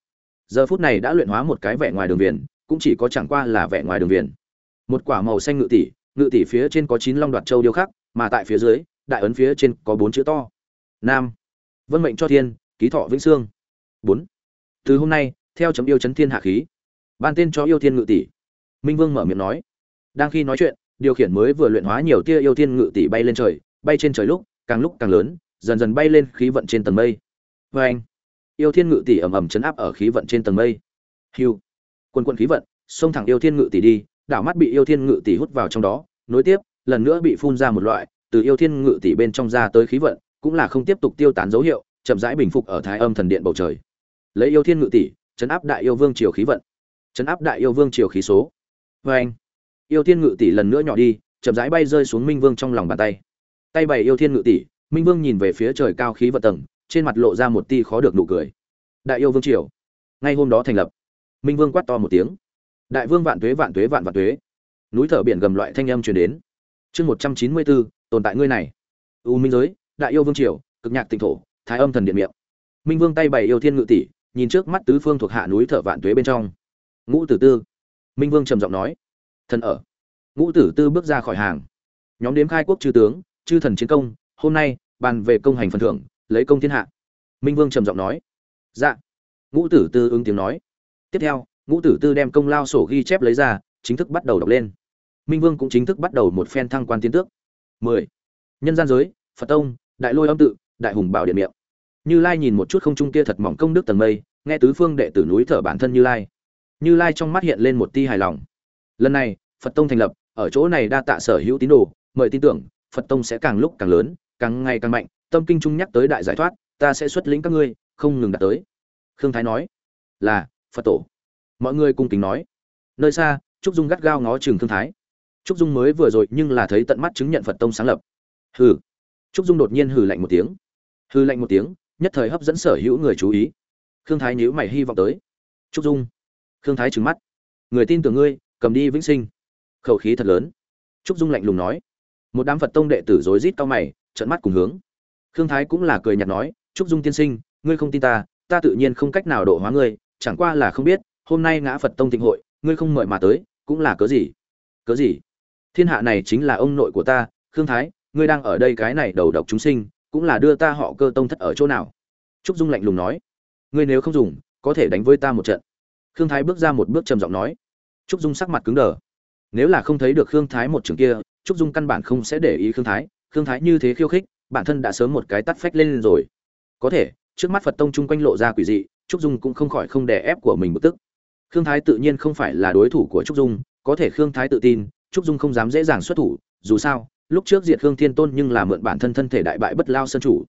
[SPEAKER 1] Giờ phút này đã luyện hóa một cái vẻ ngoài đường viền, cũng chỉ có chẳng qua là vẻ ngoài đường viền. Một quả màu xanh ngự tỷ ngự tỷ phía trên có chín long đoạt châu điêu khắc, mà tại phía dưới, đại ấn phía trên có bốn chữ to. Nam. Vân mệnh cho thiên, ký thọ vĩnh sương bốn. Từ hôm nay, theo chấm yêu chấn thiên hạ khí ban tên cho yêu thiên ngự tỷ. Minh vương mở miệng nói. Đang khi nói chuyện, điều khiển mới vừa luyện hóa nhiều tia yêu thiên ngự tỷ bay lên trời, bay trên trời lúc, càng lúc càng lớn, dần dần bay lên khí vận trên tầng mây. Vê anh, yêu thiên ngự tỷ ầm ầm chấn áp ở khí vận trên tầng mây. Hiu quân quân khí vận, xông thẳng yêu thiên ngự tỷ đi, đảo mắt bị yêu thiên ngự tỷ hút vào trong đó, nối tiếp, lần nữa bị phun ra một loại, từ yêu thiên ngự tỷ bên trong ra tới khí vận, cũng là không tiếp tục tiêu tán dấu hiệu, chậm rãi bình phục ở thái âm thần điện bầu trời. Lấy yêu thiên ngự tỷ, chấn áp đại yêu vương triều khí vận chấn áp đại yêu vương triều khí số. Vê anh, yêu thiên ngự tỷ lần nữa nhỏ đi, chậm rãi bay rơi xuống minh vương trong lòng bàn tay. Tay bày yêu thiên ngự tỷ, minh vương nhìn về phía trời cao khí vật tầng, trên mặt lộ ra một tia khó được nụ cười. Đại yêu vương triều, ngay hôm đó thành lập. Minh vương quát to một tiếng. Đại vương vạn tuế vạn tuế, vạn vạn tuế. Núi thở biển gầm loại thanh âm truyền đến. Chương một trăm chín mươi bốn, tồn tại ngươi này. U minh giới, đại yêu vương triều, cực nhạc tịnh thổ, thái âm thần điện miệng. Minh vương tay bày yêu thiên ngự tỷ, nhìn trước mắt tứ phương thuộc hạ núi thợ vạn tuế bên trong ngũ tử tư. Minh vương trầm giọng nói, thần ở. Ngũ tử tư bước ra khỏi hàng. Nhóm đếm khai quốc chư tướng, chư thần chiến công, hôm nay, bàn về công hành phần thưởng, lấy công thiên hạ. Minh vương trầm giọng nói dạ. Ngũ tử tư ứng tiếng nói. Tiếp theo, ngũ tử tư đem công lao sổ ghi chép lấy ra, chính thức bắt đầu đọc lên. Minh vương cũng chính thức bắt đầu một phen thăng quan tiến tước. Mười. Nhân gian giới, phật tông, đại lôi âm tự, đại hùng bảo điện miệng. Như lai nhìn một chút không trung kia thật mỏng công đức tầng mây, nghe tứ phương đệ tử núi thở bản thân như lai như lai trong mắt hiện lên một tia hài lòng. Lần này, phật tông thành lập, ở chỗ này đa tạ sở hữu tín đồ, mời tin tưởng, phật tông sẽ càng lúc càng lớn, càng ngày càng mạnh, tâm kinh trung nhắc tới đại giải thoát, ta sẽ xuất lĩnh các ngươi, không ngừng đạt tới. Khương thái nói, là, phật tổ. Mọi người cung kính nói, nơi xa, trúc dung gắt gao ngó chừng thương thái. Trúc dung mới vừa rồi nhưng là thấy tận mắt chứng nhận phật tông sáng lập. Hừ. Trúc dung đột nhiên hừ lạnh một tiếng. Hừ lạnh một tiếng, nhất thời hấp dẫn sở hữu người chú ý. Khương thái nhíu mày hy vọng tới. Trúc dung khương thái trừng mắt. Người tin tưởng ngươi, cầm đi vĩnh sinh. Khẩu khí thật lớn. Trúc dung lạnh lùng nói. Một đám phật tông đệ tử rối rít cao mày trận mắt cùng hướng. Khương thái cũng là cười nhạt nói, trúc dung tiên sinh, ngươi không tin ta ta tự nhiên không cách nào độ hóa ngươi, chẳng qua là không biết, hôm nay ngã phật tông thịnh hội, ngươi không mời mà tới, cũng là cớ gì? Cớ gì? Thiên hạ này chính là ông nội của ta, khương thái, ngươi đang ở đây cái này đầu độc chúng sinh, cũng là đưa ta họ cơ tông thất ở chỗ nào? Trúc dung lạnh lùng nói. Ngươi nếu không dùng, có thể đánh với ta một trận khương thái bước ra một bước trầm giọng nói. Trúc dung sắc mặt cứng đờ. Nếu là không thấy được khương thái một trường kia, trúc dung căn bản không sẽ để ý khương thái. Khương thái như thế khiêu khích, bản thân đã sớm một cái tắt phách lên rồi. Có thể, trước mắt phật tông chung quanh lộ ra quỷ dị, trúc dung cũng không khỏi không đè ép của mình bực tức. Khương thái tự nhiên không phải là đối thủ của trúc dung, có thể khương thái tự tin, trúc dung không dám dễ dàng xuất thủ, dù sao, lúc trước diệt khương thiên tôn nhưng là mượn bản thân thân thể đại bại bất lao sân chủ.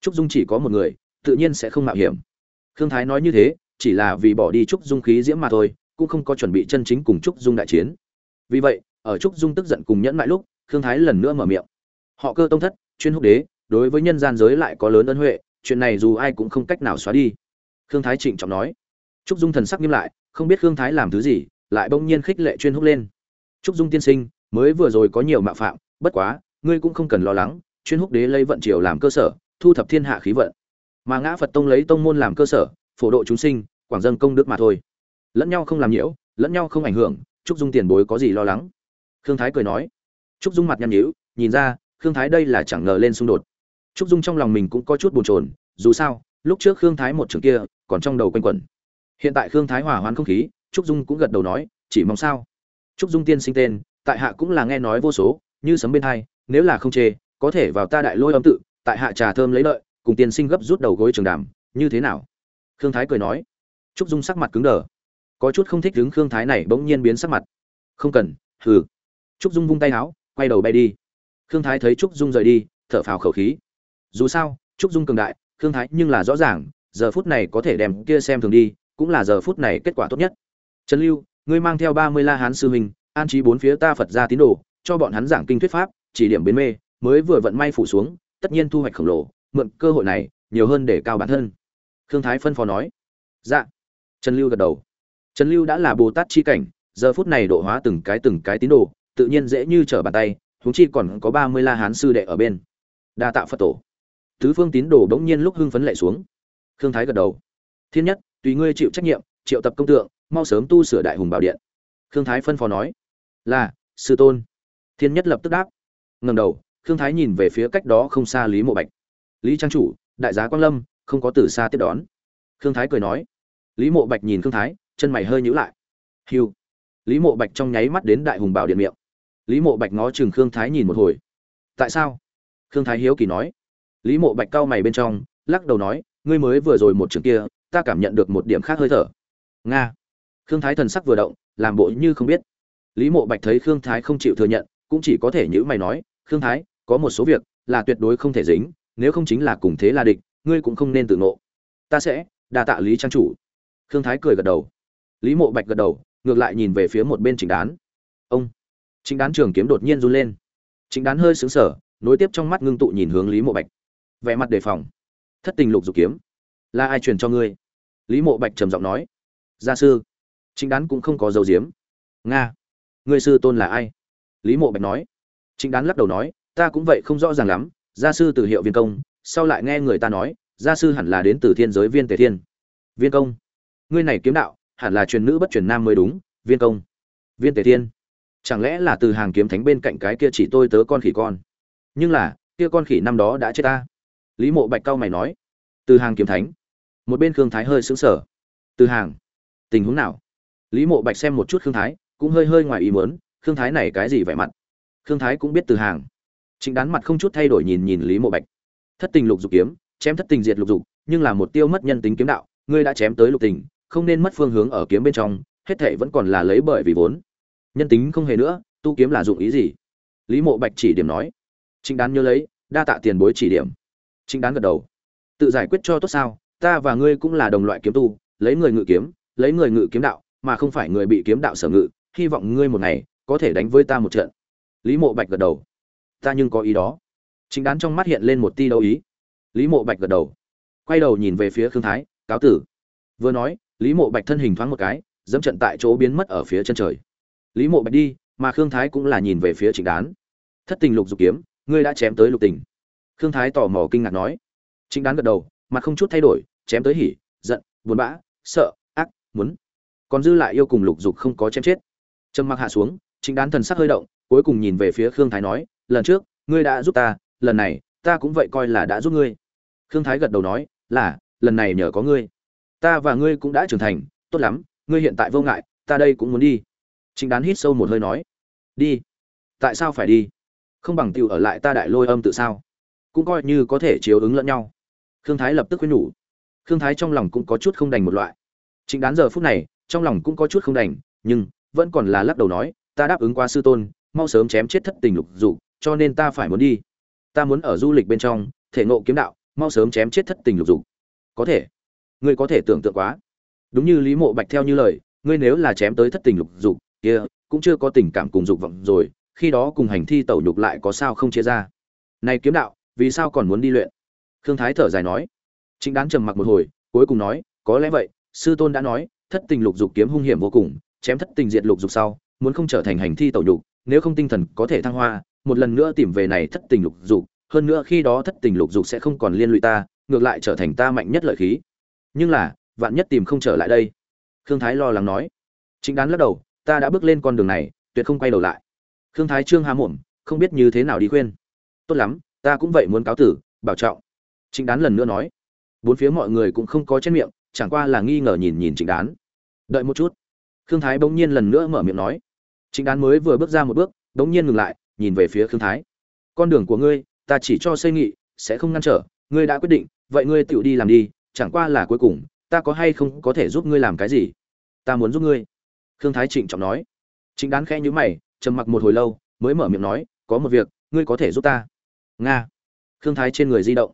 [SPEAKER 1] Trúc dung chỉ có một người, tự nhiên sẽ không mạo hiểm. Khương thái nói như thế chỉ là vì bỏ đi trúc dung khí diễm mà thôi, cũng không có chuẩn bị chân chính cùng trúc dung đại chiến. Vì vậy, ở trúc dung tức giận cùng nhẫn mãi lúc, khương thái lần nữa mở miệng. Họ cơ tông thất, chuyên húc đế, đối với nhân gian giới lại có lớn ân huệ, chuyện này dù ai cũng không cách nào xóa đi. Khương thái trịnh trọng nói. Trúc dung thần sắc nghiêm lại, không biết khương thái làm thứ gì, lại bỗng nhiên khích lệ chuyên húc lên. Trúc dung tiên sinh, mới vừa rồi có nhiều mạo phạm, bất quá, ngươi cũng không cần lo lắng, chuyên húc đế lấy vận triều làm cơ sở, thu thập thiên hạ khí vận. Mà ngã phật tông lấy tông môn làm cơ sở phổ độ chúng sinh, quảng dân công đức mà thôi. Lẫn nhau không làm nhiễu, lẫn nhau không ảnh hưởng, trúc dung tiền bối có gì lo lắng? Khương thái cười nói. Trúc dung mặt nhăn nhữ nhìn ra, khương thái đây là chẳng ngờ lên xung đột. Trúc dung trong lòng mình cũng có chút bồn chồn, dù sao, lúc trước khương thái một trường kia, còn trong đầu quanh quẩn. Hiện tại khương thái hòa hoạn không khí, trúc dung cũng gật đầu nói, chỉ mong sao? Trúc dung tiên sinh tên, tại hạ cũng là nghe nói vô số, như sấm bên hai, nếu là không chê, có thể vào ta đại lôi âm tự, tại hạ trà thơm lấy lợi, cùng tiên sinh gấp rút đầu gối trường đàm, như thế nào? Khương thái cười nói. Trúc dung sắc mặt cứng đờ. Có chút không thích đứng khương thái này bỗng nhiên biến sắc mặt. Không cần, hừ. Trúc dung vung tay áo, quay đầu bay đi. Khương thái thấy trúc dung rời đi, thở phào khẩu khí. Dù sao, trúc dung cường đại, khương thái nhưng là rõ ràng, giờ phút này có thể đem kia xem thường đi, cũng là giờ phút này kết quả tốt nhất. Trần lưu, ngươi mang theo ba mươi la hán sư huynh, an trí bốn phía ta phật ra tín đồ, cho bọn hắn giảng kinh thuyết pháp, chỉ điểm biến mê, mới vừa vận may phủ xuống, tất nhiên thu hoạch khổng lồ, mượn cơ hội này, nhiều hơn để cao bản thân khương thái phân phó nói. Dạ. Trần lưu gật đầu. Trần lưu đã là bồ tát chi cảnh, giờ phút này độ hóa từng cái từng cái tín đồ, tự nhiên dễ như trở bàn tay, huống chi còn có ba mươi la hán sư đệ ở bên. Đa tạ phật tổ. Tứ phương tín đồ bỗng nhiên lúc hưng phấn lệ xuống. Khương thái gật đầu. Thiên nhất, tùy ngươi chịu trách nhiệm, triệu tập công tượng, mau sớm tu sửa đại hùng bảo điện. Khương thái phân phó nói. Là, sư tôn. Thiên nhất lập tức đáp. Ngầm đầu, khương thái nhìn về phía cách đó không xa lý mộ bạch. Lý trang chủ, đại giá quang lâm không có từ xa tiếp đón. Khương thái cười nói. Lý mộ bạch nhìn khương thái, chân mày hơi nhữ lại. Hiu. Lý mộ bạch trong nháy mắt đến đại hùng bảo điện miệng. Lý mộ bạch ngó chừng khương thái nhìn một hồi. Tại sao? Khương thái hiếu kỳ nói. Lý mộ bạch cau mày bên trong, lắc đầu nói, ngươi mới vừa rồi một trường kia, ta cảm nhận được một điểm khác hơi thở. Nga. Khương thái thần sắc vừa động, làm bộ như không biết. Lý mộ bạch thấy khương thái không chịu thừa nhận, cũng chỉ có thể nhữ mày nói, khương thái, có một số việc là tuyệt đối không thể dính, nếu không chính là cùng thế là địch ngươi cũng không nên tự ngộ. Ta sẽ, đa tạ lý trang chủ. Khương thái cười gật đầu. Lý mộ bạch gật đầu, ngược lại nhìn về phía một bên Chính đán. Ông. Chính đán trường kiếm đột nhiên run lên. Chính đán hơi xứng sở nối tiếp trong mắt ngưng tụ nhìn hướng lý mộ bạch. Vẻ mặt đề phòng. Thất tình lục dục kiếm, là ai truyền cho ngươi? Lý mộ bạch trầm giọng nói. Gia sư. Chính đán cũng không có dấu diếm nga, ngươi sư tôn là ai? Lý mộ bạch nói. Chính đán lắc đầu nói. Ta cũng vậy không rõ ràng lắm. Gia sư từ hiệu viên công sau lại nghe người ta nói, gia sư hẳn là đến từ thiên giới viên tề thiên. Viên công. Ngươi này kiếm đạo, hẳn là truyền nữ bất truyền nam mới đúng, viên công. Viên tề thiên. Chẳng lẽ là từ hàng kiếm thánh bên cạnh cái kia chỉ tôi tớ con khỉ con? Nhưng là, kia con khỉ năm đó đã chết ta. Lý mộ bạch cao mày nói. Từ hàng kiếm thánh. Một bên khương thái hơi sững sờ. Từ hàng. Tình huống nào? Lý mộ bạch xem một chút khương thái, cũng hơi hơi ngoài ý muốn, khương thái này cái gì vẻ mặt? Khương thái cũng biết từ hàng. Chính đán mặt không chút thay đổi nhìn nhìn lý mộ bạch thất tình lục dục kiếm, chém thất tình diệt lục dục, nhưng là một tiêu mất nhân tính kiếm đạo, ngươi đã chém tới lục tình, không nên mất phương hướng ở kiếm bên trong, hết thể vẫn còn là lấy bởi vì vốn. Nhân tính không hề nữa, tu kiếm là dụng ý gì? Lý mộ bạch chỉ điểm nói. Chính đán nhớ lấy, đa tạ tiền bối chỉ điểm. Chính đán gật đầu. Tự giải quyết cho tốt sao, ta và ngươi cũng là đồng loại kiếm tu, lấy người ngự kiếm, lấy người ngự kiếm đạo, mà không phải người bị kiếm đạo sở ngự, hy vọng ngươi một ngày có thể đánh với ta một trận. Lý mộ bạch gật đầu. Ta nhưng có ý đó chính đán trong mắt hiện lên một ti đấu ý. Lý mộ bạch gật đầu, quay đầu nhìn về phía khương thái, cáo tử. Vừa nói, lý mộ bạch thân hình thoáng một cái, dẫm trận tại chỗ biến mất ở phía chân trời. Lý mộ bạch đi, mà khương thái cũng là nhìn về phía trịnh đán. Thất tình lục dục kiếm, ngươi đã chém tới lục tình. Khương thái tò mò kinh ngạc nói. Trịnh đán gật đầu, mặt không chút thay đổi, chém tới hỉ, giận, buồn bã, sợ, ác, muốn. Còn dư lại yêu cùng lục dục không có chém chết. Trầm mặc hạ xuống trịnh đán thần sắc hơi động, cuối cùng nhìn về phía khương thái nói, lần trước, ngươi đã giúp ta lần này, ta cũng vậy coi là đã giúp ngươi. Khương thái gật đầu nói, là, lần này nhờ có ngươi. Ta và ngươi cũng đã trưởng thành, tốt lắm, ngươi hiện tại vô ngại, ta đây cũng muốn đi. Trịnh đán hít sâu một hơi nói, đi. Tại sao phải đi? Không bằng tiêu ở lại ta đại lôi âm tự sao? Cũng coi như có thể chiếu ứng lẫn nhau. Khương thái lập tức khuyên nhủ. Khương thái trong lòng cũng có chút không đành một loại. Trịnh đán giờ phút này, trong lòng cũng có chút không đành, nhưng vẫn còn là lắc đầu nói, ta đáp ứng qua sư tôn, mau sớm chém chết thất tình lục dục, cho nên ta phải muốn đi ta muốn ở du lịch bên trong, thể ngộ kiếm đạo, mau sớm chém chết thất tình lục dục. Có thể. Ngươi có thể tưởng tượng quá. Đúng như lý mộ bạch theo như lời, ngươi nếu là chém tới thất tình lục dục, kia, cũng chưa có tình cảm cùng dục vọng rồi, khi đó cùng hành thi tẩu nhục lại có sao không chia ra. Này kiếm đạo, vì sao còn muốn đi luyện? Khương thái thở dài nói. Chính đán trầm mặc một hồi, cuối cùng nói, có lẽ vậy, sư tôn đã nói, thất tình lục dục kiếm hung hiểm vô cùng, chém thất tình diệt lục dục sau, muốn không trở thành hành thi tẩu nhục, nếu không tinh thần có thể thăng hoa một lần nữa tìm về này thất tình lục dục, hơn nữa khi đó thất tình lục dục sẽ không còn liên lụy ta, ngược lại trở thành ta mạnh nhất lợi khí. Nhưng là, vạn nhất tìm không trở lại đây? Khương thái lo lắng nói. Chính đán lắc đầu, ta đã bước lên con đường này, tuyệt không quay đầu lại. Khương thái trương há mồm, không biết như thế nào đi khuyên. Tốt lắm, ta cũng vậy muốn cáo tử, bảo trọng. Chính đán lần nữa nói. Bốn phía mọi người cũng không có trên miệng, chẳng qua là nghi ngờ nhìn nhìn trịnh đán. Đợi một chút. Khương thái bỗng nhiên lần nữa mở miệng nói. Trịnh đán mới vừa bước ra một bước, bỗng nhiên ngừng lại nhìn về phía khương thái. Con đường của ngươi, ta chỉ cho xây nghị, sẽ không ngăn trở, ngươi đã quyết định, vậy ngươi tự đi làm đi, chẳng qua là cuối cùng, ta có hay không có thể giúp ngươi làm cái gì? Ta muốn giúp ngươi. Khương thái trịnh trọng nói. Trịnh đán khẽ nhữ mày, trầm mặc một hồi lâu, mới mở miệng nói, có một việc, ngươi có thể giúp ta. Nga. Khương thái trên người di động.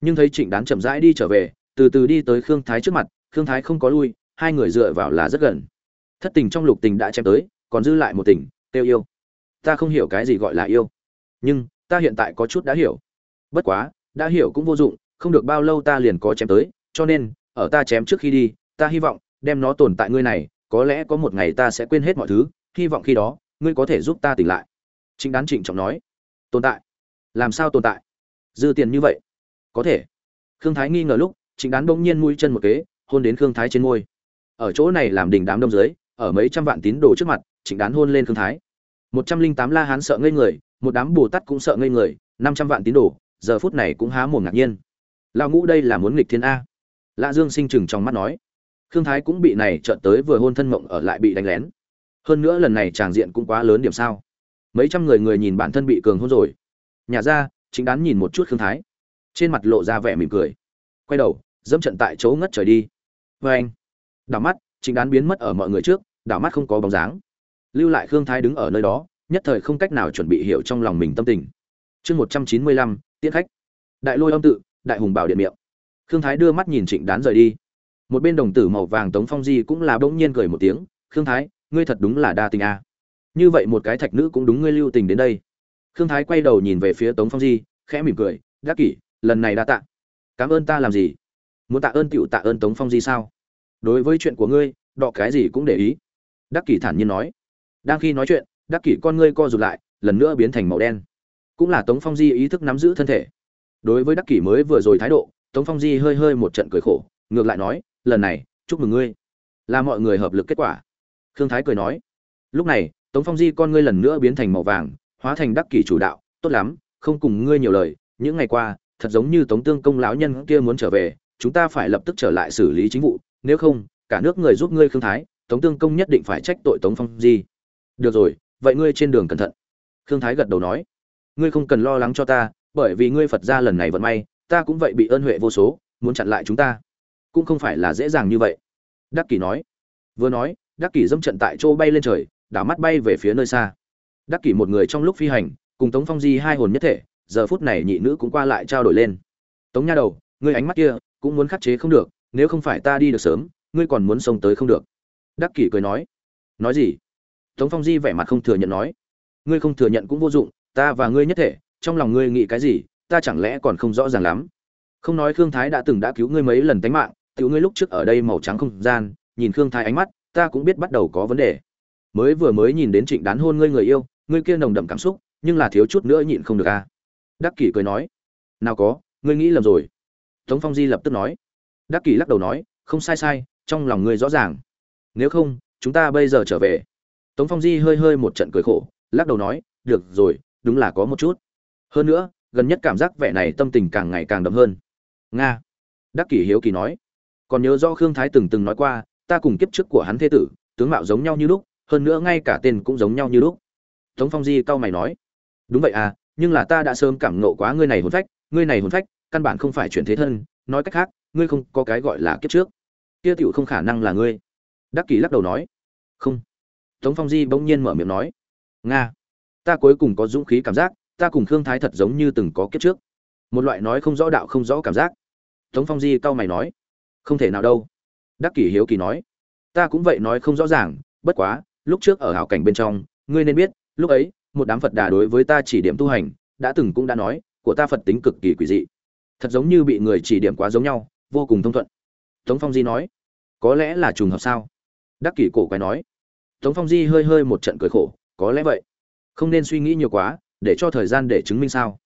[SPEAKER 1] Nhưng thấy trịnh đán chậm rãi đi trở về, từ từ đi tới khương thái trước mặt, khương thái không có lui, hai người dựa vào là rất gần. Thất tình trong lục tình đã chém tới, còn dư lại một tình tiêu yêu ta không hiểu cái gì gọi là yêu. Nhưng, ta hiện tại có chút đã hiểu. Bất quá, đã hiểu cũng vô dụng, không được bao lâu ta liền có chém tới, cho nên, ở ta chém trước khi đi, ta hy vọng, đem nó tồn tại ngươi này, có lẽ có một ngày ta sẽ quên hết mọi thứ, hy vọng khi đó, ngươi có thể giúp ta tỉnh lại. Chính đán trịnh trọng nói. Tồn tại? Làm sao tồn tại? Dư tiền như vậy? Có thể. Khương thái nghi ngờ lúc chính đán bỗng nhiên mũi chân một kế, hôn đến khương thái trên môi. Ở chỗ này làm đình đám đông dưới, ở mấy trăm vạn tín đồ trước mặt chính đán hôn lên khương thái một trăm linh tám la hán sợ ngây người, một đám bồ tát cũng sợ ngây người, năm trăm vạn tín đồ, giờ phút này cũng há mồm ngạc nhiên. Lao ngũ đây là muốn nghịch thiên a. Lã dương sinh chừng trong mắt nói. Khương thái cũng bị này trợn tới vừa hôn thân mộng ở lại bị đánh lén. Hơn nữa lần này tràng diện cũng quá lớn điểm sao. Mấy trăm người người nhìn bản thân bị cường hôn rồi. Nhà ra, chính đán nhìn một chút khương thái. Trên mặt lộ ra vẻ mỉm cười. Quay đầu, dẫm trận tại chỗ ngất trời đi. Vê anh đảo mắt, chính đán biến mất ở mọi người trước, đảo mắt không có bóng dáng lưu lại khương thái đứng ở nơi đó, nhất thời không cách nào chuẩn bị hiểu trong lòng mình tâm tình. Chương một trăm chín mươi lăm, tiễn khách. Đại lôi âm tự, đại hùng bảo điện miệng. Khương thái đưa mắt nhìn trịnh đán rời đi. Một bên đồng tử màu vàng tống phong di cũng là bỗng nhiên cười một tiếng, khương thái, ngươi thật đúng là đa tình a. Như vậy một cái thạch nữ cũng đúng ngươi lưu tình đến đây. Khương thái quay đầu nhìn về phía tống phong di, khẽ mỉm cười, đắc kỷ, lần này đa tạ. Cảm ơn ta làm gì? Muốn tạ ơn tựu tạ ơn tống phong di sao? Đối với chuyện của ngươi, đọ cái gì cũng để ý. Đắc kỷ thản nhiên nói đang khi nói chuyện, đắc kỷ con ngươi co rụt lại, lần nữa biến thành màu đen. Cũng là tống phong di ý thức nắm giữ thân thể. Đối với đắc kỷ mới vừa rồi thái độ, tống phong di hơi hơi một trận cười khổ, ngược lại nói, lần này, chúc mừng ngươi. Là mọi người hợp lực kết quả. Khương thái cười nói, lúc này, tống phong di con ngươi lần nữa biến thành màu vàng, hóa thành đắc kỷ chủ đạo, tốt lắm, không cùng ngươi nhiều lời, những ngày qua, thật giống như tống tương công lão nhân kia muốn trở về, chúng ta phải lập tức trở lại xử lý chính vụ, nếu không, cả nước người giúp ngươi khương thái, tống tương công nhất định phải trách tội tống phong di được rồi, vậy ngươi trên đường cẩn thận. Khương thái gật đầu nói. Ngươi không cần lo lắng cho ta, bởi vì ngươi phật ra lần này vận may, ta cũng vậy bị ơn huệ vô số, muốn chặn lại chúng ta. Cũng không phải là dễ dàng như vậy. Đắc kỷ nói. Vừa nói, đắc kỷ dâm trận tại chỗ bay lên trời, đảo mắt bay về phía nơi xa. Đắc kỷ một người trong lúc phi hành, cùng tống phong di hai hồn nhất thể, giờ phút này nhị nữ cũng qua lại trao đổi lên. Tống nha đầu, ngươi ánh mắt kia, cũng muốn khắc chế không được, nếu không phải ta đi được sớm, ngươi còn muốn xông tới không được. Đắc kỷ cười nói. Nói gì? Tống phong di vẻ mặt không thừa nhận nói, ngươi không thừa nhận cũng vô dụng, ta và ngươi nhất thể, trong lòng ngươi nghĩ cái gì, ta chẳng lẽ còn không rõ ràng lắm? Không nói khương thái đã từng đã cứu ngươi mấy lần tánh mạng tiểu ngươi lúc trước ở đây màu trắng không gian, nhìn khương thái ánh mắt, ta cũng biết bắt đầu có vấn đề. Mới vừa mới nhìn đến trịnh đán hôn ngươi người yêu, ngươi kia nồng đậm cảm xúc, nhưng là thiếu chút nữa nhịn không được a à. đắc kỷ cười nói, nào có, ngươi nghĩ lầm rồi. Tống phong di lập tức nói. Đắc kỷ lắc đầu nói, không sai sai, trong lòng ngươi rõ ràng. Nếu không, chúng ta bây giờ trở về tống phong di hơi hơi một trận cười khổ, lắc đầu nói, được rồi, đúng là có một chút. Hơn nữa, gần nhất cảm giác vẻ này tâm tình càng ngày càng đậm hơn. Nga. Đắc kỷ hiếu kỳ nói, còn nhớ do khương thái từng từng nói qua, ta cùng kiếp trước của hắn thế tử, tướng mạo giống nhau như lúc, hơn nữa ngay cả tên cũng giống nhau như lúc. Tống phong di cau mày nói, đúng vậy à nhưng là ta đã sớm cảm ngộ quá ngươi này hồn phách, ngươi này hồn phách, căn bản không phải chuyển thế thân, nói cách khác, ngươi không có cái gọi là kiếp trước. Kia tiểu không khả năng là ngươi. Đắc kỷ lắc đầu nói, không tống phong di bỗng nhiên mở miệng nói, nga, ta cuối cùng có dũng khí cảm giác, ta cùng khương thái thật giống như từng có kiếp trước. Một loại nói không rõ đạo không rõ cảm giác. Tống phong di cau mày nói, không thể nào đâu. Đắc kỷ hiếu kỳ nói, ta cũng vậy nói không rõ ràng, bất quá, lúc trước ở hảo cảnh bên trong, ngươi nên biết, lúc ấy, một đám phật đà đối với ta chỉ điểm tu hành, đã từng cũng đã nói, của ta phật tính cực kỳ quỷ dị. Thật giống như bị người chỉ điểm quá giống nhau, vô cùng thông thuận. Tống phong di nói, có lẽ là trùng hợp sao? Đắc kỷ cổ quái nói tống phong di hơi hơi một trận cười khổ, có lẽ vậy. Không nên suy nghĩ nhiều quá, để cho thời gian để chứng minh sao.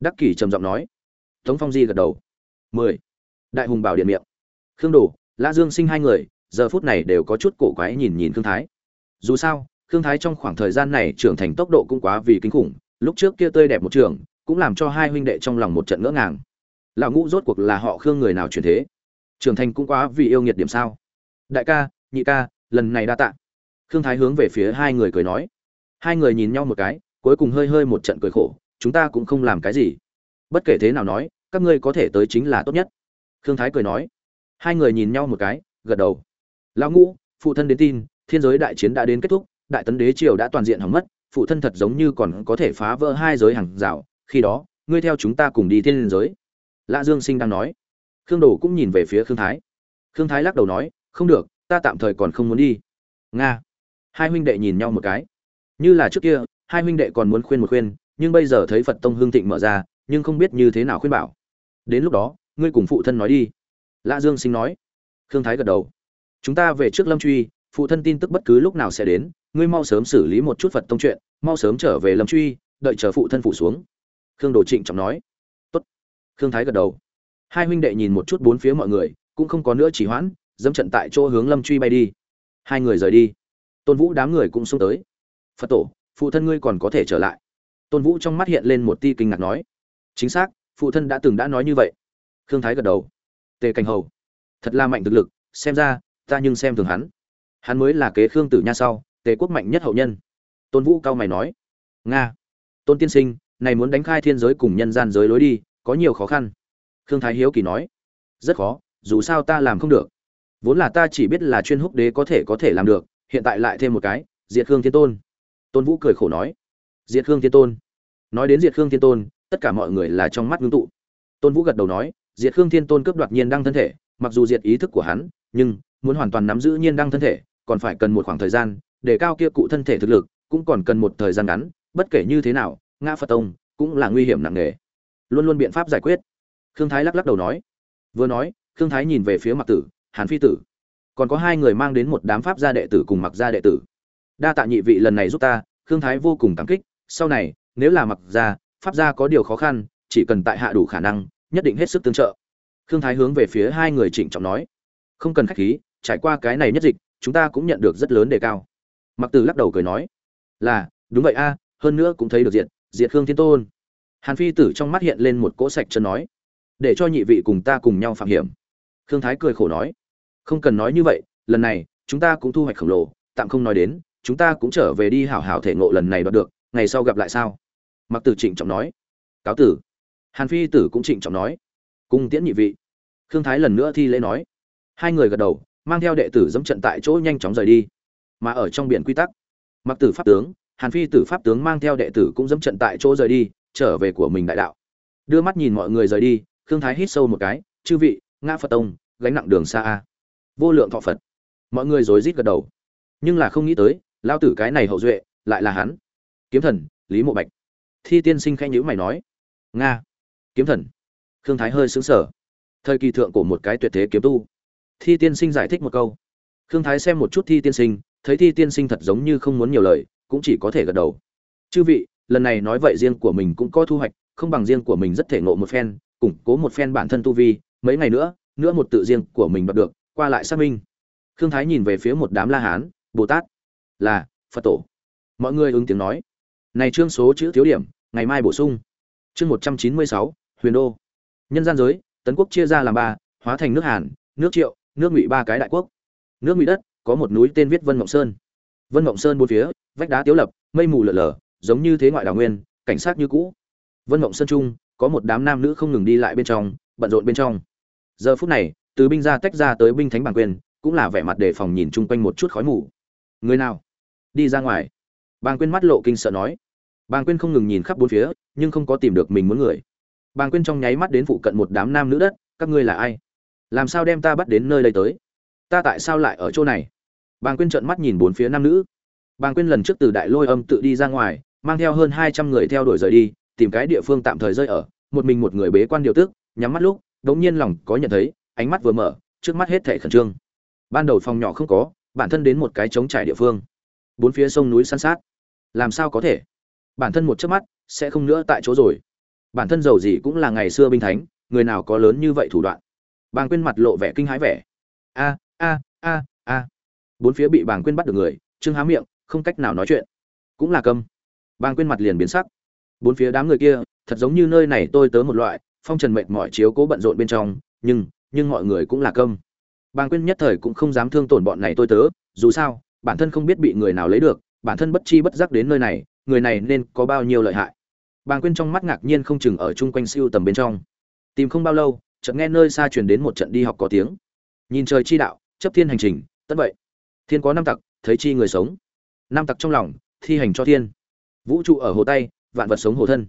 [SPEAKER 1] Đắc kỷ trầm giọng nói. Tống phong di gật đầu. Mười. Đại hùng bảo điện miệng. Khương đồ, lã dương sinh hai người, giờ phút này đều có chút cổ quái nhìn nhìn khương thái. Dù sao, khương thái trong khoảng thời gian này trưởng thành tốc độ cũng quá vì kinh khủng, lúc trước kia tươi đẹp một trường, cũng làm cho hai huynh đệ trong lòng một trận ngỡ ngàng. Lão ngũ rốt cuộc là họ khương người nào chuyển thế? Trưởng thành cũng quá vì yêu nghiệt điểm sao? Đại ca, nhị ca, lần này đa tạ khương thái hướng về phía hai người cười nói. Hai người nhìn nhau một cái, cuối cùng hơi hơi một trận cười khổ, chúng ta cũng không làm cái gì. Bất kể thế nào nói, các ngươi có thể tới chính là tốt nhất. Khương thái cười nói. Hai người nhìn nhau một cái, gật đầu. Lão ngũ, phụ thân đến tin, thiên giới đại chiến đã đến kết thúc, đại tấn đế triều đã toàn diện hỏng mất, phụ thân thật giống như còn có thể phá vỡ hai giới hàng rào, khi đó, ngươi theo chúng ta cùng đi thiên giới. Lã dương sinh đang nói. Khương đồ cũng nhìn về phía khương thái. Khương thái lắc đầu nói, không được, ta tạm thời còn không muốn đi. Nga hai huynh đệ nhìn nhau một cái. Như là trước kia, hai huynh đệ còn muốn khuyên một khuyên, nhưng bây giờ thấy phật tông hương thịnh mở ra, nhưng không biết như thế nào khuyên bảo. Đến lúc đó, ngươi cùng phụ thân nói đi. Lã dương sinh nói. Khương thái gật đầu. Chúng ta về trước lâm truy, phụ thân tin tức bất cứ lúc nào sẽ đến, ngươi mau sớm xử lý một chút phật tông chuyện, mau sớm trở về lâm truy, đợi chờ phụ thân phụ xuống. Khương đồ trịnh trọng nói. Tốt. Khương thái gật đầu. Hai huynh đệ nhìn một chút bốn phía mọi người, cũng không có nữa chỉ hoãn, dẫm trận tại chỗ hướng lâm truy bay đi. Hai người rời đi tôn vũ đám người cũng xông tới. Phật tổ, phụ thân ngươi còn có thể trở lại. Tôn vũ trong mắt hiện lên một ti kinh ngạc nói. Chính xác, phụ thân đã từng đã nói như vậy. Khương thái gật đầu. Tề cảnh hầu, thật là mạnh thực lực, xem ra, ta nhưng xem thường hắn. Hắn mới là kế khương tử nha sau, tề quốc mạnh nhất hậu nhân. Tôn vũ cao mày nói. Nga, tôn tiên sinh, này muốn đánh khai thiên giới cùng nhân gian giới lối đi, có nhiều khó khăn. Khương thái hiếu kỳ nói. Rất khó, dù sao ta làm không được. Vốn là ta chỉ biết là chuyên húc đế có thể có thể làm được hiện tại lại thêm một cái, diệt khương thiên tôn. Tôn vũ cười khổ nói. Diệt khương thiên tôn. Nói đến diệt khương thiên tôn, tất cả mọi người là trong mắt ngưng tụ. Tôn vũ gật đầu nói, diệt khương thiên tôn cướp đoạt nhiên đăng thân thể, mặc dù diệt ý thức của hắn, nhưng muốn hoàn toàn nắm giữ nhiên đăng thân thể, còn phải cần một khoảng thời gian, để cao kia cụ thân thể thực lực, cũng còn cần một thời gian ngắn, bất kể như thế nào, ngã phật tông cũng là nguy hiểm nặng nề. Luôn luôn biện pháp giải quyết. Khương thái lắc lắc đầu nói. Vừa nói, khương thái nhìn về phía mặc tử, hàn phi tử còn có hai người mang đến một đám pháp gia đệ tử cùng mặc gia đệ tử. Đa tạ nhị vị lần này giúp ta, khương thái vô cùng cảm kích, sau này, nếu là mặc gia, pháp gia có điều khó khăn, chỉ cần tại hạ đủ khả năng, nhất định hết sức tương trợ. Khương thái hướng về phía hai người trịnh trọng nói. Không cần khách khí, trải qua cái này nhất dịch, chúng ta cũng nhận được rất lớn đề cao. Mặc tử lắc đầu cười nói. Là, đúng vậy a, hơn nữa cũng thấy được diện diệt khương thiên tôn. Hàn phi tử trong mắt hiện lên một cỗ sạch chân nói. Để cho nhị vị cùng ta cùng nhau phạm hiểm. Khương thái cười khổ nói không cần nói như vậy, lần này, chúng ta cũng thu hoạch khổng lồ, tạm không nói đến, chúng ta cũng trở về đi hảo hảo thể ngộ lần này đoạt được, ngày sau gặp lại sao? Mặc tử trịnh trọng nói. Cáo tử. Hàn phi tử cũng trịnh trọng nói. Cung tiễn nhị vị. Khương thái lần nữa thi lễ nói. Hai người gật đầu, mang theo đệ tử dẫm trận tại chỗ nhanh chóng rời đi. Mà ở trong biển quy tắc mặc tử pháp tướng, hàn phi tử pháp tướng mang theo đệ tử cũng dẫm trận tại chỗ rời đi, trở về của mình đại đạo. Đưa mắt nhìn mọi người rời đi, khương thái hít sâu một cái. Chư vị, ngã phật tông, gánh nặng đường xa a vô lượng thọ phật. Mọi người rối rít gật đầu. Nhưng là không nghĩ tới lao tử cái này hậu duệ, lại là hắn. Kiếm thần, lý mộ bạch. Thi tiên sinh khẽ nhữ mày nói. Nga. Kiếm thần. Khương thái hơi xứng sở thời kỳ thượng của một cái tuyệt thế kiếm tu. Thi tiên sinh giải thích một câu. Khương thái xem một chút thi tiên sinh, thấy thi tiên sinh thật giống như không muốn nhiều lời, cũng chỉ có thể gật đầu. Chư vị, lần này nói vậy riêng của mình cũng có thu hoạch, không bằng riêng của mình rất thể ngộ một phen, củng cố một phen bản thân tu vi, mấy ngày nữa nữa một tự riêng của mình đoạt được qua lại xác minh. Khương thái nhìn về phía một đám la hán, bồ tát. Là, phật tổ. Mọi người ứng tiếng nói. Này chương số chữ thiếu điểm, ngày mai bổ sung. Chương một trăm chín mươi sáu, huyền đô. Nhân gian giới, tấn quốc chia ra làm ba, hóa thành nước hàn, nước triệu, nước ngụy ba cái đại quốc. Nước ngụy đất, có một núi tên viết vân mộng sơn. Vân mộng sơn bốn phía, vách đá tiếu lập, mây mù lở lở, giống như thế ngoại đào nguyên, cảnh sát như cũ. Vân mộng sơn trung, có một đám nam nữ không ngừng đi lại bên trong, bận rộn bên trong. Giờ phút này từ binh ra tách ra tới binh thánh bản quyền, cũng là vẻ mặt đề phòng nhìn chung quanh một chút khói mù. Người nào? Đi ra ngoài. Bàng quyên mắt lộ kinh sợ nói. Bàng quyên không ngừng nhìn khắp bốn phía, nhưng không có tìm được mình muốn người. Bàng quyên trong nháy mắt đến phụ cận một đám nam nữ đất, các ngươi là ai? Làm sao đem ta bắt đến nơi đây tới? Ta tại sao lại ở chỗ này? Bàng quyên trợn mắt nhìn bốn phía nam nữ. Bàng quyên lần trước từ đại lôi âm tự đi ra ngoài, mang theo hơn hai trăm người theo đuổi rời đi, tìm cái địa phương tạm thời rơi ở, một mình một người bế quan điều tức, nhắm mắt lúc, đống nhiên lòng có nhận thấy ánh mắt vừa mở, trước mắt hết thảy khẩn trương. Ban đầu phòng nhỏ không có, bản thân đến một cái trống trải địa phương. Bốn phía sông núi san sát. Làm sao có thể? Bản thân một chớp mắt, sẽ không nữa tại chỗ rồi. Bản thân giàu gì cũng là ngày xưa binh thánh, người nào có lớn như vậy thủ đoạn? Bàng quên mặt lộ vẻ kinh hãi vẻ. A a a a. Bốn phía bị bàng quên bắt được người, trương há miệng, không cách nào nói chuyện. Cũng là câm. Bàng quên mặt liền biến sắc. Bốn phía đám người kia, thật giống như nơi này tôi tớ một loại, phong trần mệt mỏi chiếu cố bận rộn bên trong, nhưng nhưng mọi người cũng là câm. Bàng quyên nhất thời cũng không dám thương tổn bọn này tôi tớ, dù sao, bản thân không biết bị người nào lấy được, bản thân bất chi bất giác đến nơi này, người này nên có bao nhiêu lợi hại. Bàng quyên trong mắt ngạc nhiên không chừng ở chung quanh siêu tầm bên trong. Tìm không bao lâu, chợt nghe nơi xa truyền đến một trận đi học có tiếng. Nhìn trời chi đạo, chấp thiên hành trình, tất vậy. Thiên có năm tặc, thấy chi người sống. Năm tặc trong lòng, thi hành cho thiên. Vũ trụ ở hồ tay, vạn vật sống hồ thân.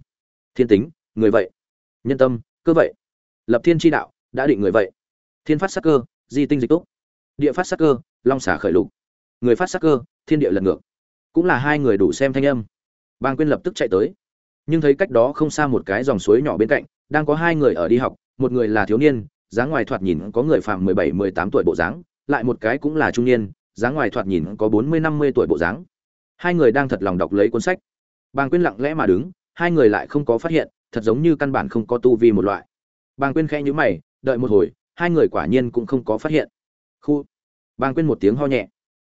[SPEAKER 1] Thiên tính, người vậy. Nhân tâm, cơ vậy. Lập thiên chi đạo đã định người vậy. Thiên phát sắc cơ, di tinh dịch túc. Địa phát sắc cơ, long xả khởi lục. Người phát sắc cơ, thiên địa lật ngược. Cũng là hai người đủ xem thanh âm. Bang quyên lập tức chạy tới. Nhưng thấy cách đó không xa một cái dòng suối nhỏ bên cạnh, đang có hai người ở đi học, một người là thiếu niên, dáng ngoài thoạt nhìn có người phạm mười bảy, mười tám tuổi bộ dáng, lại một cái cũng là trung niên, dáng ngoài thoạt nhìn có bốn mươi, năm mươi tuổi bộ dáng. Hai người đang thật lòng đọc lấy cuốn sách. Bàng quyên lặng lẽ mà đứng, hai người lại không có phát hiện, thật giống như căn bản không có tu vi một loại. Bàng quyên khẽ nhữ mày đợi một hồi, hai người quả nhiên cũng không có phát hiện. Khu. Bàng quên một tiếng ho nhẹ.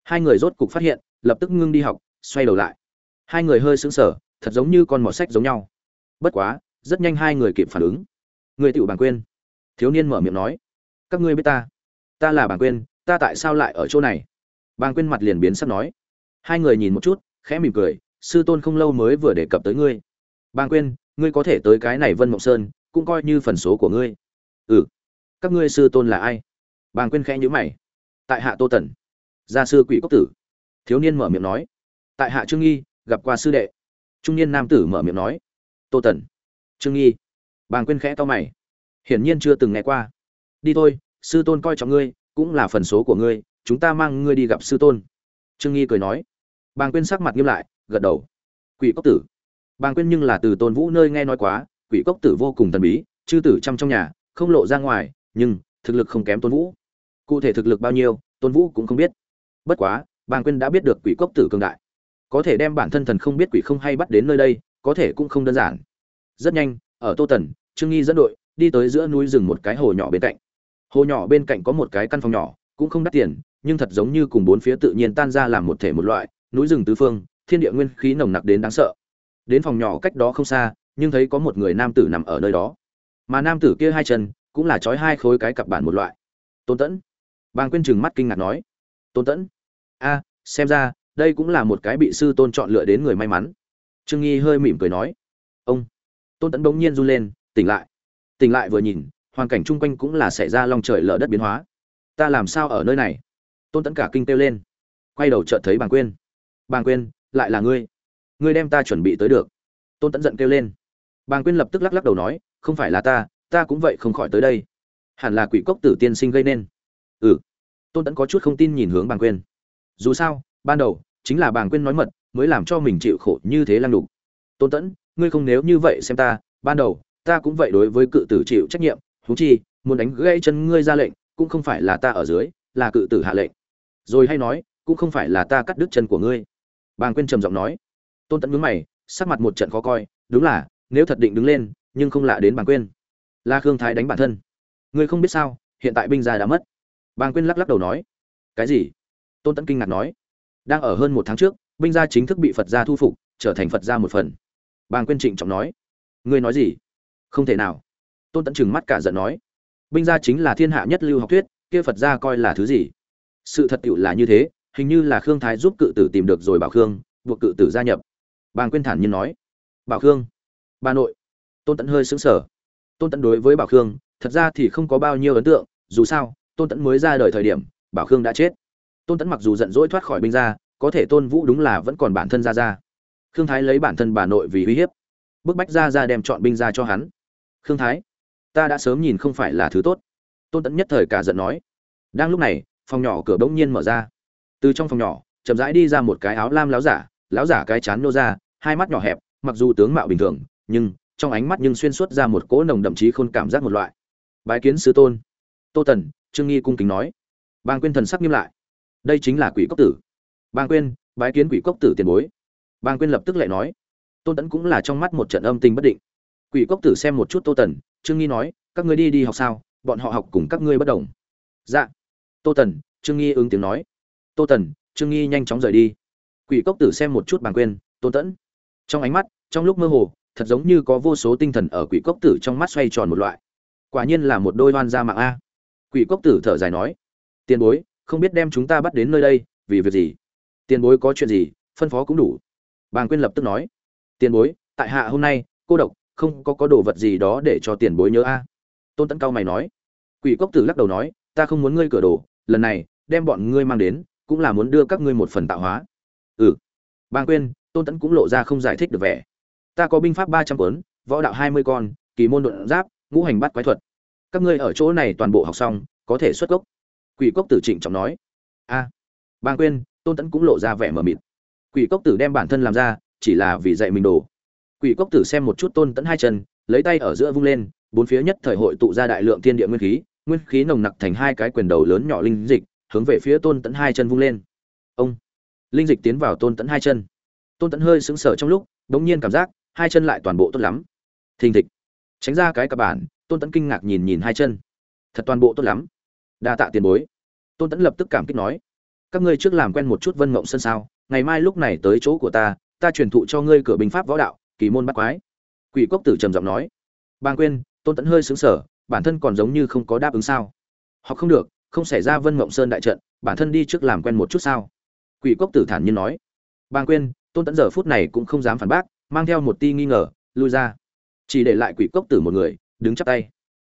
[SPEAKER 1] Hai người rốt cục phát hiện, lập tức ngưng đi học, xoay đầu lại. Hai người hơi sững sờ, thật giống như con mọt sách giống nhau. Bất quá, rất nhanh hai người kịp phản ứng. Người tiểu bàng quên thiếu niên mở miệng nói. Các ngươi biết ta? Ta là bàng quên ta tại sao lại ở chỗ này? Bàng quên mặt liền biến sắp nói. Hai người nhìn một chút, khẽ mỉm cười. Sư tôn không lâu mới vừa đề cập tới ngươi. Bàng quên ngươi có thể tới cái này vân mộng sơn, cũng coi như phần số của ngươi. Ừ các ngươi sư tôn là ai? Bàng quên khẽ nhữ mày. Tại hạ tô tần. Gia sư quỷ cốc tử. Thiếu niên mở miệng nói. Tại hạ trương nghi, gặp qua sư đệ. Trung niên nam tử mở miệng nói. Tô tần. Trương nghi. Bàng quên khẽ to mày. Hiển nhiên chưa từng nghe qua. Đi thôi, sư tôn coi trọng ngươi, cũng là phần số của ngươi, chúng ta mang ngươi đi gặp sư tôn. Trương nghi cười nói. Bàng quên sắc mặt nghiêm lại, gật đầu. Quỷ cốc tử. Bàng quên nhưng là từ tôn vũ nơi nghe nói quá, quỷ cốc tử vô cùng thần bí, chư tử chăm trong nhà, không lộ ra ngoài nhưng thực lực không kém tôn vũ. Cụ thể thực lực bao nhiêu, tôn vũ cũng không biết. Bất quá, bàng quyên đã biết được quỷ cốc tử cường đại. Có thể đem bản thân thần không biết quỷ không hay bắt đến nơi đây, có thể cũng không đơn giản. Rất nhanh, ở tô tần, trương nghi dẫn đội đi tới giữa núi rừng một cái hồ nhỏ bên cạnh. Hồ nhỏ bên cạnh có một cái căn phòng nhỏ, cũng không đắt tiền, nhưng thật giống như cùng bốn phía tự nhiên tan ra làm một thể một loại, núi rừng tứ phương, thiên địa nguyên khí nồng nặc đến đáng sợ. Đến phòng nhỏ cách đó không xa, nhưng thấy có một người nam tử nằm ở nơi đó. Mà nam tử kia hai chân cũng là trói hai khối cái cặp bản một loại. Tôn tẫn. Bàng quyên chừng mắt kinh ngạc nói. Tôn tẫn. A, xem ra, đây cũng là một cái bị sư tôn chọn lựa đến người may mắn. Trương nghi hơi mỉm cười nói. Ông. Tôn tẫn bỗng nhiên run lên, tỉnh lại. Tỉnh lại vừa nhìn, hoàn cảnh chung quanh cũng là xảy ra lòng trời lở đất biến hóa. Ta làm sao ở nơi này? Tôn tẫn cả kinh kêu lên. Quay đầu chợt thấy bàng quyên. Bàng quyên, lại là ngươi. Ngươi đem ta chuẩn bị tới được. Tôn tẫn giận kêu lên. Bàng quyên lập tức lắc lắc đầu nói, không phải là ta ta cũng vậy không khỏi tới đây. Hẳn là quỷ cốc tử tiên sinh gây nên. Ừ. Tôn tẫn có chút không tin nhìn hướng bàng quyên dù sao, ban đầu, chính là bàng quyên nói mật, mới làm cho mình chịu khổ như thế lăng đục. Tôn tẫn ngươi không nếu như vậy xem ta, ban đầu, ta cũng vậy đối với cự tử chịu trách nhiệm, huống chi, muốn đánh gãy chân ngươi ra lệnh, cũng không phải là ta ở dưới, là cự tử hạ lệnh. Rồi hay nói, cũng không phải là ta cắt đứt chân của ngươi. Bàng quyên trầm giọng nói. Tôn tẫn nhướng mày, sắc mặt một trận khó coi, đúng là, nếu thật định đứng lên, nhưng không lạ đến bàng quyên là khương thái đánh bản thân. Ngươi không biết sao, hiện tại binh gia đã mất. Bàng quyên lắc lắc đầu nói, cái gì? Tôn tẫn kinh ngạc nói, đang ở hơn một tháng trước, binh gia chính thức bị phật gia thu phục, trở thành phật gia một phần. Bàng quyên trịnh trọng nói, ngươi nói gì? Không thể nào. Tôn tẫn chừng mắt cả giận nói, binh gia chính là thiên hạ nhất lưu học thuyết, kia phật gia coi là thứ gì? Sự thật tựu là như thế, hình như là khương thái giúp cự tử tìm được rồi bảo khương, buộc cự tử gia nhập. Bàng quyên thản nhiên nói, bảo khương, bà nội. Tôn tẫn hơi xứng sở tôn tẫn đối với bảo khương, thật ra thì không có bao nhiêu ấn tượng, dù sao, tôn tẫn mới ra đời thời điểm, bảo khương đã chết. Tôn tẫn mặc dù giận dỗi thoát khỏi binh gia, có thể tôn vũ đúng là vẫn còn bản thân ra ra. Khương thái lấy bản thân bà nội vì uy hiếp. Bức bách ra ra đem chọn binh ra cho hắn. Khương thái, ta đã sớm nhìn không phải là thứ tốt. Tôn tẫn nhất thời cả giận nói. Đang lúc này, phòng nhỏ cửa bỗng nhiên mở ra. Từ trong phòng nhỏ, chậm rãi đi ra một cái áo lam láo giả láo giả cái chán nô ra, hai mắt nhỏ hẹp, mặc dù tướng mạo bình thường, nhưng trong ánh mắt nhưng xuyên suốt ra một cỗ nồng đậm chí khôn cảm giác một loại. Bái kiến sứ tôn. Tô tần, trương nghi cung kính nói. Bang quyên thần sắc nghiêm lại. Đây chính là quỷ cốc tử. Bang quyên, bái kiến quỷ cốc tử tiền bối. Bang quyên lập tức lại nói. Tôn tẫn cũng là trong mắt một trận âm tình bất định. Quỷ cốc tử xem một chút tô tần, trương nghi nói, các ngươi đi đi học sao, bọn họ học cùng các ngươi bất đồng. Dạ. Tô tần, trương nghi ứng tiếng nói. Tô tần, trương nghi nhanh chóng rời đi. Quỷ cốc tử xem một chút bàng quên tôn tẫn trong ánh mắt, trong lúc mơ hồ thật giống như có vô số tinh thần ở quỷ cốc tử trong mắt xoay tròn một loại. Quả nhiên là một đôi oan gia mạng a. Quỷ cốc tử thở dài nói, tiền bối, không biết đem chúng ta bắt đến nơi đây vì việc gì? Tiền bối có chuyện gì, phân phó cũng đủ. Bàng quyên lập tức nói, tiền bối, tại hạ hôm nay, cô độc, không có có đồ vật gì đó để cho tiền bối nhớ a. Tôn tẫn cao mày nói, quỷ cốc tử lắc đầu nói, ta không muốn ngươi cửa đồ, lần này, đem bọn ngươi mang đến, cũng là muốn đưa các ngươi một phần tạo hóa. Ừ. Bàng quyên, tôn tẫn cũng lộ ra không giải thích được vẻ ta có binh pháp ba trăm cuốn võ đạo hai mươi con kỳ môn đột giáp ngũ hành bắt quái thuật. Các ngươi ở chỗ này toàn bộ học xong có thể xuất gốc quỷ cốc tử trịnh trọng nói. A à, bàng quyên tôn tẫn cũng lộ ra vẻ mờ mịt. Quỷ cốc tử đem bản thân làm ra chỉ là vì dạy mình đồ. Quỷ cốc tử xem một chút tôn tẫn hai chân lấy tay ở giữa vung lên bốn phía nhất thời hội tụ ra đại lượng thiên địa nguyên khí nguyên khí nồng nặc thành hai cái quyền đầu lớn nhỏ linh dịch hướng về phía tôn tẫn hai chân vung lên. Ông linh dịch tiến vào tôn tẫn hai chân. Tôn tẫn hơi sững sờ trong lúc đ ỗ n g nhiên cảm giác hai chân lại toàn bộ tốt lắm. Thình thịch. Tránh ra cái cặp bản, tôn tẫn kinh ngạc nhìn nhìn hai chân. Thật toàn bộ tốt lắm. Đa tạ tiền bối. Tôn tẫn lập tức cảm kích nói. Các ngươi trước làm quen một chút vân mộng sân sao? Ngày mai lúc này tới chỗ của ta ta truyền thụ cho ngươi cửa binh pháp võ đạo, kỳ môn bắt quái. Quỷ cốc tử trầm giọng nói. Bang quên tôn tẫn hơi xứng sở bản thân còn giống như không có đáp ứng sao? Họ không được, không xảy ra vân mộng sơn đại trận, bản thân đi trước làm quen một chút sao? Quỷ cốc tử thản nhiên nói. Bang quên tôn tẫn giờ phút này cũng không dám phản bác mang theo một ti nghi ngờ, lui ra. Chỉ để lại quỷ cốc tử một người, đứng chắp tay.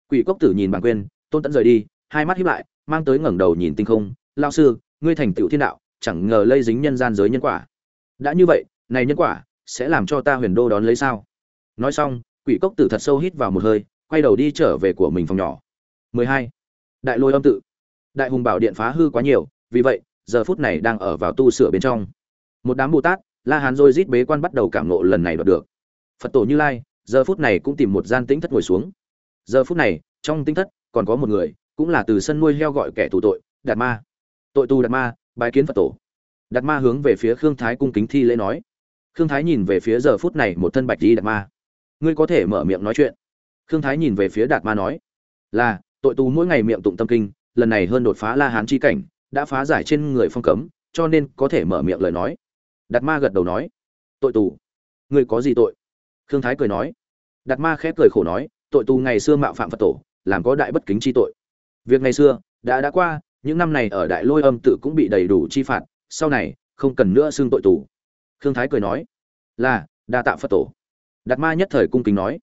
[SPEAKER 1] Quỷ cốc tử nhìn bàng quên tôn tẫn rời đi, hai mắt hiếp lại, mang tới ngẩng đầu nhìn tinh không. Lao sư, ngươi thành tựu thiên đạo, chẳng ngờ lây dính nhân gian giới nhân quả. Đã như vậy, này nhân quả, sẽ làm cho ta huyền đô đón lấy sao? Nói xong, quỷ cốc tử thật sâu hít vào một hơi, quay đầu đi trở về của mình phòng nhỏ. 12. đại lôi âm tự. Đại hùng bảo điện phá hư quá nhiều, vì vậy, giờ phút này đang ở vào tu sửa bên trong. Một đám bồ tát la hán rồi rít bế quan bắt đầu cảm nộ lần này đoạt được. Phật tổ như lai, giờ phút này cũng tìm một gian tĩnh thất ngồi xuống. Giờ phút này, trong tĩnh thất, còn có một người, cũng là từ sân nuôi heo gọi kẻ tù tội, đạt ma. Tội tù đạt ma bài kiến phật tổ. Đạt ma hướng về phía khương thái cung kính thi lễ nói. Khương thái nhìn về phía giờ phút này một thân bạch đi đạt ma. Ngươi có thể mở miệng nói chuyện. Khương thái nhìn về phía đạt ma nói. Là, tội tù mỗi ngày miệng tụng tâm kinh, lần này hơn đột phá la hán chi cảnh, đã phá giải trên người phong cấm, cho nên có thể mở miệng lời nói đạt ma gật đầu nói, tội tù? Ngươi có gì tội? Khương thái cười nói, đạt ma khép cười khổ nói, tội tù ngày xưa mạo phạm phật tổ, làm có đại bất kính chi tội. Việc ngày xưa, đã đã qua, những năm này ở đại lôi âm tự cũng bị đầy đủ chi phạt, sau này, không cần nữa xưng tội tù. Khương thái cười nói, là, đa tạ phật tổ. Đạt ma nhất thời cung kính nói,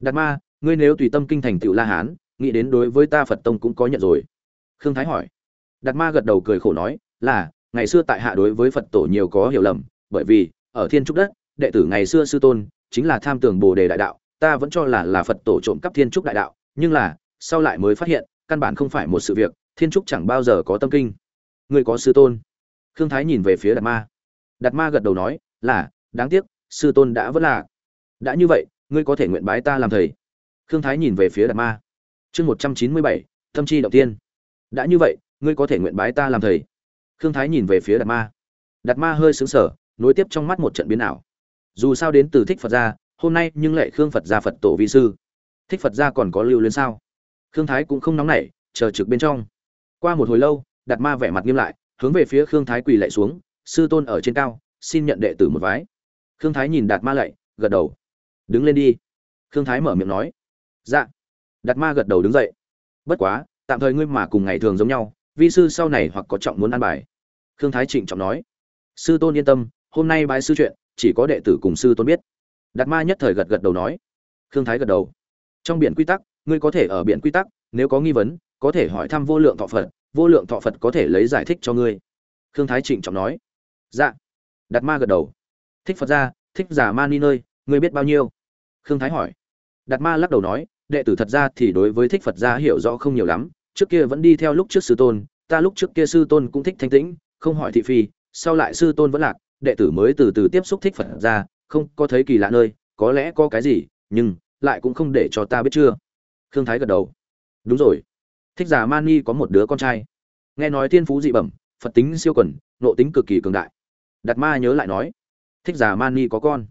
[SPEAKER 1] đạt ma, ngươi nếu tùy tâm kinh thành tựu la hán, nghĩ đến đối với ta phật tông cũng có nhận rồi. Khương thái hỏi, đạt ma gật đầu cười khổ nói, là ngày xưa tại hạ đối với phật tổ nhiều có hiểu lầm, bởi vì, ở thiên trúc đất, đệ tử ngày xưa sư tôn, chính là tham tưởng bồ đề đại đạo, ta vẫn cho là là phật tổ trộm cắp thiên trúc đại đạo, nhưng là, sau lại mới phát hiện, căn bản không phải một sự việc, thiên trúc chẳng bao giờ có tâm kinh. Người có sư tôn? Khương thái nhìn về phía đạt ma. Đạt ma gật đầu nói, là, đáng tiếc, sư tôn đã vẫn là. Đã như vậy, ngươi có thể nguyện bái ta làm thầy. Khương thái nhìn về phía đạt ma. Chương một trăm chín mươi bảy, tâm chi đầu tiên. Đã như vậy, ngươi có thể nguyện bái ta làm thầy khương thái nhìn về phía đạt ma. Đạt ma hơi xứng sở nối tiếp trong mắt một trận biến ảo. Dù sao đến từ thích phật gia, hôm nay nhưng lệ khương phật gia phật tổ vi sư. Thích phật gia còn có lưu luyến sao? Khương thái cũng không nóng nảy, chờ trực bên trong. Qua một hồi lâu, đạt ma vẻ mặt nghiêm lại, hướng về phía khương thái quỳ lạy xuống, sư tôn ở trên cao, xin nhận đệ tử một vái. Khương thái nhìn đạt ma lạy, gật đầu. Đứng lên đi. Khương thái mở miệng nói. Dạ. Đạt ma gật đầu đứng dậy. Bất quá, tạm thời ngươi mà cùng ngày thường giống nhau, vi sư sau này hoặc có trọng muốn ăn bài khương thái trịnh trọng nói. Sư tôn yên tâm, hôm nay bái sư chuyện, chỉ có đệ tử cùng sư tôn biết. Đạt ma nhất thời gật gật đầu nói. Khương thái gật đầu. Trong biển quy tắc, ngươi có thể ở biển quy tắc, nếu có nghi vấn, có thể hỏi thăm vô lượng thọ phật, vô lượng thọ phật có thể lấy giải thích cho ngươi. Khương thái trịnh trọng nói. Dạ. Đạt ma gật đầu. Thích phật ra, thích giả ma ni nơi, ngươi biết bao nhiêu? Khương thái hỏi. Đạt ma lắc đầu nói, đệ tử thật ra thì đối với thích phật gia hiểu rõ không nhiều lắm, trước kia vẫn đi theo lúc trước sư tôn, ta lúc trước kia sư tôn cũng thích thanh tĩnh không hỏi thị phi sau lại sư tôn vẫn lạc đệ tử mới từ từ tiếp xúc thích phật ra, không có thấy kỳ lạ nơi có lẽ có cái gì nhưng lại cũng không để cho ta biết chưa. Khương thái gật đầu. Đúng rồi. Thích giả mani có một đứa con trai. Nghe nói thiên phú dị bẩm phật tính siêu quẩn nộ tính cực kỳ cường đại. Đạt ma nhớ lại nói thích giả mani có con.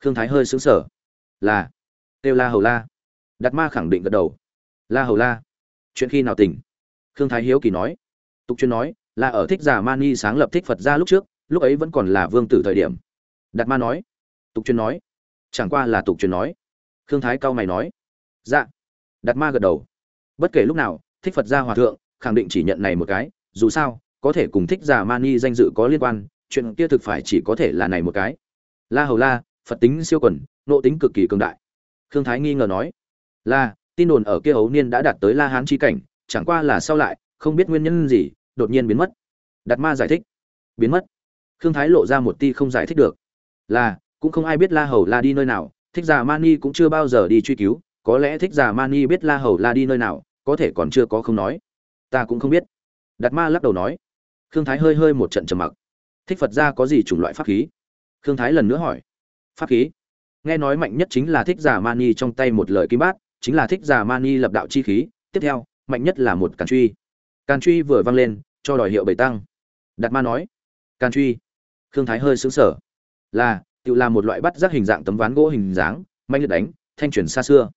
[SPEAKER 1] Khương thái hơi xứng sở là. Têu la hầu la. Đạt ma khẳng định gật đầu. La hầu la. Chuyện khi nào tỉnh? Khương thái hiếu kỳ nói. Tục chuyên nói là ở thích giả mani sáng lập thích phật ra lúc trước lúc ấy vẫn còn là vương tử thời điểm. Đạt ma nói. Tục truyền nói. Chẳng qua là tục truyền nói. Khương thái cao mày nói. Dạ. Đạt ma gật đầu. Bất kể lúc nào thích phật gia hòa thượng khẳng định chỉ nhận này một cái dù sao có thể cùng thích giả mani danh dự có liên quan chuyện kia thực phải chỉ có thể là này một cái. La hầu la phật tính siêu quần nộ tính cực kỳ cường đại. Khương thái nghi ngờ nói. La, tin đồn ở kia hấu niên đã đạt tới la hán chi cảnh chẳng qua là sau lại không biết nguyên nhân gì đột nhiên biến mất. Đạt ma giải thích. Biến mất. Khương thái lộ ra một ti không giải thích được. Là, cũng không ai biết la hầu la đi nơi nào, thích giả mani cũng chưa bao giờ đi truy cứu, có lẽ thích giả mani biết la hầu la đi nơi nào, có thể còn chưa có không nói. Ta cũng không biết. Đạt ma lắc đầu nói. Khương thái hơi hơi một trận trầm mặc. Thích phật ra có gì chủng loại pháp khí? Khương thái lần nữa hỏi. Pháp khí? Nghe nói mạnh nhất chính là thích giả mani trong tay một lời kim bát, chính là thích giả mani lập đạo chi khí. Tiếp theo, mạnh nhất là một càn truy. Càn truy vừa vang lên cho đòi hiệu bảy tăng. Đạt ma nói. Can truy. Khương thái hơi xứng sở là tự làm một loại bắt giác hình dạng tấm ván gỗ hình dáng mạnh liệt đánh thanh truyền xa xưa.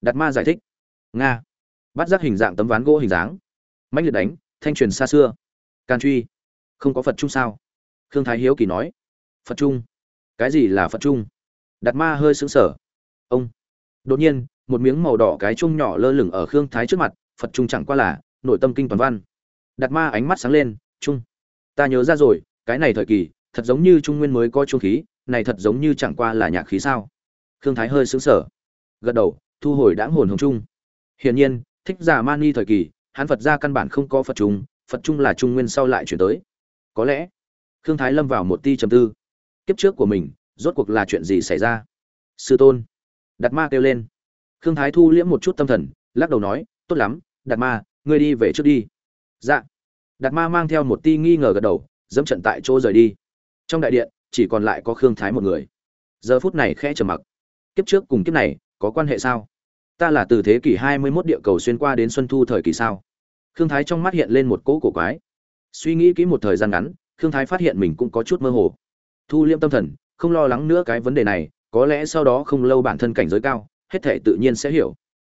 [SPEAKER 1] Đạt ma giải thích. Nga. Bắt giác hình dạng tấm ván gỗ hình dáng mạnh liệt đánh thanh truyền xa xưa. Can truy. Không có phật Trung sao? Khương thái hiếu kỳ nói. Phật Trung, cái gì là phật Trung? đạt ma hơi sững sờ. Ông. Đột nhiên một miếng màu đỏ cái chung nhỏ lơ lửng ở khương thái trước mặt phật Trung chẳng qua là nội tâm kinh toàn văn đạt ma ánh mắt sáng lên Trung, ta nhớ ra rồi cái này thời kỳ thật giống như trung nguyên mới có trung khí này thật giống như chẳng qua là nhạc khí sao? Khương thái hơi sững sờ gật đầu thu hồi đãng hồn hồng trung. Hiển nhiên thích giả mani thời kỳ hắn phật ra căn bản không có phật trung phật trung là trung nguyên sau lại chuyển tới. Có lẽ khương thái lâm vào một ti trầm tư. Kiếp trước của mình rốt cuộc là chuyện gì xảy ra? Sư tôn đạt ma kêu lên. Khương thái thu liễm một chút tâm thần lắc đầu nói tốt lắm đạt ma ngươi đi về trước đi dạ. Đạt ma mang theo một ti nghi ngờ gật đầu, dẫm trận tại chỗ rời đi. Trong đại điện, chỉ còn lại có khương thái một người. Giờ phút này khẽ trầm mặc. Kiếp trước cùng kiếp này, có quan hệ sao? Ta là từ thế kỷ hai mươi 21 địa cầu xuyên qua đến xuân thu thời kỳ sao? Khương thái trong mắt hiện lên một cỗ cổ quái. Suy nghĩ kỹ một thời gian ngắn, khương thái phát hiện mình cũng có chút mơ hồ. Thu liêm tâm thần, không lo lắng nữa cái vấn đề này, có lẽ sau đó không lâu bản thân cảnh giới cao, hết thể tự nhiên sẽ hiểu.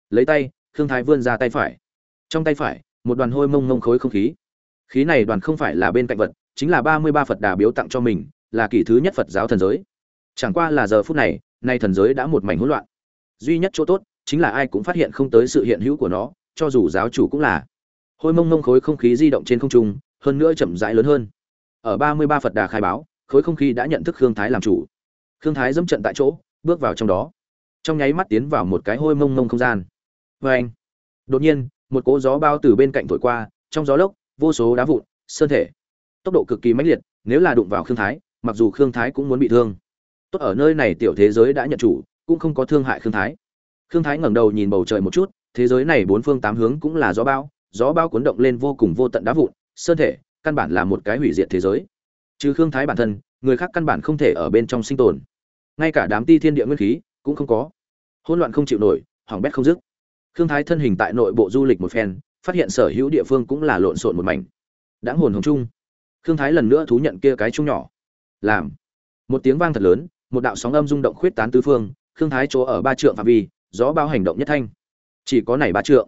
[SPEAKER 1] Lấy tay, khương thái vươn ra tay phải. Trong tay phải một đoàn hôi mông mông khối không khí. Khí này đoàn không phải là bên cạnh vật, chính là ba mươi ba phật đà biếu tặng cho mình, là kỷ thứ nhất phật giáo thần giới. Chẳng qua là giờ phút này, nay thần giới đã một mảnh hỗn loạn. Duy nhất chỗ tốt, chính là ai cũng phát hiện không tới sự hiện hữu của nó, cho dù giáo chủ cũng là. Hôi mông mông khối không khí di động trên không trung, hơn nữa chậm rãi lớn hơn. Ở ba mươi ba phật đà khai báo, khối không khí đã nhận thức khương thái làm chủ. Khương thái dẫm trận tại chỗ, bước vào trong đó. Trong nháy mắt tiến vào một cái hôi mông mông không gian. Vê anh đột nhiên một cỗ gió bao từ bên cạnh thổi qua, trong gió lốc, vô số đá vụn, sơn thể. Tốc độ cực kỳ mãnh liệt, nếu là đụng vào khương thái, mặc dù khương thái cũng muốn bị thương. Tốt ở nơi này tiểu thế giới đã nhận chủ, cũng không có thương hại khương thái. Khương thái ngẩng đầu nhìn bầu trời một chút, thế giới này bốn phương tám hướng cũng là gió bao gió bao cuốn động lên vô cùng vô tận đá vụn, sơn thể, căn bản là một cái hủy diệt thế giới. Trừ khương thái bản thân, người khác căn bản không thể ở bên trong sinh tồn. Ngay cả đám ti thiên địa nguyên khí, cũng không có. Hỗn loạn không chịu nổi hoảng bét không dứt khương thái thân hình tại nội bộ du lịch một phen, phát hiện sở hữu địa phương cũng là lộn xộn một mảnh. Đáng hồn hồng trung, khương thái lần nữa thú nhận kia cái chung nhỏ. Làm, một tiếng vang thật lớn, một đạo sóng âm rung động khuyết tán tứ phương, khương thái chỗ ở ba trượng phạm vi, gió bao hành động nhất thanh. Chỉ có này ba trượng.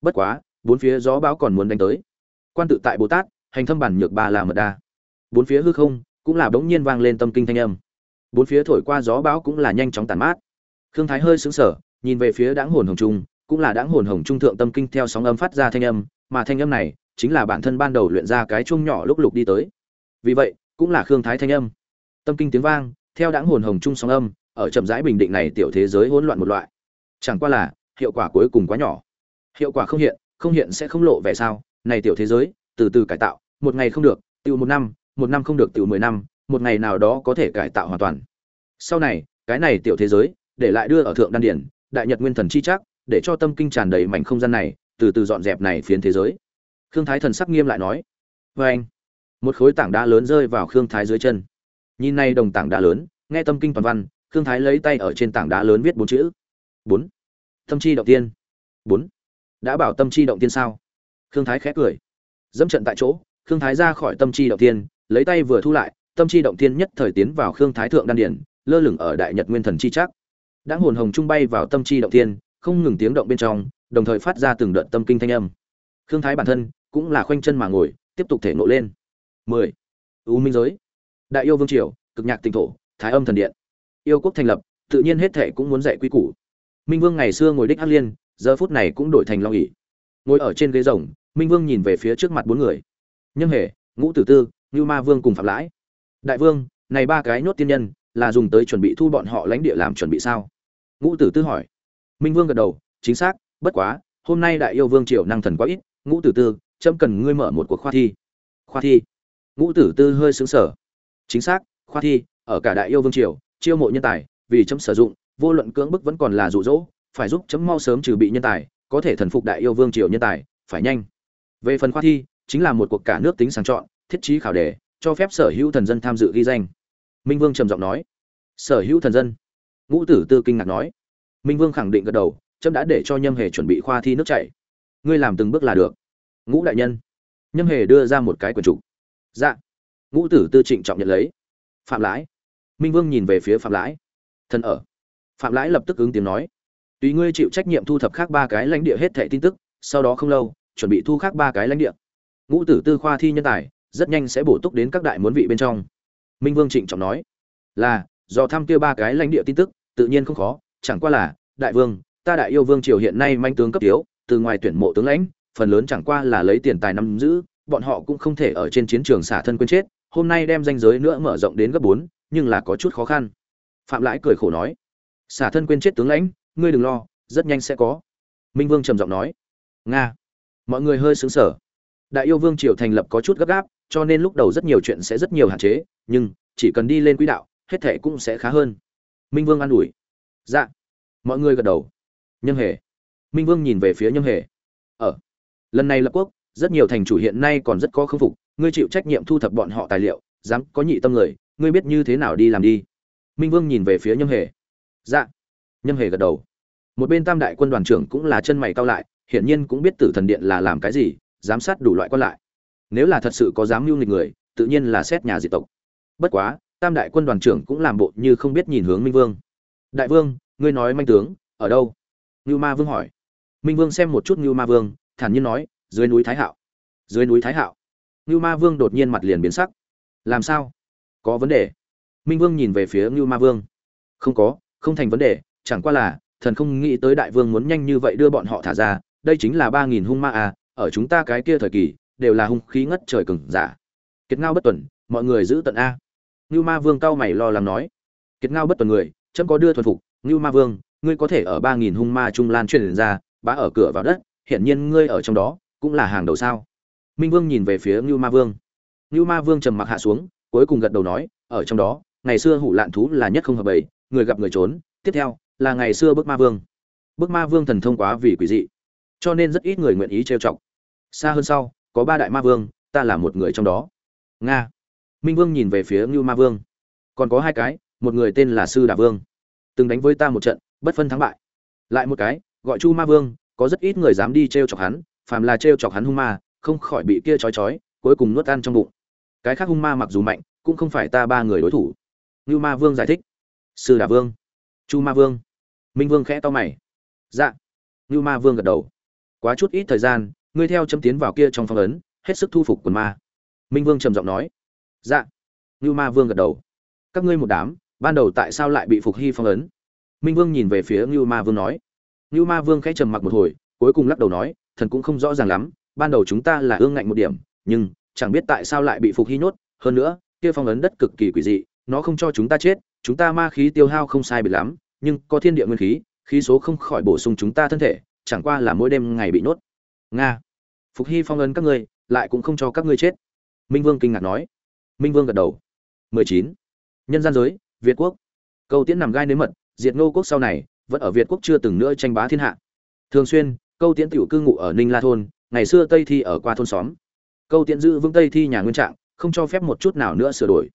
[SPEAKER 1] Bất quá, bốn phía gió bão còn muốn đánh tới. Quan tự tại bồ tát, hành thâm bản nhược ba là mật đa. Bốn phía hư không cũng là bỗng nhiên vang lên tâm kinh thanh âm. Bốn phía thổi qua gió bão cũng là nhanh chóng tàn mát. Khương thái hơi sững sờ, nhìn về phía đáng hồn hồng trung cũng là đáng hồn hồng trung thượng tâm kinh theo sóng âm phát ra thanh âm, mà thanh âm này chính là bản thân ban đầu luyện ra cái chuông nhỏ lúc lục đi tới. Vì vậy, cũng là khương thái thanh âm. Tâm kinh tiếng vang, theo đáng hồn hồng trung sóng âm, ở chậm rãi bình định này tiểu thế giới hỗn loạn một loại. Chẳng qua là, hiệu quả cuối cùng quá nhỏ. Hiệu quả không hiện không hiện sẽ không lộ vẻ sao. Này tiểu thế giới, từ từ cải tạo, một ngày không được, tiêu một năm một năm không được tiêu mười năm, một ngày nào đó có thể cải tạo hoàn toàn. Sau này, cái này tiểu thế giới, để lại đưa ở thượng đan điển đại nhật nguyên thần chi chắc để cho tâm kinh tràn đầy mảnh không gian này, từ từ dọn dẹp này phiến thế giới. Khương thái thần sắc nghiêm lại nói vê anh. Một khối tảng đá lớn rơi vào khương thái dưới chân. Nhìn nay đồng tảng đá lớn, nghe tâm kinh toàn văn, khương thái lấy tay ở trên tảng đá lớn viết bốn chữ. Bốn. Tâm chi động tiên. Bốn. Đã bảo tâm chi động tiên sao? Khương thái khẽ cười. Dẫm trận tại chỗ, khương thái ra khỏi tâm chi động tiên, lấy tay vừa thu lại, tâm chi động tiên nhất thời tiến vào khương thái thượng đan điển lơ lửng ở đại nhật nguyên thần chi chắc đã hồn hồng trung bay vào tâm chi động tiên không ngừng tiếng động bên trong, đồng thời phát ra từng đợt tâm kinh thanh âm. Khương thái bản thân cũng là khoanh chân mà ngồi, tiếp tục thể nộ lên. 10. U minh giới. Đại yêu vương triều, cực nhạc tinh thổ, thái âm thần điện. Yêu quốc thành lập, tự nhiên hết thể cũng muốn dạy quy củ. Minh vương ngày xưa ngồi đích hắc liên, giờ phút này cũng đổi thành long ỉ ngồi ở trên ghế rồng, minh vương nhìn về phía trước mặt bốn người. Nhân hề, ngũ tử tư, ngưu ma vương cùng phạm lãi. Đại vương, này ba cái nhốt tiên nhân là dùng tới chuẩn bị thu bọn họ lãnh địa làm chuẩn bị sao? Ngũ tử tư hỏi minh vương gật đầu, chính xác, bất quá, hôm nay đại yêu vương triều năng thần quá ít, ngũ tử tư trâm cần ngươi mở một cuộc khoa thi. Khoa thi? Ngũ tử tư hơi xứng sở chính xác, khoa thi, ở cả đại yêu vương triều, chiêu mộ nhân tài, vì chấm sử dụng, vô luận cưỡng bức vẫn còn là rụ rỗ phải giúp chấm mau sớm trừ bị nhân tài, có thể thần phục đại yêu vương triều nhân tài, phải nhanh. Về phần khoa thi, chính là một cuộc cả nước tính sàng chọn, thiết trí khảo đề, cho phép sở hữu thần dân tham dự ghi danh. Minh vương trầm giọng nói. Sở hữu thần dân? Ngũ tử tư kinh ngạc nói minh vương khẳng định gật đầu trâm đã để cho nhâm hề chuẩn bị khoa thi nước chảy. Ngươi làm từng bước là được. Ngũ đại nhân. Nhâm hề đưa ra một cái quần trục. Dạ. Ngũ tử tư trịnh trọng nhận lấy. Phạm lãi. Minh vương nhìn về phía phạm lãi. Thân ở. Phạm lãi lập tức ứng tiếng nói. Tùy ngươi chịu trách nhiệm thu thập khác ba cái lãnh địa hết thẻ tin tức, sau đó không lâu, chuẩn bị thu khác ba cái lãnh địa. Ngũ tử tư khoa thi nhân tài, rất nhanh sẽ bổ túc đến các đại muốn vị bên trong. Minh vương trịnh trọng nói. Là, do thăm kia ba cái lãnh địa tin tức, tự nhiên không khó chẳng qua là, đại vương, ta đại yêu vương triều hiện nay manh tướng cấp thiếu, từ ngoài tuyển mộ tướng lãnh, phần lớn chẳng qua là lấy tiền tài nắm giữ, bọn họ cũng không thể ở trên chiến trường xả thân quên chết, hôm nay đem danh giới nữa mở rộng đến gấp bốn, nhưng là có chút khó khăn. Phạm lãi cười khổ nói, xả thân quên chết tướng lãnh, ngươi đừng lo, rất nhanh sẽ có. Minh vương trầm giọng nói, nga. Mọi người hơi xứng sở đại yêu vương triều thành lập có chút gấp gáp, cho nên lúc đầu rất nhiều chuyện sẽ rất nhiều hạn chế, nhưng chỉ cần đi lên quỹ đạo, hết thệ cũng sẽ khá hơn. Minh vương an ủi dạ. Mọi người gật đầu. Nhân hề. Minh vương nhìn về phía nhân hề. Ở lần này lập quốc, rất nhiều thành chủ hiện nay còn rất có khâm phục, ngươi chịu trách nhiệm thu thập bọn họ tài liệu, dám có nhị tâm người, ngươi biết như thế nào đi làm đi. Minh vương nhìn về phía nhân hề. Dạ. Nhân hề gật đầu. Một bên tam đại quân đoàn trưởng cũng là chân mày cao lại, hiển nhiên cũng biết tử thần điện là làm cái gì, giám sát đủ loại quan lại. Nếu là thật sự có dám mưu nghịch người, tự nhiên là xét nhà diệt tộc. Bất quá, tam đại quân đoàn trưởng cũng làm bộ như không biết nhìn hướng minh vương đại vương, ngươi nói manh tướng, ở đâu? Ngưu ma vương hỏi. Minh vương xem một chút Ngưu ma vương, thản nhiên nói, dưới núi thái hạo. Dưới núi thái hạo. Ngưu ma vương đột nhiên mặt liền biến sắc. Làm sao? Có vấn đề. Minh vương nhìn về phía Ngưu ma vương. Không có, không thành vấn đề, chẳng qua là, thần không nghĩ tới đại vương muốn nhanh như vậy đưa bọn họ thả ra, đây chính là ba nghìn hung ma à ở chúng ta cái kia thời kỳ, đều là hung khí ngất trời cừng giả. Kiệt ngao bất tuần, mọi người giữ tận a. Ngưu ma vương cao mày lo lắng nói. Kiệt ngao bất tuần người chấm có đưa thuần phục, ngưu ma vương, ngươi có thể ở ba nghìn hung ma trung lan truyền ra, bá ở cửa vào đất, hiển nhiên ngươi ở trong đó cũng là hàng đầu sao? Minh vương nhìn về phía ngưu ma vương. Ngưu ma vương trầm mặc hạ xuống, cuối cùng gật đầu nói, ở trong đó, ngày xưa hủ lạn thú là nhất không hợp bầy, người gặp người trốn, tiếp theo là ngày xưa bức ma vương. Bức ma vương thần thông quá vì quỷ dị, cho nên rất ít người nguyện ý trêu chọc. Xa hơn sau, có ba đại ma vương, ta là một người trong đó. Nga. Minh vương nhìn về phía ngưu ma vương. Còn có hai cái một người tên là sư đà vương. Từng đánh với ta một trận, bất phân thắng bại. Lại một cái, gọi chu ma vương, có rất ít người dám đi t r e o chọc hắn, phàm là t r e o chọc hắn hung ma, không khỏi bị kia chói chói, cuối cùng nuốt ăn trong bụng. Cái khác hung ma mặc dù mạnh, cũng không phải ta ba người đối thủ. Ngưu ma vương giải thích. Sư đà vương. Chu ma vương. Minh vương khẽ to mày. Dạ. Ngưu ma vương gật đầu. Quá chút ít thời gian, ngươi theo chấm tiến vào kia trong phong ấn, hết sức thu phục quần ma. Minh vương trầm giọng nói. Dạ. Ngưu ma vương gật đầu. Các ngươi một đám ban đầu tại sao lại bị phục hy phong ấn? Minh vương nhìn về phía ngưu ma vương nói. Ngưu ma vương khẽ trầm mặc một hồi, cuối cùng lắc đầu nói, thần cũng không rõ ràng lắm, ban đầu chúng ta là ương ngạnh một điểm, nhưng chẳng biết tại sao lại bị phục hy nhốt. Hơn nữa, kia phong ấn đất cực kỳ quỷ dị, nó không cho chúng ta chết, chúng ta ma khí tiêu hao không sai biệt lắm, nhưng có thiên địa nguyên khí khí số không khỏi bổ sung chúng ta thân thể, chẳng qua là mỗi đêm ngày bị nhốt. Nga. Phục hy phong ấn các ngươi, lại cũng không cho các ngươi chết. Minh vương kinh ngạc nói. Minh vương gật đầu. 19. nhân gian giới việt quốc. Câu tiễn nằm gai nếm mật, diệt ngô quốc sau này, vẫn ở việt quốc chưa từng nữa tranh bá thiên hạ. Thường xuyên, câu tiễn tiểu cư ngụ ở ninh la thôn, ngày xưa tây thi ở qua thôn xóm. Câu tiễn giữ vững tây thi nhà nguyên trạng, không cho phép một chút nào nữa sửa đổi.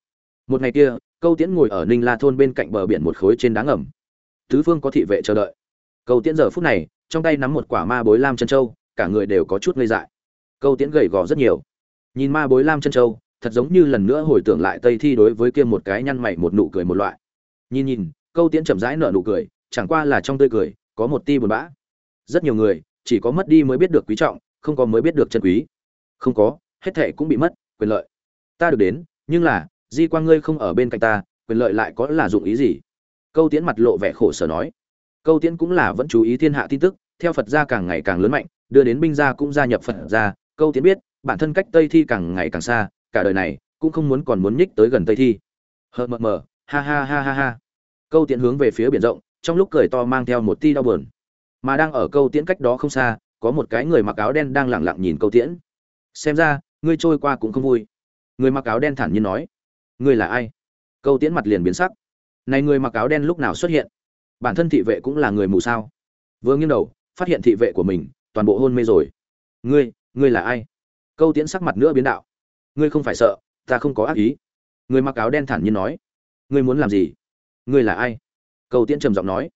[SPEAKER 1] Một ngày kia, câu tiễn ngồi ở ninh la thôn bên cạnh bờ biển một khối trên đá ngầm. Tứ phương có thị vệ chờ đợi. Câu tiễn giờ phút này, trong tay nắm một quả ma bối lam chân châu, cả người đều có chút ngây dại. Câu tiễn gầy gò rất nhiều. Nhìn ma bối lam chân châu thật giống như lần nữa hồi tưởng lại tây thi đối với kia một cái nhăn mày, một nụ cười, một loại. Nhìn nhìn, câu tiễn chậm rãi nở nụ cười, chẳng qua là trong tươi cười, có một ti buồn bã. Rất nhiều người, chỉ có mất đi mới biết được quý trọng, không có mới biết được chân quý. Không có, hết thệ cũng bị mất, quyền lợi. Ta được đến, nhưng là, di quan ngươi không ở bên cạnh ta, quyền lợi lại có là dụng ý gì? Câu tiễn mặt lộ vẻ khổ sở nói. Câu tiễn cũng là vẫn chú ý thiên hạ tin tức, theo phật gia càng ngày càng lớn mạnh, đưa đến binh gia cũng gia nhập phật gia. Câu tiễn biết, bản thân cách tây thi càng ngày càng xa cả đời này cũng không muốn còn muốn nhích tới gần tây thi. Hờ, mờ mờ, ha ha ha ha ha. Câu tiễn hướng về phía biển rộng, trong lúc cười to mang theo một ti đau buồn. Mà đang ở câu tiễn cách đó không xa, có một cái người mặc áo đen đang lẳng lặng nhìn câu tiễn. Xem ra, ngươi trôi qua cũng không vui. Người mặc áo đen thản nhiên nói, ngươi là ai? Câu tiễn mặt liền biến sắc. Này người mặc áo đen lúc nào xuất hiện? Bản thân thị vệ cũng là người mù sao? Vừa nghiêng đầu, phát hiện thị vệ của mình, toàn bộ hôn mê rồi. Ngươi ngươi là ai? Câu tiễn sắc mặt nữa biến đạo ngươi không phải sợ, ta không có ác ý. Người mặc áo đen thản nhiên nói. Ngươi muốn làm gì? Ngươi là ai? Câu tiễn trầm giọng nói.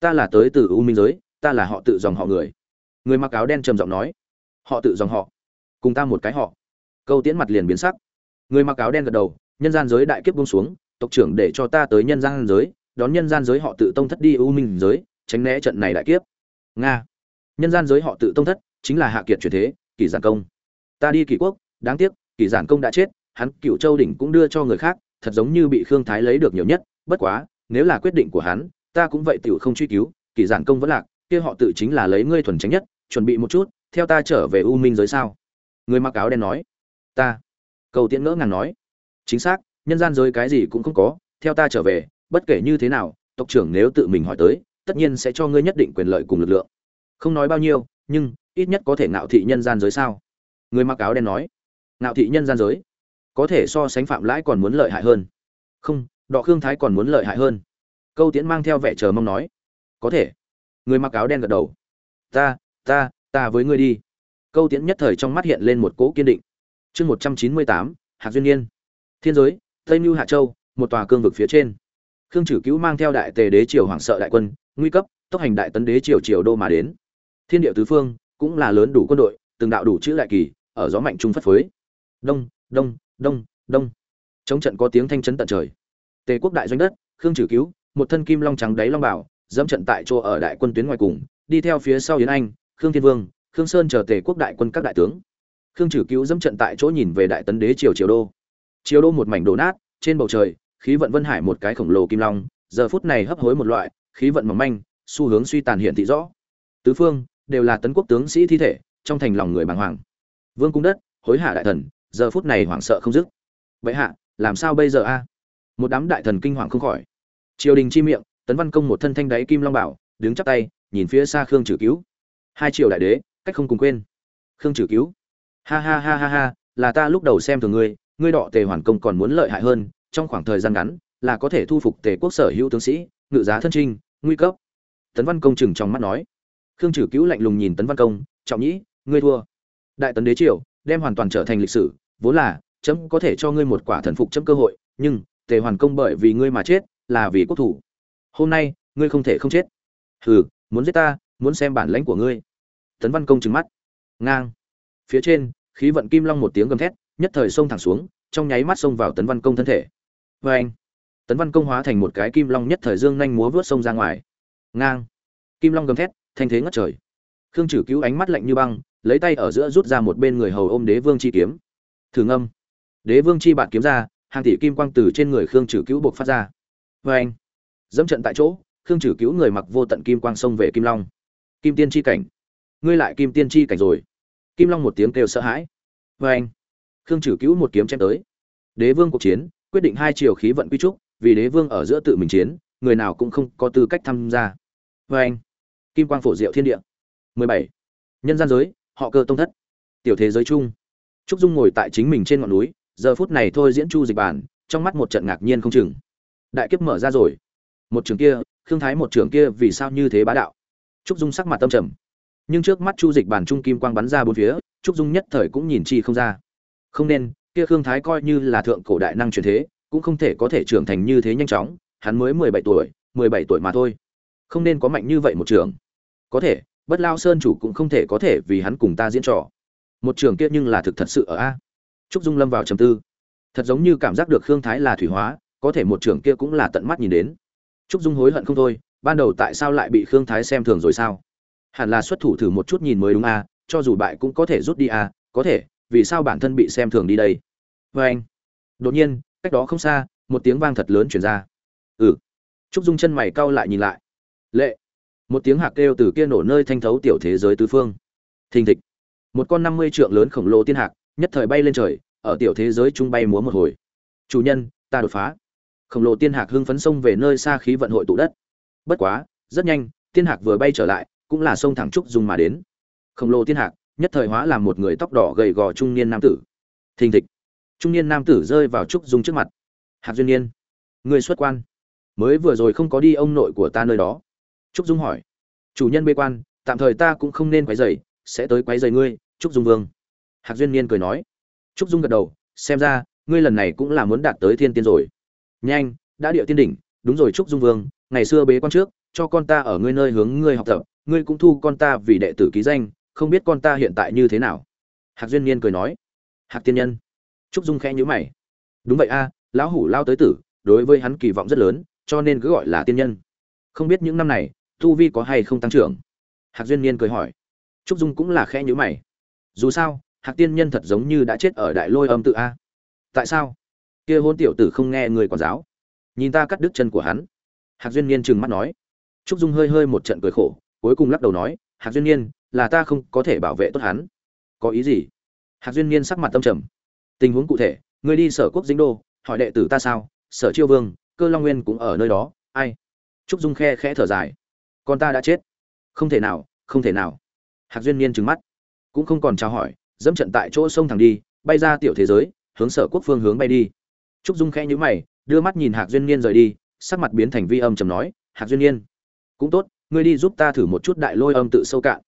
[SPEAKER 1] Ta là tới từ u minh giới, ta là họ tự dòng họ người. Người mặc áo đen trầm giọng nói. Họ tự dòng họ. Cùng ta một cái họ. Câu tiễn mặt liền biến sắc. Người mặc áo đen gật đầu, nhân gian giới đại kiếp buông xuống, tộc trưởng để cho ta tới nhân gian giới, đón nhân gian giới họ tự tông thất đi u minh giới, tránh né trận này đại kiếp. Nga. Nhân gian giới họ tự tông thất chính là hạ kiệt truyền thế, kỷ giản công. Ta đi kỷ quốc, đáng tiếc Kỳ giản công đã chết, hắn cựu châu đỉnh cũng đưa cho người khác, thật giống như bị khương thái lấy được nhiều nhất, bất quá, nếu là quyết định của hắn, ta cũng vậy tiểu không truy cứu kỷ giản công vẫn lạc, kia họ tự chính là lấy ngươi thuần tránh nhất, chuẩn bị một chút, theo ta trở về u minh giới sao? Người mặc áo đen nói. Ta. Cầu tiễn ngỡ ngàng nói. Chính xác, nhân gian giới cái gì cũng không có, theo ta trở về, bất kể như thế nào, tộc trưởng nếu tự mình hỏi tới, tất nhiên sẽ cho ngươi nhất định quyền lợi cùng lực lượng. Không nói bao nhiêu, nhưng, ít nhất có thể ngạo thị nhân gian giới sao? Người mặc áo đen nói ngạo thị nhân gian giới. Có thể so sánh phạm lãi còn muốn lợi hại hơn. Không, đọ khương thái còn muốn lợi hại hơn. Câu tiễn mang theo vẻ chờ mong nói. Có thể. Người mặc áo đen gật đầu. Ta ta ta với ngươi đi. Câu tiễn nhất thời trong mắt hiện lên một cỗ kiên định. Chương một trăm chín mươi tám, hạc duyên niên. Thiên giới, tây mưu hạ châu, một tòa cương vực phía trên. Khương chử cứu mang theo đại tề đế triều hoàng sợ đại quân, nguy cấp, tốc hành đại tấn đế triều triều đô mà đến. Thiên địa tứ phương, cũng là lớn đủ quân đội, từng đạo đủ chữ đại kỳ, ở gió mạnh trung phất phới đông đông đông đông. Chống trận có tiếng thanh chấn tận trời. Tề quốc đại doanh đất, khương trừ cứu, một thân kim long trắng đáy long bảo, dẫm trận tại chỗ ở đại quân tuyến ngoài cùng, đi theo phía sau yến anh, khương thiên vương, khương sơn chờ tề quốc đại quân các đại tướng. Khương trừ cứu dẫm trận tại chỗ nhìn về đại tấn đế triều triều đô. Triều đô một mảnh đổ nát, trên bầu trời, khí vận vân hải một cái khổng lồ kim long, giờ phút này hấp hối một loại, khí vận mỏng manh, xu hướng suy tàn hiện thị rõ. Tứ phương đều là tấn quốc tướng sĩ thi thể, trong thành lòng người bàng hoàng. Vương cung đất, hối hả đại thần giờ phút này hoảng sợ không dứt. Vậy hạ, làm sao bây giờ a? Một đám đại thần kinh hoàng không khỏi. Triều đình chi miệng, tấn văn công một thân thanh đáy kim long bảo, đứng chắp tay, nhìn phía xa khương trừ cứu. Hai triều đại đế, cách không cùng quên. Khương trừ cứu. Ha ha ha ha ha, là ta lúc đầu xem thường ngươi ngươi đọ tề hoàn công còn muốn lợi hại hơn, trong khoảng thời gian ngắn, là có thể thu phục tề quốc sở hữu tướng sĩ, ngự giá thân trinh, nguy cấp. Tấn văn công chừng trong mắt nói. Khương trừ cứu lạnh lùng nhìn tấn văn công, trọng nhĩ, ngươi thua. Đại tấn đế triều, đem hoàn toàn trở thành lịch sử vốn là, chấm có thể cho ngươi một quả thần phục chấm cơ hội, nhưng, tề hoàn công bởi vì ngươi mà chết, là vì quốc thủ. Hôm nay, ngươi không thể không chết. Hừ, muốn giết ta, muốn xem bản lãnh của ngươi. Tấn văn công trừng mắt. Ngang. Phía trên, khí vận kim long một tiếng gầm thét, nhất thời xông thẳng xuống, trong nháy mắt xông vào tấn văn công thân thể. Vê anh tấn văn công hóa thành một cái kim long nhất thời dương nhanh múa vớt sông ra ngoài. Ngang. Kim long gầm thét, thanh thế ngất trời. Khương trừ cứu ánh mắt lạnh như băng, lấy tay ở giữa rút ra một bên người hầu ôm đế vương chi kiếm thử ngâm. Đế vương chi bạn kiếm ra, hàng tỷ kim quang từ trên người khương trừ cứu buộc phát ra. Vê anh, dẫm trận tại chỗ, khương trừ cứu người mặc vô tận kim quang xông về kim long. Kim tiên chi cảnh. Ngươi lại kim tiên chi cảnh rồi. Kim long một tiếng kêu sợ hãi. Vê anh, khương trừ cứu một kiếm chém tới. Đế vương cuộc chiến, quyết định hai chiều khí vận quy trúc, vì đế vương ở giữa tự mình chiến, người nào cũng không có tư cách tham gia. Vê anh, kim quang phổ diệu thiên địa. 17. nhân gian giới, họ cơ tông thất. Tiểu thế giới chung trúc dung ngồi tại chính mình trên ngọn núi, giờ phút này thôi diễn chu dịch bản, trong mắt một trận ngạc nhiên không chừng. Đại kiếp mở ra rồi. Một trường kia, khương thái một trường kia vì sao như thế bá đạo? Trúc dung sắc mặt tâm trầm. Nhưng trước mắt chu dịch bản trung kim quang bắn ra bốn phía, trúc dung nhất thời cũng nhìn chi không ra. Không nên, kia khương thái coi như là thượng cổ đại năng truyền thế, cũng không thể có thể trưởng thành như thế nhanh chóng, hắn mới mười bảy tuổi, mười bảy tuổi mà thôi. Không nên có mạnh như vậy một trường. Có thể, bất lao sơn chủ cũng không thể có thể vì hắn cùng ta diễn trò một trường kia nhưng là thực thật sự ở a. Trúc dung lâm vào trầm tư. Thật giống như cảm giác được khương thái là thủy hóa, có thể một trường kia cũng là tận mắt nhìn đến. Trúc dung hối hận không thôi, ban đầu tại sao lại bị khương thái xem thường rồi sao? Hẳn là xuất thủ thử một chút nhìn mới đúng a, cho dù bại cũng có thể rút đi a, có thể, vì sao bản thân bị xem thường đi đây? Vê anh, đột nhiên, cách đó không xa, một tiếng vang thật lớn chuyển ra. Ừ. Trúc dung chân mày cau lại nhìn lại. Lệ. Một tiếng hạc kêu từ kia nổ nơi thanh thấu tiểu thế giới tứ phương. Thình thịch một con năm mươi trượng lớn khổng lồ tiên hạc, nhất thời bay lên trời, ở tiểu thế giới trung bay múa một hồi. Chủ nhân, ta đột phá. Khổng lồ tiên hạc hưng phấn sông về nơi xa khí vận hội tụ đất. Bất quá, rất nhanh, tiên hạc vừa bay trở lại, cũng là sông thẳng trúc dung mà đến. Khổng lồ tiên hạc, nhất thời hóa làm một người tóc đỏ gầy gò trung niên nam tử. Thình thịch. Trung niên nam tử rơi vào trúc dung trước mặt. Hạc duyên niên người xuất quan. Mới vừa rồi không có đi ông nội của ta nơi đó. Trúc dung hỏi. Chủ nhân bê quan, tạm thời ta cũng không nên quấy rầy, sẽ tới quấy rầy ngươi trúc dung vương. Hạc duyên niên cười nói. Trúc dung gật đầu, xem ra, ngươi lần này cũng là muốn đạt tới thiên tiên rồi. Nhanh, đã điệu tiên đỉnh, đúng rồi trúc dung vương, ngày xưa bế quan trước, cho con ta ở ngươi nơi hướng ngươi học tập, ngươi cũng thu con ta vì đệ tử ký danh, không biết con ta hiện tại như thế nào. Hạc duyên niên cười nói. Hạc tiên nhân. Trúc dung khẽ nhíu mày. Đúng vậy a, lão hủ lao tới tử, đối với hắn kỳ vọng rất lớn, cho nên cứ gọi là tiên nhân. Không biết những năm này, tu vi có hay không tăng trưởng? Hạc duyên niên cười hỏi. Trúc dung cũng là khẽ nhíu mày dù sao, hạc tiên nhân thật giống như đã chết ở đại lôi âm tự a. Tại sao? Kia hôn tiểu tử không nghe người quản giáo. Nhìn ta cắt đứt chân của hắn. Hạc duyên niên trừng mắt nói. Trúc dung hơi hơi một trận cười khổ, cuối cùng lắc đầu nói, hạc duyên niên, là ta không có thể bảo vệ tốt hắn. Có ý gì? Hạc duyên niên sắc mặt tâm trầm. Tình huống cụ thể người đi sở quốc dính đô, hỏi đệ tử ta sao, sở chiêu vương, cơ long nguyên cũng ở nơi đó, ai? Trúc dung khe khẽ thở dài. Con ta đã chết. Không thể nào, không thể nào. Hạc duyên niên trừng mắt cũng không còn chào hỏi, dẫm trận tại chỗ sông thẳng đi, bay ra tiểu thế giới, hướng sở quốc phương hướng bay đi. Trúc dung khẽ nhíu mày, đưa mắt nhìn hạc duyên niên rời đi, sắc mặt biến thành vi âm trầm nói, hạc duyên niên, cũng tốt, ngươi đi giúp ta thử một chút đại lôi âm tự sâu cạn.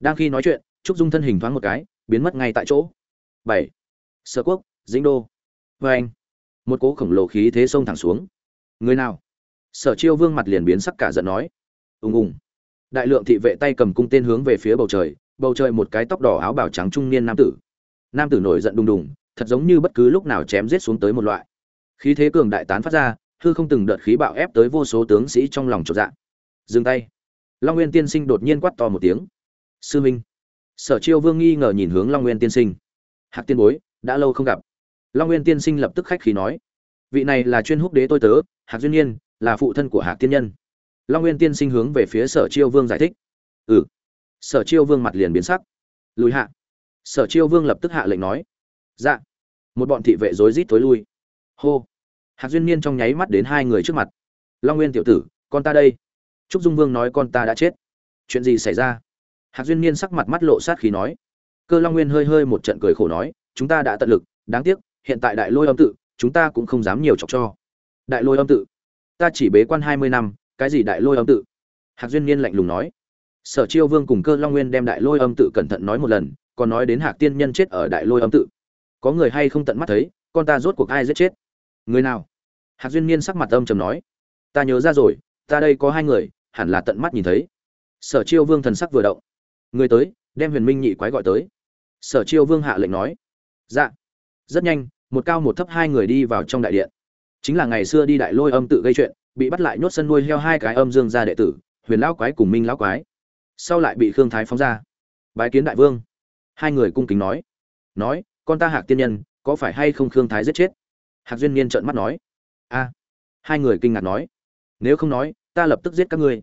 [SPEAKER 1] Đang khi nói chuyện, trúc dung thân hình thoáng một cái, biến mất ngay tại chỗ. Bảy. Sở quốc, dĩnh đô. Vê anh. Một cỗ khổng lồ khí thế sông thẳng xuống. Người nào? Sở chiêu vương mặt liền biến sắc cả giận nói. Ùng ùng. Đại lượng thị vệ tay cầm cung tên hướng về phía bầu trời bầu trời một cái tóc đỏ áo bào trắng trung niên nam tử. Nam tử nổi giận đùng đùng, thật giống như bất cứ lúc nào chém giết xuống tới một loại. Khí thế cường đại tán phát ra, hư không từng đợt khí bạo ép tới vô số tướng sĩ trong lòng chột dạ. Dừng tay. Long nguyên tiên sinh đột nhiên quát to một tiếng. Sư minh. Sở chiêu vương nghi ngờ nhìn hướng long nguyên tiên sinh. Hạc tiên bối, đã lâu không gặp. Long nguyên tiên sinh lập tức khách khí nói. Vị này là chuyên húc đế tôi tớ, hạc duyên nhiên, là phụ thân của hạc tiên nhân. Long nguyên tiên sinh hướng về phía sở chiêu vương giải thích. Ừ sở chiêu vương mặt liền biến sắc. Lùi hạ. Sở chiêu vương lập tức hạ lệnh nói. Dạ. Một bọn thị vệ rối rít tối lui. Hô. Hạc duyên niên trong nháy mắt đến hai người trước mặt. Long nguyên tiểu tử, con ta đây. Trúc dung vương nói, con ta đã chết. Chuyện gì xảy ra? Hạc duyên niên sắc mặt mắt lộ sát khí nói. Cơ long nguyên hơi hơi một trận cười khổ nói, chúng ta đã tận lực, đáng tiếc, hiện tại đại lôi âm tự, chúng ta cũng không dám nhiều chọc cho. Đại lôi âm tự? Ta chỉ bế quan hai mươi năm, cái gì đại lôi âm tự? Hạc duyên niên lạnh lùng nói sở chiêu vương cùng cơ long nguyên đem đại lôi âm tự cẩn thận nói một lần, còn nói đến hạc tiên nhân chết ở đại lôi âm tự. Có người hay không tận mắt thấy, con ta rốt cuộc ai giết chết? Người nào? Hạc duyên niên sắc mặt âm trầm nói. Ta nhớ ra rồi, ta đây có hai người, hẳn là tận mắt nhìn thấy. Sở chiêu vương thần sắc vừa động. Người tới, đem huyền minh nhị quái gọi tới. Sở chiêu vương hạ lệnh nói. Dạ. Rất nhanh, một cao một thấp hai người đi vào trong đại điện. Chính là ngày xưa đi đại lôi âm tự gây chuyện, bị bắt lại nhốt sân nuôi heo hai cái âm dương gia đệ tử, huyền lão quái cùng minh lão quái sau lại bị khương thái phóng ra. Bái kiến đại vương. Hai người cung kính nói. Nói, con ta hạc tiên nhân, có phải hay không khương thái giết chết? Hạc duyên niên trợn mắt nói. A. Hai người kinh ngạc nói. Nếu không nói, ta lập tức giết các ngươi.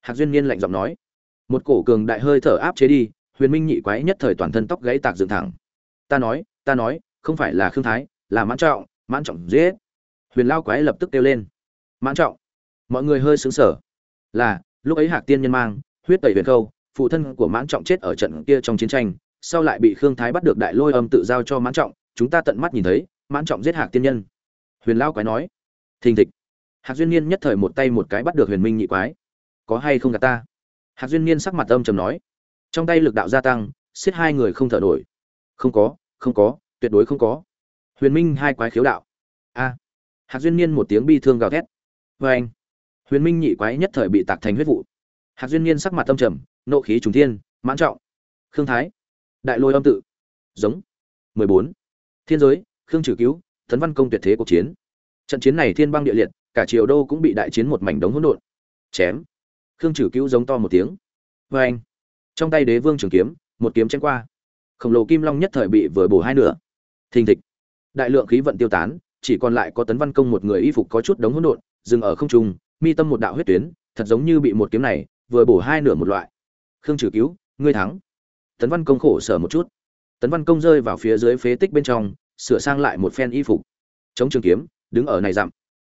[SPEAKER 1] Hạc duyên niên lạnh giọng nói. Một cổ cường đại hơi thở áp chế đi, huyền minh nhị quái nhất thời toàn thân tóc gãy tạc dựng thẳng. Ta nói ta nói, không phải là khương thái, là mãn trọng mãn trọng giết. Huyền lao quái lập tức kêu lên. Mãn trọng. Mọi người hơi xứng sở là, lúc ấy hạc tiên nhân mang huyết tẩy huyền câu phụ thân của mãn trọng chết ở trận kia trong chiến tranh, sau lại bị khương thái bắt được đại lôi âm tự giao cho mãn trọng, chúng ta tận mắt nhìn thấy, mãn trọng giết hạc tiên nhân. Huyền lao quái nói, thình thịch. Hạc duyên niên nhất thời một tay một cái bắt được huyền minh nhị quái. Có hay không gạt ta? Hạc duyên niên sắc mặt âm trầm nói, trong tay lực đạo gia tăng, xiết hai người không thở nổi. Không có không có, tuyệt đối không có. Huyền minh hai quái khiếu đạo. A. Hạc duyên niên một tiếng bi thương gào thét. Vê anh huyền minh nhị quái nhất thời bị tạc thành huyết vụ hạc duyên niên sắc mặt âm trầm, nộ khí trùng thiên, mãn trọng. Khương thái. Đại lôi âm tự. Giống. 14. thiên giới, khương trừ cứu, tấn văn công tuyệt thế cuộc chiến. Trận chiến này thiên băng địa liệt, cả triều đô cũng bị đại chiến một mảnh đống hỗn độn. Chém. Khương trừ cứu giống to một tiếng. Vê anh trong tay đế vương trường kiếm, một kiếm chém qua. Khổng lồ kim long nhất thời bị vừa bổ hai nửa. Thình thịch. Đại lượng khí vận tiêu tán, chỉ còn lại có tấn văn công một người y phục có chút đống hỗn độn, dừng ở không trung, mi tâm một đạo huyết tuyến, thật giống như bị một kiếm này vừa bổ hai nửa một loại. Khương trừ cứu, ngươi thắng. Tấn văn công khổ sở một chút. Tấn văn công rơi vào phía dưới phế tích bên trong, sửa sang lại một phen y phục. Chống trường kiếm, đứng ở này dặm.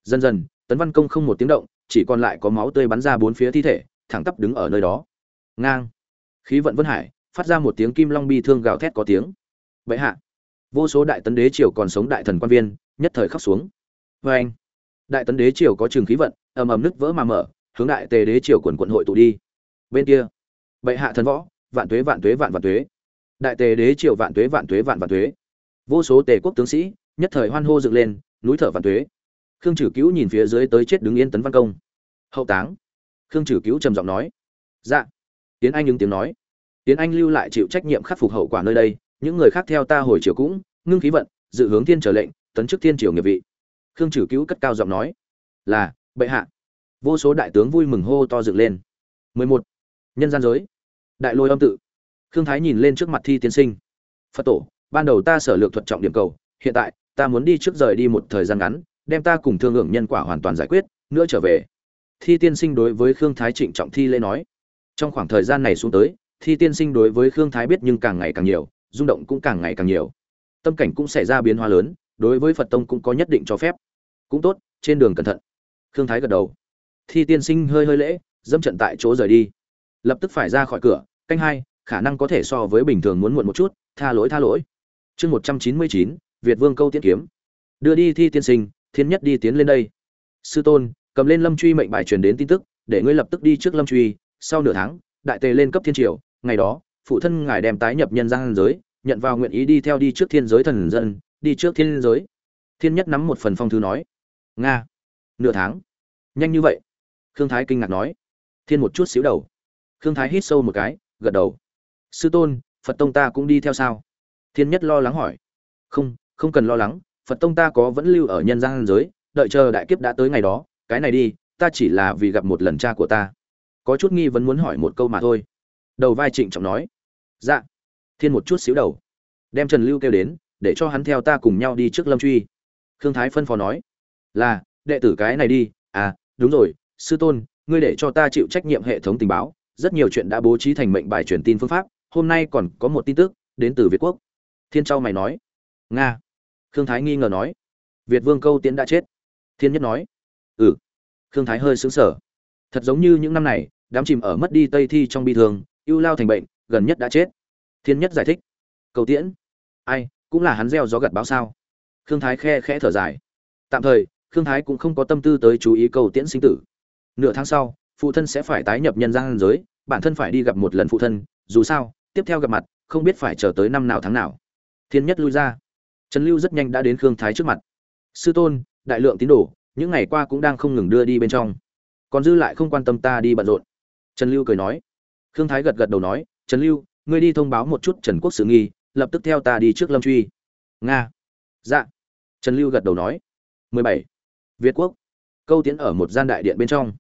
[SPEAKER 1] Dần dần, tấn văn công không một tiếng động, chỉ còn lại có máu tươi bắn ra bốn phía thi thể, thẳng tắp đứng ở nơi đó. Ngang. Khí vận vân hải, phát ra một tiếng kim long bi thương gào thét có tiếng. Bệ hạ. Vô số đại tấn đế triều còn sống đại thần quan viên, nhất thời khóc xuống. Vê anh đại tấn đế triều có trường khí vận, ầm ầm nứt vỡ mà mở hướng đại tề đế triều quần quận hội tụ đi. Bên kia, bệ hạ thần võ, vạn tuế vạn tuế, vạn vạn tuế. Đại tề đế triều vạn tuế vạn tuế, vạn vạn tuế. Vô số tề quốc tướng sĩ, nhất thời hoan hô dựng lên, núi thở vạn tuế. Khương trừ cứu nhìn phía dưới tới chết đứng yên tấn văn công. Hậu táng. Khương trừ cứu trầm giọng nói. Dạ. Tiến anh ứng tiếng nói. Tiến anh lưu lại chịu trách nhiệm khắc phục hậu quả nơi đây, những người khác theo ta hồi triều cũng, ngưng khí vận, dự hướng thiên trở lệnh, tấn chức thiên triều nghiệp vị. Khương trừ cứu cất cao giọng nói. Là, bệ hạ vô số đại tướng vui mừng hô to dựng lên. 11. nhân gian giới. Đại lôi âm tự. Khương thái nhìn lên trước mặt thi tiên sinh. Phật tổ, ban đầu ta sở lược thuật trọng điểm cầu, hiện tại, ta muốn đi trước rời đi một thời gian ngắn, đem ta cùng thương hưởng nhân quả hoàn toàn giải quyết, nữa trở về. Thi tiên sinh đối với khương thái trịnh trọng thi lễ nói. Trong khoảng thời gian này xuống tới, thi tiên sinh đối với khương thái biết nhưng càng ngày càng nhiều, rung động cũng càng ngày càng nhiều. Tâm cảnh cũng xảy ra biến hóa lớn, đối với phật tông cũng có nhất định cho phép. Cũng tốt, trên đường cẩn thận. Khương thái gật đầu thi tiên sinh hơi hơi lễ dâm trận tại chỗ rời đi. Lập tức phải ra khỏi cửa, canh hai, khả năng có thể so với bình thường muốn muộn một chút, tha lỗi tha lỗi. Chương một trăm chín mươi chín, việt vương câu tiết kiếm. Đưa đi thi tiên sinh, thiên nhất đi tiến lên đây. Sư tôn, cầm lên lâm truy mệnh bài truyền đến tin tức, để ngươi lập tức đi trước lâm truy. Sau nửa tháng, đại tề lên cấp thiên triều, ngày đó, phụ thân ngài đem tái nhập nhân gian giới, nhận vào nguyện ý đi theo đi trước thiên giới thần dân, đi trước thiên giới. Thiên nhất nắm một phần phong thư nói, nga, nửa tháng. Nhanh như vậy khương thái kinh ngạc nói. Thiên một chút xíu đầu. Khương thái hít sâu một cái, gật đầu. Sư tôn, phật tông ta cũng đi theo sao? Thiên nhất lo lắng hỏi. Không không cần lo lắng, phật tông ta có vẫn lưu ở nhân gian giới, đợi chờ đại kiếp đã tới ngày đó, cái này đi, ta chỉ là vì gặp một lần cha của ta. Có chút nghi vẫn muốn hỏi một câu mà thôi. Đầu vai trịnh trọng nói. Dạ. Thiên một chút xíu đầu. Đem trần lưu kêu đến, để cho hắn theo ta cùng nhau đi trước lâm truy. Khương thái phân phó nói. Là, đệ tử cái này đi. À đúng rồi sư tôn, ngươi để cho ta chịu trách nhiệm hệ thống tình báo, rất nhiều chuyện đã bố trí thành mệnh bài truyền tin phương pháp, hôm nay còn có một tin tức, đến từ việt quốc. Thiên châu mày nói. Nga. Khương thái nghi ngờ nói. Việt vương câu tiến đã chết. Thiên nhất nói. Ừ. Khương thái hơi xứng sở thật giống như những năm này, đám chìm ở mất đi tây thi trong bi thương, ưu lao thành bệnh, gần nhất đã chết. Thiên nhất giải thích. Cầu tiễn. Ai, cũng là hắn gieo gió gặt báo sao? Khương thái khe khẽ thở dài. Tạm thời, khương thái cũng không có tâm tư tới chú ý cầu tiễn sinh tử nửa tháng sau, phụ thân sẽ phải tái nhập nhân gian giới, bản thân phải đi gặp một lần phụ thân, dù sao, tiếp theo gặp mặt, không biết phải chờ tới năm nào tháng nào. Thiên nhất lui ra. Trần lưu rất nhanh đã đến khương thái trước mặt. Sư tôn, đại lượng tín đồ, những ngày qua cũng đang không ngừng đưa đi bên trong. Còn dư lại không quan tâm ta đi bận rộn. Trần lưu cười nói. Khương thái gật gật đầu nói, trần lưu, ngươi đi thông báo một chút trần quốc sự nghi, lập tức theo ta đi trước lâm truy. Nga. Dạ. Trần lưu gật đầu nói. 17. việt quốc. Câu tiến ở một gian đại điện bên trong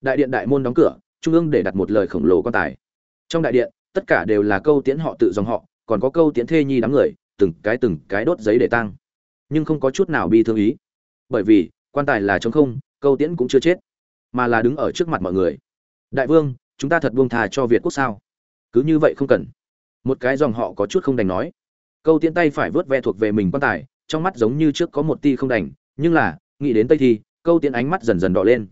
[SPEAKER 1] đại điện đại môn đóng cửa, trung ương để đặt một lời khổng lồ quan tài. Trong đại điện, tất cả đều là câu Tiễn họ tự dòng họ, còn có câu Tiễn thê nhi đám người, từng cái từng cái đốt giấy để tăng nhưng không có chút nào bi thương ý. Bởi vì, quan tài là trống không, câu tiễn cũng chưa chết, mà là đứng ở trước mặt mọi người. Đại vương, chúng ta thật buông thà cho việt quốc sao? Cứ như vậy không cần. Một cái dòng họ có chút không đành nói. Câu tiễn tay phải vớt ve thuộc về mình quan tài, trong mắt giống như trước có một ti không đành, nhưng là, nghĩ đến tây thi, câu tiễn ánh mắt dần dần đỏ lên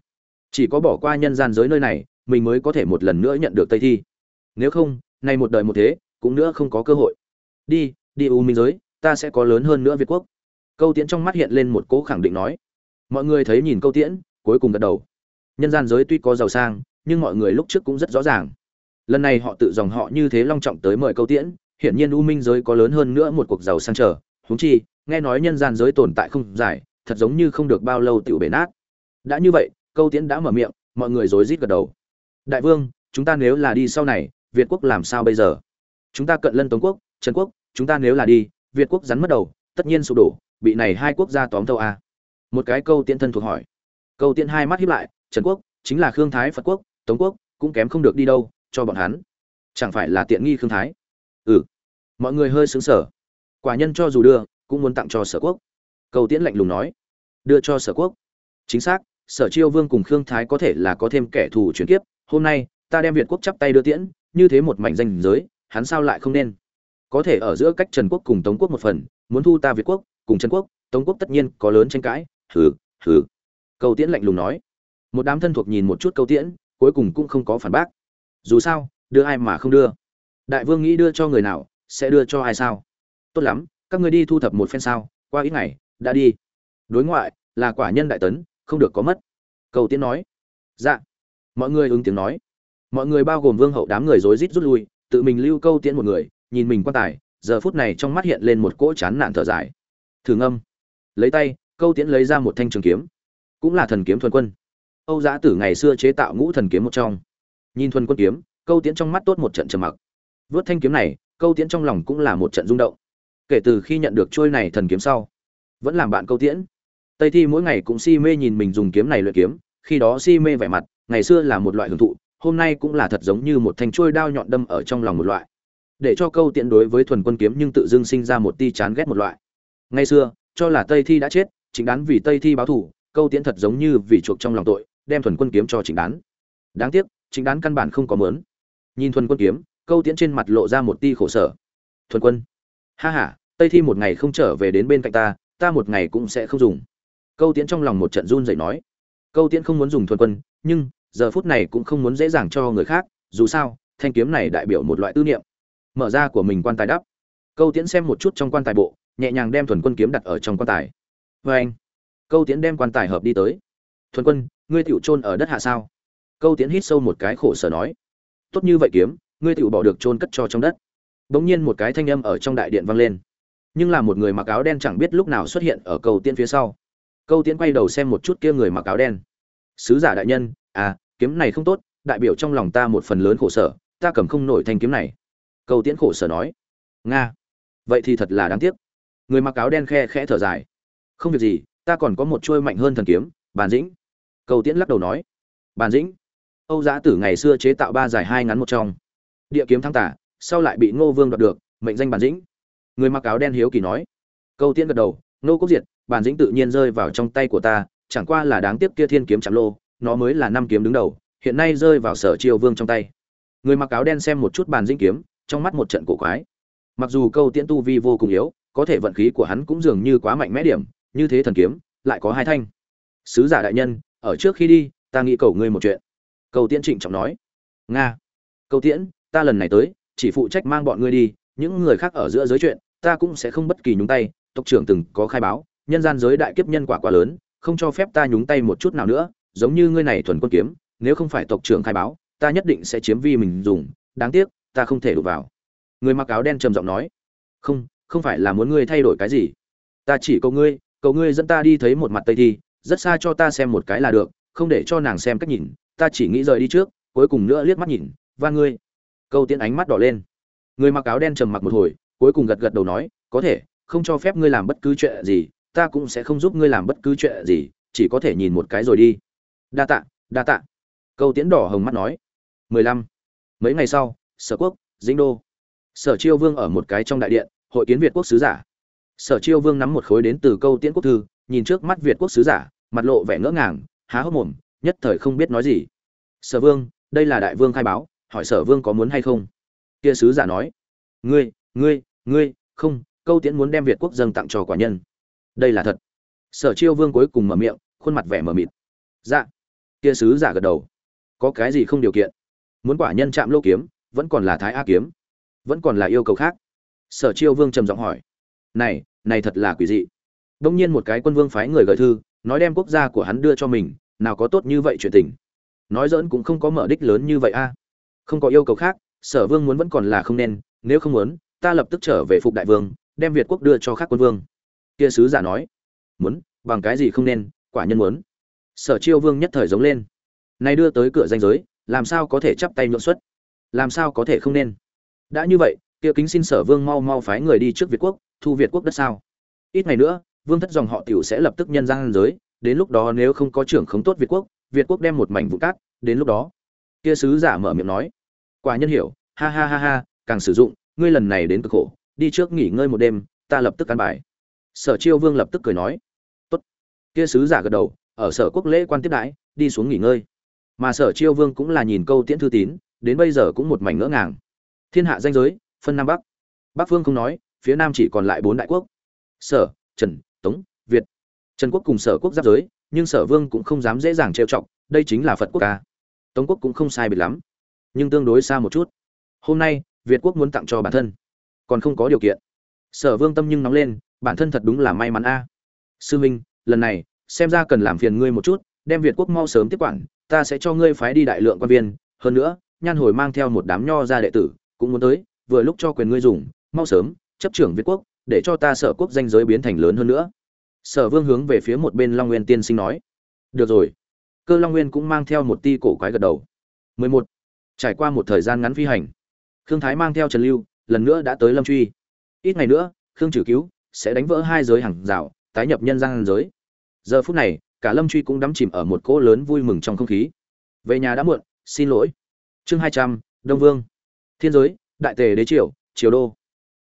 [SPEAKER 1] chỉ có bỏ qua nhân gian giới nơi này, mình mới có thể một lần nữa nhận được tây thi. Nếu không, nay một đời một thế, cũng nữa không có cơ hội. Đi đi u minh giới, ta sẽ có lớn hơn nữa việt quốc. Câu tiễn trong mắt hiện lên một cố khẳng định nói. Mọi người thấy nhìn câu tiễn, cuối cùng gật đầu. Nhân gian giới tuy có giàu sang, nhưng mọi người lúc trước cũng rất rõ ràng. Lần này họ tự dòng họ như thế long trọng tới mời câu tiễn, hiển nhiên u minh giới có lớn hơn nữa một cuộc giàu sang trở húng chi, nghe nói nhân gian giới tồn tại không dài, thật giống như không được bao lâu tiểu bể nát. Đã như vậy câu tiễn đã mở miệng, mọi người rối rít gật đầu. Đại vương, chúng ta nếu là đi sau này, việt quốc làm sao bây giờ? Chúng ta cận lân tống quốc, trần quốc, chúng ta nếu là đi, việt quốc rắn mất đầu, tất nhiên sụp đổ, bị này hai quốc gia tóm thâu a. Một cái câu tiễn thân thuộc hỏi. Câu tiễn hai mắt hiếp lại, trần quốc, chính là khương thái phật quốc, tống quốc, cũng kém không được đi đâu, cho bọn hắn. Chẳng phải là tiện nghi khương thái? Ừ. Mọi người hơi xứng sở quả nhân cho dù đưa, cũng muốn tặng cho sở quốc. Câu tiễn lạnh lùng nói. Đưa cho sở quốc. Chính xác sở chiêu vương cùng khương thái có thể là có thêm kẻ thù chuyển kiếp, hôm nay, ta đem việt quốc chắp tay đưa tiễn, như thế một mảnh danh giới, hắn sao lại không nên? Có thể ở giữa cách trần quốc cùng tống quốc một phần, muốn thu ta việt quốc, cùng trần quốc, tống quốc tất nhiên có lớn tranh cãi, hừ hừ. Câu tiễn lạnh lùng nói. Một đám thân thuộc nhìn một chút câu tiễn, cuối cùng cũng không có phản bác. Dù sao, đưa ai mà không đưa? Đại vương nghĩ đưa cho người nào, sẽ đưa cho ai sao? Tốt lắm, các người đi thu thập một phen sao, qua ít ngày, đã đi. Đối ngoại, là quả nhân đại tấn không được có mất. Cầu Tiến nói dạ. Mọi người ứng tiếng nói. Mọi người bao gồm vương hậu đám người rối rít rút lui, tự mình lưu câu tiễn một người, nhìn mình quan tài, giờ phút này trong mắt hiện lên một cỗ chán nản thở dài. Thử ngâm. Lấy tay câu tiễn lấy ra một thanh trường kiếm. Cũng là thần kiếm thuần quân. Âu giã tử ngày xưa chế tạo ngũ thần kiếm một trong. Nhìn thuần quân kiếm câu tiễn trong mắt tốt một trận trầm mặc. Vớt thanh kiếm này câu tiễn trong lòng cũng là một trận rung động. Kể từ khi nhận được trôi này thần kiếm sau, vẫn làm bạn câu tiễn tây thi mỗi ngày cũng si mê nhìn mình dùng kiếm này luyện kiếm, khi đó si mê vẻ mặt, ngày xưa là một loại hưởng thụ, hôm nay cũng là thật giống như một thanh trôi đao nhọn đâm ở trong lòng một loại. Để cho câu tiễn đối với thuần quân kiếm nhưng tự dưng sinh ra một ti chán ghét một loại. Ngày xưa, cho là tây thi đã chết, chính đán vì tây thi báo thù, câu tiễn thật giống như vì chuộc trong lòng tội, đem thuần quân kiếm cho chính đán. Đáng tiếc, chính đán căn bản không có mớn. Nhìn thuần quân kiếm, câu tiễn trên mặt lộ ra một ti khổ sở. Thuần quân, ha ha, tây thi một ngày không trở về đến bên cạnh ta ta một ngày cũng sẽ không dùng câu tiễn trong lòng một trận run dậy nói. Câu tiễn không muốn dùng thuần quân, nhưng giờ phút này cũng không muốn dễ dàng cho người khác, dù sao, thanh kiếm này đại biểu một loại tư niệm. Mở ra của mình quan tài đắp. Câu tiễn xem một chút trong quan tài bộ, nhẹ nhàng đem thuần quân kiếm đặt ở trong quan tài. Vê anh, câu tiễn đem quan tài hợp đi tới. Thuần quân, ngươi tựu trôn ở đất hạ sao? Câu tiễn hít sâu một cái khổ sở nói. Tốt như vậy kiếm, ngươi tựu bỏ được trôn cất cho trong đất. Bỗng nhiên một cái thanh âm ở trong đại điện vang lên. Nhưng là một người mặc áo đen chẳng biết lúc nào xuất hiện ở câu tiễn phía sau câu tiễn quay đầu xem một chút kia người mặc áo đen. Sứ giả đại nhân à kiếm này không tốt, đại biểu trong lòng ta một phần lớn khổ sở, ta cầm không nổi thanh kiếm này. Câu tiễn khổ sở nói. Nga. Vậy thì thật là đáng tiếc. Người mặc áo đen khe khẽ thở dài. Không việc gì, ta còn có một chuôi mạnh hơn thần kiếm, bàn dĩnh. Câu tiễn lắc đầu nói. Bàn dĩnh. Âu giã tử ngày xưa chế tạo ba giải hai ngắn một trong. Địa kiếm thăng tả, sau lại bị ngô vương đoạt được, mệnh danh bàn dĩnh. Người mặc áo đen hiếu kỳ nói. Câu tiễn gật đầu nô cốc diệt, bản dĩnh tự nhiên rơi vào trong tay của ta, chẳng qua là đáng tiếc kia thiên kiếm chạm lô, nó mới là năm kiếm đứng đầu, hiện nay rơi vào sở triều vương trong tay. Người mặc áo đen xem một chút bản dĩnh kiếm, trong mắt một trận cổ quái. Mặc dù câu tiễn tu vi vô cùng yếu, có thể vận khí của hắn cũng dường như quá mạnh mẽ điểm, như thế thần kiếm, lại có hai thanh. Sứ giả đại nhân, ở trước khi đi, ta nghĩ cầu ngươi một chuyện. Cầu tiễn trịnh trọng nói. Nga. Cầu tiễn, ta lần này tới, chỉ phụ trách mang bọn ngươi đi, những người khác ở giữa giới chuyện, ta cũng sẽ không bất kỳ nhúng tay tộc trưởng từng có khai báo, nhân gian giới đại kiếp nhân quả quá lớn, không cho phép ta nhúng tay một chút nào nữa, giống như ngươi này thuần quân kiếm, nếu không phải tộc trưởng khai báo, ta nhất định sẽ chiếm vi mình dùng, đáng tiếc, ta không thể đụng vào. Người mặc áo đen trầm giọng nói. Không không phải là muốn ngươi thay đổi cái gì. Ta chỉ cầu ngươi cầu ngươi dẫn ta đi thấy một mặt tây thi, rất xa cho ta xem một cái là được, không để cho nàng xem cách nhìn, ta chỉ nghĩ rời đi trước, cuối cùng nữa liếc mắt nhìn và ngươi. Câu tiễn ánh mắt đỏ lên. Người mặc áo đen trầm mặc một hồi, cuối cùng gật gật đầu nói, có thể không cho phép ngươi làm bất cứ chuyện gì, ta cũng sẽ không giúp ngươi làm bất cứ chuyện gì, chỉ có thể nhìn một cái rồi đi. Đa tạ đa tạ. Câu tiễn đỏ hồng mắt nói. Mười lăm. Mấy ngày sau, sở quốc, dĩnh đô. Sở chiêu vương ở một cái trong đại điện, hội kiến việt quốc sứ giả. Sở chiêu vương nắm một khối đến từ câu tiễn quốc thư, nhìn trước mắt việt quốc sứ giả, mặt lộ vẻ ngỡ ngàng, há hốc mồm, nhất thời không biết nói gì. Sở vương, đây là đại vương khai báo, hỏi sở vương có muốn hay không? Kia sứ giả nói. Ngươi ngươi ngươi, không câu tiễn muốn đem việt quốc dâng tặng cho quả nhân. Đây là thật. Sở chiêu vương cuối cùng mở miệng, khuôn mặt vẻ mờ mịt. Dạ. Kia sứ giả gật đầu. Có cái gì không điều kiện? Muốn quả nhân chạm lô kiếm, vẫn còn là thái a kiếm. Vẫn còn là yêu cầu khác. Sở chiêu vương trầm giọng hỏi. Này này thật là quỷ dị. Đông nhiên một cái quân vương phái người gợi thư, nói đem quốc gia của hắn đưa cho mình, nào có tốt như vậy chuyện tình. Nói dỡn cũng không có mở đích lớn như vậy a. Không có yêu cầu khác, sở vương muốn vẫn còn là không nên, nếu không muốn, ta lập tức trở về phục đại vương đem việt quốc đưa cho khác quân vương. Kia sứ giả nói, muốn, bằng cái gì không nên, quả nhân muốn. Sở chiêu vương nhất thời giống lên. Nay đưa tới cửa danh giới, làm sao có thể chắp tay nhượng xuất? Làm sao có thể không nên? Đã như vậy, kia kính xin sở vương mau mau phái người đi trước việt quốc, thu việt quốc đất sao? Ít ngày nữa, vương thất dòng họ tiểu sẽ lập tức nhân gian giới, đến lúc đó nếu không có trưởng khống tốt việt quốc việt quốc đem một mảnh vụn cát, đến lúc đó. Kia sứ giả mở miệng nói. Quả nhân hiểu, ha ha ha ha, càng sử dụng, ngươi lần này đến cực khổ đi trước nghỉ ngơi một đêm, ta lập tức ăn bài. Sở chiêu vương lập tức cười nói. Tốt. Kia sứ giả gật đầu, ở sở quốc lễ quan tiếp đãi, đi xuống nghỉ ngơi. Mà sở chiêu vương cũng là nhìn câu tiễn thư tín, đến bây giờ cũng một mảnh ngỡ ngàng. Thiên hạ danh giới, phân nam bắc. Bắc phương không nói, phía nam chỉ còn lại bốn đại quốc. Sở, trần, tống, việt. Trần quốc cùng sở quốc giáp giới, nhưng sở vương cũng không dám dễ dàng trêu chọc, đây chính là phật quốc ca. Tống quốc cũng không sai biệt lắm, nhưng tương đối xa một chút. Hôm nay, việt quốc muốn tặng cho bản thân còn không có điều kiện. Sở vương tâm nhưng nóng lên, bản thân thật đúng là may mắn a. Sư minh, lần này, xem ra cần làm phiền ngươi một chút, đem việt quốc mau sớm tiếp quản, ta sẽ cho ngươi phái đi đại lượng quan viên. Hơn nữa, nhan hồi mang theo một đám nho ra đệ tử, cũng muốn tới, vừa lúc cho quyền ngươi dùng, mau sớm, chấp trưởng việt quốc, để cho ta sở quốc danh giới biến thành lớn hơn nữa. Sở vương hướng về phía một bên long nguyên tiên sinh nói. Được rồi. Cơ long nguyên cũng mang theo một ti cổ quái gật đầu. 11. trải qua một thời gian ngắn phi hành, khương thái mang theo trần lưu lần nữa đã tới lâm truy. Ít ngày nữa, khương trừ cứu sẽ đánh vỡ hai giới hàng rào, tái nhập nhân gian giới. Giờ phút này, cả lâm truy cũng đắm chìm ở một cỗ lớn vui mừng trong không khí. Về nhà đã muộn, xin lỗi. Chương hai trăm, đông vương. Thiên giới, đại tề đế triều triều đô.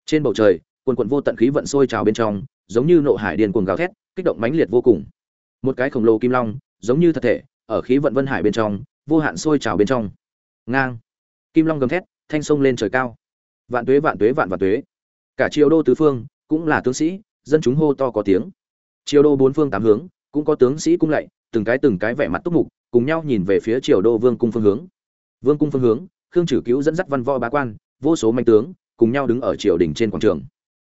[SPEAKER 1] Trên bầu trời, quần quần vô tận khí vận sôi trào bên trong, giống như nộ hải điền cuồng gào thét, kích động mãnh liệt vô cùng. Một cái khổng lồ kim long, giống như thật thể, ở khí vận vân hải bên trong, vô hạn sôi trào bên trong. Ngang. Kim long gầm thét, thanh sông lên trời cao vạn tuế vạn tuế, vạn vạn tuế. Cả triều đô tứ phương cũng là tướng sĩ, dân chúng hô to có tiếng. Triều đô bốn phương tám hướng cũng có tướng sĩ cung lạy, từng cái từng cái vẻ mặt túc mục, cùng nhau nhìn về phía triều đô vương cung phương hướng. Vương cung phương hướng, khương trừ cứu dẫn dắt văn võ bá quan, vô số manh tướng, cùng nhau đứng ở triều đình trên quảng trường.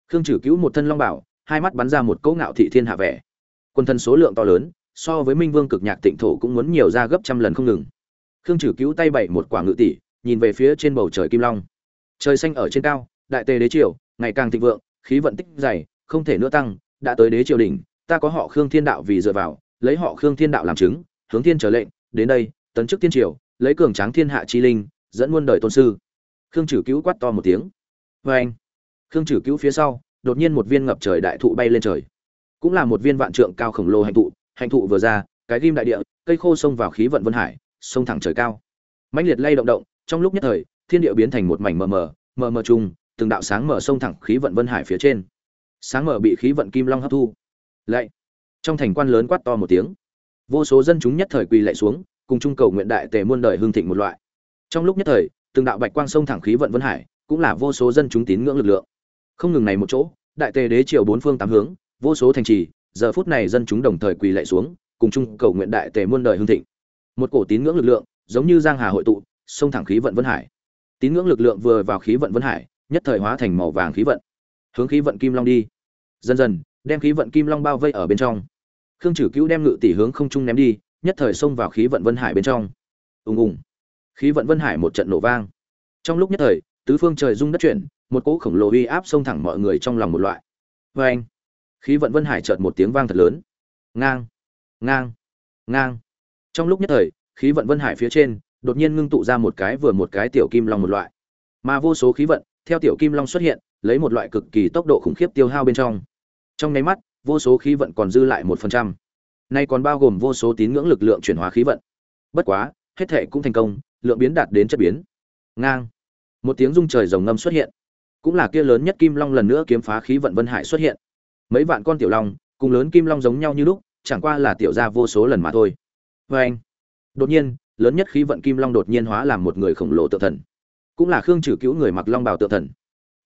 [SPEAKER 1] Khương trừ cứu một thân long bảo, hai mắt bắn ra một cỗ ngạo thị thiên hạ vẻ. Quân thân số lượng to lớn, so với minh vương cực nhạc tịnh thổ cũng muốn nhiều ra gấp trăm lần không ngừng. Khương trừ cứu tay bảy một quả ngự tỷ, nhìn về phía trên bầu trời kim long trời xanh ở trên cao, đại tề đế triều, ngày càng thịnh vượng, khí vận tích dày, không thể nữa tăng, đã tới đế triều đình ta có họ khương thiên đạo vì dựa vào, lấy họ khương thiên đạo làm chứng, hướng thiên trở lệnh, đến đây, tấn chức thiên triều, lấy cường tráng thiên hạ chi linh, dẫn muôn đời tôn sư. Khương trừ cứu quát to một tiếng. Vê anh khương trừ cứu phía sau, đột nhiên một viên ngập trời đại thụ bay lên trời. Cũng là một viên vạn trượng cao khổng lồ hành thụ hành thụ vừa ra, cái ghim đại địa, cây khô xông vào khí vận vân hải, xông thẳng trời cao. Mãnh liệt lay động động, trong lúc nhất thời thiên địa biến thành một mảnh mờ mờ mờ mờ trùng từng đạo sáng mờ sông thẳng khí vận vân hải phía trên. Sáng mờ bị khí vận kim long hấp thu. Lại trong thành quan lớn quát to một tiếng. Vô số dân chúng nhất thời quỳ lạy xuống, cùng chung cầu nguyện đại tề muôn đời hương thịnh một loại. Trong lúc nhất thời, từng đạo bạch quang sông thẳng khí vận vân hải, cũng là vô số dân chúng tín ngưỡng lực lượng. Không ngừng này một chỗ, đại tề đế triều bốn phương tám hướng, vô số thành trì, giờ phút này dân chúng đồng thời quỳ lạy xuống, cùng chung cầu nguyện đại tề muôn đời hương thịnh. Một cổ tín ngưỡng lực lượng, giống như giang hà hội tụ sông thẳng khí vận vân hải tín ngưỡng lực lượng vừa vào khí vận vân hải, nhất thời hóa thành màu vàng khí vận. Hướng khí vận kim long đi. Dần dần, đem khí vận kim long bao vây ở bên trong. Khương trừ cứu đem ngự tỷ hướng không trung ném đi, nhất thời xông vào khí vận vân hải bên trong. Ùng ùng. Khí vận vân hải một trận nổ vang. Trong lúc nhất thời, tứ phương trời rung đất chuyển, một cỗ khổng lồ uy áp xông thẳng mọi người trong lòng một loại. Vê anh. Khí vận vân hải chợt một tiếng vang thật lớn. Ngang. Ngang. Ngang. Trong lúc nhất thời, khí vận vân hải phía trên đột nhiên ngưng tụ ra một cái vừa một cái tiểu kim long một loại. Mà vô số khí vận, theo tiểu kim long xuất hiện, lấy một loại cực kỳ tốc độ khủng khiếp tiêu hao bên trong. Trong nháy mắt, vô số khí vận còn dư lại một phần trăm. Nay còn bao gồm vô số tín ngưỡng lực lượng chuyển hóa khí vận. Bất quá, hết thể cũng thành công, lượng biến đạt đến chất biến. Ngang. Một tiếng rung trời rồng ngâm xuất hiện. Cũng là kia lớn nhất kim long lần nữa kiếm phá khí vận vân hải xuất hiện. Mấy vạn con tiểu long, cùng lớn kim long giống nhau như lúc, chẳng qua là tiểu ra vô số lần mà thôi. Vê anh đột nhiên lớn nhất khí vận kim long đột nhiên hóa làm một người khổng lồ tự thần. Cũng là khương trừ cứu người mặc long bào tự thần.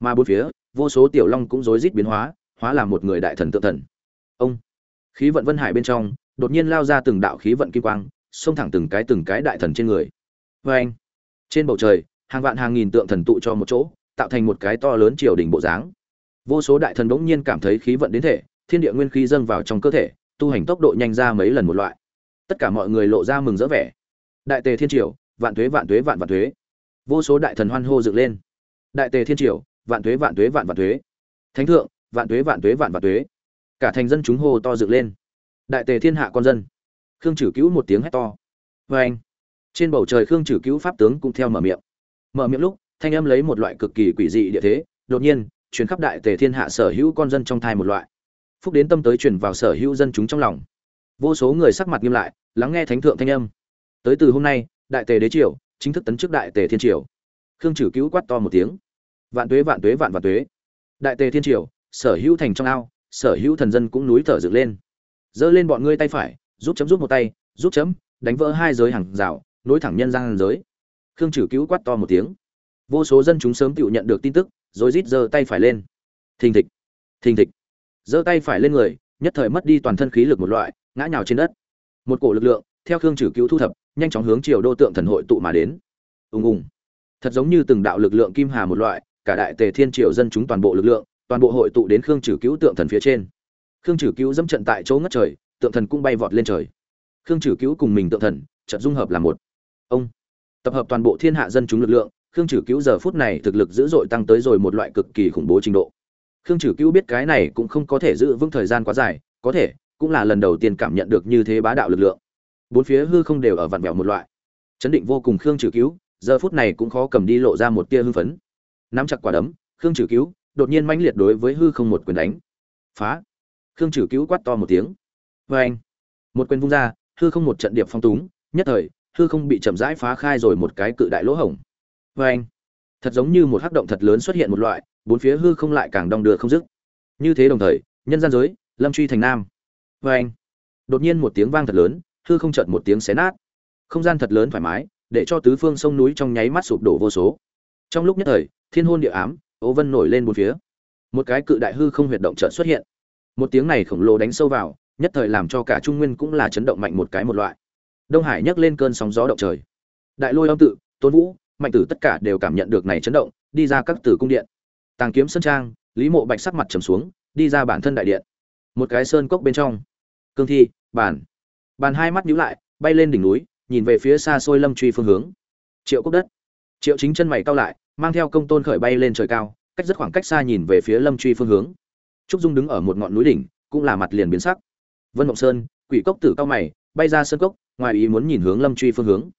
[SPEAKER 1] Mà bốn phía, vô số tiểu long cũng rối rít biến hóa hóa làm một người đại thần tự thần. Ông, khí vận vân hải bên trong, đột nhiên lao ra từng đạo khí vận kim quang, xông thẳng từng cái từng cái đại thần trên người. Vê anh, trên bầu trời, hàng vạn hàng nghìn tượng thần tụ cho một chỗ, tạo thành một cái to lớn triều đình bộ dáng. Vô số đại thần bỗng nhiên cảm thấy khí vận đến thể, thiên địa nguyên khí dâng vào trong cơ thể, tu hành tốc độ nhanh ra mấy lần một loại. Tất cả mọi người lộ ra mừng rỡ vẻ đại tề thiên triều, vạn tuế vạn tuế vạn vạn tuế vô số đại thần hoan hô dựng lên. Đại tề thiên triều, vạn tuế vạn tuế vạn vạn tuế thánh thượng, vạn tuế vạn tuế vạn vạn tuế cả thành dân chúng hô to dựng lên. Đại tề thiên hạ con dân. Khương Chử cứu một tiếng hét to. Vê anh, trên bầu trời khương Chử cứu pháp tướng cũng theo mở miệng. Mở miệng lúc, thanh âm lấy một loại cực kỳ quỷ dị địa thế. Đột nhiên chuyến khắp đại tề thiên hạ sở hữu con dân trong thai một loại. Phúc đến tâm tới truyền vào sở hữu dân chúng trong lòng. Vô số người sắc mặt nghiêm lại, lắng nghe thánh thượng thanh âm tới từ hôm nay, đại tề đế triều chính thức tấn chức đại tề thiên triều. Khương trừ cứu quát to một tiếng. Vạn tuế vạn tuế, vạn vạn tuế. Đại tề thiên triều, sở hữu thành trong ao, sở hữu thần dân cũng núi thở dựng lên. Giơ lên bọn ngươi tay phải, giúp chấm giúp một tay, giúp chấm, đánh vỡ hai giới hàng rào, nối thẳng nhân gian giới. Khương trừ cứu quát to một tiếng. Vô số dân chúng sớm tự nhận được tin tức, rồi rít giơ tay phải lên. Thình thịch thình thịch. Giơ tay phải lên người, nhất thời mất đi toàn thân khí lực một loại, ngã nhào trên đất. Một cổ lực lượng, theo khương trừ cứu thu thập nhanh chóng hướng triều đô tượng thần hội tụ mà đến. Ùng ùng. Thật giống như từng đạo lực lượng kim hà một loại, cả đại tề thiên triều dân chúng toàn bộ lực lượng, toàn bộ hội tụ đến khương trừ cứu tượng thần phía trên. Khương trừ cứu dẫm trận tại chỗ ngất trời, tượng thần cũng bay vọt lên trời. Khương trừ cứu cùng mình tượng thần, trận dung hợp là một. Ông. Tập hợp toàn bộ thiên hạ dân chúng lực lượng, khương trừ cứu giờ phút này thực lực dữ dội tăng tới rồi một loại cực kỳ khủng bố trình độ. Khương trừ cứu biết cái này cũng không có thể giữ vững thời gian quá dài, có thể, cũng là lần đầu tiên cảm nhận được như thế bá đạo lực lượng bốn phía hư không đều ở vặn vẹo một loại. Chấn định vô cùng khương trừ cứu, giờ phút này cũng khó cầm đi lộ ra một tia hưng phấn. Nắm chặt quả đấm, khương trừ cứu đột nhiên mãnh liệt đối với hư không một quyền đánh. Phá! Khương trừ cứu quát to một tiếng. Vê anh một quyền vung ra, hư không một trận điệp phong túng, nhất thời, hư không bị chậm rãi phá khai rồi một cái cự đại lỗ hổng. Vê anh thật giống như một hắc động thật lớn xuất hiện một loại, bốn phía hư không lại càng đong đưa không dứt. Như thế đồng thời, nhân gian giới, lâm truy thành nam. Vê anh đột nhiên một tiếng vang thật lớn hư không chợt một tiếng xé nát. Không gian thật lớn thoải mái, để cho tứ phương sông núi trong nháy mắt sụp đổ vô số. Trong lúc nhất thời, thiên hôn địa ám, ố vân nổi lên bốn phía. Một cái cự đại hư không huyệt động chợt xuất hiện. Một tiếng này khổng lồ đánh sâu vào, nhất thời làm cho cả trung nguyên cũng là chấn động mạnh một cái một loại. Đông hải nhấc lên cơn sóng gió động trời. Đại lôi âm tự, tôn vũ, mạnh tử tất cả đều cảm nhận được này chấn động, đi ra các tử cung điện. Tàng kiếm sơn trang, lý mộ bạch sắc mặt trầm xuống, đi ra bản thân đại điện. Một cái sơn cốc bên trong. Cương thi bản bàn hai mắt nhíu lại, bay lên đỉnh núi, nhìn về phía xa xôi lâm truy phương hướng. Triệu cốc đất. Triệu chính chân mày cao lại, mang theo công tôn khởi bay lên trời cao, cách rất khoảng cách xa nhìn về phía lâm truy phương hướng. Trúc dung đứng ở một ngọn núi đỉnh, cũng là mặt liền biến sắc. Vân mộng sơn, quỷ cốc tử cao mày, bay ra sơn cốc, ngoài ý muốn nhìn hướng lâm truy phương hướng.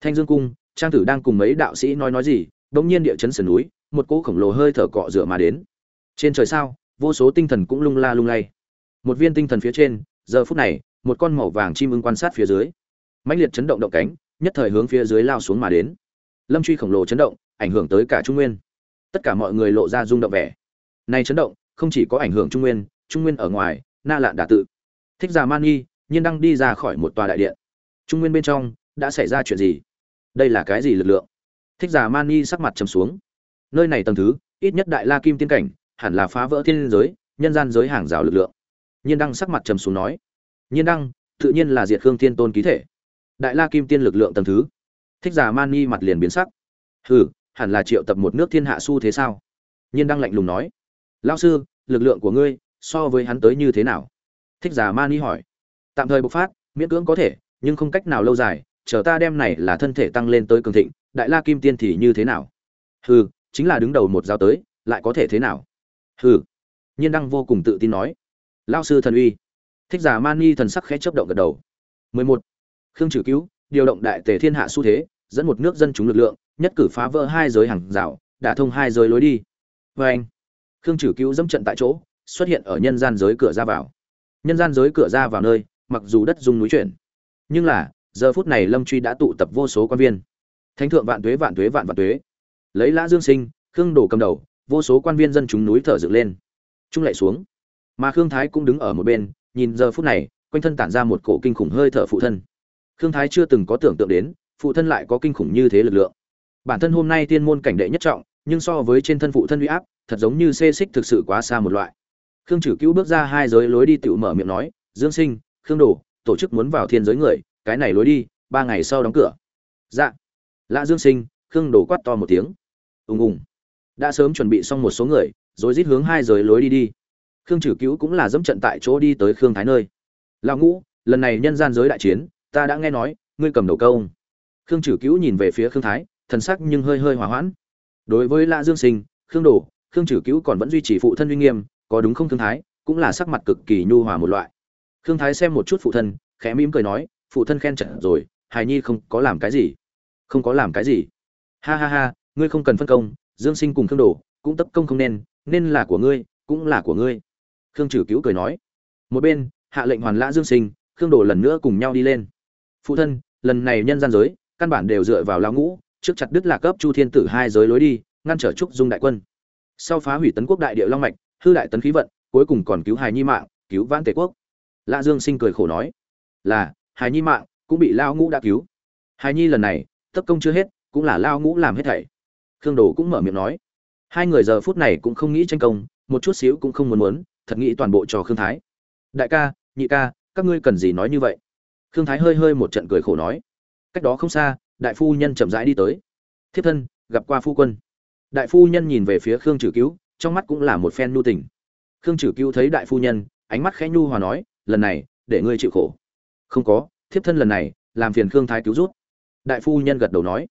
[SPEAKER 1] Thanh dương cung, trang tử đang cùng mấy đạo sĩ nói nói gì, bỗng nhiên địa chấn sườn núi, một cỗ khổng lồ hơi thở cọ rửa mà đến. Trên trời sao, vô số tinh thần cũng lung la lung lay. Một viên tinh thần phía trên, giờ phút này một con màu vàng chim ưng quan sát phía dưới. Mãnh liệt chấn động động cánh, nhất thời hướng phía dưới lao xuống mà đến. Lâm truy khổng lồ chấn động, ảnh hưởng tới cả trung nguyên. Tất cả mọi người lộ ra rung động vẻ. Này chấn động, không chỉ có ảnh hưởng trung nguyên trung nguyên ở ngoài, na lạn đả tự. Thích giả man nghi nhiên đang đi ra khỏi một tòa đại điện. Trung nguyên bên trong, đã xảy ra chuyện gì? Đây là cái gì lực lượng? Thích giả man nghi sắc mặt trầm xuống. Nơi này tầng thứ, ít nhất đại la kim tiên cảnh, hẳn là phá vỡ thiên giới, nhân gian giới hàng rào lực lượng. Nhiên đăng sắc mặt trầm xuống nói nhiên đăng, tự nhiên là diệt khương thiên tôn ký thể. Đại la kim tiên lực lượng tầng thứ. Thích giả man nghi mặt liền biến sắc. Hừ, hẳn là triệu tập một nước thiên hạ su thế sao? Nhiên đăng lạnh lùng nói. Lao sư, lực lượng của ngươi, so với hắn tới như thế nào? Thích giả man nghi hỏi. Tạm thời bộc phát, miễn cưỡng có thể, nhưng không cách nào lâu dài, chờ ta đem này là thân thể tăng lên tới cường thịnh, đại la kim tiên thì như thế nào? Hừ, chính là đứng đầu một giáo tới, lại có thể thế nào? Hừ. Nhiên đăng vô cùng tự tin nói. Lao sư thần uy thích giả man thần sắc khẽ chấp động gật đầu. 11. khương trừ cứu, điều động đại tề thiên hạ xu thế, dẫn một nước dân chúng lực lượng, nhất cử phá vỡ hai giới hàng rào, đả thông hai giới lối đi. Vê anh, khương trừ cứu dẫm trận tại chỗ, xuất hiện ở nhân gian giới cửa ra vào. Nhân gian giới cửa ra vào nơi, mặc dù đất dung núi chuyển, nhưng là, giờ phút này lâm truy đã tụ tập vô số quan viên. Thánh thượng vạn tuế vạn tuế, vạn vạn tuế. Lấy lã dương sinh, khương đổ cầm đầu, vô số quan viên dân chúng núi thở dựng lên. Trung lại xuống. Mà khương thái cũng đứng ở một bên nhìn giờ phút này, quanh thân tản ra một cổ kinh khủng hơi thở phụ thân. Khương thái chưa từng có tưởng tượng đến, phụ thân lại có kinh khủng như thế lực lượng. Bản thân hôm nay tiên môn cảnh đệ nhất trọng, nhưng so với trên thân phụ thân uy áp, thật giống như xê xích thực sự quá xa một loại. Khương trừ cứu bước ra hai giới lối đi tự mở miệng nói, dương sinh, khương đồ, tổ chức muốn vào thiên giới người, cái này lối đi, ba ngày sau đóng cửa. Dạ. Lạ dương sinh, khương đồ quát to một tiếng. Ùng ùng. Đã sớm chuẩn bị xong một số người, rồi rít hướng hai giới lối đi đi khương trừ cứu cũng là dẫm trận tại chỗ đi tới khương thái nơi. Lão ngũ, lần này nhân gian giới đại chiến, ta đã nghe nói, ngươi cầm đầu công khương trừ cứu nhìn về phía khương thái, thần sắc nhưng hơi hơi hỏa hoãn. Đối với La dương sinh, khương đồ, khương trừ cứu còn vẫn duy trì phụ thân uy nghiêm, có đúng không khương thái? Cũng là sắc mặt cực kỳ nhu hòa một loại. Khương thái xem một chút phụ thân, khẽ mỉm cười nói, phụ thân khen trận rồi, hài nhi không có làm cái gì. Không có làm cái gì. Ha ha ha, ngươi không cần phân công, dương sinh cùng khương đồ cũng tất công không nên nên là của ngươi, cũng là của ngươi khương trừ cứu cười nói, một bên, hạ lệnh hoàn lã dương sinh, khương đồ lần nữa cùng nhau đi lên. Phụ thân, lần này nhân gian giới, căn bản đều dựa vào lão ngũ, trước chặt đứt lạc cấp chu thiên tử hai giới lối đi, ngăn trở trúc dung đại quân. Sau phá hủy tấn quốc đại địa long mạch, hư đại tấn khí vận, cuối cùng còn cứu hài nhi mạng, cứu vãn tề quốc. Lã dương sinh cười khổ nói, là hài nhi mạng cũng bị lao ngũ đã cứu. Hài nhi lần này, tất công chưa hết, cũng là lao ngũ làm hết thảy. Khương đồ cũng mở miệng nói, hai người giờ phút này cũng không nghĩ tranh công, một chút xíu cũng không muốn muốn thật nghĩ toàn bộ cho khương thái. Đại ca, nhị ca, các ngươi cần gì nói như vậy? Khương thái hơi hơi một trận cười khổ nói. Cách đó không xa, đại phu nhân chậm rãi đi tới. Thiếp thân, gặp qua phu quân. Đại phu nhân nhìn về phía khương trừ cứu, trong mắt cũng là một phen nhu tình. Khương trừ cứu thấy đại phu nhân, ánh mắt khẽ nhu hòa nói, lần này, để ngươi chịu khổ. Không có, thiếp thân lần này, làm phiền khương thái cứu rút. Đại phu nhân gật đầu nói.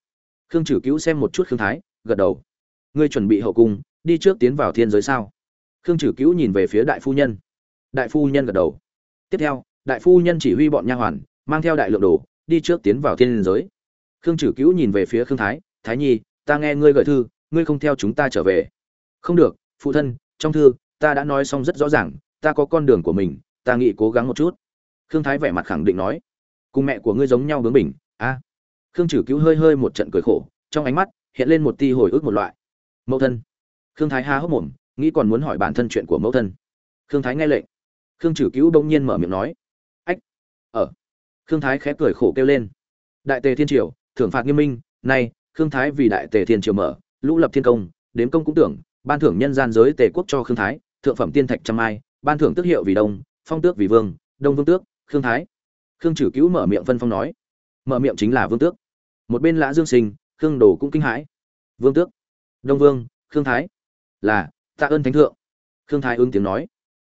[SPEAKER 1] Khương trừ cứu xem một chút khương thái, gật đầu. Ngươi chuẩn bị hậu cung, đi trước tiến vào thiên giới sao? Khương trừ cứu nhìn về phía đại phu nhân. Đại phu nhân gật đầu. Tiếp theo, đại phu nhân chỉ huy bọn nha hoàn, mang theo đại lượng đồ, đi trước tiến vào thiên giới. Khương trừ cứu nhìn về phía khương thái thái nhi, ta nghe ngươi gợi thư, ngươi không theo chúng ta trở về. Không được, phụ thân, trong thư, ta đã nói xong rất rõ ràng, ta có con đường của mình, ta nghĩ cố gắng một chút. Khương thái vẻ mặt khẳng định nói, cùng mẹ của ngươi giống nhau bướng bình. a. Khương trừ cứu hơi hơi một trận cười khổ, trong ánh mắt hiện lên một ti hồi ức một loại. Mẫu thân. Khương thái há hốc mồm nghĩ còn muốn hỏi bản thân chuyện của mẫu thân. Khương thái nghe lệnh. Khương trừ cứu đông nhiên mở miệng nói, ách ở khương thái khẽ cười khổ kêu lên, đại tề thiên triều, thưởng phạt nghiêm minh, nay, khương thái vì đại tề thiên triều mở, lũ lập thiên công đếm công cũng tưởng, ban thưởng nhân gian giới tề quốc cho khương thái, thượng phẩm tiên thạch trăm ai ban thưởng tước hiệu vì đông, phong tước vì vương, đông vương tước, khương thái. Khương trừ cứu mở miệng phân phong nói, mở miệng chính là vương tước. Một bên lã dương sinh, khương đồ cũng kinh hãi, vương tước, đông vương, khương thái là tạ ơn thánh thượng. Khương thái ứng tiếng nói.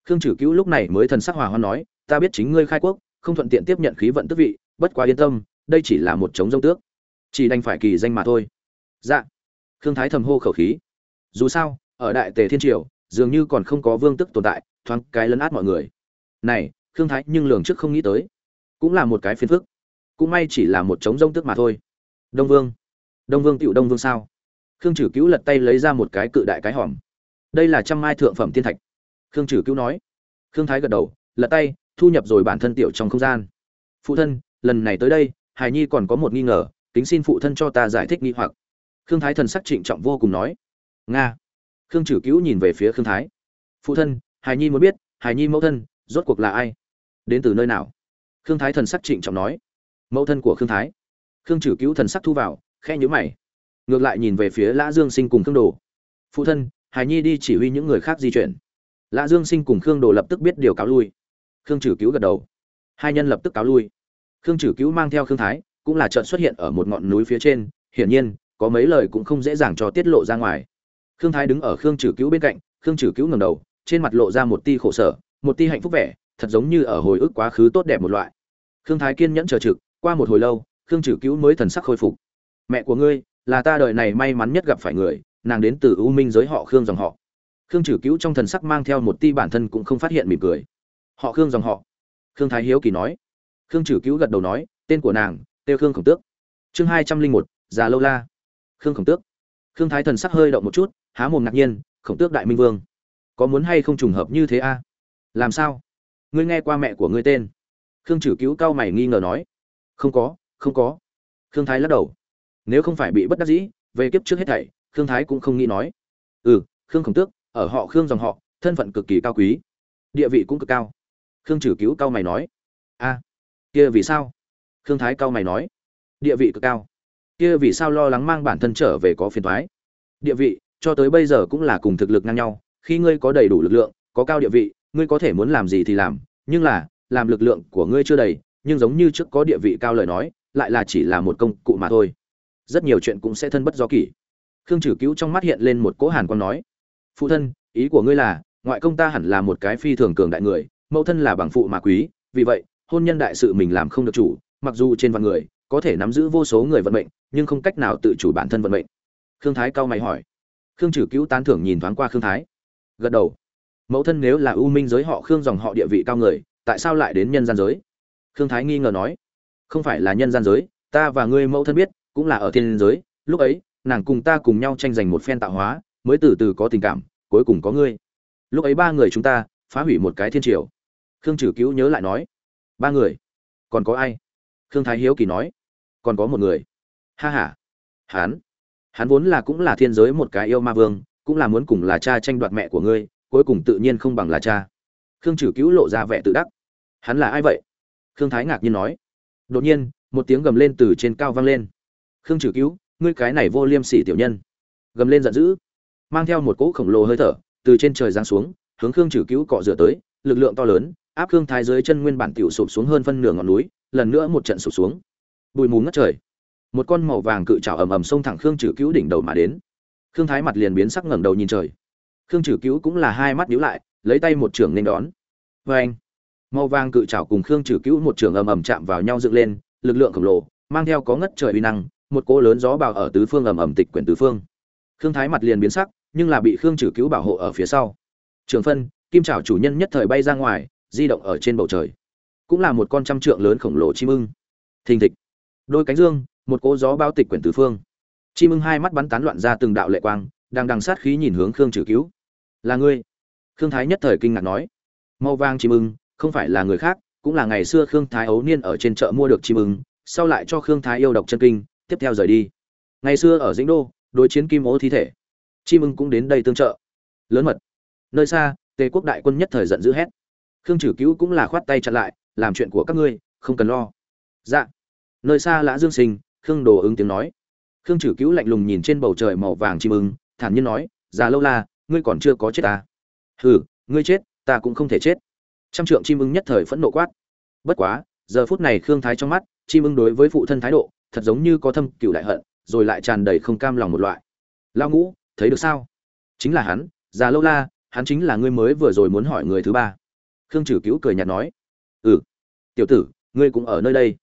[SPEAKER 1] Khương trừ cứu lúc này mới thần sắc hòa hoan nói, ta biết chính ngươi khai quốc, không thuận tiện tiếp nhận khí vận tước vị, bất quá yên tâm, đây chỉ là một chống dông tước. Chỉ đành phải kỳ danh mà thôi. Dạ. Khương thái thầm hô khẩu khí. Dù sao, ở đại tề thiên triều, dường như còn không có vương tức tồn tại, thoáng cái lấn át mọi người. Này, khương thái nhưng lường trước không nghĩ tới. Cũng là một cái phiền phức. Cũng may chỉ là một chống rông tước mà thôi. Đông vương. Đông vương tựu đông vương sao? Khương trừ cứu lật tay lấy ra một cái cự đại cái hòm đây là trăm mai thượng phẩm tiên thạch. Khương trừ cứu nói. Khương thái gật đầu, lật tay, thu nhập rồi bản thân tiểu trong không gian. Phụ thân, lần này tới đây hài nhi còn có một nghi ngờ, kính xin phụ thân cho ta giải thích nghi hoặc. Khương thái thần sắc trịnh trọng vô cùng nói. Nga. Khương trừ cứu nhìn về phía khương thái. Phụ thân hài nhi muốn biết hài nhi mẫu thân, rốt cuộc là ai? Đến từ nơi nào? Khương thái thần sắc trịnh trọng nói. Mẫu thân của khương thái. Khương trừ cứu thần sắc thu vào khe nhữ mày. Ngược lại nhìn về phía lã dương sinh cùng khương đồ. Phụ thân hài nhi đi chỉ huy những người khác di chuyển. Lã dương sinh cùng khương đồ lập tức biết điều cáo lui. Khương trừ cứu gật đầu. Hai nhân lập tức cáo lui. Khương trừ cứu mang theo khương thái, cũng là trận xuất hiện ở một ngọn núi phía trên, hiển nhiên, có mấy lời cũng không dễ dàng cho tiết lộ ra ngoài. Khương thái đứng ở khương trừ cứu bên cạnh, khương trừ cứu ngầm đầu, trên mặt lộ ra một ti khổ sở, một ti hạnh phúc vẻ, thật giống như ở hồi ức quá khứ tốt đẹp một loại. Khương thái kiên nhẫn chờ trực, qua một hồi lâu, khương trừ cứu mới thần sắc khôi phục. Mẹ của ngươi, là ta đời này may mắn nhất gặp phải người nàng đến từ u minh giới họ khương dòng họ. Khương trừ cứu trong thần sắc mang theo một ti bản thân cũng không phát hiện mỉm cười. Họ khương dòng họ. Khương thái hiếu kỳ nói. Khương trừ cứu gật đầu nói, tên của nàng, têu khương khổng tước. Chương hai trăm linh một, già lâu la. Khương khổng tước. Khương thái thần sắc hơi động một chút, há mồm ngạc nhiên, khổng tước đại minh vương. Có muốn hay không trùng hợp như thế a? Làm sao? Ngươi nghe qua mẹ của ngươi tên. Khương trừ cứu cao mày nghi ngờ nói. Không có không có. Khương thái lắc đầu. Nếu không phải bị bất đắc dĩ, về kiếp trước hết thảy khương thái cũng không nghĩ nói. Ừ khương khổng tước, ở họ khương dòng họ, thân phận cực kỳ cao quý. Địa vị cũng cực cao. Khương trừ cứu cao mày nói. A kia vì sao? Khương thái cao mày nói. Địa vị cực cao. Kia vì sao lo lắng mang bản thân trở về có phiền thoái địa vị, cho tới bây giờ cũng là cùng thực lực ngang nhau. Khi ngươi có đầy đủ lực lượng, có cao địa vị, ngươi có thể muốn làm gì thì làm. Nhưng là, làm lực lượng của ngươi chưa đầy, nhưng giống như trước có địa vị cao lời nói, lại là chỉ là một công cụ mà thôi. Rất nhiều chuyện cũng sẽ thân bất do kỷ khương trừ cứu trong mắt hiện lên một cỗ hàn quang nói, phụ thân, ý của ngươi là, ngoại công ta hẳn là một cái phi thường cường đại người, mẫu thân là bằng phụ mà quý, vì vậy, hôn nhân đại sự mình làm không được chủ, mặc dù trên vạn người, có thể nắm giữ vô số người vận mệnh, nhưng không cách nào tự chủ bản thân vận mệnh. Khương thái cao mày hỏi. Khương trừ cứu tán thưởng nhìn thoáng qua khương thái, gật đầu. Mẫu thân nếu là ưu minh giới họ khương dòng họ địa vị cao người, tại sao lại đến nhân gian giới? Khương thái nghi ngờ nói. Không phải là nhân gian giới, ta và ngươi mẫu thân biết, cũng là ở thiên giới, lúc ấy nàng cùng ta cùng nhau tranh giành một phen tạo hóa, mới từ từ có tình cảm, cuối cùng có ngươi. Lúc ấy ba người chúng ta, phá hủy một cái thiên triều. Khương trừ cứu nhớ lại nói, ba người, còn có ai? Khương thái hiếu kỳ nói, còn có một người. Ha h a hán hắn vốn là cũng là thiên giới một cái yêu ma vương, cũng là muốn cùng là cha tranh đoạt mẹ của ngươi, cuối cùng tự nhiên không bằng là cha. Khương trừ cứu lộ ra vẻ tự đắc, hắn là ai vậy? Khương thái ngạc nhiên nói, đột nhiên, một tiếng gầm lên từ trên cao vang lên. Khương trừ cứu ngươi cái này vô liêm sỉ tiểu nhân. Gầm lên giận dữ, mang theo một cỗ khổng lồ hơi thở, từ trên trời giáng xuống, hướng khương trừ cứu cọ rửa tới, lực lượng to lớn, áp khương thái dưới chân nguyên bản tiểu sụp xuống hơn phân nửa ngọn núi, lần nữa một trận sụp xuống. Bụi mù ngất trời, một con màu vàng cự trào ầm ầm xông thẳng khương trừ cứu đỉnh đầu mà đến. Khương thái mặt liền biến sắc ngẩng đầu nhìn trời. Khương trừ cứu cũng là hai mắt nhíu lại, lấy tay một trường nên đón. Vê anh màu vàng cự trào cùng khương trừ cứu một trường ầm ầm chạm vào nhau dựng lên, lực lượng khổng lồ, mang theo có ngất trời uy năng một cỗ lớn gió bào ở tứ phương ầm ầm tịch quyển tứ phương. Khương thái mặt liền biến sắc, nhưng là bị khương trừ cứu bảo hộ ở phía sau. Trường phân, kim trảo chủ nhân nhất thời bay ra ngoài, di động ở trên bầu trời. Cũng là một con trăm trượng lớn khổng lồ chim ưng. Thình thịch. Đôi cánh dương, một cỗ gió bao tịch quyển tứ phương. Chim ưng hai mắt bắn tán loạn ra từng đạo lệ quang, đang đằng sát khí nhìn hướng khương trừ cứu. Là ngươi? Khương thái nhất thời kinh ngạc nói. Màu vang chim ưng, không phải là người khác, cũng là ngày xưa khương thái ấu niên ở trên chợ mua được chim ưng, sau lại cho khương thái yêu độc chân kinh tiếp theo rời đi. Ngày xưa ở dĩnh đô, đối chiến kim ố thi thể. Chim ưng cũng đến đây tương trợ. Lớn mật. Nơi xa, tề quốc đại quân nhất thời giận dữ hét. Khương trừ cứu cũng là khoát tay chặn lại, làm chuyện của các ngươi, không cần lo. Dạ. Nơi xa lã dương sinh, khương đồ ứng tiếng nói. Khương trừ cứu lạnh lùng nhìn trên bầu trời màu vàng chim ưng thản nhiên nói, già lâu la, ngươi còn chưa có chết ta hừ, ngươi chết, ta cũng không thể chết. Trăm trượng chim ưng nhất thời phẫn nộ quát. Bất quá, giờ phút này khương thái trong mắt chim ưng đối với phụ thân thái độ thật giống như có thâm cựu đại hận, rồi lại tràn đầy không cam lòng một loại. Lao ngũ, thấy được sao? Chính là hắn, già lâu la, hắn chính là ngươi mới vừa rồi muốn hỏi người thứ ba. Khương trừ cứu cười nhạt nói. Ừ. Tiểu tử, ngươi cũng ở nơi đây.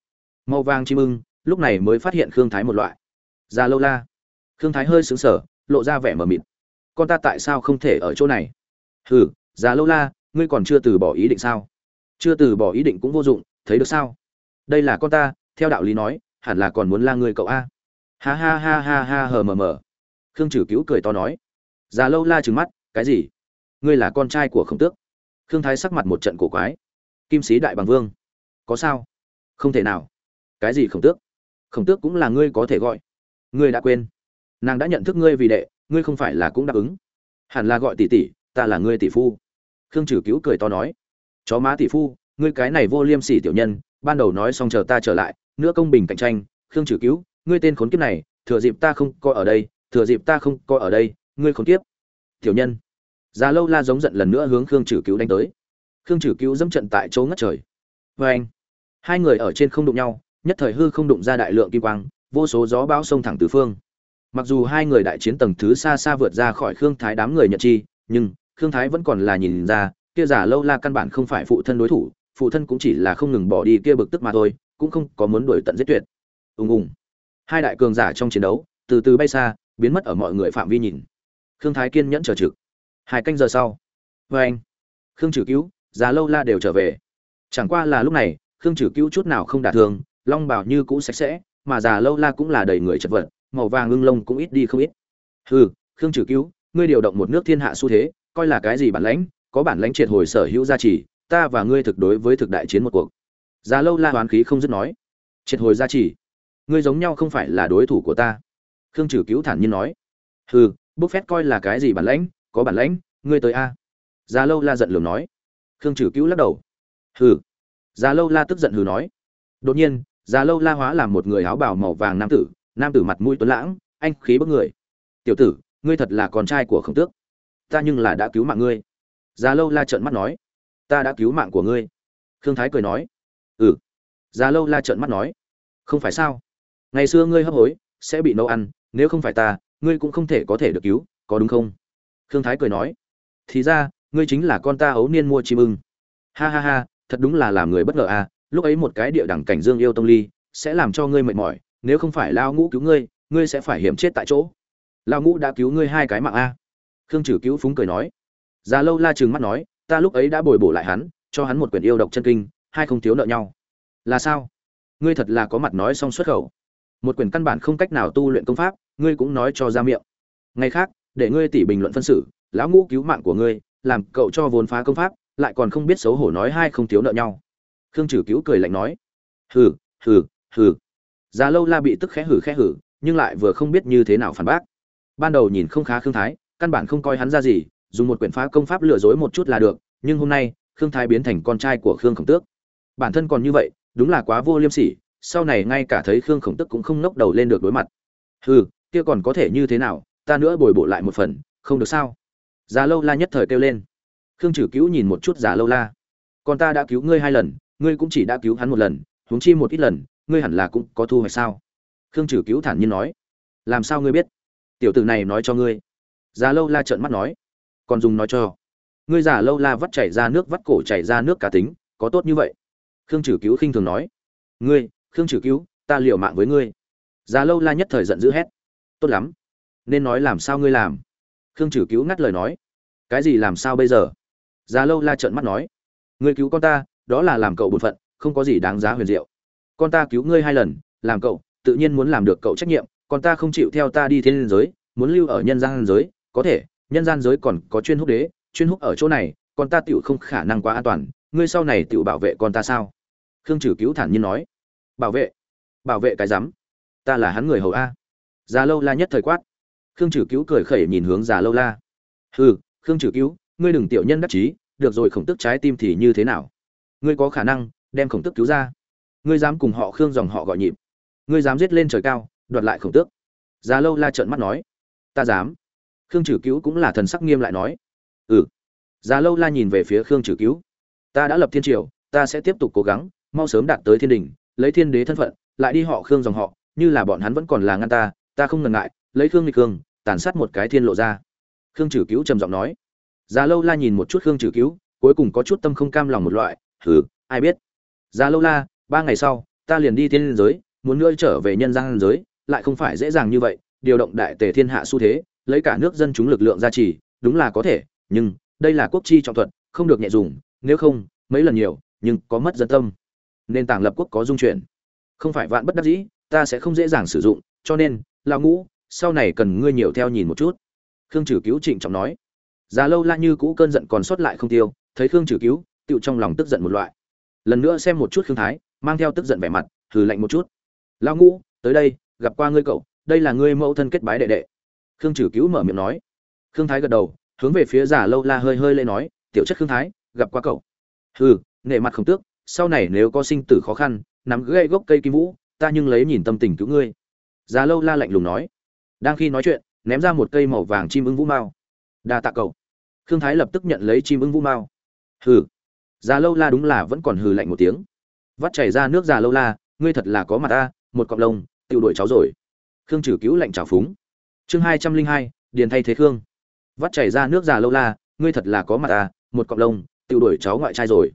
[SPEAKER 1] Màu vàng chim ưng, lúc này mới phát hiện khương thái một loại. Già lâu la. Khương thái hơi sững sờ, lộ ra vẻ mờ mịt. Con ta tại sao không thể ở chỗ này? Hừ, già lâu la, ngươi còn chưa từ bỏ ý định sao? Chưa từ bỏ ý định cũng vô dụng, thấy được sao? Đây là con ta, theo đạo lý nói hẳn là còn muốn la ngươi cậu a. Ha ha ha ha ha hờ mờ mờ. Khương trừ cứu cười to nói. Già lâu la trừng mắt, cái gì? Ngươi là con trai của khổng tước. Khương thái sắc mặt một trận cổ quái. Kim sĩ đại bằng vương. Có sao? Không thể nào. Cái gì khổng tước? Khổng tước cũng là ngươi có thể gọi. Ngươi đã quên. Nàng đã nhận thức ngươi vì đệ, ngươi không phải là cũng đáp ứng. Hẳn là gọi tỷ tỷ, ta là ngươi tỷ phu. Khương trừ cứu cười to nói. Chó má tỷ phu, ngươi cái này vô liêm sỉ tiểu nhân, ban đầu nói xong chờ ta trở lại nữa công bình cạnh tranh, khương trừ cứu, ngươi tên khốn kiếp này, thừa dịp ta không coi ở đây, thừa dịp ta không coi ở đây, ngươi khốn kiếp. Tiểu nhân. Già lâu la giống giận lần nữa hướng khương trừ cứu đánh tới. Khương trừ cứu dẫm trận tại chỗ ngất trời. Vê anh, hai người ở trên không đụng nhau, nhất thời hư không đụng ra đại lượng kim quang, vô số gió bão sông thẳng tứ phương. Mặc dù hai người đại chiến tầng thứ xa xa vượt ra khỏi khương thái đám người nhận chi, nhưng khương thái vẫn còn là nhìn ra, kia giả lâu la căn bản không phải phụ thân đối thủ, phụ thân cũng chỉ là không ngừng bỏ đi kia bực tức mà thôi cũng không có muốn đuổi tận giết tuyệt. Ùng ùng. Hai đại cường giả trong chiến đấu, từ từ bay xa, biến mất ở mọi người phạm vi nhìn. Khương thái kiên nhẫn chờ trực. Hai canh giờ sau. Vê anh. Khương trừ cứu, già lâu la đều trở về. Chẳng qua là lúc này, khương trừ cứu chút nào không đả thương, long bảo như cũ sạch sẽ, mà già lâu la cũng là đầy người chật vật, màu vàng ngưng lông cũng ít đi không ít. Hừ, khương trừ cứu, ngươi điều động một nước thiên hạ xu thế, coi là cái gì bản lãnh, có bản lãnh triệt hồi sở hữu gia trì, ta và ngươi thực đối với thực đại chiến một cuộc già lâu la hoán khí không dứt nói, triệt hồi gia trì. Ngươi giống nhau không phải là đối thủ của ta. Khương trừ cứu thản nhiên nói, hừ, bốc phét coi là cái gì bản lãnh, có bản lãnh, ngươi tới a. Già lâu la giận lường nói, khương trừ cứu lắc đầu, hừ. Già lâu la tức giận hừ nói, đột nhiên, già lâu la hóa làm một người áo bào màu vàng nam tử nam tử mặt mũi tuấn lãng, anh khí bức người. Tiểu tử, ngươi thật là con trai của khổng tước. Ta nhưng là đã cứu mạng ngươi. Già lâu la trợn mắt nói, ta đã cứu mạng của ngươi. Khương thái cười nói ừ. Già lâu la trợn mắt nói. Không phải sao? Ngày xưa ngươi hấp hối, sẽ bị nấu ăn, nếu không phải ta, ngươi cũng không thể có thể được cứu, có đúng không? Khương thái cười nói. Thì ra, ngươi chính là con ta ấu niên mua chim ưng. Ha ha ha, thật đúng là làm người bất ngờ à lúc ấy một cái địa đẳng cảnh dương yêu tông ly, sẽ làm cho ngươi mệt mỏi, nếu không phải lao ngũ cứu ngươi ngươi sẽ phải hiểm chết tại chỗ. Lao ngũ đã cứu ngươi hai cái mạng a. Khương trừ cứu phúng cười nói. Già lâu la trừng mắt nói, ta lúc ấy đã bồi bổ lại hắn, cho hắn một quyển yêu độc chân kinh hai không thiếu nợ nhau. Là sao? Ngươi thật là có mặt nói xong xuất khẩu. Một quyển căn bản không cách nào tu luyện công pháp, ngươi cũng nói cho ra miệng. Ngày khác, để ngươi tỉ bình luận phân xử, lão ngũ cứu mạng của ngươi, làm cậu cho vốn phá công pháp, lại còn không biết xấu hổ nói hai không thiếu nợ nhau. Khương trừ cứu cười lạnh nói, hừ hừ hừ. Già lâu la bị tức khẽ hử khẽ hử nhưng lại vừa không biết như thế nào phản bác. Ban đầu nhìn không khá khương thái, căn bản không coi hắn ra gì, dùng một quyển phá công pháp lừa dối một chút là được, nhưng hôm nay, khương thái biến thành con trai của khương khổng tước bản thân còn như vậy, đúng là quá vô liêm sỉ, sau này ngay cả thấy khương khổng tức cũng không nốc đầu lên được đối mặt. Hừ, kia còn có thể như thế nào, ta nữa bồi bổ lại một phần, không được sao? Già lâu la nhất thời kêu lên. Khương trừ cứu nhìn một chút già lâu la. Còn ta đã cứu ngươi hai lần, ngươi cũng chỉ đã cứu hắn một lần, huống chi một ít lần, ngươi hẳn là cũng có thu hoạch sao? Khương trừ cứu thản nhiên nói. Làm sao ngươi biết? Tiểu tử này nói cho ngươi. Già lâu la trợn mắt nói. Còn dùng nói cho. Ngươi già lâu la vắt chảy ra nước vắt cổ chảy ra nước cá tính, có tốt như vậy khương trừ cứu khinh thường nói, ngươi, khương trừ cứu, ta liều mạng với ngươi. Già lâu la nhất thời giận dữ hét, tốt lắm, nên nói làm sao ngươi làm? Khương trừ cứu ngắt lời nói, cái gì làm sao bây giờ? Già lâu la trợn mắt nói, ngươi cứu con ta, đó là làm cậu bổn phận, không có gì đáng giá huyền diệu. Con ta cứu ngươi hai lần, làm cậu, tự nhiên muốn làm được cậu trách nhiệm, con ta không chịu theo ta đi thiên giới, muốn lưu ở nhân gian giới, có thể, nhân gian giới còn có chuyên húc đế, chuyên húc ở chỗ này, con ta tựu không khả năng quá an toàn, ngươi sau này tựu bảo vệ con ta sao? Khương trừ cứu thản nhiên nói, bảo vệ bảo vệ cái rắm ta là hắn người hầu a. Già lâu la nhất thời quát. Khương trừ cứu cười khẩy nhìn hướng già lâu la. Hừ, khương trừ cứu, ngươi đừng tiểu nhân đắc chí, được rồi khổng tức trái tim thì như thế nào? Ngươi có khả năng đem khổng tức cứu ra. Ngươi dám cùng họ khương dòng họ gọi nhịp. Ngươi dám giết lên trời cao, đoạt lại khổng tước. Già lâu la trợn mắt nói, ta dám. Khương trừ cứu cũng là thần sắc nghiêm lại nói ừ. Già lâu la nhìn về phía khương trừ cứu, ta đã lập thiên triều, ta sẽ tiếp tục cố gắng mau sớm đạt tới thiên đình, lấy thiên đế thân phận, lại đi họ khương dòng họ, như là bọn hắn vẫn còn là ngăn ta ta không ngần ngại, lấy khương nghịch khương tàn sát một cái thiên lộ ra. Khương trừ cứu trầm giọng nói. Già lâu la nhìn một chút khương trừ cứu, cuối cùng có chút tâm không cam lòng một loại thử ai biết? Già lâu la, ba ngày sau, ta liền đi thiên giới, muốn nữa trở về nhân gian giới, lại không phải dễ dàng như vậy, điều động đại tề thiên hạ xu thế, lấy cả nước dân chúng lực lượng gia trì, đúng là có thể, nhưng đây là quốc chi trọng thuật, không được nhẹ dùng, nếu không, mấy lần nhiều, nhưng có mất dân tâm nền tảng lập quốc có dung chuyển. Không phải vạn bất đắc dĩ, ta sẽ không dễ dàng sử dụng, cho nên, lão ngũ, sau này cần ngươi nhiều theo nhìn một chút. Khương trừ cứu trịnh trọng nói. Già lâu la như cũ cơn giận còn sót lại không tiêu, thấy khương trừ cứu, tựu trong lòng tức giận một loại. Lần nữa xem một chút khương thái, mang theo tức giận vẻ mặt thử lạnh một chút. Lão ngũ, tới đây, gặp qua ngươi cậu, đây là ngươi mẫu thân kết bái đệ đệ. Khương trừ cứu mở miệng nói. Khương thái gật đầu, hướng về phía giả lâu la hơi hơi lên nói, tiểu chất khương thái, gặp qua cậu. Hừ, nể mặt không tước sau này nếu có sinh tử khó khăn, nắm gãy gốc cây kim vũ, ta nhưng lấy nhìn tâm tình cứu ngươi. Già lâu la lạnh lùng nói. Đang khi nói chuyện, ném ra một cây màu vàng chim ưng vũ mao. Đa tạ cậu. Khương thái lập tức nhận lấy chim ưng vũ mao. Hừ. Già lâu la đúng là vẫn còn hừ lạnh một tiếng. Vắt chảy ra nước già lâu la, ngươi thật là có mặt ta, một cọng lông tự đuổi cháu rồi. Khương trừ cứu lạnh trào phúng. Chương hai trăm linh hai, điền thay thế khương. Vắt chảy ra nước già lâu la, ngươi thật là có mặt ta, một cọng lông tự đuổi cháu ngoại trai rồi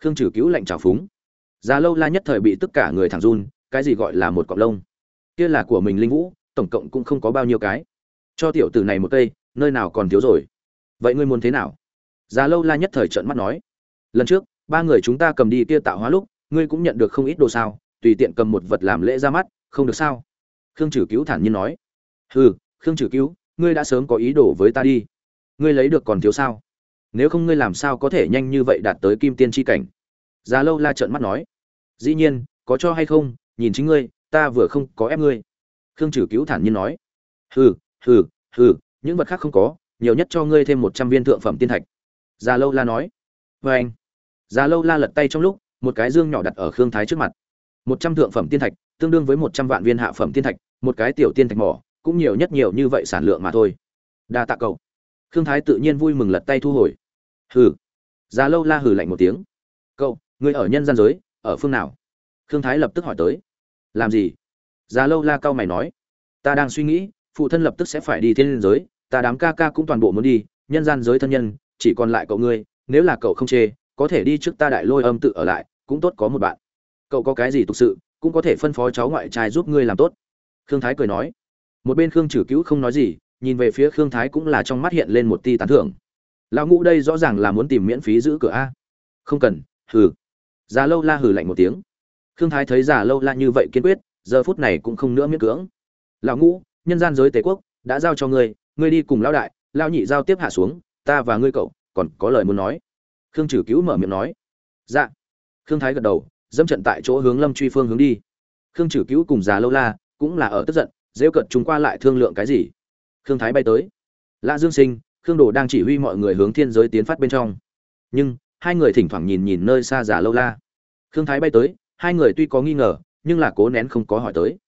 [SPEAKER 1] khương trừ cứu lạnh trào phúng. Già lâu la nhất thời bị tất cả người thẳng run, cái gì gọi là một cọng lông? Kia là của mình linh vũ, tổng cộng cũng không có bao nhiêu cái. Cho tiểu tử này một cây, nơi nào còn thiếu rồi? Vậy ngươi muốn thế nào? Già lâu la nhất thời trợn mắt nói. Lần trước, ba người chúng ta cầm đi kia tạo hóa lúc, ngươi cũng nhận được không ít đồ sao, tùy tiện cầm một vật làm lễ ra mắt, không được sao? Khương trừ cứu thản nhiên nói. Hừ, khương trừ cứu ngươi đã sớm có ý đồ với ta đi. Ngươi lấy được còn thiếu sao? Nếu không ngươi làm sao có thể nhanh như vậy đạt tới kim tiên tri cảnh? Già lâu la trợn mắt nói, dĩ nhiên, có cho hay không, nhìn chính ngươi, ta vừa không có ép ngươi. Khương trừ cứu thản nhiên nói, hừ hừ hừ, những vật khác không có, nhiều nhất cho ngươi thêm một trăm viên thượng phẩm tiên thạch. Già lâu la nói vê anh. Già lâu la lật tay trong lúc, một cái dương nhỏ đặt ở khương thái trước mặt. Một trăm thượng phẩm tiên thạch, tương đương với một trăm vạn viên hạ phẩm tiên thạch, một cái tiểu tiên thạch mỏ, cũng nhiều nhất nhiều như vậy sản lượng mà thôi. Đa tạ cậu khương thái tự nhiên vui mừng lật tay thu hồi. Hừ. Già lâu la hừ lạnh một tiếng. Cậu, người ở nhân gian giới, ở phương nào? Khương thái lập tức hỏi tới. Làm gì? Già lâu la cao mày nói. Ta đang suy nghĩ, phụ thân lập tức sẽ phải đi thiên giới, ta đám ca ca cũng toàn bộ muốn đi, nhân gian giới thân nhân, chỉ còn lại cậu ngươi, nếu là cậu không chê, có thể đi trước ta đại lôi âm tự ở lại, cũng tốt có một bạn. Cậu có cái gì thực sự, cũng có thể phân phó cháu ngoại trai giúp ngươi làm tốt. Khương thái cười nói. Một bên khương trừ cứu không nói gì nhìn về phía khương thái cũng là trong mắt hiện lên một ti tán thưởng. Lão ngũ đây rõ ràng là muốn tìm miễn phí giữ cửa a. Không cần, hừ. Già lâu la hừ lạnh một tiếng. Khương thái thấy già lâu la như vậy kiên quyết, giờ phút này cũng không nữa miễn cưỡng. Lão ngũ, nhân gian giới tề quốc, đã giao cho ngươi ngươi đi cùng lão đại, lão nhị giao tiếp hạ xuống, ta và ngươi cậu, còn có lời muốn nói. Khương trừ cứu mở miệng nói. Dạ. Khương thái gật đầu, dẫm trận tại chỗ hướng lâm truy phương hướng đi. Khương trừ cứu cùng già lâu la cũng là ở tức giận dễ cận chúng qua lại thương lượng cái gì? Khương thái bay tới. Lã dương sinh, khương đồ đang chỉ huy mọi người hướng thiên giới tiến phát bên trong. Nhưng, hai người thỉnh thoảng nhìn nhìn nơi xa giả lâu la. Khương thái bay tới, hai người tuy có nghi ngờ, nhưng là cố nén không có hỏi tới.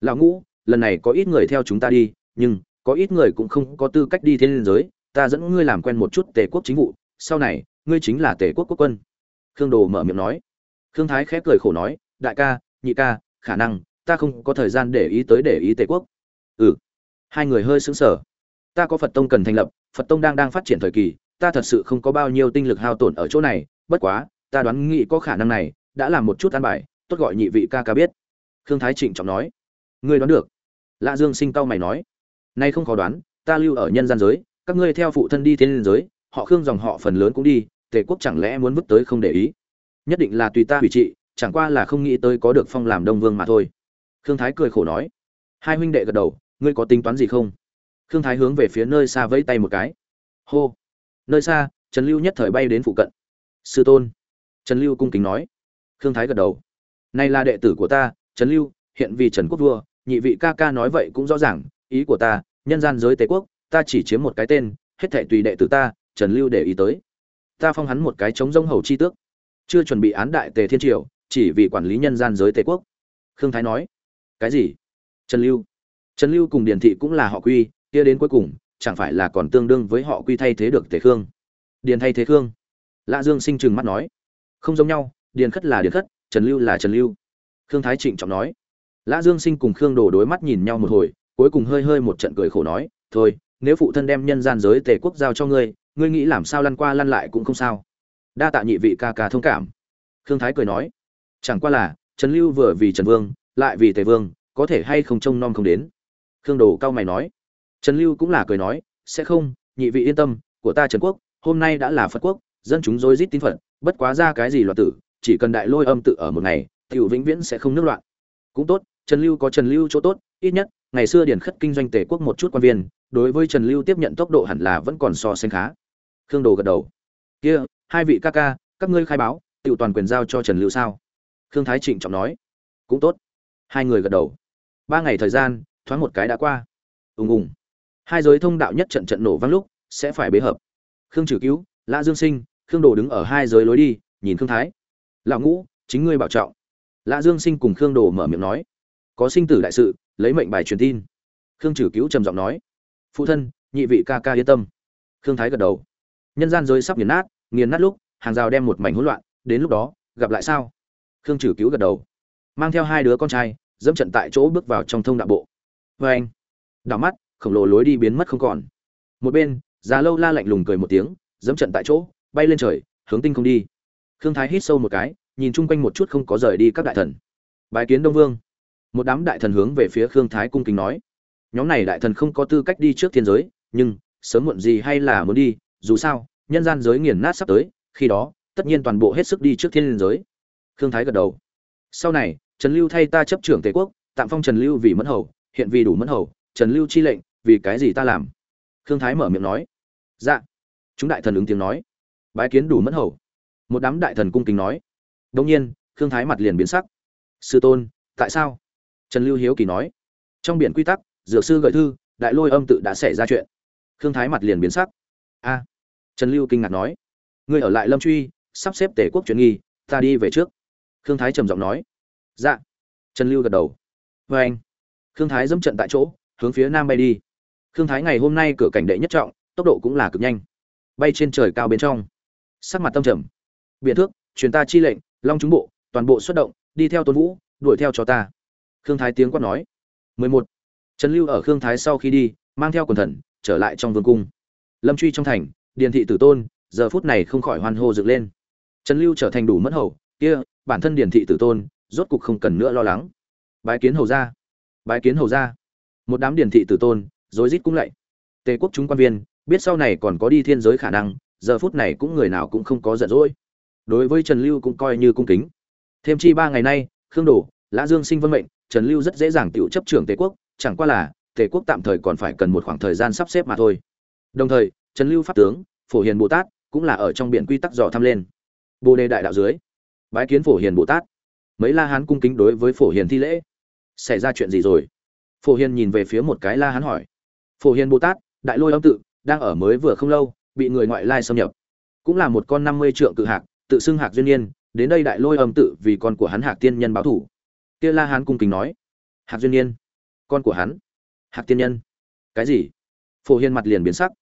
[SPEAKER 1] Lão ngũ, lần này có ít người theo chúng ta đi, nhưng, có ít người cũng không có tư cách đi thiên giới. Ta dẫn ngươi làm quen một chút tề quốc chính vụ. Sau này, ngươi chính là tề quốc quốc quân. Khương đồ mở miệng nói. Khương thái khép cười khổ nói. Đại ca, nhị ca, khả năng, ta không có thời gian để ý tới để ý tề quốc. Ừ hai người hơi sững sờ. Ta có phật tông cần thành lập, phật tông đang đang phát triển thời kỳ, ta thật sự không có bao nhiêu tinh lực hao tổn ở chỗ này, bất quá, ta đoán nghĩ có khả năng này, đã làm một chút an bài, tốt gọi nhị vị ca ca biết. Khương thái trịnh trọng nói. Ngươi đoán được. Lạ dương sinh cao mày nói. Nay không khó đoán, ta lưu ở nhân gian giới, các ngươi theo phụ thân đi thiên giới, họ khương dòng họ phần lớn cũng đi, tề quốc chẳng lẽ muốn vứt tới không để ý? Nhất định là tùy ta hủy trị, chẳng qua là không nghĩ tới có được phong làm đông vương mà thôi. Khương thái cười khổ nói. Hai huynh đệ gật đầu ngươi có tính toán gì không? Khương thái hướng về phía nơi xa vẫy tay một cái. Hô. Nơi xa, trần lưu nhất thời bay đến phụ cận. Sư tôn. Trần lưu cung kính nói. Khương thái gật đầu. Này là đệ tử của ta, trần lưu, hiện vì trần quốc vua, nhị vị ca ca nói vậy cũng rõ ràng, ý của ta, nhân gian giới tề quốc, ta chỉ chiếm một cái tên, hết thảy tùy đệ tử ta, trần lưu để ý tới. Ta phong hắn một cái chống rông hầu chi tước. Chưa chuẩn bị án đại tề thiên triều, chỉ vì quản lý nhân gian giới tề quốc. Khương thái nói. Cái gì? Trần lưu trần lưu cùng điền thị cũng là họ quy, kia đến cuối cùng, chẳng phải là còn tương đương với họ quy thay thế được tề khương? Điền thay thế khương? Lã dương sinh trừng mắt nói. Không giống nhau, điền khất là điền khất, trần lưu là trần lưu. Khương thái trịnh trọng nói. Lã dương sinh cùng khương đồ đối mắt nhìn nhau một hồi, cuối cùng hơi hơi một trận cười khổ nói, thôi, nếu phụ thân đem nhân gian giới tề quốc giao cho ngươi ngươi nghĩ làm sao lăn qua lăn lại cũng không sao. Đa tạ nhị vị ca ca thông cảm. Khương thái cười nói, chẳng qua là, trần lưu vừa vì trần vương, lại vì tề vương, có thể hay không trông nom không đến? Khương đồ cao mày nói. Trần lưu cũng là cười nói, sẽ không, nhị vị yên tâm, của ta trần quốc, hôm nay đã là phật quốc, dân chúng rối rít tín phật, bất quá ra cái gì loạn tử, chỉ cần đại lôi âm tự ở một ngày, tiểu vĩnh viễn sẽ không nước loạn. Cũng tốt, trần lưu có trần lưu chỗ tốt, ít nhất, ngày xưa điển khất kinh doanh tề quốc một chút quan viên, đối với trần lưu tiếp nhận tốc độ hẳn là vẫn còn so sánh khá. Khương đồ gật đầu. Kia, hai vị ca ca, các ngươi khai báo, tiểu toàn quyền giao cho trần lưu sao? Khương thái trịnh trọng nói. Cũng tốt. Hai người gật đầu. Ba ngày thời gian thoáng một cái đã qua. Ùng ùng. Hai giới thông đạo nhất trận trận nổ vang lúc, sẽ phải bế hợp. Khương trừ cứu, lã dương sinh, khương đồ đứng ở hai giới lối đi, nhìn khương thái. Lão ngũ, chính ngươi bảo trọng. Lã dương sinh cùng khương đồ mở miệng nói. Có sinh tử đại sự, lấy mệnh bài truyền tin. Khương trừ cứu trầm giọng nói. Phụ thân, nhị vị ca ca yên tâm. Khương thái gật đầu. Nhân gian giới sắp nghiền nát nghiền nát lúc, hàng rào đem một mảnh hỗn loạn, đến lúc đó, gặp lại sao? Khương trừ cứu gật đầu. Mang theo hai đứa con trai, dẫm trận tại chỗ bước vào trong thông đạo bộ vê anh. Đảo mắt, khổng lồ lối đi biến mất không còn. Một bên, già lâu la lạnh lùng cười một tiếng, dẫm trận tại chỗ, bay lên trời, hướng tinh không đi. Khương thái hít sâu một cái, nhìn chung quanh một chút không có rời đi các đại thần. Bài kiến đông vương. Một đám đại thần hướng về phía khương thái cung kính nói. Nhóm này đại thần không có tư cách đi trước thiên giới, nhưng, sớm muộn gì hay là muốn đi, dù sao, nhân gian giới nghiền nát sắp tới, khi đó, tất nhiên toàn bộ hết sức đi trước thiên giới. Khương thái gật đầu. Sau này, trần lưu thay ta chấp trưởng tề quốc, tạm phong trần lưu vì mẫn hầu hiện vì đủ mẫn hầu, trần lưu chi lệnh, vì cái gì ta làm? Khương thái mở miệng nói. Dạ. Chúng đại thần ứng tiếng nói. Bái kiến đủ mẫn hầu. Một đám đại thần cung kính nói. Đông nhiên, khương thái mặt liền biến sắc. Sư tôn, tại sao? Trần lưu hiếu kỳ nói. Trong biển quy tắc, dược sư gợi thư, đại lôi âm tự đã xảy ra chuyện. Khương thái mặt liền biến sắc. A. Trần lưu kinh ngạc nói. Ngươi ở lại lâm truy, sắp xếp tể quốc chuyển nghi, ta đi về trước. Khương thái trầm giọng nói. Dạ. Trần lưu gật đầu. Vê anh khương thái dẫm trận tại chỗ, hướng phía nam bay đi. Khương thái ngày hôm nay cửa cảnh đệ nhất trọng, tốc độ cũng là cực nhanh. Bay trên trời cao bên trong. Sắc mặt tâm trầm. Biện thước, truyền ta chi lệnh, long chúng bộ, toàn bộ xuất động, đi theo tôn vũ, đuổi theo cho ta. Khương thái tiếng quát nói. 11. trần lưu ở khương thái sau khi đi, mang theo quần thần, trở lại trong vương cung. Lâm truy trong thành, điền thị tử tôn, giờ phút này không khỏi hoan hô dựng lên. Trần lưu trở thành đủ mất hầu, kia, bản thân điền thị tử tôn, rốt cục không cần nữa lo lắng. Bái kiến hầu ra bái kiến hầu ra một đám điền thị tử tôn, rối rít cũng lạy. Tề quốc chúng quan viên, biết sau này còn có đi thiên giới khả năng, giờ phút này cũng người nào cũng không có giận dỗi. Đối với trần lưu cũng coi như cung kính. Thêm chi ba ngày nay, khương đổ, lã dương sinh vân mệnh, trần lưu rất dễ dàng tự chấp trưởng tề quốc, chẳng qua là, tề quốc tạm thời còn phải cần một khoảng thời gian sắp xếp mà thôi. Đồng thời, trần lưu pháp tướng, phổ hiền bồ tát, cũng là ở trong biển quy tắc dò thăm lên. Bồ đề đại đạo dưới, bái kiến phổ hiền bồ tát. Mấy la hán cung kính đối với phổ hiền thi lễ xảy ra chuyện gì rồi? Phổ hiền nhìn về phía một cái la hán hỏi. Phổ hiền bồ tát đại lôi âm tự đang ở mới vừa không lâu bị người ngoại lai xâm nhập. Cũng là một con năm mươi trượng cự hạc tự xưng hạc duyên niên đến đây đại lôi âm tự vì con của hắn hạc tiên nhân báo thủ. Kia la hán cung kính nói. Hạc duyên niên, con của hắn. Hạc tiên nhân. Cái gì? Phổ hiền mặt liền biến sắc.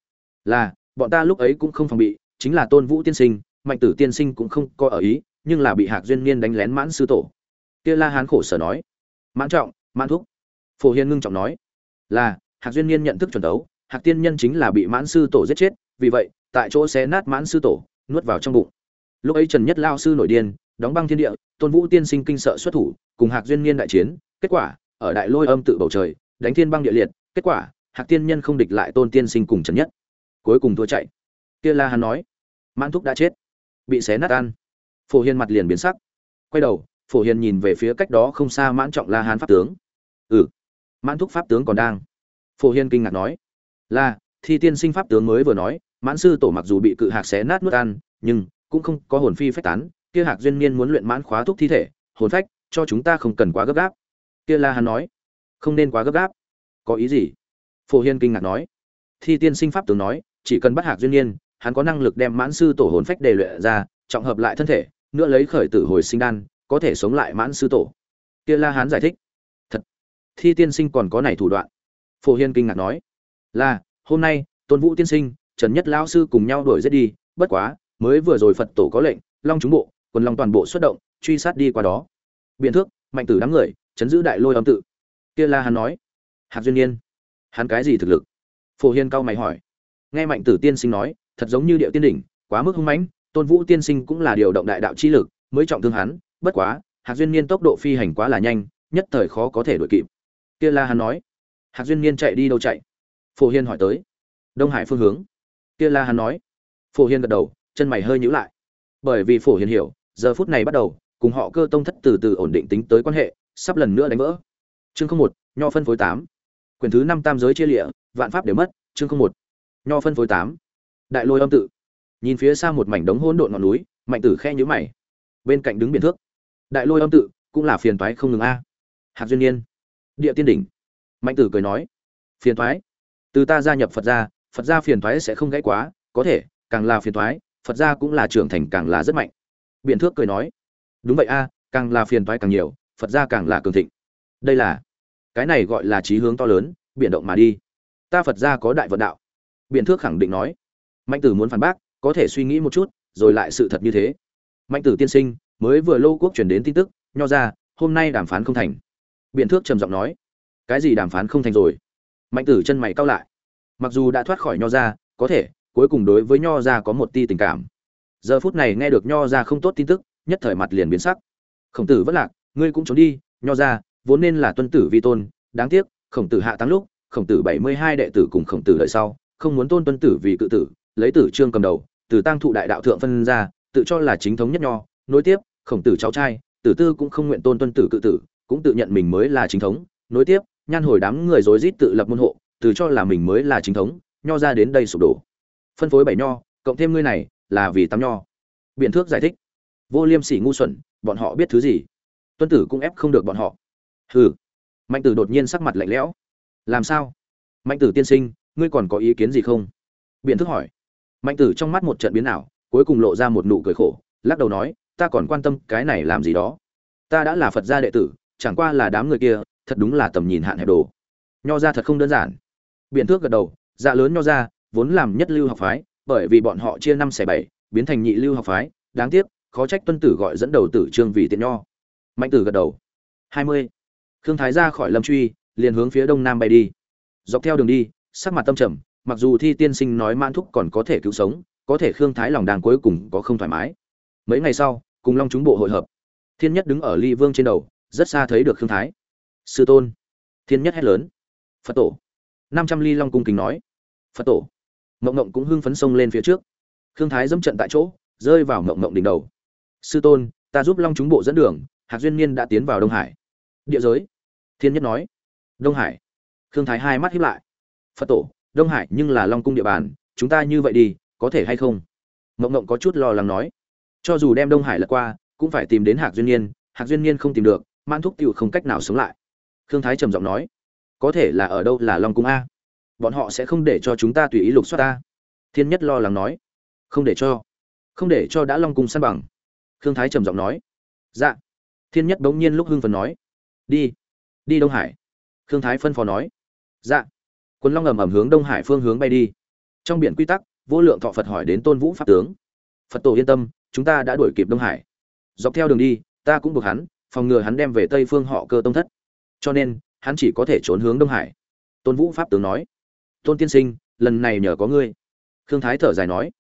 [SPEAKER 1] Là bọn ta lúc ấy cũng không phòng bị chính là tôn vũ tiên sinh mạnh tử tiên sinh cũng không có ở ý nhưng là bị hạc duyên niên đánh lén mãn sư tổ. Kia la hán khổ sở nói mãn trọng, mãn thúc. Phổ hiền ngưng trọng nói, là, hạc duyên niên nhận thức chuẩn đấu, hạc tiên nhân chính là bị mãn sư tổ giết chết, vì vậy, tại chỗ xé nát mãn sư tổ, nuốt vào trong bụng. Lúc ấy trần nhất lao sư nổi điên, đóng băng thiên địa, tôn vũ tiên sinh kinh sợ xuất thủ, cùng hạc duyên niên đại chiến, kết quả, ở đại lôi âm tự bầu trời, đánh thiên băng địa liệt, kết quả, hạc tiên nhân không địch lại tôn tiên sinh cùng trần nhất. Cuối cùng thua chạy. Kia la hắn nói, mãn thúc đã chết, bị xé nát ăn phổ hiền mặt liền biến sắc, quay đầu phổ hiền nhìn về phía cách đó không xa mãn trọng la hán pháp tướng. Ừ mãn thúc pháp tướng còn đang. Phổ hiền kinh ngạc nói, là, thi tiên sinh pháp tướng mới vừa nói, mãn sư tổ mặc dù bị cự hạc xé nát nuốt ăn, nhưng cũng không có hồn phi phách tán, kia hạc duyên niên muốn luyện mãn khóa thúc thi thể, hồn phách, cho chúng ta không cần quá gấp gáp. Kia la hán nói, không nên quá gấp gáp. Có ý gì? Phổ hiền kinh ngạc nói, thi tiên sinh pháp tướng nói, chỉ cần bắt hạc duyên niên, hắn có năng lực đem mãn sư tổ hồn phách đề luyện ra, trọng hợp lại thân thể, nữa lấy khởi tử hồi sinh đan có thể sống lại mãn sư tổ. Kia la hán giải thích. Thật. Thi tiên sinh còn có này thủ đoạn. Phổ hiên kinh ngạc nói. Là, hôm nay, tôn vũ tiên sinh, trần nhất lão sư cùng nhau đuổi giết đi, bất quá, mới vừa rồi phật tổ có lệnh, long chúng bộ, quần long toàn bộ xuất động, truy sát đi qua đó. Biện thước, mạnh tử đám người, chấn giữ đại lôi âm tự. Kia la hán nói. Hạt duyên niên hắn cái gì thực lực? Phổ hiên cao mày hỏi. Nghe mạnh tử tiên sinh nói, thật giống như điệu tiên đỉnh, quá mức hung mãnh, tôn vũ tiên sinh cũng là điều động đại đạo chi lực, mới trọng thương hắn bất quá, hạc duyên niên tốc độ phi hành quá là nhanh, nhất thời khó có thể đuổi kịp. Kia la hắn nói, hạc duyên niên chạy đi đâu chạy? Phổ hiên hỏi tới. Đông hải phương hướng. Kia la hắn nói. Phổ hiên gật đầu, chân mày hơi nhíu lại. Bởi vì phổ hiên hiểu, giờ phút này bắt đầu, cùng họ cơ tông thất từ từ ổn định tính tới quan hệ, sắp lần nữa đánh vỡ. Chương không một, nho phân phối tám. Quyển thứ năm tam giới chia lịa, vạn pháp đều mất, chương không một. Nho phân phối tám. Đại lôi âm tự. Nhìn phía xa một mảnh đống hỗn độn ngọn núi, mạnh tử khe nhữ mày. Bên cạnh đứng biển thước đại lôi âm tự cũng là phiền toái không ngừng a. Hạc duyên niên địa tiên đỉnh. Mạnh tử cười nói phiền toái. từ ta gia nhập phật gia phật gia phiền toái sẽ không gãy quá có thể càng là phiền toái, phật gia cũng là trưởng thành càng là rất mạnh. Biện thước cười nói đúng vậy a càng là phiền toái càng nhiều phật gia càng là cường thịnh. Đây là cái này gọi là trí hướng to lớn biện động mà đi. Ta phật gia có đại vận đạo. Biện thước khẳng định nói mạnh tử muốn phản bác có thể suy nghĩ một chút rồi lại sự thật như thế. Mạnh tử tiên sinh mới vừa lô quốc truyền đến tin tức, nho ra, hôm nay đàm phán không thành. Biện thước trầm giọng nói, cái gì đàm phán không thành rồi? Mạnh tử chân mày cau lại. Mặc dù đã thoát khỏi nho ra, có thể, cuối cùng đối với nho ra có một ti tình cảm. Giờ phút này nghe được nho ra không tốt tin tức, nhất thời mặt liền biến sắc. Khổng tử vất lạc, ngươi cũng trốn đi, nho ra, vốn nên là tuân tử vi tôn, đáng tiếc, khổng tử hạ tăng lúc, khổng tử bảy mươi hai đệ tử cùng khổng tử đợi sau, không muốn tôn tuân tử vì cự tử, lấy tử trương cầm đầu, từ tăng thụ đại đạo thượng phân ra, tự cho là chính thống nhất nho nối tiếp, khổng tử cháu trai, tử tư cũng không nguyện tôn tuân tử cự tử, cũng tự nhận mình mới là chính thống. Nối tiếp, nhan hồi đám người rối rít tự lập môn hộ, từ cho là mình mới là chính thống, nho ra đến đây sụp đổ. Phân phối bảy nho, cộng thêm ngươi này, là vì tắm nho. Biện thước giải thích. Vô liêm sỉ ngu xuẩn, bọn họ biết thứ gì? Tuân tử cũng ép không được bọn họ. Hừ. Mạnh tử đột nhiên sắc mặt lạnh lẽo. Làm sao? Mạnh tử tiên sinh, ngươi còn có ý kiến gì không? Biện thức hỏi. Mạnh tử trong mắt một trận biến ảo, cuối cùng lộ ra một nụ cười khổ, lắc đầu nói ta còn quan tâm cái này làm gì đó. Ta đã là phật gia đệ tử, chẳng qua là đám người kia, thật đúng là tầm nhìn hạn hẹp đồ. Nho ra thật không đơn giản. Biện thước gật đầu dạ lớn nho ra vốn làm nhất lưu học phái, bởi vì bọn họ chia năm xẻ bảy, biến thành nhị lưu học phái, đáng tiếc, khó trách tuân tử gọi dẫn đầu tử trương vì tiện nho. Mạnh tử gật đầu. Hai mươi. Khương thái ra khỏi lâm truy, liền hướng phía đông nam bay đi. Dọc theo đường đi, sắc mặt tâm trầm, mặc dù thi tiên sinh nói man thúc còn có thể cứu sống, có thể khương thái lòng đang cuối cùng có không thoải mái. Mấy ngày sau cùng long chúng bộ hội hợp. Thiên nhất đứng ở ly vương trên đầu, rất xa thấy được khương thái. Sư tôn. Thiên nhất hét lớn. Phật tổ. Năm trăm ly long cung kính nói. Phật tổ. Mộng mộng cũng hưng phấn sông lên phía trước. Khương thái dẫm trận tại chỗ, rơi vào mộng mộng đỉnh đầu. Sư tôn, ta giúp long chúng bộ dẫn đường, hạc duyên niên đã tiến vào đông hải. Địa giới. Thiên nhất nói. Đông hải. Khương thái hai mắt hiếp lại. Phật tổ, đông hải nhưng là long cung địa bàn, chúng ta như vậy đi, có thể hay không? Mộng mộng có chút lo lắng nói cho dù đem đông hải lật qua, cũng phải tìm đến hạc duyên niên, hạc duyên niên không tìm được, mãn thúc tiểu không cách nào sống lại. Khương thái trầm giọng nói, có thể là ở đâu là long cung a? Bọn họ sẽ không để cho chúng ta tùy ý lục soát ta. Thiên nhất lo lắng nói, không để cho, không để cho đã long cung săn bằng. Khương thái trầm giọng nói dạ. Thiên nhất bỗng nhiên lúc hưng phần nói, đi đi đông hải. Khương thái phân phó nói dạ. Quân long ầm ầm hướng đông hải phương hướng bay đi. Trong biển quy tắc, vô lượng thọ phật hỏi đến tôn vũ pháp tướng. Phật tổ yên tâm chúng ta đã đuổi kịp đông hải. Dọc theo đường đi, ta cũng buộc hắn, phòng ngừa hắn đem về tây phương họ cơ tông thất. Cho nên, hắn chỉ có thể trốn hướng đông hải. Tôn vũ pháp tướng nói. Tôn tiên sinh, lần này nhờ có ngươi. Khương thái thở dài nói.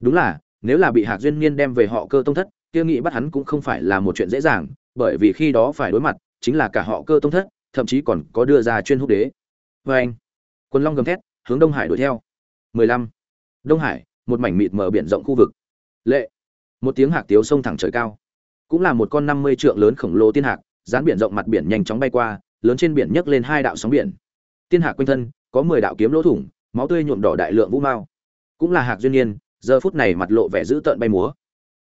[SPEAKER 1] Đúng là, nếu là bị hạc duyên niên đem về họ cơ tông thất, kia nghĩ bắt hắn cũng không phải là một chuyện dễ dàng, bởi vì khi đó phải đối mặt chính là cả họ cơ tông thất, thậm chí còn có đưa ra chuyên húc đế. Vê anh, quân long gầm thét, hướng đông hải đuổi theo. 15. đông hải, một mảnh mịt mờ biển rộng khu vực. Lệ một tiếng hạc tiếu sông thẳng trời cao. Cũng là một con năm mươi trượng lớn khổng lồ tiên hạc, dán biển rộng mặt biển nhanh chóng bay qua, lớn trên biển nhấc lên hai đạo sóng biển. Tiên hạc quanh thân, có mười đạo kiếm lỗ thủng, máu tươi nhuộm đỏ đại lượng vũ mao. Cũng là hạc duyên nhiên giờ phút này mặt lộ vẻ dữ tợn bay múa.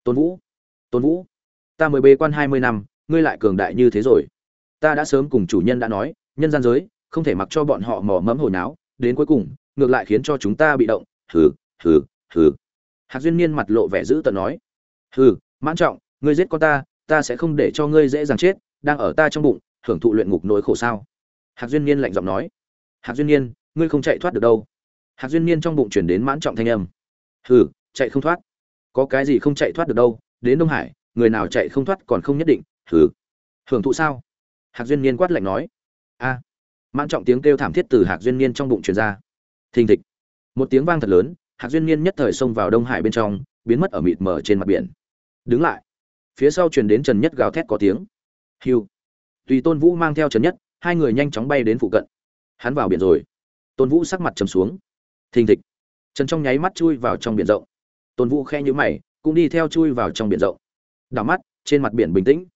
[SPEAKER 1] Tôn vũ tôn vũ, ta mới bê quan hai mươi năm, ngươi lại cường đại như thế rồi. Ta đã sớm cùng chủ nhân đã nói, nhân gian giới, không thể mặc cho bọn họ mò mẫm hồi náo, đến cuối cùng, ngược lại khiến cho chúng ta bị động. Hừ hừ hừ. Hạc duyên niên mặt lộ vẻ dữ tợn nói hừ, mãn trọng, ngươi giết con ta ta sẽ không để cho ngươi dễ dàng chết, đang ở ta trong bụng, hưởng thụ luyện ngục nỗi khổ sao? Hạc duyên niên lạnh giọng nói. Hạc duyên niên, ngươi không chạy thoát được đâu. Hạc duyên niên trong bụng chuyển đến mãn trọng thanh âm. Hừ, chạy không thoát. Có cái gì không chạy thoát được đâu, đến đông hải, người nào chạy không thoát còn không nhất định, hừ. Hưởng thụ sao? Hạc duyên niên quát lạnh nói. A. Mãn trọng tiếng kêu thảm thiết từ hạc duyên niên trong bụng truyền ra. Thình thịch. Một tiếng vang thật lớn, hạc duyên niên nhất thời xông vào đông hải bên trong, biến mất ở mịt mờ trên mặt biển đứng lại. Phía sau truyền đến trần nhất gào thét có tiếng. Hiu tùy tôn vũ mang theo trần nhất, hai người nhanh chóng bay đến phụ cận. Hắn vào biển rồi. Tôn vũ sắc mặt trầm xuống. Thình thịch. Trần trong nháy mắt chui vào trong biển rộng. Tôn vũ khe nhữ mày, cũng đi theo chui vào trong biển rộng. Đảo mắt, trên mặt biển bình tĩnh.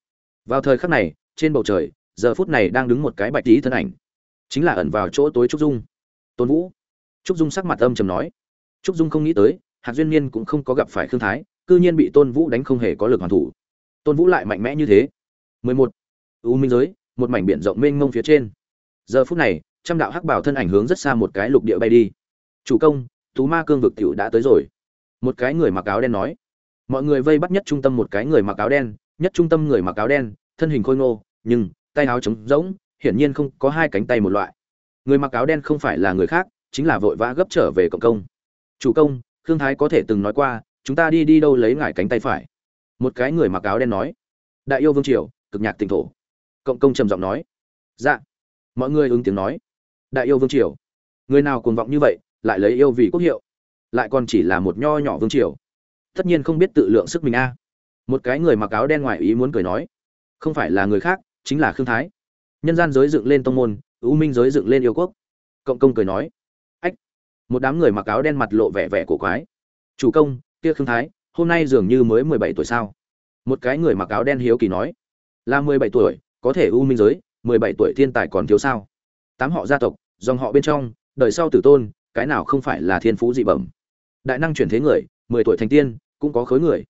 [SPEAKER 1] Vào thời khắc này, trên bầu trời, giờ phút này đang đứng một cái bạch tí thân ảnh. Chính là ẩn vào chỗ tối trúc dung. Tôn vũ. Trúc dung sắc mặt âm trầm nói. Trúc dung không nghĩ tới, hạc duyên niên cũng không có gặp phải khương thái cư nhiên bị tôn vũ đánh không hề có lực hoàn thủ. Tôn vũ lại mạnh mẽ như thế. 11. u minh giới, một mảnh biển rộng mênh mông phía trên. Giờ phút này, trăm đạo hắc bảo thân ảnh hướng rất xa một cái lục địa bay đi. Chủ công, tú ma cương vực tiểu đã tới rồi. Một cái người mặc áo đen nói. Mọi người vây bắt nhất trung tâm một cái người mặc áo đen, nhất trung tâm người mặc áo đen, thân hình khôi ngô, nhưng tay áo trống rỗng, hiển nhiên không có hai cánh tay một loại. Người mặc áo đen không phải là người khác, chính là vội vã gấp trở về cộng công. Chủ công, khương thái có thể từng nói qua chúng ta đi đi đâu lấy ngải cánh tay phải? Một cái người mặc áo đen nói. Đại yêu vương triều, cực nhạc tỉnh thổ. Cộng công trầm giọng nói. Dạ. Mọi người ứng tiếng nói. Đại yêu vương triều. Người nào cuồng vọng như vậy, lại lấy yêu vì quốc hiệu. Lại còn chỉ là một nho nhỏ vương triều. Tất nhiên không biết tự lượng sức mình a. Một cái người mặc áo đen ngoài ý muốn cười nói. Không phải là người khác, chính là khương thái. Nhân gian giới dựng lên tông môn ưu minh giới dựng lên yêu quốc. Cộng công cười nói. Ách. Một đám người mặc áo đen mặt lộ vẻ vẻ cổ quái. Chủ công kia khương thái, hôm nay dường như mới mười bảy tuổi sao? Một cái người mặc áo đen hiếu kỳ nói. Là mười bảy tuổi, có thể u minh giới, mười bảy tuổi thiên tài còn thiếu sao? Tám họ gia tộc, dòng họ bên trong, đời sau tử tôn, cái nào không phải là thiên phú dị bẩm? Đại năng chuyển thế người, mười tuổi thành tiên, cũng có khối người.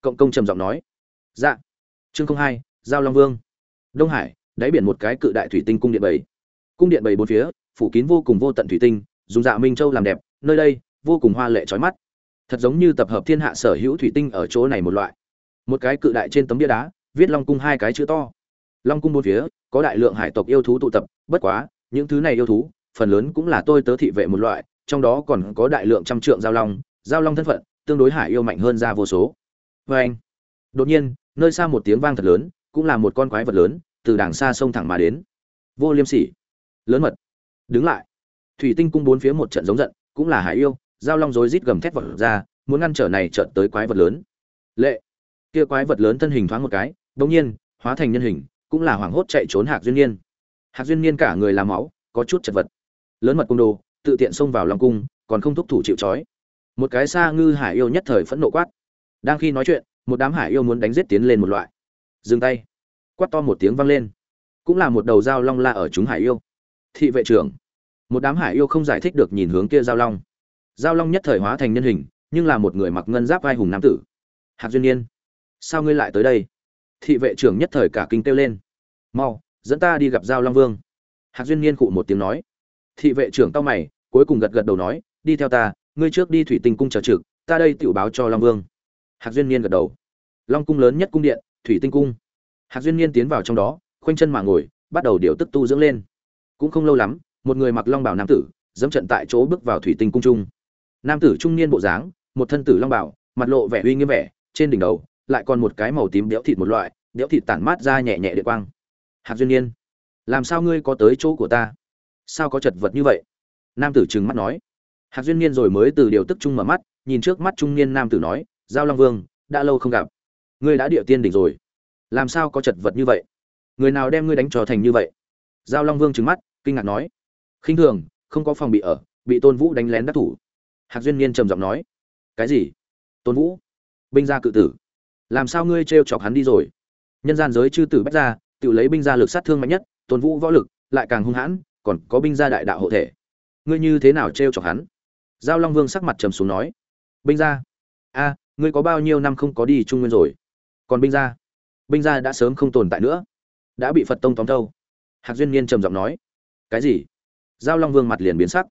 [SPEAKER 1] Cộng công trầm giọng nói. Dạ. Chương không hai, giao long vương. Đông hải, đáy biển một cái cự đại thủy tinh cung điện bảy. Cung điện bảy bốn phía, phủ kín vô cùng vô tận thủy tinh, dùng dạ minh châu làm đẹp, nơi đây, vô cùng hoa lệ trói mắt thật giống như tập hợp thiên hạ sở hữu thủy tinh ở chỗ này một loại. Một cái cự đại trên tấm bia đá, viết long cung hai cái chữ to. Long cung bốn phía, có đại lượng hải tộc yêu thú tụ tập, bất quá, những thứ này yêu thú, phần lớn cũng là tôi tớ thị vệ một loại, trong đó còn có đại lượng trăm trượng giao long giao long thân phận, tương đối hải yêu mạnh hơn ra vô số. Vê anh, đột nhiên, nơi xa một tiếng vang thật lớn, cũng là một con quái vật lớn, từ đàng xa sông thẳng mà đến. Vô liêm sỉ. Lớn mật. Đứng lại. Thủy tinh cung bốn phía một trận giống giận, cũng là hải yêu giao long rối rít gầm thét vật ra, muốn ngăn trở này chợt tới quái vật lớn. Lệ! Kia quái vật lớn thân hình thoáng một cái bỗng nhiên, hóa thành nhân hình, cũng là hoảng hốt chạy trốn hạc duyên niên. Hạc duyên niên cả người làm máu, có chút chật vật. Lớn mật cung đồ, tự tiện xông vào long cung, còn không thúc thủ chịu trói. Một cái xa ngư hải yêu nhất thời phẫn nộ quát. Đang khi nói chuyện, một đám hải yêu muốn đánh giết tiến lên một loại. Dừng tay. Quát to một tiếng vang lên. Cũng là một đầu dao long la ở chúng hải yêu. Thị vệ trưởng. Một đám hải yêu không giải thích được nhìn hướng kia giao long giao long nhất thời hóa thành nhân hình, nhưng là một người mặc ngân giáp vai hùng nam tử. Hạc duyên niên, sao ngươi lại tới đây? Thị vệ trưởng nhất thời cả kinh kêu lên. Mau, dẫn ta đi gặp giao long vương. Hạc duyên niên cụ một tiếng nói. Thị vệ trưởng tao mày, cuối cùng gật gật đầu nói, đi theo ta, ngươi trước đi thủy tinh cung chờ trực, ta đây tiểu báo cho long vương. Hạc duyên niên gật đầu. Long cung lớn nhất cung điện, thủy tinh cung. Hạc duyên niên tiến vào trong đó, khoanh chân mà ngồi, bắt đầu điều tức tu dưỡng lên. Cũng không lâu lắm, một người mặc long bảo nam tử, dẫm trận tại chỗ bước vào thủy tinh cung trung nam tử trung niên bộ dáng, một thân tử long bảo mặt lộ vẻ uy nghiêm vẻ, trên đỉnh đầu lại còn một cái màu tím đẽo thịt một loại đẽo thịt tản mát ra nhẹ nhẹ địa quang. Hạc duyên niên, làm sao ngươi có tới chỗ của ta? Sao có chật vật như vậy? Nam tử trừng mắt nói. Hạc duyên niên rồi mới từ điều tức trung mở mắt, nhìn trước mắt trung niên nam tử nói, giao long vương, đã lâu không gặp. Ngươi đã địa tiên đỉnh rồi. Làm sao có chật vật như vậy? Người nào đem ngươi đánh trò thành như vậy? Giao long vương trừng mắt, kinh ngạc nói. Khinh thường, không có phòng bị ở, bị tôn vũ đánh lén đắc thủ hạc duyên niên trầm giọng nói, cái gì? Tôn vũ? Binh gia cự tử. Làm sao ngươi trêu chọc hắn đi rồi? Nhân gian giới chư tử bách ra tự lấy binh gia lực sát thương mạnh nhất, tôn vũ võ lực lại càng hung hãn, còn có binh gia đại đạo hộ thể. Ngươi như thế nào trêu chọc hắn? Giao long vương sắc mặt trầm xuống nói, binh gia? A, ngươi có bao nhiêu năm không có đi trung nguyên rồi? Còn binh gia? Binh gia đã sớm không tồn tại nữa. Đã bị phật tông tóm thâu hạc duyên niên trầm giọng nói, cái gì? Giao long vương mặt liền biến sắc,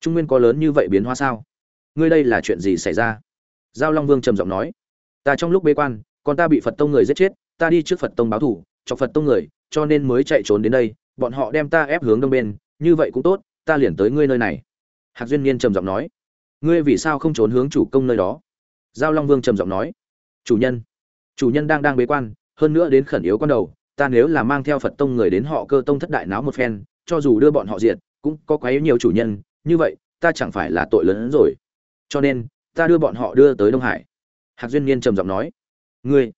[SPEAKER 1] trung nguyên có lớn như vậy biến hóa sao? Ngươi đây là chuyện gì xảy ra? Giao long vương trầm giọng nói. Ta trong lúc bế quan còn ta bị phật tông người giết chết, ta đi trước phật tông báo thủ chọc phật tông người, cho nên mới chạy trốn đến đây, bọn họ đem ta ép hướng đông bên, như vậy cũng tốt, ta liền tới ngươi nơi này. Hạc duyên niên trầm giọng nói. Ngươi vì sao không trốn hướng chủ công nơi đó? Giao long vương trầm giọng nói. Chủ nhân. Chủ nhân đang đang bế quan, hơn nữa đến khẩn yếu con đầu, ta nếu là mang theo phật tông người đến họ cơ tông thất đại náo một phen, cho dù đưa bọn họ diệt, cũng có quá yếu nhiều chủ nhân, như vậy, ta chẳng phải là tội lớn hơn rồi cho nên, ta đưa bọn họ đưa tới đông hải. Hạc duyên niên trầm giọng nói, ngươi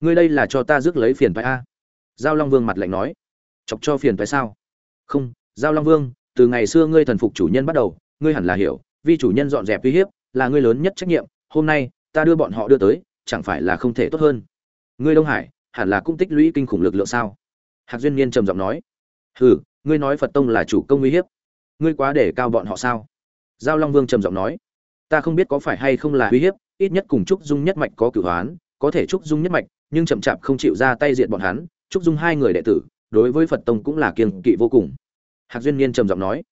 [SPEAKER 1] ngươi đây là cho ta rước lấy phiền phái a? Giao long vương mặt lạnh nói, chọc cho phiền phái sao? Không, giao long vương, từ ngày xưa ngươi thần phục chủ nhân bắt đầu, ngươi hẳn là hiểu, vì chủ nhân dọn dẹp uy hiếp, là ngươi lớn nhất trách nhiệm, hôm nay, ta đưa bọn họ đưa tới, chẳng phải là không thể tốt hơn? Ngươi đông hải, hẳn là cũng tích lũy kinh khủng lực lượng sao? Hạc duyên niên trầm giọng nói, hừ, ngươi nói phật tông là chủ công uy hiếp, ngươi quá để cao bọn họ sao? Giao long vương trầm giọng nói ta không biết có phải hay không là uy hiếp, ít nhất cùng trúc dung nhất mạch có cửu hoán, có thể trúc dung nhất mạch, nhưng chậm chạp không chịu ra tay diệt bọn hắn, trúc dung hai người đệ tử, đối với phật tông cũng là kiêng kỵ vô cùng. Hạc duyên niên trầm giọng nói,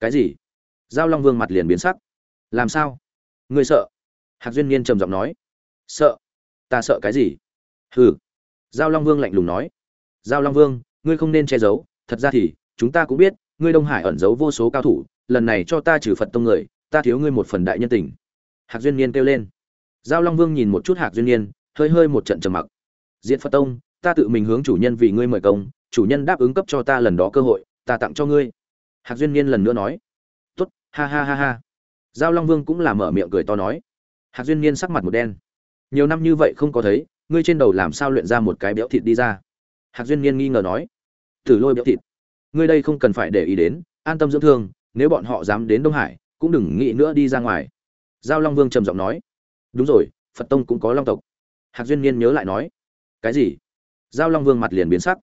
[SPEAKER 1] cái gì? Giao long vương mặt liền biến sắc. Làm sao? Người sợ? Hạc duyên niên trầm giọng nói, sợ? Ta sợ cái gì? Hừ. Giao long vương lạnh lùng nói, giao long vương, ngươi không nên che giấu, thật ra thì, chúng ta cũng biết, ngươi đông hải ẩn giấu vô số cao thủ, lần này cho ta trừ phật tông người ta thiếu ngươi một phần đại nhân tình. Hạc duyên niên kêu lên. Giao long vương nhìn một chút hạc duyên niên, hơi hơi một trận trầm mặc. Diện phật tông, ta tự mình hướng chủ nhân vì ngươi mời công, chủ nhân đáp ứng cấp cho ta lần đó cơ hội, ta tặng cho ngươi. Hạc duyên niên lần nữa nói. Tốt, ha ha ha ha. Giao long vương cũng là mở miệng cười to nói. Hạc duyên niên sắc mặt một đen. Nhiều năm như vậy không có thấy, ngươi trên đầu làm sao luyện ra một cái béo thịt đi ra? Hạc duyên niên nghi ngờ nói. Tử lôi béo thịt. Ngươi đây không cần phải để ý đến, an tâm dưỡng thương, nếu bọn họ dám đến đông hải cũng đừng nghĩ nữa đi ra ngoài. Giao long vương trầm giọng nói. Đúng rồi, phật tông cũng có long tộc. Hạc duyên niên nhớ lại nói. Cái gì? Giao long vương mặt liền biến sắc.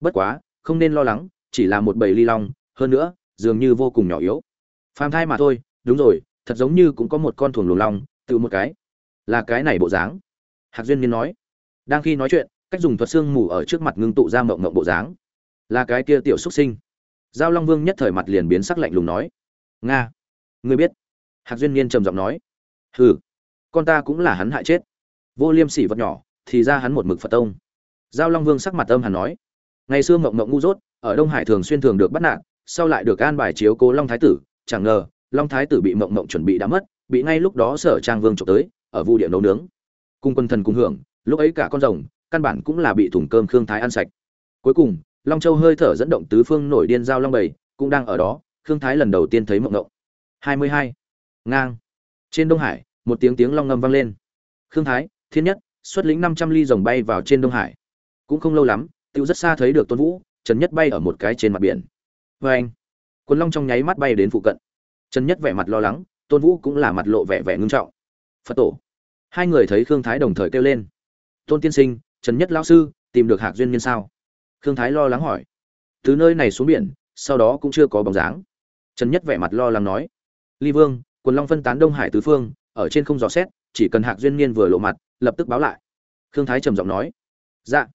[SPEAKER 1] Bất quá, không nên lo lắng, chỉ là một bầy ly long, hơn nữa, dường như vô cùng nhỏ yếu. Phàm thai mà thôi, đúng rồi, thật giống như cũng có một con thuồng luồng long, tự một cái. Là cái này bộ dáng. Hạc duyên niên nói. Đang khi nói chuyện, cách dùng thuật xương mù ở trước mặt ngưng tụ ra mộng mộng bộ dáng. Là cái kia tiểu xuất sinh. Giao long vương nhất thời mặt liền biến sắc lạnh lùng nói. Nga ngươi biết. Hạc duyên niên trầm giọng nói. Hừ, con ta cũng là hắn hại chết. Vô liêm sỉ vật nhỏ, thì ra hắn một mực phật tông. Giao long vương sắc mặt âm hàn nói. Ngày xưa mộng mộng ngu dốt, ở đông hải thường xuyên thường được bắt nạt, sau lại được an bài chiếu cố long thái tử, chẳng ngờ, long thái tử bị mộng mộng chuẩn bị đã mất, bị ngay lúc đó sở trang vương trộm tới, ở vu Điện nấu nướng. Cung quân thần cùng hưởng, lúc ấy cả con rồng, căn bản cũng là bị thủng cơm khương thái ăn sạch. Cuối cùng, long châu hơi thở dẫn động tứ phương nổi điên giao long bầy, cũng đang ở đó, khương thái lần đầu tiên thấy mộng mộng hai mươi hai. Ngang. Trên đông hải, một tiếng tiếng long ngâm vang lên. Khương thái, thiên nhất, xuất lĩnh năm trăm ly rồng bay vào trên đông hải. Cũng không lâu lắm, tiêu rất xa thấy được tôn vũ, trần nhất bay ở một cái trên mặt biển. Vê anh, quần long trong nháy mắt bay đến phụ cận. Trần nhất vẻ mặt lo lắng, tôn vũ cũng là mặt lộ vẻ vẻ ngưng trọng. Phật tổ. Hai người thấy khương thái đồng thời kêu lên. Tôn tiên sinh, trần nhất lão sư, tìm được hạc duyên nhân sao? Khương thái lo lắng hỏi. Từ nơi này xuống biển, sau đó cũng chưa có bóng dáng. Trần nhất vẻ mặt lo lắng nói ly vương, quần long phân tán đông hải tứ phương, ở trên không dò xét, chỉ cần hạc duyên niên vừa lộ mặt, lập tức báo lại. Khương thái trầm giọng nói dạ.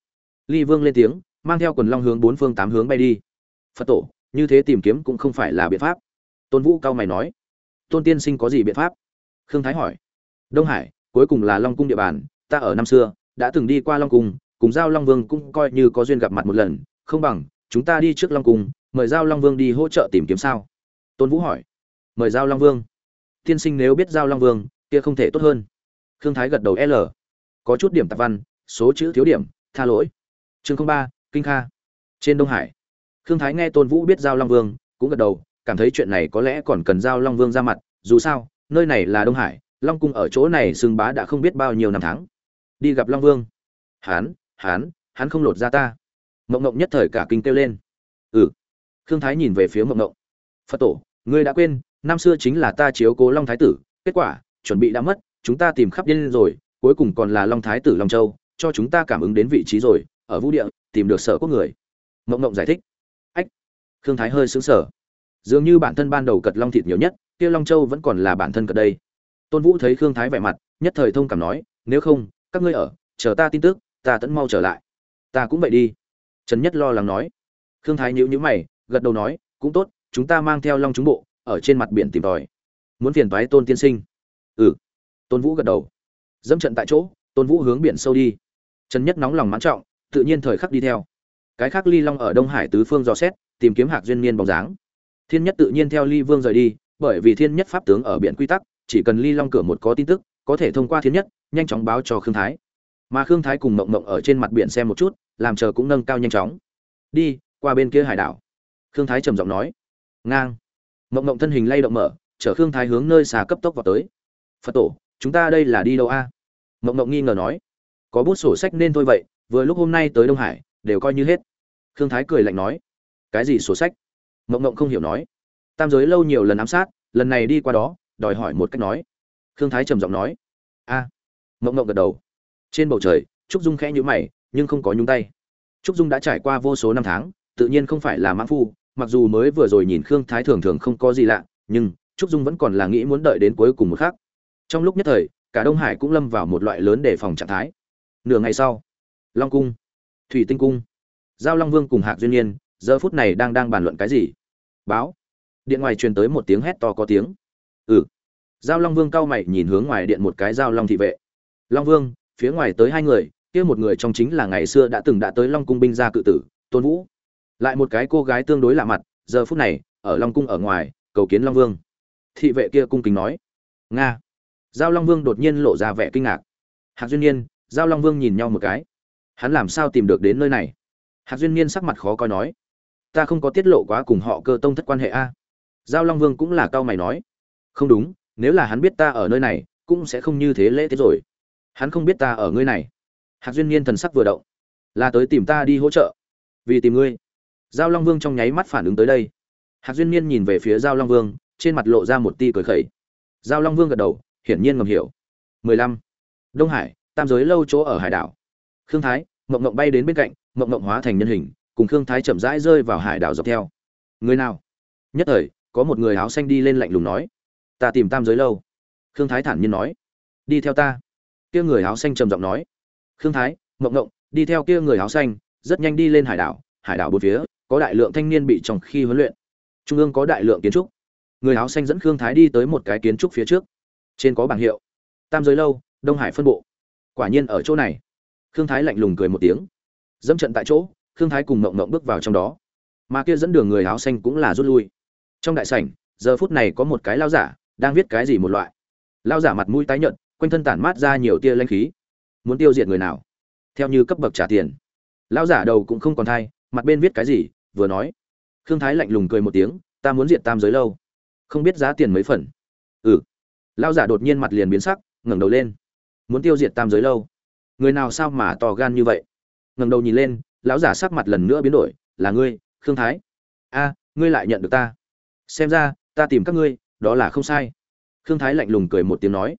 [SPEAKER 1] Ly vương lên tiếng, mang theo quần long hướng bốn phương tám hướng bay đi. Phật tổ, như thế tìm kiếm cũng không phải là biện pháp. Tôn vũ cao mày nói, tôn tiên sinh có gì biện pháp? Khương thái hỏi, đông hải, cuối cùng là long cung địa bàn, ta ở năm xưa, đã từng đi qua long cung, cùng giao long vương cũng coi như có duyên gặp mặt một lần, không bằng, chúng ta đi trước long cung, mời giao long vương đi hỗ trợ tìm kiếm sao? Tôn vũ hỏi mời giao long vương. Tiên sinh nếu biết giao long vương, kia không thể tốt hơn. Khương thái gật đầu l. Có chút điểm tạp văn, số chữ thiếu điểm, tha lỗi. Chương ba, kinh kha. Trên đông hải. Khương thái nghe tôn vũ biết giao long vương, cũng gật đầu, cảm thấy chuyện này có lẽ còn cần giao long vương ra mặt, dù sao, nơi này là đông hải, long cung ở chỗ này xưng bá đã không biết bao nhiêu năm tháng. Đi gặp long vương. Hán hán, hắn không lột ra ta. Mộng mộng nhất thời cả kinh kêu lên. Ừ. Khương thái nhìn về phía mộng mộng. Phật tổ, ngươi đã quên năm xưa chính là ta chiếu cố long thái tử, kết quả, chuẩn bị đã mất, chúng ta tìm khắp điên rồi, cuối cùng còn là long thái tử long châu, cho chúng ta cảm ứng đến vị trí rồi, ở vũ địa, tìm được sở quốc người. Mộng mộng giải thích. Ách, khương thái hơi xứng sở dường như bản thân ban đầu cật long thịt nhiều nhất, kia long châu vẫn còn là bản thân cật đây. Tôn vũ thấy khương thái vẻ mặt, nhất thời thông cảm nói, nếu không, các ngươi ở, chờ ta tin tức, ta tẫn mau trở lại. Ta cũng vậy đi. Trần nhất lo lắng nói. Khương thái nhíu nhíu mày, gật đầu nói, cũng tốt, chúng ta mang theo long chúng bộ ở trên mặt biển tìm tòi. Muốn phiền toái tôn tiên sinh. Ừ. Tôn vũ gật đầu. Dẫm trận tại chỗ, tôn vũ hướng biển sâu đi. Trần nhất nóng lòng mãn trọng, tự nhiên thời khắc đi theo. Cái khác ly long ở đông hải tứ phương dò xét, tìm kiếm hạc duyên niên bóng dáng. Thiên nhất tự nhiên theo ly vương rời đi, bởi vì thiên nhất pháp tướng ở biển quy tắc, chỉ cần ly long cửa một có tin tức, có thể thông qua thiên nhất, nhanh chóng báo cho khương thái. Mà khương thái cùng mộng mộng ở trên mặt biển xem một chút, làm chờ cũng nâng cao nhanh chóng. Đi, qua bên kia hải đảo. Khương thái trầm giọng nói. Ngang mộng mộng thân hình lay động mở, chở khương thái hướng nơi xà cấp tốc vào tới. Phật tổ, chúng ta đây là đi đâu a? Mộng mộng nghi ngờ nói. Có bút sổ sách nên thôi vậy, vừa lúc hôm nay tới đông hải, đều coi như hết. Khương thái cười lạnh nói. Cái gì sổ sách? Mộng mộng không hiểu nói. Tam giới lâu nhiều lần ám sát, lần này đi qua đó, đòi hỏi một cách nói. Khương thái trầm giọng nói. A. Mộng mộng gật đầu. Trên bầu trời, trúc dung khẽ nhữ mày, nhưng không có nhúng tay. Trúc dung đã trải qua vô số năm tháng, tự nhiên không phải là mãn phu mặc dù mới vừa rồi nhìn khương thái thường thường không có gì lạ, nhưng trúc dung vẫn còn là nghĩ muốn đợi đến cuối cùng một khác trong lúc nhất thời, cả đông hải cũng lâm vào một loại lớn đề phòng trạng thái. Nửa ngày sau, long cung, thủy tinh cung, giao long vương cùng hạc duyên nhiên, giờ phút này đang đang bàn luận cái gì? Báo. Điện ngoài truyền tới một tiếng hét to có tiếng. Ừ. Giao long vương cao mày nhìn hướng ngoài điện một cái giao long thị vệ. Long vương, phía ngoài tới hai người, kia một người trong chính là ngày xưa đã từng đã tới long cung binh gia cự tử, tôn vũ lại một cái cô gái tương đối lạ mặt, giờ phút này, ở long cung ở ngoài, cầu kiến long vương. Thị vệ kia cung kính nói, nga. Giao long vương đột nhiên lộ ra vẻ kinh ngạc. Hạc duyên nhiên, giao long vương nhìn nhau một cái. Hắn làm sao tìm được đến nơi này? Hạc duyên nhiên sắc mặt khó coi nói, ta không có tiết lộ quá cùng họ cơ tông thất quan hệ a. Giao long vương cũng là cao mày nói, không đúng, nếu là hắn biết ta ở nơi này, cũng sẽ không như thế lễ tiết rồi. Hắn không biết ta ở nơi này. Hạc duyên nhiên thần sắc vừa động, là tới tìm ta đi hỗ trợ. Vì tìm ngươi giao long vương trong nháy mắt phản ứng tới đây. Hạc duyên Niên nhìn về phía giao long vương, trên mặt lộ ra một ti cười khẩy. Giao long vương gật đầu, hiển nhiên ngầm hiểu. 15. đông hải, tam giới lâu chỗ ở hải đảo. Khương thái, mộng mộng bay đến bên cạnh, mộng mộng hóa thành nhân hình, cùng khương thái chậm rãi rơi vào hải đảo dọc theo. Người nào? Nhất thời, có một người áo xanh đi lên lạnh lùng nói. Ta tìm tam giới lâu. Khương thái thản nhiên nói. Đi theo ta. Kia người áo xanh trầm giọng nói. Khương thái, mộng mộng, đi theo kia người áo xanh, rất nhanh đi lên hải đảo. Hải đảo bốn phía có đại lượng thanh niên bị trong khi huấn luyện. Trung ương có đại lượng kiến trúc. Người áo xanh dẫn khương thái đi tới một cái kiến trúc phía trước. Trên có bảng hiệu. Tam giới lâu đông hải phân bộ. Quả nhiên ở chỗ này. Khương thái lạnh lùng cười một tiếng. Dẫm trận tại chỗ khương thái cùng mộng mộng bước vào trong đó. Mà kia dẫn đường người áo xanh cũng là rút lui. Trong đại sảnh giờ phút này có một cái lao giả đang viết cái gì một loại. Lao giả mặt mũi tái nhợt quanh thân tản mát ra nhiều tia lanh khí. Muốn tiêu diệt người nào? Theo như cấp bậc trả tiền. Lao giả đầu cũng không còn thay, mặt bên viết cái gì vừa nói. Khương thái lạnh lùng cười một tiếng, ta muốn diệt tam giới lâu. Không biết giá tiền mấy phần? Ừ. Lao giả đột nhiên mặt liền biến sắc, ngẩng đầu lên. Muốn tiêu diệt tam giới lâu? Người nào sao mà to gan như vậy? Ngẩng đầu nhìn lên, lão giả sắc mặt lần nữa biến đổi, là ngươi, khương thái. A, ngươi lại nhận được ta. Xem ra, ta tìm các ngươi, đó là không sai. Khương thái lạnh lùng cười một tiếng nói.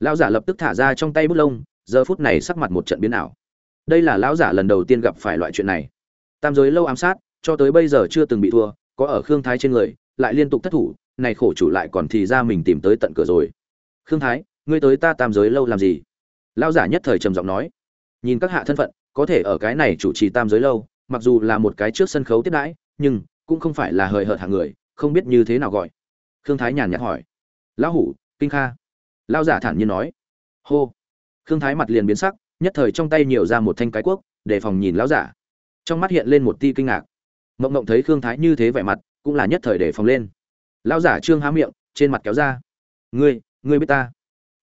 [SPEAKER 1] Lão giả lập tức thả ra trong tay bút lông, giờ phút này sắc mặt một trận biến ảo. Đây là lão giả lần đầu tiên gặp phải loại chuyện này. Tam giới lâu ám sát cho tới bây giờ chưa từng bị thua, có ở khương thái trên người, lại liên tục thất thủ, này khổ chủ lại còn thì ra mình tìm tới tận cửa rồi. Khương thái, ngươi tới ta tam giới lâu làm gì? Lão giả nhất thời trầm giọng nói. Nhìn các hạ thân phận, có thể ở cái này chủ trì tam giới lâu, mặc dù là một cái trước sân khấu tiếp đãi, nhưng cũng không phải là hời hợt hàng người, không biết như thế nào gọi. Khương thái nhàn nhạt hỏi. Lão hủ, kinh kha. Lão giả thản nhiên nói. Hô. Khương thái mặt liền biến sắc, nhất thời trong tay nhiều ra một thanh cái cuốc, để phòng nhìn lão giả. Trong mắt hiện lên một tia kinh ngạc mộng mộng thấy khương thái như thế vẻ mặt, cũng là nhất thời để phòng lên. Lão giả trương há miệng, trên mặt kéo ra. Ngươi ngươi biết ta?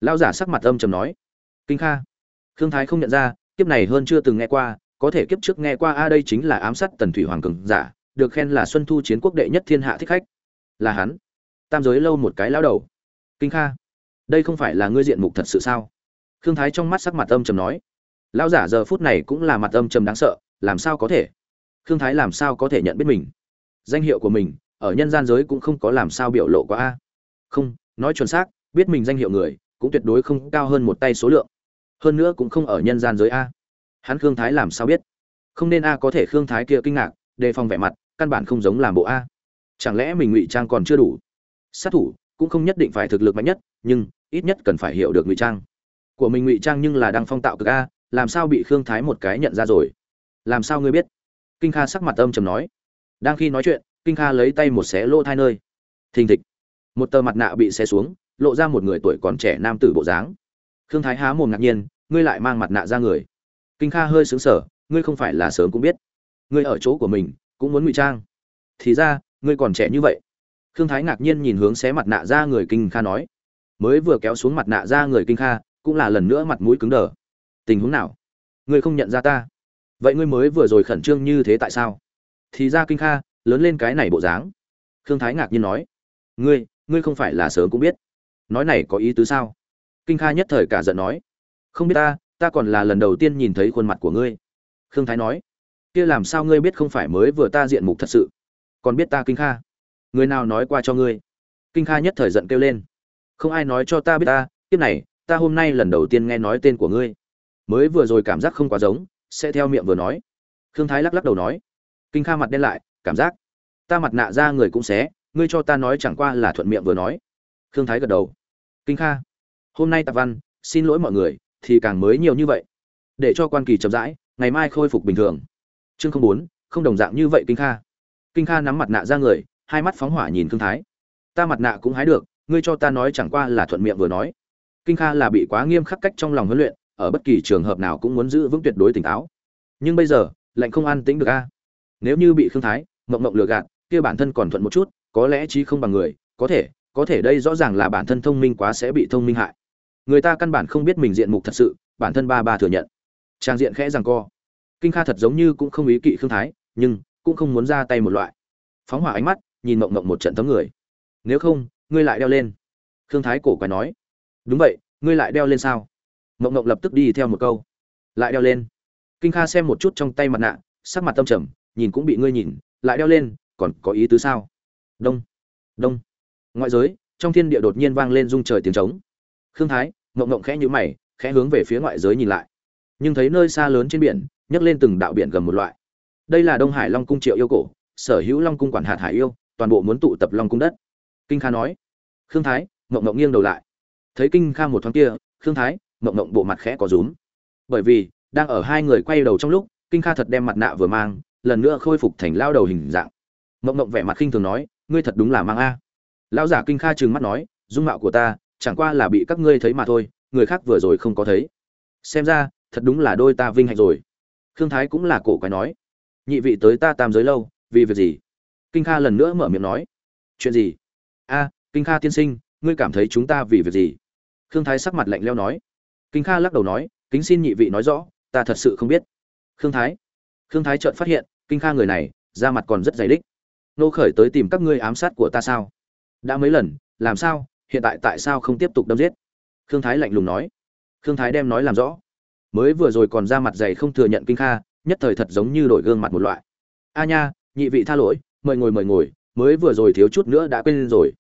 [SPEAKER 1] Lão giả sắc mặt âm trầm nói. Kinh kha. Khương thái không nhận ra, kiếp này hơn chưa từng nghe qua, có thể kiếp trước nghe qua a, đây chính là ám sát tần thủy hoàng cường giả, được khen là xuân thu chiến quốc đệ nhất thiên hạ thích khách. Là hắn. Tam giới lâu một cái lão đầu. Kinh kha, đây không phải là ngươi diện mục thật sự sao? Khương thái trong mắt sắc mặt âm trầm nói. Lão giả giờ phút này cũng là mặt âm trầm đáng sợ, làm sao có thể? Khương thái làm sao có thể nhận biết mình? Danh hiệu của mình, ở nhân gian giới cũng không có làm sao biểu lộ quá a. Không, nói chuẩn xác, biết mình danh hiệu người, cũng tuyệt đối không cao hơn một tay số lượng. Hơn nữa cũng không ở nhân gian giới a. Hắn khương thái làm sao biết? Không nên a có thể khương thái kia kinh ngạc, đề phòng vẻ mặt, căn bản không giống làm bộ a. Chẳng lẽ mình ngụy trang còn chưa đủ? Sát thủ, cũng không nhất định phải thực lực mạnh nhất, nhưng, ít nhất cần phải hiểu được ngụy trang. Của mình ngụy trang nhưng là đang phong tạo cực a, làm sao bị khương thái một cái nhận ra rồi? Làm sao ngươi biết? Kinh kha sắc mặt âm trầm nói. Đang khi nói chuyện, kinh kha lấy tay một xé lỗ thai nơi. Thình thịch. Một tờ mặt nạ bị xé xuống, lộ ra một người tuổi còn trẻ nam tử bộ dáng. Khương thái há mồm ngạc nhiên, ngươi lại mang mặt nạ ra người. Kinh kha hơi xứng sở ngươi không phải là sớm cũng biết. Ngươi ở chỗ của mình, cũng muốn ngụy trang. Thì ra, ngươi còn trẻ như vậy. Khương thái ngạc nhiên nhìn hướng xé mặt nạ ra người kinh kha nói. Mới vừa kéo xuống mặt nạ ra người kinh kha, cũng là lần nữa mặt mũi cứng đờ. Tình huống nào? Ngươi không nhận ra ta vậy ngươi mới vừa rồi khẩn trương như thế tại sao? Thì ra kinh kha, lớn lên cái này bộ dáng. Khương thái ngạc nhiên nói. Ngươi ngươi không phải là sớm cũng biết. Nói này có ý tứ sao? Kinh kha nhất thời cả giận nói. Không biết ta ta còn là lần đầu tiên nhìn thấy khuôn mặt của ngươi. Khương thái nói. Kia làm sao ngươi biết không phải mới vừa ta diện mục thật sự? Còn biết ta kinh kha? Người nào nói qua cho ngươi? Kinh kha nhất thời giận kêu lên. Không ai nói cho ta biết ta, kiếp này, ta hôm nay lần đầu tiên nghe nói tên của ngươi. Mới vừa rồi cảm giác không quá giống sẽ theo miệng vừa nói. Khương thái lắc lắc đầu nói, kinh kha mặt đen lại, cảm giác ta mặt nạ ra người cũng xé, ngươi cho ta nói chẳng qua là thuận miệng vừa nói. Khương thái gật đầu, kinh kha, hôm nay tạp văn, xin lỗi mọi người, thì càng mới nhiều như vậy. Để cho quan kỳ chậm rãi, ngày mai khôi phục bình thường. Chương không bốn, không đồng dạng như vậy kinh kha. Kinh kha nắm mặt nạ ra người, hai mắt phóng hỏa nhìn khương thái. Ta mặt nạ cũng hái được, ngươi cho ta nói chẳng qua là thuận miệng vừa nói. Kinh kha là bị quá nghiêm khắc cách trong lòng huấn luyện ở bất kỳ trường hợp nào cũng muốn giữ vững tuyệt đối tỉnh táo. Nhưng bây giờ, lạnh không an tĩnh được a. Nếu như bị khương thái, mộng mộng lừa gạt, kia bản thân còn thuận một chút, có lẽ chí không bằng người, có thể có thể đây rõ ràng là bản thân thông minh quá sẽ bị thông minh hại. Người ta căn bản không biết mình diện mục thật sự, bản thân ba ba thừa nhận. Trang diện khẽ rằng co. Kinh kha thật giống như cũng không ý kỵ khương thái, nhưng cũng không muốn ra tay một loại. Phóng hỏa ánh mắt, nhìn mộng mộng một trận tấm người. Nếu không, ngươi lại đeo lên. Khương thái cổ quái nói. Đúng vậy, ngươi lại đeo lên sao? Mộng mộng lập tức đi theo một câu. Lại đeo lên. Kinh kha xem một chút trong tay mặt nạ, sắc mặt tâm trầm, nhìn cũng bị ngươi nhìn, lại đeo lên, còn có ý tứ sao? Đông. Đông. Ngoại giới, trong thiên địa đột nhiên vang lên rung trời tiếng trống. Khương thái mộng mộng khẽ nhữ mày, khẽ hướng về phía ngoại giới nhìn lại. Nhưng thấy nơi xa lớn trên biển, nhấc lên từng đạo biển gầm một loại. Đây là đông hải long cung triệu yêu cổ, sở hữu long cung quản hạt hải yêu, toàn bộ muốn tụ tập long cung đất. Kinh kha nói. Khương thái mộng mộng nghiêng đầu lại. Thấy kinh kha một thoáng kia, khương thái mộng mộng bộ mặt khẽ có rúm. Bởi vì, đang ở hai người quay đầu trong lúc, kinh kha thật đem mặt nạ vừa mang, lần nữa khôi phục thành lao đầu hình dạng. Mộng mộng vẻ mặt khinh thường nói, ngươi thật đúng là mang a. Lão giả kinh kha trừng mắt nói, dung mạo của ta, chẳng qua là bị các ngươi thấy mà thôi, người khác vừa rồi không có thấy. Xem ra, thật đúng là đôi ta vinh hạnh rồi. Khương thái cũng là cổ quái nói, nhị vị tới ta tam giới lâu, vì việc gì? Kinh kha lần nữa mở miệng nói, chuyện gì? A, kinh kha tiên sinh, ngươi cảm thấy chúng ta vì việc gì? Khương thái sắc mặt lạnh leo nói Kính kha lắc đầu nói, kính xin nhị vị nói rõ, ta thật sự không biết. Khương thái. Khương thái chợt phát hiện, kinh kha người này, da mặt còn rất dày đích. Nô khởi tới tìm các ngươi ám sát của ta sao? Đã mấy lần, làm sao, hiện tại tại sao không tiếp tục đâm giết? Khương thái lạnh lùng nói. Khương thái đem nói làm rõ. Mới vừa rồi còn ra mặt dày không thừa nhận kinh kha, nhất thời thật giống như đổi gương mặt một loại. A nha, nhị vị tha lỗi, mời ngồi mời ngồi, mới vừa rồi thiếu chút nữa đã quên rồi.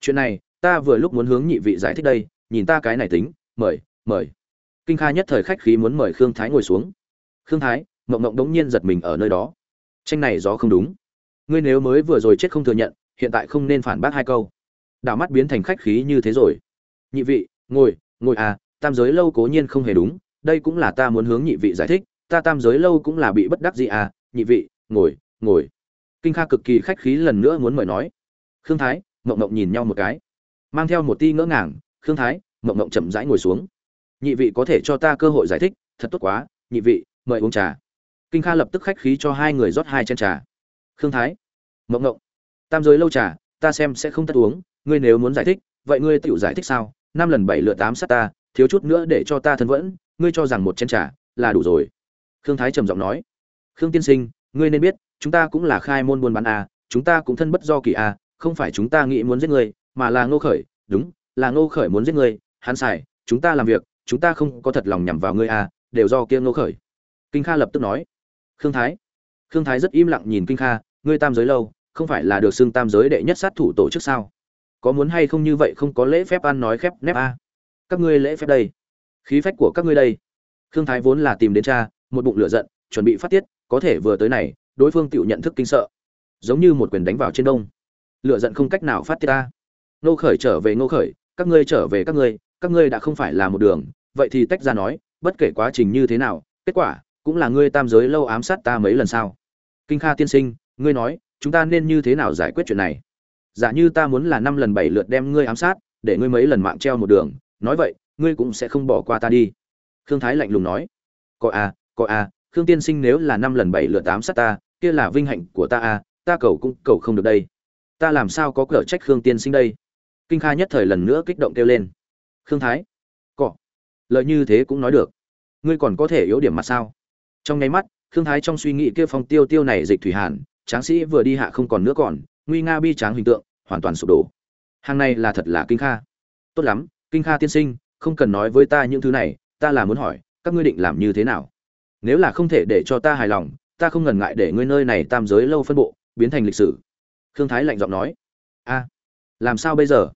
[SPEAKER 1] Chuyện này, ta vừa lúc muốn hướng nhị vị giải thích đây, nhìn ta cái này tính, mời mời. Kinh kha nhất thời khách khí muốn mời khương thái ngồi xuống. Khương thái mộng mộng đống nhiên giật mình ở nơi đó. Tranh này gió không đúng. Ngươi nếu mới vừa rồi chết không thừa nhận, hiện tại không nên phản bác hai câu. Đảo mắt biến thành khách khí như thế rồi. Nhị vị, ngồi ngồi à tam giới lâu cố nhiên không hề đúng, đây cũng là ta muốn hướng nhị vị giải thích, ta tam giới lâu cũng là bị bất đắc gì à nhị vị, ngồi ngồi. Kinh kha cực kỳ khách khí lần nữa muốn mời nói. Khương thái mộng mộng nhìn nhau một cái. Mang theo một ti ngỡ ngàng, khương thái mộng mộng chậm rãi ngồi xuống nhị vị có thể cho ta cơ hội giải thích, thật tốt quá, nhị vị, mời uống trà. Kinh kha lập tức khách khí cho hai người rót hai chén trà. Khương thái, mộng mộng tam giới lâu trà, ta xem sẽ không tất uống, ngươi nếu muốn giải thích, vậy ngươi tự giải thích sao? Năm lần bảy lượt tám sát ta, thiếu chút nữa để cho ta thân vẫn, ngươi cho rằng một chén trà là đủ rồi. Khương thái trầm giọng nói. Khương tiên sinh, ngươi nên biết, chúng ta cũng là khai môn buôn bán a, chúng ta cũng thân bất do kỳ a, không phải chúng ta nghĩ muốn giết ngươi, mà là ngô khởi, đúng, là ngô khởi muốn giết ngươi, hắn xài chúng ta làm việc chúng ta không có thật lòng nhằm vào ngươi à? đều do kia ngô khởi. Kinh kha lập tức nói. Khương thái. Khương thái rất im lặng nhìn kinh kha, ngươi tam giới lâu, không phải là được xưng tam giới đệ nhất sát thủ tổ chức sao? Có muốn hay không như vậy không có lễ phép ăn nói khép nép a các ngươi lễ phép đây. Khí phách của các ngươi đây. Khương thái vốn là tìm đến cha, một bụng lửa giận, chuẩn bị phát tiết, có thể vừa tới này, đối phương tự nhận thức kinh sợ. Giống như một quyền đánh vào trên đông. Lửa giận không cách nào phát tiết ta. Nô khởi trở về nô khởi, các ngươi trở về các ngươi các ngươi đã không phải là một đường, vậy thì tách ra nói, bất kể quá trình như thế nào, kết quả cũng là ngươi tam giới lâu ám sát ta mấy lần sao? Kinh kha tiên sinh, ngươi nói, chúng ta nên như thế nào giải quyết chuyện này? Giả như ta muốn là năm lần bảy lượt đem ngươi ám sát, để ngươi mấy lần mạng treo một đường, nói vậy, ngươi cũng sẽ không bỏ qua ta đi. Khương thái lạnh lùng nói. Có à có à khương tiên sinh nếu là năm lần bảy lượt ám sát ta, kia là vinh hạnh của ta à ta cầu cũng cầu không được đây. Ta làm sao có cửa trách khương tiên sinh đây? Kinh kha nhất thời lần nữa kích động kêu lên khương thái. Cọ lợi như thế cũng nói được. Ngươi còn có thể yếu điểm mặt sao? Trong nháy mắt, khương thái trong suy nghĩ kia phong tiêu tiêu này dịch thủy hàn, tráng sĩ vừa đi hạ không còn nữa còn, nguy nga bi tráng hình tượng, hoàn toàn sụp đổ. Hàng này là thật là kinh kha. Tốt lắm, kinh kha tiên sinh, không cần nói với ta những thứ này, ta là muốn hỏi, các ngươi định làm như thế nào? Nếu là không thể để cho ta hài lòng, ta không ngần ngại để ngươi nơi này tam giới lâu phân bộ, biến thành lịch sử. Khương thái lạnh giọng nói. A làm sao bây giờ?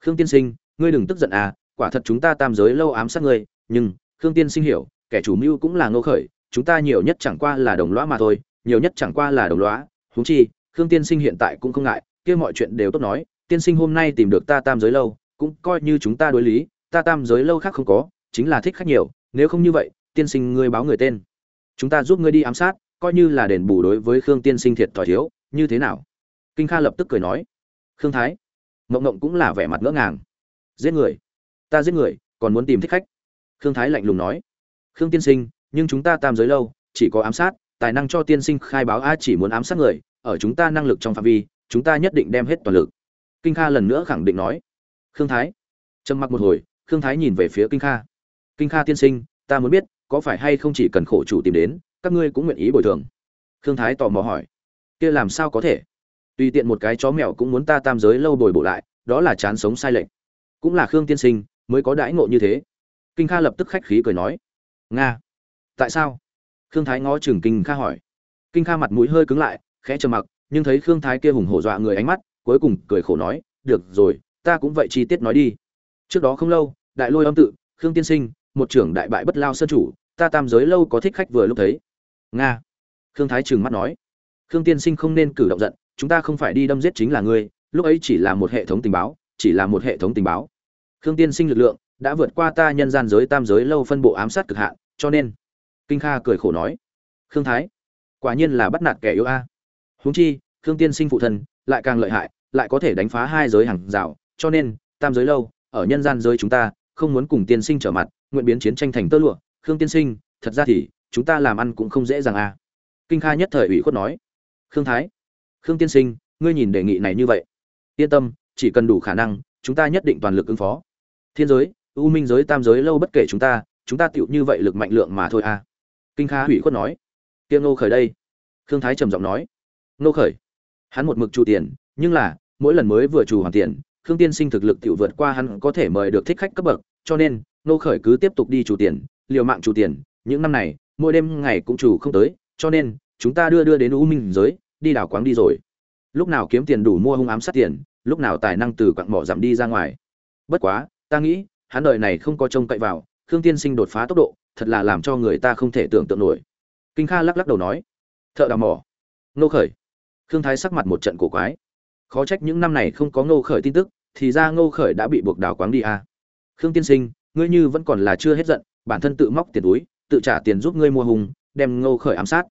[SPEAKER 1] Khương tiên sinh, ngươi đừng tức giận à quả thật chúng ta tam giới lâu ám sát ngươi, nhưng, khương tiên sinh hiểu, kẻ chủ mưu cũng là ngô khởi, chúng ta nhiều nhất chẳng qua là đồng lõa mà thôi, nhiều nhất chẳng qua là đồng lõa. Huống chi, khương tiên sinh hiện tại cũng không ngại, kia mọi chuyện đều tốt nói, tiên sinh hôm nay tìm được ta tam giới lâu, cũng coi như chúng ta đối lý, ta tam giới lâu khác không có, chính là thích khách nhiều, nếu không như vậy, tiên sinh ngươi báo người tên. Chúng ta giúp ngươi đi ám sát, coi như là đền bù đối với khương tiên sinh thiệt thòi thiếu, như thế nào? Kinh kha lập tức cười nói. Khương thái, mộng mộng cũng là vẻ mặt ngỡ ngàng. Giết người ta giết người, còn muốn tìm thích khách. Khương thái lạnh lùng nói. Khương tiên sinh, nhưng chúng ta tam giới lâu, chỉ có ám sát, tài năng cho tiên sinh khai báo a chỉ muốn ám sát người, ở chúng ta năng lực trong phạm vi, chúng ta nhất định đem hết toàn lực. Kinh kha lần nữa khẳng định nói. Khương thái. Trầm mặc một hồi, khương thái nhìn về phía kinh kha. Kinh kha tiên sinh, ta muốn biết, có phải hay không chỉ cần khổ chủ tìm đến, các ngươi cũng nguyện ý bồi thường? Khương thái tò mò hỏi. Kia làm sao có thể? Tùy tiện một cái chó mèo cũng muốn ta tam giới lâu bồi bổ lại, đó là chán sống sai lệch. Cũng là khương tiên sinh mới có đãi ngộ như thế. Kinh kha lập tức khách khí cười nói, nga, tại sao? Khương thái ngó chừng kinh kha hỏi. Kinh kha mặt mũi hơi cứng lại, khẽ trầm mặc, nhưng thấy khương thái kia hùng hổ dọa người ánh mắt, cuối cùng cười khổ nói, được rồi, ta cũng vậy chi tiết nói đi. Trước đó không lâu, đại lôi âm tự, khương tiên sinh, một trưởng đại bại bất lao sơn chủ, ta tam giới lâu có thích khách vừa lúc thấy. Nga. Khương thái trừng mắt nói, khương tiên sinh không nên cử động giận, chúng ta không phải đi đâm giết chính là ngươi, lúc ấy chỉ là một hệ thống tình báo, chỉ là một hệ thống tình báo khương tiên sinh lực lượng đã vượt qua ta nhân gian giới tam giới lâu phân bộ ám sát cực hạn, cho nên, kinh kha cười khổ nói, khương thái, quả nhiên là bắt nạt kẻ yếu a. Huống chi, khương tiên sinh phụ thân lại càng lợi hại, lại có thể đánh phá hai giới hàng rào, cho nên, tam giới lâu, ở nhân gian giới chúng ta không muốn cùng tiên sinh trở mặt, nguyện biến chiến tranh thành tơ lụa. Khương tiên sinh, thật ra thì, chúng ta làm ăn cũng không dễ dàng a. Kinh kha nhất thời ủy khuất nói, khương thái, khương tiên sinh, ngươi nhìn đề nghị này như vậy. Yên tâm, chỉ cần đủ khả năng, chúng ta nhất định toàn lực ứng phó thiên giới, u minh giới, tam giới, lâu bất kể chúng ta chúng ta tựu như vậy lực mạnh lượng mà thôi à? kinh kha hủy khuất nói. Tiêm nô khởi đây. Khương thái trầm giọng nói. Nô khởi. Hắn một mực chủ tiền, nhưng là, mỗi lần mới vừa chủ hoàn tiền, khương tiên sinh thực lực tựu vượt qua hắn có thể mời được thích khách cấp bậc, cho nên nô khởi cứ tiếp tục đi chủ tiền, liều mạng chủ tiền. Những năm này, mỗi đêm ngày cũng chủ không tới, cho nên, chúng ta đưa đưa đến u minh giới, đi đảo quáng đi rồi. Lúc nào kiếm tiền đủ mua hung ám sát tiền, lúc nào tài năng từ quặng mỏ giảm đi ra ngoài. Bất quá ta nghĩ, hắn đời này không có trông cậy vào, khương tiên sinh đột phá tốc độ, thật là làm cho người ta không thể tưởng tượng nổi. Kinh kha lắc lắc đầu nói, thợ đào mỏ. Nô khởi. Khương thái sắc mặt một trận cổ quái. Khó trách những năm này không có ngô khởi tin tức, thì ra ngô khởi đã bị buộc đào quáng đi à. khương tiên sinh, ngươi như vẫn còn là chưa hết giận, bản thân tự móc tiền túi, tự trả tiền giúp ngươi mua hùng, đem ngô khởi ám sát.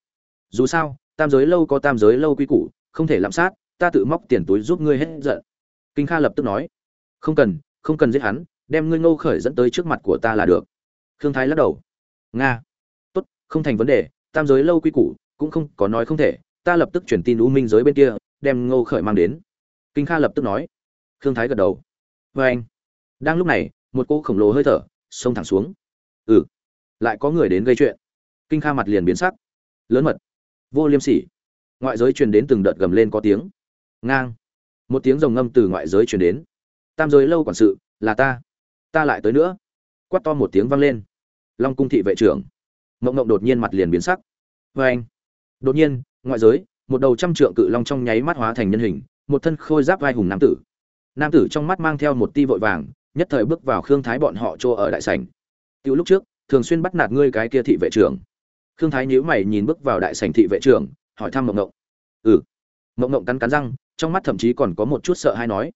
[SPEAKER 1] Dù sao, tam giới lâu có tam giới lâu quy củ, không thể lạm sát, ta tự móc tiền túi giúp ngươi hết giận. Kinh kha lập tức nói, không cần không cần giết hắn, đem ngươi ngô khởi dẫn tới trước mặt của ta là được. Khương thái lắc đầu. Nga. Tốt, không thành vấn đề, tam giới lâu quy củ, cũng không có nói không thể, ta lập tức chuyển tin u minh giới bên kia, đem ngô khởi mang đến. Kinh kha lập tức nói. Khương thái gật đầu. Vê anh. Đang lúc này, một cô khổng lồ hơi thở, xông thẳng xuống. Ừ. Lại có người đến gây chuyện. Kinh kha mặt liền biến sắc. Lớn mật. Vô liêm sỉ. Ngoại giới truyền đến từng đợt gầm lên có tiếng. Ngang. Một tiếng rồng ngâm từ ngoại giới truyền đến tam giới lâu quản sự, là ta. Ta lại tới nữa. Quát to một tiếng vang lên. Long cung thị vệ trưởng. Mộng mộng đột nhiên mặt liền biến sắc. Vê anh. Đột nhiên, ngoại giới, một đầu trăm trượng cự long trong nháy mắt hóa thành nhân hình, một thân khôi giáp vai hùng nam tử. Nam tử trong mắt mang theo một ti vội vàng, nhất thời bước vào khương thái bọn họ chỗ ở đại sảnh. Tiêu lúc trước, thường xuyên bắt nạt ngươi cái kia thị vệ trưởng. Khương thái nhíu mày nhìn bước vào đại sảnh thị vệ trưởng, hỏi thăm mộng mộng. Ừ. Mộng mộng cắn cắn răng, trong mắt thậm chí còn có một chút sợ hay nói.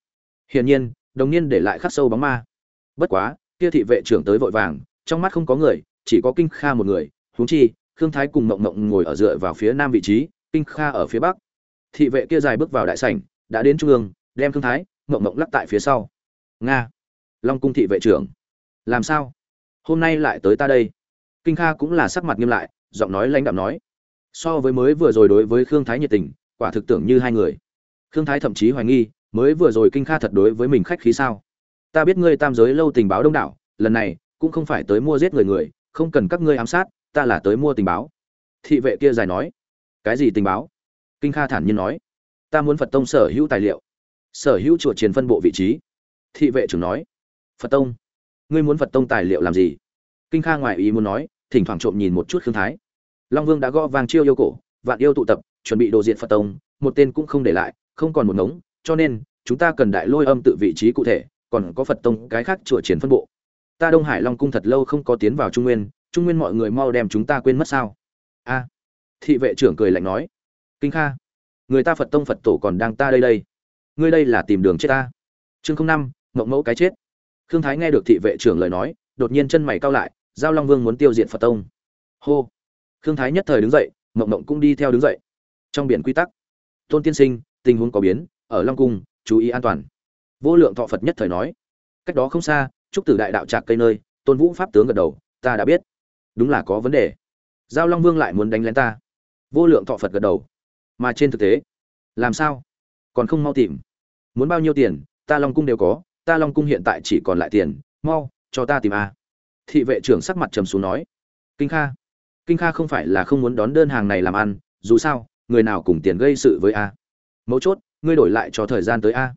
[SPEAKER 1] Hiển nhiên đồng niên để lại khắc sâu bóng ma. Bất quá, kia thị vệ trưởng tới vội vàng, trong mắt không có người, chỉ có kinh kha một người, huống chi, khương thái cùng mộng mộng ngồi ở dựa vào phía nam vị trí, kinh kha ở phía bắc. Thị vệ kia dài bước vào đại sảnh, đã đến trung ương, đem khương thái, mộng mộng lắc tại phía sau. Nga, long cung thị vệ trưởng, làm sao? Hôm nay lại tới ta đây. Kinh kha cũng là sắc mặt nghiêm lại, giọng nói lãnh đạm nói. So với mới vừa rồi đối với khương thái nhiệt tình, quả thực tưởng như hai người. Khương thái thậm chí hoài nghi mới vừa rồi kinh kha thật đối với mình khách khí sao? Ta biết ngươi tam giới lâu tình báo đông đảo, lần này cũng không phải tới mua giết người người, không cần các ngươi ám sát, ta là tới mua tình báo. Thị vệ kia dài nói. Cái gì tình báo? Kinh kha thản nhiên nói. Ta muốn phật tông sở hữu tài liệu, sở hữu chùa chiến phân bộ vị trí. Thị vệ trưởng nói. Phật tông? Ngươi muốn phật tông tài liệu làm gì? Kinh kha ngoại ý muốn nói, thỉnh thoảng trộm nhìn một chút khương thái. Long vương đã gõ vàng chiêu yêu cổ, vạn yêu tụ tập, chuẩn bị đồ diện phật tông, một tên cũng không để lại, không còn một ngống cho nên, chúng ta cần đại lôi âm tự vị trí cụ thể, còn có phật tông cái khác chùa triển phân bộ. Ta đông hải long cung thật lâu không có tiến vào trung nguyên trung nguyên mọi người mau đem chúng ta quên mất sao? A. Thị vệ trưởng cười lạnh nói. Kinh kha, người ta phật tông phật tổ còn đang ta đây đây. Ngươi đây là tìm đường chết ta. Chương không năm mộng mẫu cái chết. Khương thái nghe được thị vệ trưởng lời nói, đột nhiên chân mày cao lại, giao long vương muốn tiêu diệt phật tông. Hô. Khương thái nhất thời đứng dậy mộng mộng cũng đi theo đứng dậy. Trong biển quy tắc, tôn tiên sinh, tình huống có biến ở long cung, chú ý an toàn. Vô lượng thọ phật nhất thời nói. Cách đó không xa, trúc tử đại đạo trạc cây nơi, tôn vũ pháp tướng gật đầu, ta đã biết. Đúng là có vấn đề. Giao long vương lại muốn đánh lén ta. Vô lượng thọ phật gật đầu. Mà trên thực tế, làm sao? Còn không mau tìm. Muốn bao nhiêu tiền, ta long cung đều có, ta long cung hiện tại chỉ còn lại tiền, mau, cho ta tìm a. Thị vệ trưởng sắc mặt trầm xuống nói. Kinh kha kinh kha không phải là không muốn đón đơn hàng này làm ăn, dù sao, người nào cùng tiền gây sự với a? Mấu chốt ngươi đổi lại cho thời gian tới a.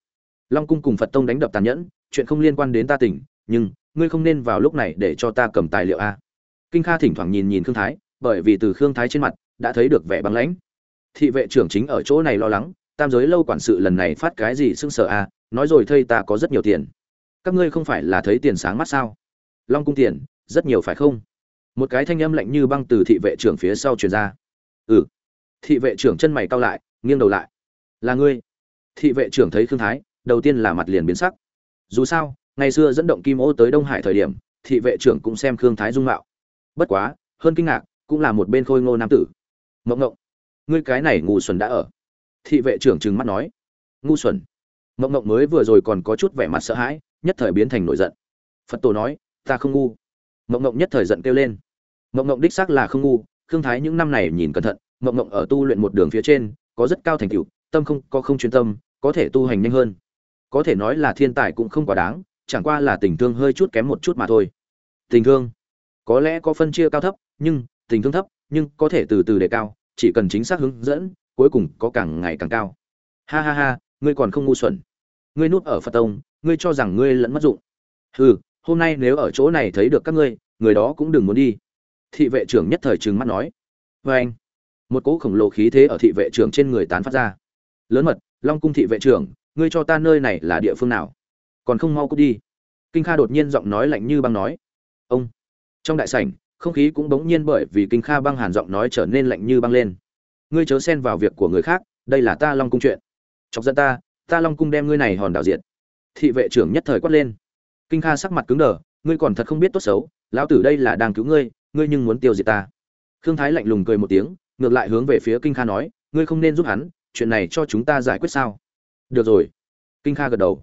[SPEAKER 1] Long cung cùng phật tông đánh đập tàn nhẫn, chuyện không liên quan đến ta tỉnh, nhưng, ngươi không nên vào lúc này để cho ta cầm tài liệu a. Kinh kha thỉnh thoảng nhìn nhìn khương thái, bởi vì từ khương thái trên mặt, đã thấy được vẻ băng lãnh. Thị vệ trưởng chính ở chỗ này lo lắng, tam giới lâu quản sự lần này phát cái gì sưng sợ a, nói rồi thây ta có rất nhiều tiền. Các ngươi không phải là thấy tiền sáng mắt sao? Long cung tiền, rất nhiều phải không? Một cái thanh âm lạnh như băng từ thị vệ trưởng phía sau truyền ra. Ừ. Thị vệ trưởng chân mày cau lại, nghiêng đầu lại. Là ngươi thị vệ trưởng thấy khương thái, đầu tiên là mặt liền biến sắc. Dù sao, ngày xưa dẫn động kim ô tới đông hải thời điểm, thị vệ trưởng cũng xem khương thái dung mạo. Bất quá, hơn kinh ngạc, cũng là một bên khôi ngô nam tử. Mộng ngộng, ngươi cái này ngu xuẩn đã ở. Thị vệ trưởng trừng mắt nói. Ngu xuẩn. Mộng ngộng mới vừa rồi còn có chút vẻ mặt sợ hãi, nhất thời biến thành nổi giận. Phật tổ nói, ta không ngu. Mộng ngộng nhất thời giận kêu lên. Mộng ngộng đích xác là không ngu, khương thái những năm này nhìn cẩn thận mộng ngộng ở tu luyện một đường phía trên, có rất cao thành tựu tâm không có không chuyên tâm, có thể tu hành nhanh hơn. Có thể nói là thiên tài cũng không quá đáng, chẳng qua là tình thương hơi chút kém một chút mà thôi. Tình thương, có lẽ có phân chia cao thấp, nhưng tình thương thấp, nhưng có thể từ từ để cao, chỉ cần chính xác hướng dẫn, cuối cùng có càng ngày càng cao. Ha ha ha, ngươi còn không ngu xuẩn. Ngươi núp ở phật tông, ngươi cho rằng ngươi lẫn mất dụng. Hừ, hôm nay nếu ở chỗ này thấy được các ngươi, người đó cũng đừng muốn đi. Thị vệ trưởng nhất thời trừng mắt nói. Và anh một cỗ khổng lồ khí thế ở thị vệ trưởng trên người tán phát ra lớn mật, long cung thị vệ trưởng, ngươi cho ta nơi này là địa phương nào? Còn không mau cút đi. Kinh kha đột nhiên giọng nói lạnh như băng nói. Ông! Trong đại sảnh, không khí cũng bỗng nhiên bởi vì kinh kha băng hàn giọng nói trở nên lạnh như băng lên. Ngươi chớ xen vào việc của người khác, đây là ta long cung chuyện. Chọc dẫn ta ta long cung đem ngươi này hòn đảo diện thị vệ trưởng nhất thời quát lên. Kinh kha sắc mặt cứng đờ, ngươi còn thật không biết tốt xấu, lão tử đây là đang cứu ngươi ngươi nhưng muốn tiêu diệt ta. Khương thái lạnh lùng cười một tiếng, ngược lại hướng về phía kinh kha nói, ngươi không nên giúp hắn chuyện này cho chúng ta giải quyết sao? Được rồi. Kinh kha gật đầu.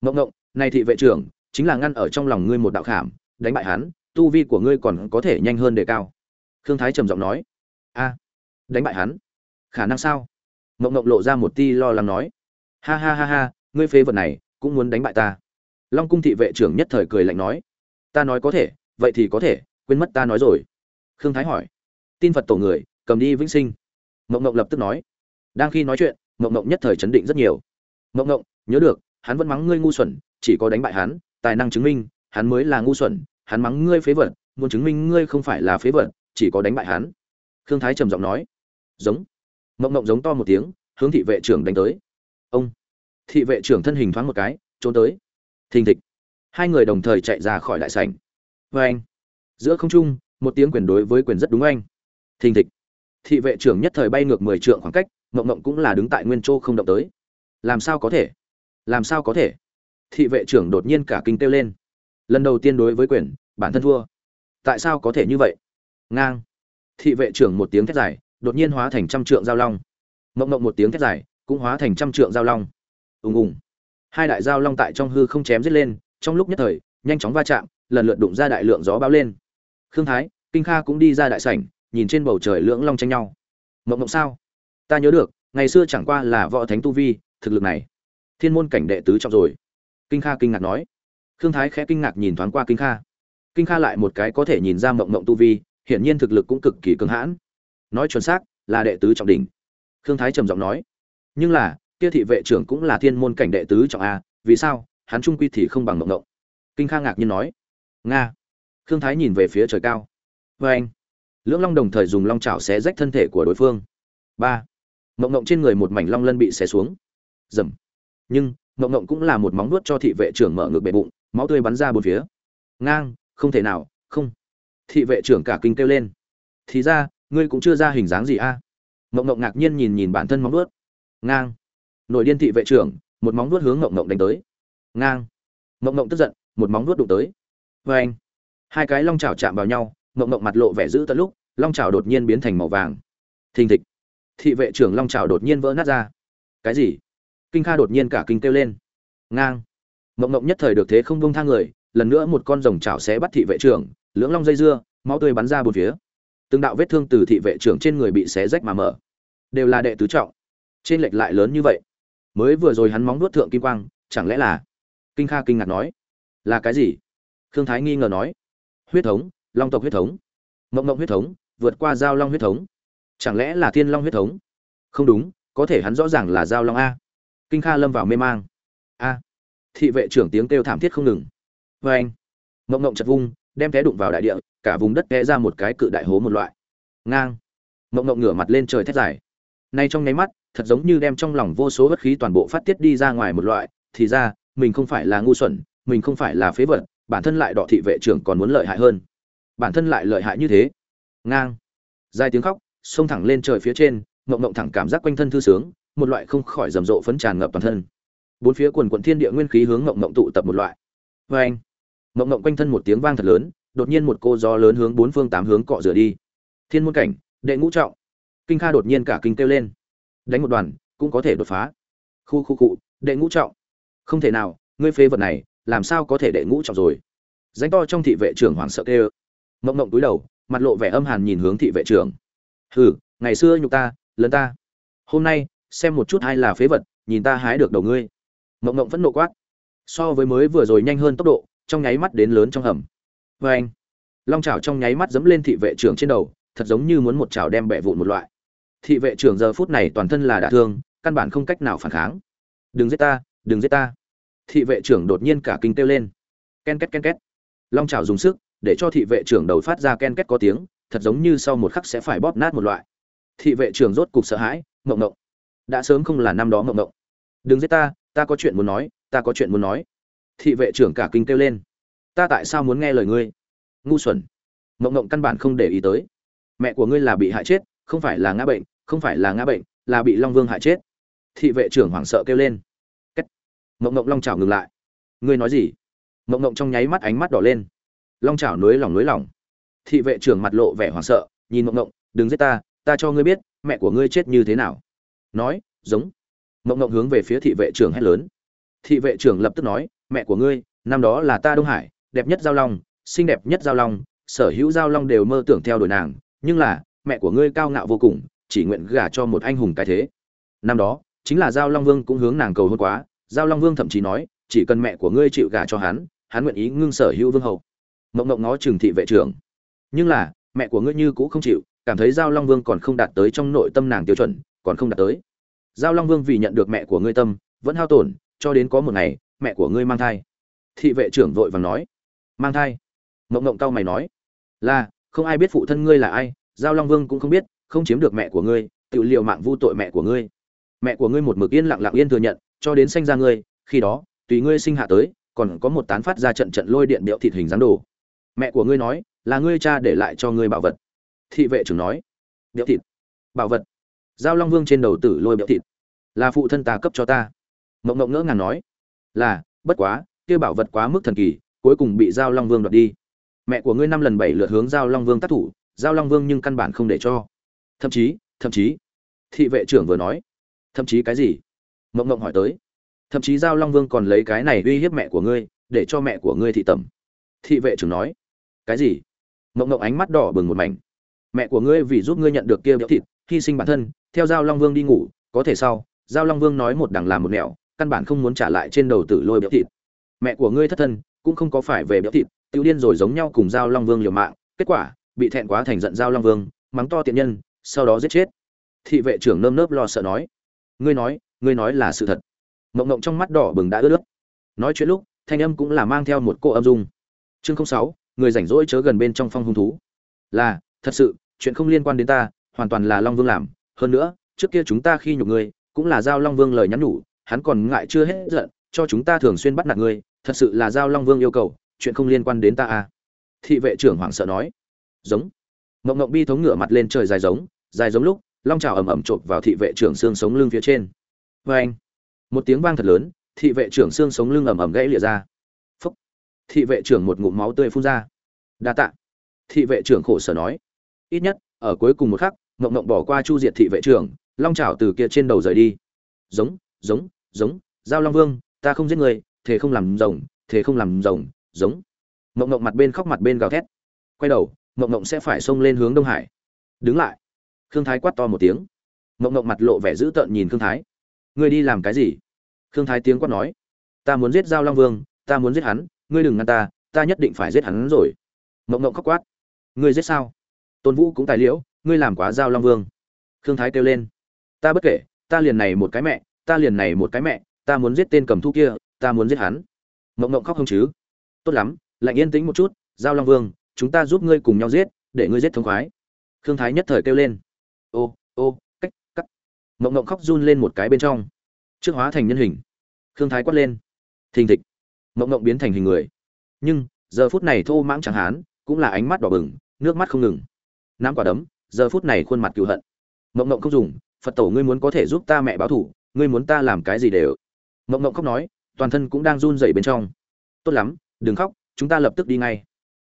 [SPEAKER 1] Ngộng ngộng, này thị vệ trưởng, chính là ngăn ở trong lòng ngươi một đạo khảm, đánh bại hắn, tu vi của ngươi còn có thể nhanh hơn đề cao. Khương thái trầm giọng nói. A, đánh bại hắn? Khả năng sao? Mộng ngộng lộ ra một ti lo lắng nói. Ha ha ha ha, ngươi phế vật này, cũng muốn đánh bại ta. Long cung thị vệ trưởng nhất thời cười lạnh nói. Ta nói có thể, vậy thì có thể, quên mất ta nói rồi. Khương thái hỏi. Tin phật tổ người, cầm đi vĩnh sinh. Mộng mộng lập tức nói đang khi nói chuyện, mộng mộng nhất thời chấn định rất nhiều. Mộng mộng, nhớ được, hắn vẫn mắng ngươi ngu xuẩn, chỉ có đánh bại hắn, tài năng chứng minh, hắn mới là ngu xuẩn, hắn mắng ngươi phế vật, muốn chứng minh ngươi không phải là phế vật, chỉ có đánh bại hắn. Khương thái trầm giọng nói. Giống. Mộng mộng giống to một tiếng, hướng thị vệ trưởng đánh tới. Ông. Thị vệ trưởng thân hình thoáng một cái, trốn tới. Thình thịch. Hai người đồng thời chạy ra khỏi đại sảnh. Vê anh. Giữa không trung, một tiếng quyền đối với quyền rất đúng anh. Thình thịch. Thị vệ trưởng nhất thời bay ngược mười trượng khoảng cách mộng mộng cũng là đứng tại nguyên châu không động tới. Làm sao có thể? Làm sao có thể? Thị vệ trưởng đột nhiên cả kinh kêu lên. Lần đầu tiên đối với quyền, bản thân thua. Tại sao có thể như vậy? Ngang. Thị vệ trưởng một tiếng thét dài, đột nhiên hóa thành trăm trượng giao long. Mộng mộng một tiếng thét dài, cũng hóa thành trăm trượng giao long. Ùng ùng. Hai đại giao long tại trong hư không chém giết lên, trong lúc nhất thời, nhanh chóng va chạm, lần lượt đụng ra đại lượng gió bão lên. Khương thái, kinh kha cũng đi ra đại sảnh, nhìn trên bầu trời lưỡng long tranh nhau. Mộng mộng sao? Ta nhớ được, ngày xưa chẳng qua là võ thánh tu vi, thực lực này. Thiên môn cảnh đệ tứ trọng rồi. Kinh kha kinh ngạc nói. Khương thái khẽ kinh ngạc nhìn thoáng qua kinh kha. Kinh kha lại một cái có thể nhìn ra mộng mộng tu vi, hiển nhiên thực lực cũng cực kỳ cưng hãn. Nói chuẩn xác, là đệ tứ trọng đỉnh. Khương thái trầm giọng nói. Nhưng là, kia thị vệ trưởng cũng là thiên môn cảnh đệ tứ trọng a, vì sao? Hắn trung quy thì không bằng mộng mộng. Kinh kha ngạc nhiên nói. Nga. Khương thái nhìn về phía trời cao. Vê anh lưỡng long đồng thời dùng long chảo xé rách thân thể của đối phương. Ba mộng mộng trên người một mảnh long lân bị xé xuống. Dầm. Nhưng, mộng mộng cũng là một móng nuốt cho thị vệ trưởng mở ngược bệ bụng, máu tươi bắn ra bốn phía. Ngang, không thể nào, không. Thị vệ trưởng cả kinh kêu lên. Thì ra, ngươi cũng chưa ra hình dáng gì a. À? mộng mộng ngạc nhiên nhìn nhìn bản thân móng nuốt ngang. Nội điên thị vệ trưởng, một móng nuốt hướng mộng mộng đánh tới. Ngang. Mộng mộng tức giận, một móng nuốt đụng tới. Vê anh hai cái long chảo chạm vào nhau, mộng mộng mặt lộ vẻ dữ tận lúc, long chảo đột nhiên biến thành màu vàng. Thình thịch thị vệ trưởng long trào đột nhiên vỡ nát ra. Cái gì? Kinh kha đột nhiên cả kinh kêu lên. Ngang. Mộng mộng nhất thời được thế không bông thang người, lần nữa một con rồng chảo xé bắt thị vệ trưởng, lưỡng long dây dưa, máu tươi bắn ra bốn phía. Từng đạo vết thương từ thị vệ trưởng trên người bị xé rách mà mở. Đều là đệ tứ trọng. Trên lệch lại lớn như vậy. Mới vừa rồi hắn móng nuốt thượng kim quang, chẳng lẽ là? Kinh kha kinh ngạc nói. Là cái gì? Khương thái nghi ngờ nói. Huyết thống, long tộc huyết thống. Mộng mộng huyết thống, vượt qua giao long huyết thống chẳng lẽ là thiên long huyết thống? Không đúng, có thể hắn rõ ràng là giao long a. Kinh kha lâm vào mê mang. A. Thị vệ trưởng tiếng kêu thảm thiết không ngừng. Vê anh. Mộng mộng chật vung, đem té đụng vào đại địa, cả vùng đất té ra một cái cự đại hố một loại. Ngang. Mộng mộng ngửa mặt lên trời thét dài. Nay trong nháy mắt, thật giống như đem trong lòng vô số bất khí toàn bộ phát tiết đi ra ngoài một loại, thì ra, mình không phải là ngu xuẩn, mình không phải là phế vật, bản thân lại đọ thị vệ trưởng còn muốn lợi hại hơn. Bản thân lại lợi hại như thế. Ngang. Dài tiếng khóc xông thẳng lên trời phía trên, mộng mộng thẳng cảm giác quanh thân thư sướng, một loại không khỏi rầm rộ phấn tràn ngập toàn thân. Bốn phía quần quận thiên địa nguyên khí hướng mộng mộng tụ tập một loại. Vê anh, mộng mộng quanh thân một tiếng vang thật lớn, đột nhiên một cô gió lớn hướng bốn phương tám hướng cọ rửa đi. Thiên môn cảnh, đệ ngũ trọng. Kinh kha đột nhiên cả kinh kêu lên. Đánh một đoàn, cũng có thể đột phá. Khu khu cụ đệ ngũ trọng. Không thể nào, ngươi phế vật này, làm sao có thể đệ ngũ trọng rồi? Danh to trong thị vệ trưởng hoảng sợ kêu. Mộng mộng túi đầu, mặt lộ vẻ âm hàn nhìn hướng thị vệ trưởng hừ, ngày xưa nhục ta lớn ta. Hôm nay, xem một chút ai là phế vật, nhìn ta hái được đầu ngươi. Mộng mộng vẫn nộ quát. So với mới vừa rồi nhanh hơn tốc độ, trong nháy mắt đến lớn trong hầm. Vê anh, long chảo trong nháy mắt dẫm lên thị vệ trưởng trên đầu, thật giống như muốn một chảo đem bẻ vụn một loại. Thị vệ trưởng giờ phút này toàn thân là đả thương, căn bản không cách nào phản kháng. Đừng giết ta, đừng giết ta. Thị vệ trưởng đột nhiên cả kinh kêu lên. Ken két ken két. Long chảo dùng sức, để cho thị vệ trưởng đầu phát ra ken két có tiếng thật giống như sau một khắc sẽ phải bóp nát một loại. Thị vệ trưởng rốt cục sợ hãi mộng mộng đã sớm không là năm đó mộng mộng đừng giết ta ta có chuyện muốn nói, ta có chuyện muốn nói. Thị vệ trưởng cả kinh kêu lên, ta tại sao muốn nghe lời ngươi? Ngu xuẩn. Mộng mộng căn bản không để ý tới. Mẹ của ngươi là bị hại chết, không phải là ngã bệnh, không phải là ngã bệnh, là bị long vương hại chết. Thị vệ trưởng hoảng sợ kêu lên. Cách. mộng mộng long chảo ngừng lại. Ngươi nói gì? Mộng mộng trong nháy mắt ánh mắt đỏ lên. Long chảo nối lòng nối lòng thị vệ trưởng mặt lộ vẻ hoảng sợ, nhìn mộng mộng, đừng giết ta ta cho ngươi biết, mẹ của ngươi chết như thế nào. Nói, giống. Mộng mộng hướng về phía thị vệ trưởng hét lớn. Thị vệ trưởng lập tức nói, mẹ của ngươi, năm đó là ta đông hải, đẹp nhất giao long, xinh đẹp nhất giao long, sở hữu giao long đều mơ tưởng theo đuổi nàng, nhưng là, mẹ của ngươi cao ngạo vô cùng, chỉ nguyện gả cho một anh hùng cái thế. Năm đó, chính là giao long vương cũng hướng nàng cầu hôn quá, giao long vương thậm chí nói, chỉ cần mẹ của ngươi chịu gả cho hắn hắn nguyện ý ngưng sở hữu vương hậu mộng mộng ngó trừng thị vệ trưởng nhưng là, mẹ của ngươi như cũ không chịu, cảm thấy giao long vương còn không đạt tới trong nội tâm nàng tiêu chuẩn, còn không đạt tới. Giao long vương vì nhận được mẹ của ngươi tâm, vẫn hao tổn, cho đến có một ngày, mẹ của ngươi mang thai. Thị vệ trưởng vội vàng nói. Mang thai? Mộng mộng tao mày nói. Là, không ai biết phụ thân ngươi là ai, giao long vương cũng không biết, không chiếm được mẹ của ngươi, tự liệu mạng vu tội mẹ của ngươi. Mẹ của ngươi một mực yên lặng lặng yên thừa nhận, cho đến sanh ra ngươi, khi đó, tùy ngươi sinh hạ tới, còn có một tán phát ra trận trận lôi điện điệu thịt hình dáng đồ. Mẹ của ngươi nói là ngươi cha để lại cho ngươi bảo vật. Thị vệ trưởng nói điệu thịt, bảo vật. Giao long vương trên đầu tử lôi điệu thịt. Là phụ thân ta cấp cho ta. Mộng mộng ngỡ ngàng nói, là, bất quá, kia bảo vật quá mức thần kỳ, cuối cùng bị giao long vương đoạt đi. Mẹ của ngươi năm lần bảy lượt hướng giao long vương tác thủ, giao long vương nhưng căn bản không để cho. Thậm chí thậm chí, thị vệ trưởng vừa nói. Thậm chí cái gì? Mộng mộng hỏi tới. Thậm chí giao long vương còn lấy cái này uy hiếp mẹ của ngươi, để cho mẹ của ngươi thị tẩm. Thị vệ trưởng nói. Cái gì? Mộng mộng ánh mắt đỏ bừng một mảnh. Mẹ của ngươi vì giúp ngươi nhận được kia béo thịt, hy sinh bản thân, theo giao long vương đi ngủ, có thể sau giao long vương nói một đằng làm một nẻo, căn bản không muốn trả lại trên đầu tử lôi béo thịt. Mẹ của ngươi thất thân, cũng không có phải về béo thịt tiêu điên rồi giống nhau cùng giao long vương liều mạng, kết quả, bị thẹn quá thành giận giao long vương, mắng to tiện nhân, sau đó giết chết. Thị vệ trưởng nơm nớp lo sợ nói. Ngươi nói ngươi nói là sự thật. Mộng mộng trong mắt đỏ bừng đã ướt nước. Nói chuyện lúc, thanh âm cũng là mang theo một cô âm dung. Chương sáu người rảnh rỗi chớ gần bên trong phong hung thú. Là, thật sự, chuyện không liên quan đến ta, hoàn toàn là long vương làm. Hơn nữa, trước kia chúng ta khi nhục ngươi cũng là giao long vương lời nhắn nhủ, hắn còn ngại chưa hết giận, cho chúng ta thường xuyên bắt nạt ngươi thật sự là giao long vương yêu cầu, chuyện không liên quan đến ta à. Thị vệ trưởng hoảng sợ nói. Giống. Mộng mộng bi thống ngửa mặt lên trời dài giống dài giống lúc, long trào ầm ầm chộp vào thị vệ trưởng xương sống lưng phía trên. Vê anh một tiếng vang thật lớn, thị vệ trưởng xương sống lưng ầm ầm gãy lìa ra thị vệ trưởng một ngụm máu tươi phun ra. Đa tạ. Thị vệ trưởng khổ sở nói. Ít nhất, ở cuối cùng một khắc, ngộng ngộng bỏ qua chu diệt thị vệ trưởng, long trào từ kia trên đầu rời đi. Giống giống giống, giao long vương, ta không giết người thế không làm rồng thế không làm rồng, giống. Ngộng ngộng mặt bên khóc mặt bên gào thét. Quay đầu, ngộng ngộng sẽ phải xông lên hướng đông hải. Đứng lại. Khương thái quát to một tiếng. Ngộng ngộng mặt lộ vẻ dữ tợn nhìn khương thái. Ngươi đi làm cái gì? Khương thái tiếng quát nói. Ta muốn giết giao long vương, ta muốn giết hắn ngươi đừng ngăn ta ta nhất định phải giết hắn rồi. Mộng mộng khóc quát. Ngươi giết sao? Tôn vũ cũng tài liễu, ngươi làm quá giao long vương. Khương thái kêu lên. Ta bất kể, ta liền này một cái mẹ, ta liền này một cái mẹ, ta muốn giết tên cầm thu kia, ta muốn giết hắn. Mộng mộng khóc không chứ? Tốt lắm, lạnh yên tĩnh một chút, giao long vương, chúng ta giúp ngươi cùng nhau giết, để ngươi giết thống khoái. Khương thái nhất thời kêu lên. Ô ô, cách, cắt. Mộng mộng khóc run lên một cái bên trong. Trước hóa thành nhân hình. Khương thái quát lên. Thình thịch mộng mộng biến thành hình người. Nhưng, giờ phút này thô mãng chẳng hán, cũng là ánh mắt đỏ bừng, nước mắt không ngừng. Nắm quả đấm, giờ phút này khuôn mặt cựu hận. Mộng mộng không dùng, phật tổ ngươi muốn có thể giúp ta mẹ báo thủ ngươi muốn ta làm cái gì đều. Mộng mộng khóc nói, toàn thân cũng đang run rẩy bên trong. Tốt lắm, đừng khóc, chúng ta lập tức đi ngay.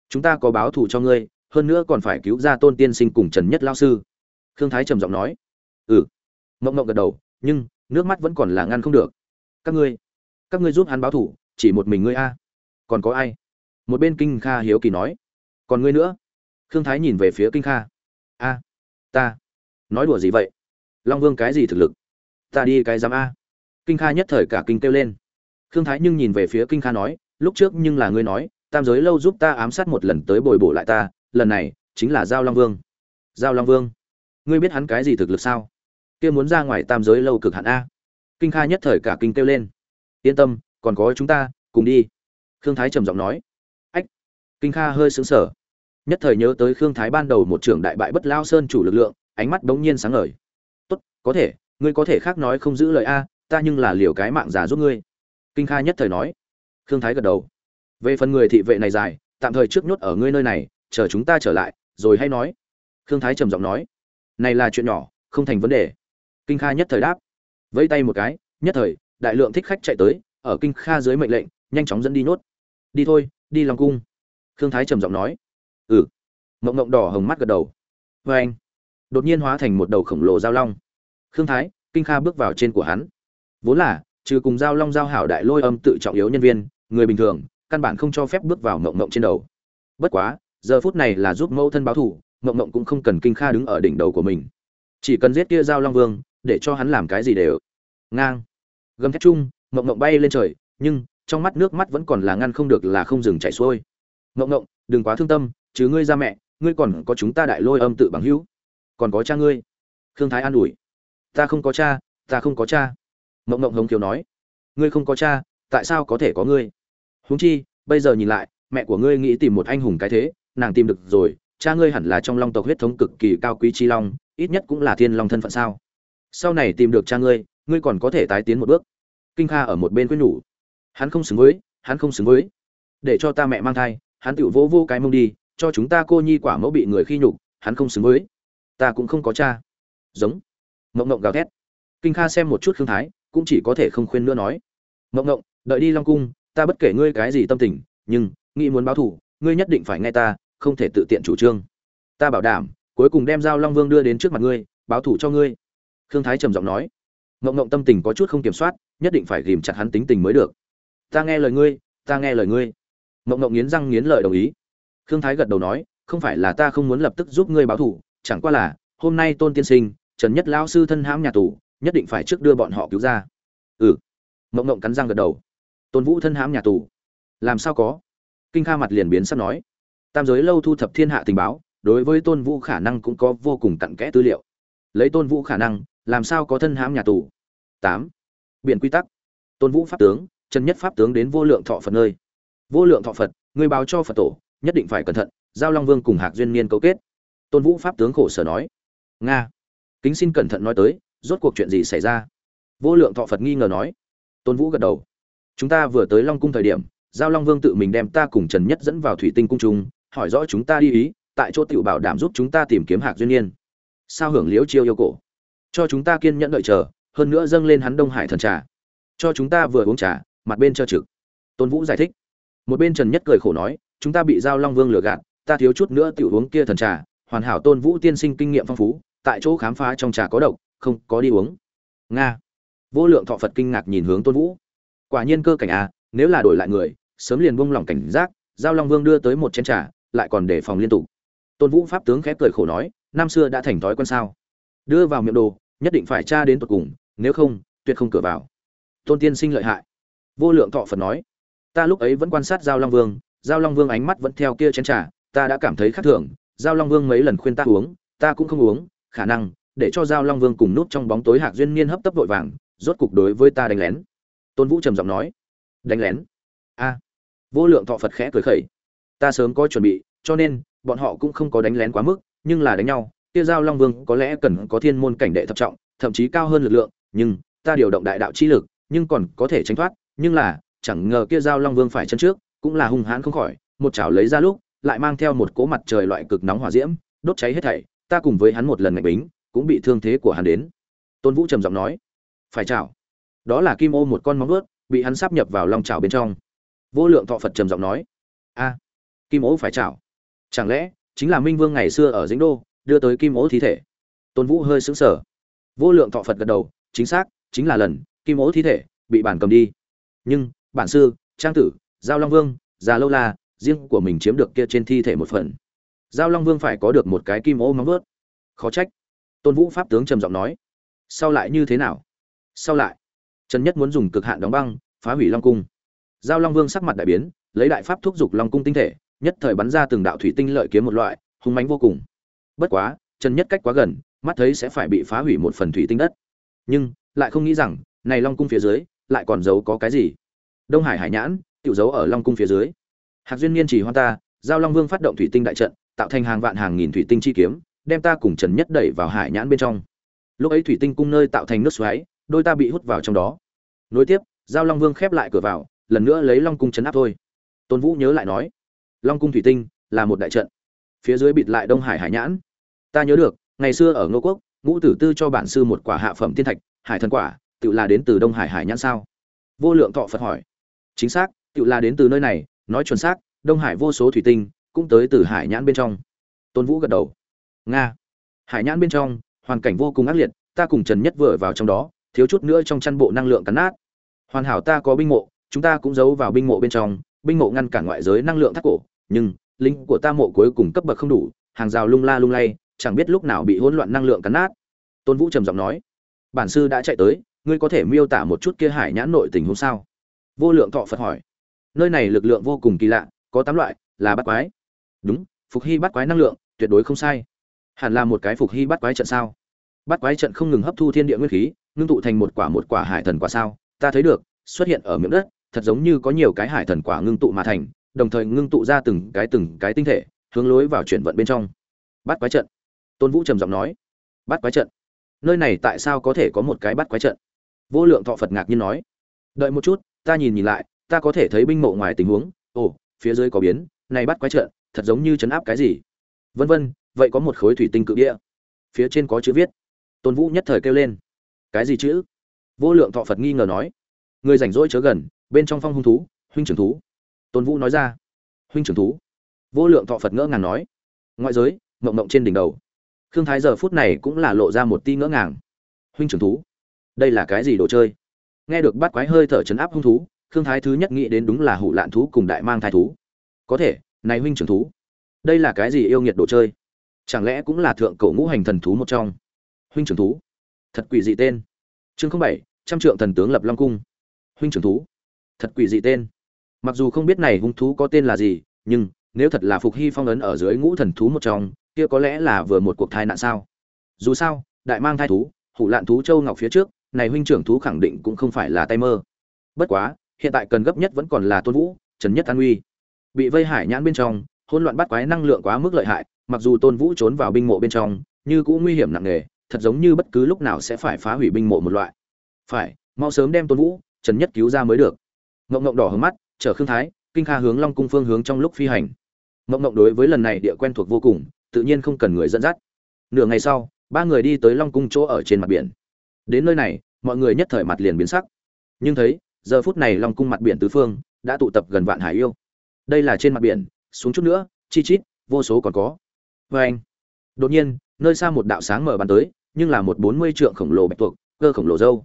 [SPEAKER 1] Chúng ta có báo thù cho ngươi, hơn nữa còn phải cứu ra tôn tiên sinh cùng trần nhất lao sư. Khương thái trầm giọng nói. Ừ. Mộng mộng gật đầu, nhưng, nước mắt vẫn còn là ngăn không được. Các ngươi các ngươi giúp hắn báo thù chỉ một mình ngươi a. Còn có ai? Một bên kinh kha hiếu kỳ nói. Còn ngươi nữa? Khương thái nhìn về phía kinh kha. A, ta. Nói đùa gì vậy? Long vương cái gì thực lực? Ta đi cái giám a. Kinh kha nhất thời cả kinh kêu lên. Khương thái nhưng nhìn về phía kinh kha nói, lúc trước nhưng là ngươi nói, tam giới lâu giúp ta ám sát một lần tới bồi bổ lại ta, lần này chính là giao long vương. Giao long vương, ngươi biết hắn cái gì thực lực sao? Kia muốn ra ngoài tam giới lâu cực hạn a. Kinh kha nhất thời cả kinh kêu lên. Yên tâm còn có chúng ta, cùng đi. Khương thái trầm giọng nói. Ách. Kinh kha hơi sững sờ. Nhất thời nhớ tới khương thái ban đầu một trưởng đại bại bất lao sơn chủ lực lượng, ánh mắt bỗng nhiên sáng ngời. Tốt, có thể, ngươi có thể khác nói không giữ lời a, ta nhưng là liều cái mạng giả giúp ngươi. Kinh kha nhất thời nói. Khương thái gật đầu. Về phần người thị vệ này dài, tạm thời trước nhốt ở ngươi nơi này, chờ chúng ta trở lại, rồi hay nói. Khương thái trầm giọng nói. Này là chuyện nhỏ, không thành vấn đề. Kinh kha nhất thời đáp. Vẫy tay một cái, nhất thời, đại lượng thích khách chạy tới ở kinh kha dưới mệnh lệnh, nhanh chóng dẫn đi nhốt. Đi thôi, đi lòng cung. Khương thái trầm giọng nói. Ừ. Mộng mộng đỏ hồng mắt gật đầu. Vê anh, đột nhiên hóa thành một đầu khổng lồ giao long. Khương thái, kinh kha bước vào trên của hắn. Vốn là, trừ cùng giao long giao hảo đại lôi âm tự trọng yếu nhân viên, người bình thường, căn bản không cho phép bước vào mộng mộng trên đầu. Bất quá, giờ phút này là giúp mẫu thân báo thù, mộng mộng cũng không cần kinh kha đứng ở đỉnh đầu của mình. Chỉ cần giết kia giao long vương, để cho hắn làm cái gì đều. Ngang. Gầm thép chung mộng mộng bay lên trời, nhưng trong mắt nước mắt vẫn còn là ngăn không được là không dừng chảy xuôi. Mộng mộng đừng quá thương tâm chứ ngươi ra mẹ, ngươi còn có chúng ta đại lôi âm tự bằng hữu. Còn có cha ngươi. Khương thái an ủi. Ta không có cha, ta không có cha. Mộng mộng hống kiều nói. Ngươi không có cha, tại sao có thể có ngươi? Huống chi, bây giờ nhìn lại, mẹ của ngươi nghĩ tìm một anh hùng cái thế, nàng tìm được rồi, cha ngươi hẳn là trong long tộc huyết thống cực kỳ cao quý chi long, ít nhất cũng là thiên long thân phận sao? Sau này tìm được cha ngươi ngươi còn có thể tái tiến một bước kinh kha ở một bên quyết nhủ. Hắn không xứng với, hắn không xứng với. Để cho ta mẹ mang thai, hắn tự vỗ vô cái mông đi, cho chúng ta cô nhi quả mẫu bị người khi nhục, hắn không xứng với. Ta cũng không có cha. Giống. Mộng mộng gào thét. Kinh kha xem một chút khương thái, cũng chỉ có thể không khuyên nữa nói. Mộng mộng đợi đi long cung, ta bất kể ngươi cái gì tâm tình, nhưng, nghĩ muốn báo thù, ngươi nhất định phải nghe ta, không thể tự tiện chủ trương. Ta bảo đảm, cuối cùng đem giao long vương đưa đến trước mặt ngươi, báo thù cho ngươi. Khương thái trầm giọng nói. Ngộng Ngộng tâm tình có chút không kiểm soát, nhất định phải ghìm chặt hắn tính tình mới được. Ta nghe lời ngươi, ta nghe lời ngươi. Ngộng Ngộng nghiến răng nghiến lợi đồng ý. Khương thái gật đầu nói, không phải là ta không muốn lập tức giúp ngươi báo thù, chẳng qua là, hôm nay tôn tiên sinh, trần nhất lão sư thân hãm nhà tù, nhất định phải trước đưa bọn họ cứu ra. Ừ. Ngộng Ngộng cắn răng gật đầu. Tôn vũ thân hãm nhà tù? Làm sao có? Kinh kha mặt liền biến sắp nói. Tam giới lâu thu thập thiên hạ tình báo, đối với tôn vũ khả năng cũng có vô cùng cặn kẽ tư liệu. Lấy tôn vũ khả năng làm sao có thân hãm nhà tù? Tám. Biện quy tắc. Tôn vũ pháp tướng trần nhất pháp tướng đến vô lượng thọ phật nơi. Vô lượng thọ phật người báo cho phật tổ, nhất định phải cẩn thận, giao long vương cùng hạc duyên niên cấu kết. Tôn vũ pháp tướng khổ sở nói. Nga. Kính xin cẩn thận nói tới, rốt cuộc chuyện gì xảy ra? Vô lượng thọ phật nghi ngờ nói. Tôn vũ gật đầu. Chúng ta vừa tới long cung thời điểm, giao long vương tự mình đem ta cùng trần nhất dẫn vào thủy tinh cung trung hỏi rõ chúng ta đi ý, tại chỗ tiểu bảo đảm giúp chúng ta tìm kiếm hạc duyên niên. Sao hưởng liễu chiêu yêu cổ? Cho chúng ta kiên nhẫn đợi chờ, hơn nữa dâng lên hắn đông hải thần trà. Cho chúng ta vừa uống trà, mặt bên cho trực. Tôn vũ giải thích. Một bên trần nhất cười khổ nói, chúng ta bị giao long vương lừa gạt, ta thiếu chút nữa tiểu uống kia thần trà, hoàn hảo tôn vũ tiên sinh kinh nghiệm phong phú, tại chỗ khám phá trong trà có độc, không có đi uống. Nga. Vô lượng thọ phật kinh ngạc nhìn hướng tôn vũ. Quả nhiên cơ cảnh à nếu là đổi lại người, sớm liền buông lỏng cảnh giác, giao long vương đưa tới một chén trà, lại còn đề phòng liên tục. Tôn vũ pháp tướng khép cười khổ nói, năm xưa đã thành thói quen sao? Đưa vào miệng đồ nhất định phải tra đến tận cùng, nếu không, tuyệt không cửa vào. Tôn tiên sinh lợi hại. Vô lượng thọ phật nói, ta lúc ấy vẫn quan sát giao long vương, giao long vương ánh mắt vẫn theo kia chén trà, ta đã cảm thấy khác thường, giao long vương mấy lần khuyên ta uống, ta cũng không uống, khả năng, để cho giao long vương cùng nút trong bóng tối hạc duyên niên hấp tấp vội vàng, rốt cục đối với ta đánh lén. Tôn vũ trầm giọng nói, đánh lén? A. Vô lượng thọ phật khẽ cười khẩy, ta sớm có chuẩn bị, cho nên, bọn họ cũng không có đánh lén quá mức, nhưng là đánh nhau kia giao long vương có lẽ cần có thiên môn cảnh đệ thập trọng, thậm chí cao hơn lực lượng, nhưng ta điều động đại đạo chi lực, nhưng còn có thể tránh thoát, nhưng là, chẳng ngờ kia giao long vương phải chân trước, cũng là hung hãn không khỏi, một chảo lấy ra lúc, lại mang theo một cỗ mặt trời loại cực nóng hỏa diễm, đốt cháy hết thảy, ta cùng với hắn một lần ngạch bính, cũng bị thương thế của hắn đến. Tôn vũ trầm giọng nói, phải chảo. Đó là kim ô một con móng vuốt, bị hắn sắp nhập vào long chảo bên trong. Vô lượng thọ phật trầm giọng nói, a, kim ô phải chảo. Chẳng lẽ chính là minh vương ngày xưa ở dĩnh đô đưa tới kim ố thi thể. Tôn vũ hơi sững sờ. Vô lượng thọ phật gật đầu, chính xác, chính là lần, kim ố thi thể, bị bản cầm đi. Nhưng, bản sư, trang tử, giao long vương, già lâu la, riêng của mình chiếm được kia trên thi thể một phần. Giao long vương phải có được một cái kim ô móng vớt khó trách. Tôn vũ pháp tướng trầm giọng nói. Sau lại như thế nào? Sau lại. Trần nhất muốn dùng cực hạn đóng băng, phá hủy long cung. Giao long vương sắc mặt đại biến, lấy đại pháp thúc giục long cung tinh thể, nhất thời bắn ra từng đạo thủy tinh lợi kiếm một loại, hung mánh vô cùng bất quá trần nhất cách quá gần, mắt thấy sẽ phải bị phá hủy một phần thủy tinh đất. Nhưng, lại không nghĩ rằng, này long cung phía dưới, lại còn giấu có cái gì? Đông hải hải nhãn tự giấu ở long cung phía dưới. Hạc duyên niên chỉ hoa ta, giao long vương phát động thủy tinh đại trận, tạo thành hàng vạn hàng nghìn thủy tinh chi kiếm, đem ta cùng trần nhất đẩy vào hải nhãn bên trong. Lúc ấy thủy tinh cung nơi tạo thành nước xoáy, đôi ta bị hút vào trong đó. Nối tiếp, giao long vương khép lại cửa vào, lần nữa lấy long cung chấn áp thôi. Tôn vũ nhớ lại nói, long cung thủy tinh là một đại trận. Phía dưới bịt lại đông hải hải nhãn ta nhớ được, ngày xưa ở ngô quốc, ngũ tử tư cho bản sư một quả hạ phẩm tiên thạch, hải thần quả, tự là đến từ đông hải hải nhãn sao? Vô lượng thọ phật hỏi. Chính xác, tự là đến từ nơi này, nói chuẩn xác, đông hải vô số thủy tinh, cũng tới từ hải nhãn bên trong. Tôn vũ gật đầu. Nga. Hải nhãn bên trong, hoàn cảnh vô cùng ác liệt, ta cùng trần nhất vừa vào trong đó, thiếu chút nữa trong chăn bộ năng lượng cắn nát. Hoàn hảo ta có binh mộ, chúng ta cũng giấu vào binh mộ bên trong, binh mộ ngăn cản ngoại giới năng lượng thắt cổ, nhưng, lính của ta mộ cuối cùng cấp bậc không đủ, hàng rào lung la lung lay chẳng biết lúc nào bị hỗn loạn năng lượng cắn nát. Tôn vũ trầm giọng nói, bản sư đã chạy tới, ngươi có thể miêu tả một chút kia hải nhãn nội tình hôm sao vô lượng thọ phật hỏi, nơi này lực lượng vô cùng kỳ lạ, có tám loại, là bắt quái. Đúng, phục hy bắt quái năng lượng, tuyệt đối không sai. Hẳn là một cái phục hy bắt quái trận sao? Bắt quái trận không ngừng hấp thu thiên địa nguyên khí, ngưng tụ thành một quả một quả hải thần quả sao? Ta thấy được, xuất hiện ở miệng đất, thật giống như có nhiều cái hải thần quả ngưng tụ mà thành, đồng thời ngưng tụ ra từng cái từng cái tinh thể, hướng lối vào chuyển vận bên trong. Bắt quái trận tôn vũ trầm giọng nói, bắt quái trận? Nơi này tại sao có thể có một cái bắt quái trận? Vô lượng thọ phật ngạc nhiên nói, đợi một chút, ta nhìn nhìn lại, ta có thể thấy binh mộ ngoài tình huống. Ồ, phía dưới có biến, này bắt quái trận, thật giống như chấn áp cái gì. Vân vân, vậy có một khối thủy tinh cự địa. Phía trên có chữ viết. Tôn vũ nhất thời kêu lên, cái gì chữ? Vô lượng thọ phật nghi ngờ nói, người rảnh rỗi chớ gần, bên trong phong hung thú, huynh trưởng thú. Tôn vũ nói ra, huynh trưởng thú? Vô lượng thọ phật ngỡ ngàng nói, ngoại giới, mộng mộng trên đỉnh đầu khương thái giờ phút này cũng là lộ ra một ti ngỡ ngàng. Huynh trưởng thú, đây là cái gì đồ chơi? Nghe được bắt quái hơi thở chấn áp hung thú, khương thái thứ nhất nghĩ đến đúng là hủ lạn thú cùng đại mang thai thú. Có thể, này huynh trưởng thú, đây là cái gì yêu nghiệt đồ chơi? Chẳng lẽ cũng là thượng cổ ngũ hành thần thú một trong? Huynh trưởng thú, thật quỷ dị tên. Chương bảy, trăm trượng thần tướng lập long cung. Huynh trưởng thú, thật quỷ dị tên. Mặc dù không biết này hung thú có tên là gì, nhưng nếu thật là phục hy phong ấn ở dưới ngũ thần thú một trong kia có lẽ là vừa một cuộc thai nạn sao? Dù sao, đại mang thai thú, hủ lạn thú châu ngọc phía trước, này huynh trưởng thú khẳng định cũng không phải là tay mơ. Bất quá, hiện tại cần gấp nhất vẫn còn là tôn vũ, trần nhất an uy. Bị vây hải nhãn bên trong, hỗn loạn bắt quái năng lượng quá mức lợi hại, mặc dù tôn vũ trốn vào binh mộ bên trong, như cũng nguy hiểm nặng nề, thật giống như bất cứ lúc nào sẽ phải phá hủy binh mộ một loại. Phải, mau sớm đem tôn vũ, trần nhất cứu ra mới được. Ngộng ngộng đỏ hướng mắt chở khương thái, kinh kha hướng long cung phương hướng trong lúc phi hành. Ngộng ngộng đối với lần này địa quen thuộc vô cùng tự nhiên không cần người dẫn dắt. Nửa ngày sau, ba người đi tới long cung chỗ ở trên mặt biển. Đến nơi này, mọi người nhất thời mặt liền biến sắc. Nhưng thấy, giờ phút này long cung mặt biển tứ phương đã tụ tập gần vạn hải yêu. Đây là trên mặt biển, xuống chút nữa, chi chít, vô số còn có. Vê anh, đột nhiên, nơi xa một đạo sáng mở bắn tới, nhưng là một bốn mươi trượng khổng lồ bạch tuộc, cơ khổng lồ dâu.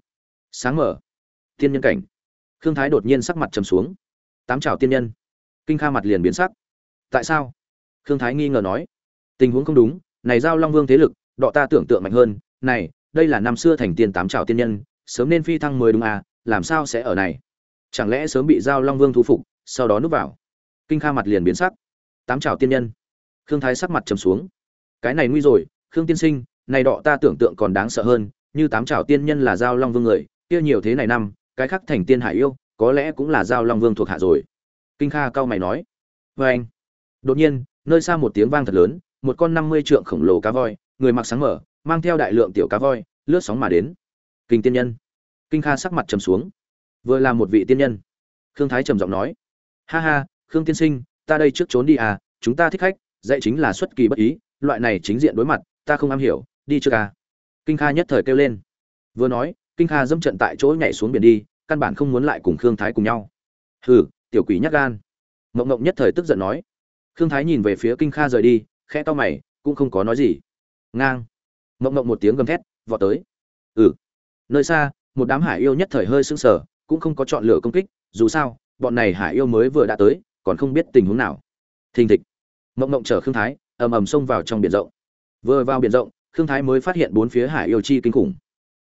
[SPEAKER 1] Sáng mở. Tiên nhân cảnh. Khương thái đột nhiên sắc mặt trầm xuống. Tám chào tiên nhân. Kinh kha mặt liền biến sắc. Tại sao? Khương thái nghi ngờ nói tình huống không đúng, này giao long vương thế lực, đọ ta tưởng tượng mạnh hơn, này, đây là năm xưa thành tiên tám trào tiên nhân, sớm nên phi thăng mới đúng à làm sao sẽ ở này? Chẳng lẽ sớm bị giao long vương thu phục, sau đó núp vào? Kinh kha mặt liền biến sắc. Tám trào tiên nhân. Khương thái sắc mặt trầm xuống. Cái này nguy rồi, khương tiên sinh, này đọ ta tưởng tượng còn đáng sợ hơn, như tám trào tiên nhân là giao long vương người, kia nhiều thế này năm, cái khác thành tiên hải yêu, có lẽ cũng là giao long vương thuộc hạ rồi. Kinh kha cao mày nói. Vê anh đột nhiên, nơi xa một tiếng vang thật lớn một con năm mươi trượng khổng lồ cá voi, người mặc sáng mở, mang theo đại lượng tiểu cá voi, lướt sóng mà đến. Kinh tiên nhân. Kinh kha sắc mặt trầm xuống. Vừa là một vị tiên nhân. Khương thái trầm giọng nói. Ha ha, khương tiên sinh, ta đây trước trốn đi à chúng ta thích khách, dạy chính là xuất kỳ bất ý, loại này chính diện đối mặt, ta không am hiểu, đi chưa à. Kinh kha nhất thời kêu lên. Vừa nói, kinh kha dâm trận tại chỗ nhảy xuống biển đi, căn bản không muốn lại cùng khương thái cùng nhau. Hừ, tiểu quỷ nhát gan. Mộng mộng nhất thời tức giận nói. Khương thái nhìn về phía kinh kha rời đi khẽ to mày, cũng không có nói gì. Ngang. Mộng mộng một tiếng gầm thét, vọt tới. Ừ. Nơi xa, một đám hải yêu nhất thời hơi sưng sờ, cũng không có chọn lựa công kích, dù sao, bọn này hải yêu mới vừa đã tới, còn không biết tình huống nào. Thình thịch. Mộng mộng chở khương thái, ầm ầm xông vào trong biển rộng. Vừa vào biển rộng, khương thái mới phát hiện bốn phía hải yêu chi kinh khủng.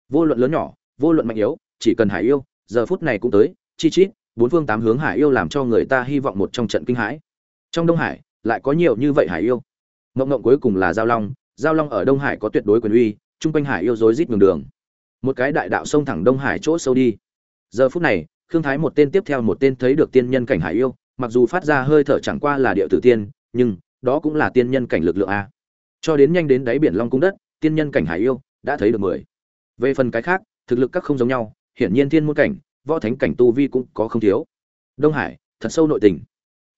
[SPEAKER 1] Vô luận lớn nhỏ, vô luận mạnh yếu, chỉ cần hải yêu, giờ phút này cũng tới, chi chít, bốn phương tám hướng hải yêu làm cho người ta hy vọng một trong trận kinh hãi. Trong đông hải, lại có nhiều như vậy hải yêu. Ngộng ngộng cuối cùng là giao long giao long ở đông hải có tuyệt đối quyền uy Trung quanh hải yêu rối rít đường đường. Một cái đại đạo sông thẳng đông hải chỗ sâu đi. Giờ phút này, khương thái một tên tiếp theo một tên thấy được tiên nhân cảnh hải yêu, mặc dù phát ra hơi thở chẳng qua là địa tử tiên, nhưng đó cũng là tiên nhân cảnh lực lượng a. Cho đến nhanh đến đáy biển long cung đất, tiên nhân cảnh hải yêu đã thấy được mười. Về phần cái khác, thực lực các không giống nhau, hiển nhiên thiên môn cảnh, võ thánh cảnh tu vi cũng có không thiếu. Đông hải, thật sâu nội tình.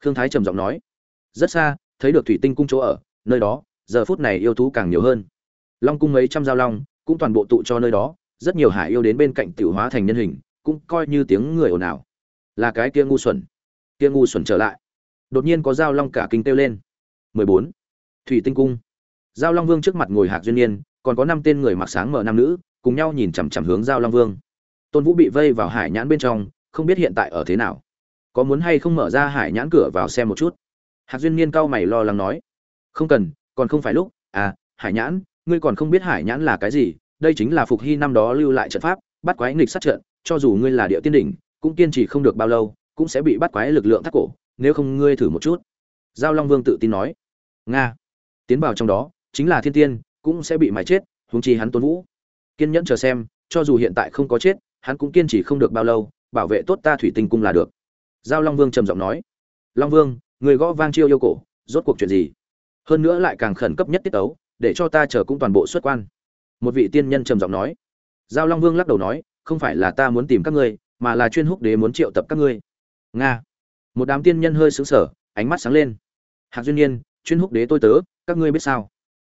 [SPEAKER 1] Khương thái trầm giọng nói, rất xa, thấy được thủy tinh cung chỗ ở nơi đó, giờ phút này yêu thú càng nhiều hơn. Long cung mấy trăm giao long, cũng toàn bộ tụ cho nơi đó, rất nhiều hải yêu đến bên cạnh tiểu hóa thành nhân hình, cũng coi như tiếng người ồn ào. Là cái kia ngu xuẩn. Kia ngu xuẩn trở lại. Đột nhiên có giao long cả kinh kêu lên. 14. thủy tinh cung. Giao long vương trước mặt ngồi hạc duyên niên, còn có năm tên người mặc sáng mở nam nữ, cùng nhau nhìn chằm chằm hướng giao long vương. Tôn vũ bị vây vào hải nhãn bên trong, không biết hiện tại ở thế nào. Có muốn hay không mở ra hải nhãn cửa vào xem một chút? Hạc duyên niên cao mày lo lắng nói không cần, còn không phải lúc à hải nhãn, ngươi còn không biết hải nhãn là cái gì, đây chính là phục hy năm đó lưu lại trận pháp, bắt quái nghịch sát trận, cho dù ngươi là địa tiên đỉnh, cũng kiên trì không được bao lâu, cũng sẽ bị bắt quái lực lượng thắt cổ, nếu không ngươi thử một chút. Giao long vương tự tin nói. Nga, tiến vào trong đó, chính là thiên tiên, cũng sẽ bị mái chết, huống chi hắn tôn vũ. Kiên nhẫn chờ xem, cho dù hiện tại không có chết, hắn cũng kiên trì không được bao lâu, bảo vệ tốt ta thủy tinh cung là được. Giao long vương trầm giọng nói. Long vương, người gõ vang chiêu yêu cổ, rốt cuộc chuyện gì? Hơn nữa lại càng khẩn cấp nhất tiết tấu, để cho ta chờ cũng toàn bộ xuất quan. Một vị tiên nhân trầm giọng nói. Giao long vương lắc đầu nói, không phải là ta muốn tìm các ngươi, mà là chuyên húc đế muốn triệu tập các ngươi. Nga. Một đám tiên nhân hơi xứng sở ánh mắt sáng lên. Hạc duyên nhiên, chuyên húc đế tôi tớ, các ngươi biết sao?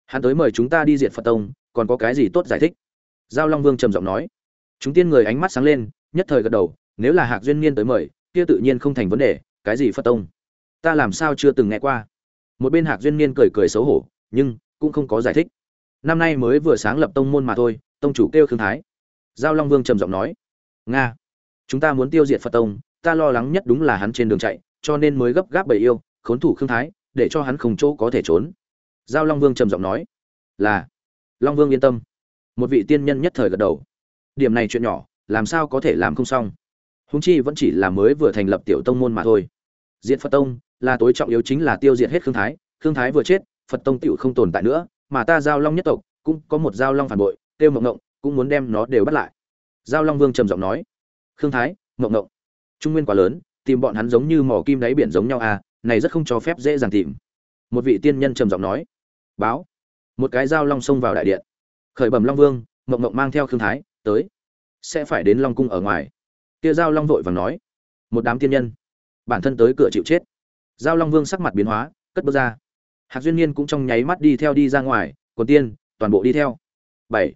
[SPEAKER 1] Hắn tới mời chúng ta đi diệt phật tông, còn có cái gì tốt giải thích? Giao long vương trầm giọng nói. Chúng tiên người ánh mắt sáng lên, nhất thời gật đầu, nếu là hạc duyên niên tới mời, kia tự nhiên không thành vấn đề, cái gì phật tông? Ta làm sao chưa từng nghe qua? Một bên hạc duyên niên cười cười xấu hổ, nhưng cũng không có giải thích. Năm nay mới vừa sáng lập tông môn mà thôi, tông chủ kêu khương thái. Giao long vương trầm giọng nói, nga, chúng ta muốn tiêu diệt phật tông, ta lo lắng nhất đúng là hắn trên đường chạy, cho nên mới gấp gáp bầy yêu, khốn thủ khương thái, để cho hắn không chỗ có thể trốn. Giao long vương trầm giọng nói, là. Long vương yên tâm. Một vị tiên nhân nhất thời gật đầu. Điểm này chuyện nhỏ, làm sao có thể làm không xong? Húng chi vẫn chỉ là mới vừa thành lập tiểu tông môn mà thôi. Diện phật tông là tối trọng yếu chính là tiêu diệt hết khương thái khương thái vừa chết, phật tông tựu không tồn tại nữa, mà ta giao long nhất tộc, cũng có một giao long phản bội, tiêu mộng ngộng cũng muốn đem nó đều bắt lại. Giao long vương trầm giọng nói, khương thái, mộng ngộng, trung nguyên quá lớn, tìm bọn hắn giống như mỏ kim đáy biển giống nhau à này rất không cho phép dễ dàng tìm. Một vị tiên nhân trầm giọng nói, báo. Một cái dao long xông vào đại điện. Khởi bẩm long vương, mộng mộng mang theo khương thái tới. Sẽ phải đến long cung ở ngoài. Kia giao long vội vàng nói, một đám tiên nhân, bản thân tới cửa chịu chết giao long vương sắc mặt biến hóa, cất bước ra. Hạc duyên niên cũng trong nháy mắt đi theo đi ra ngoài, còn tiên, toàn bộ đi theo. Bảy.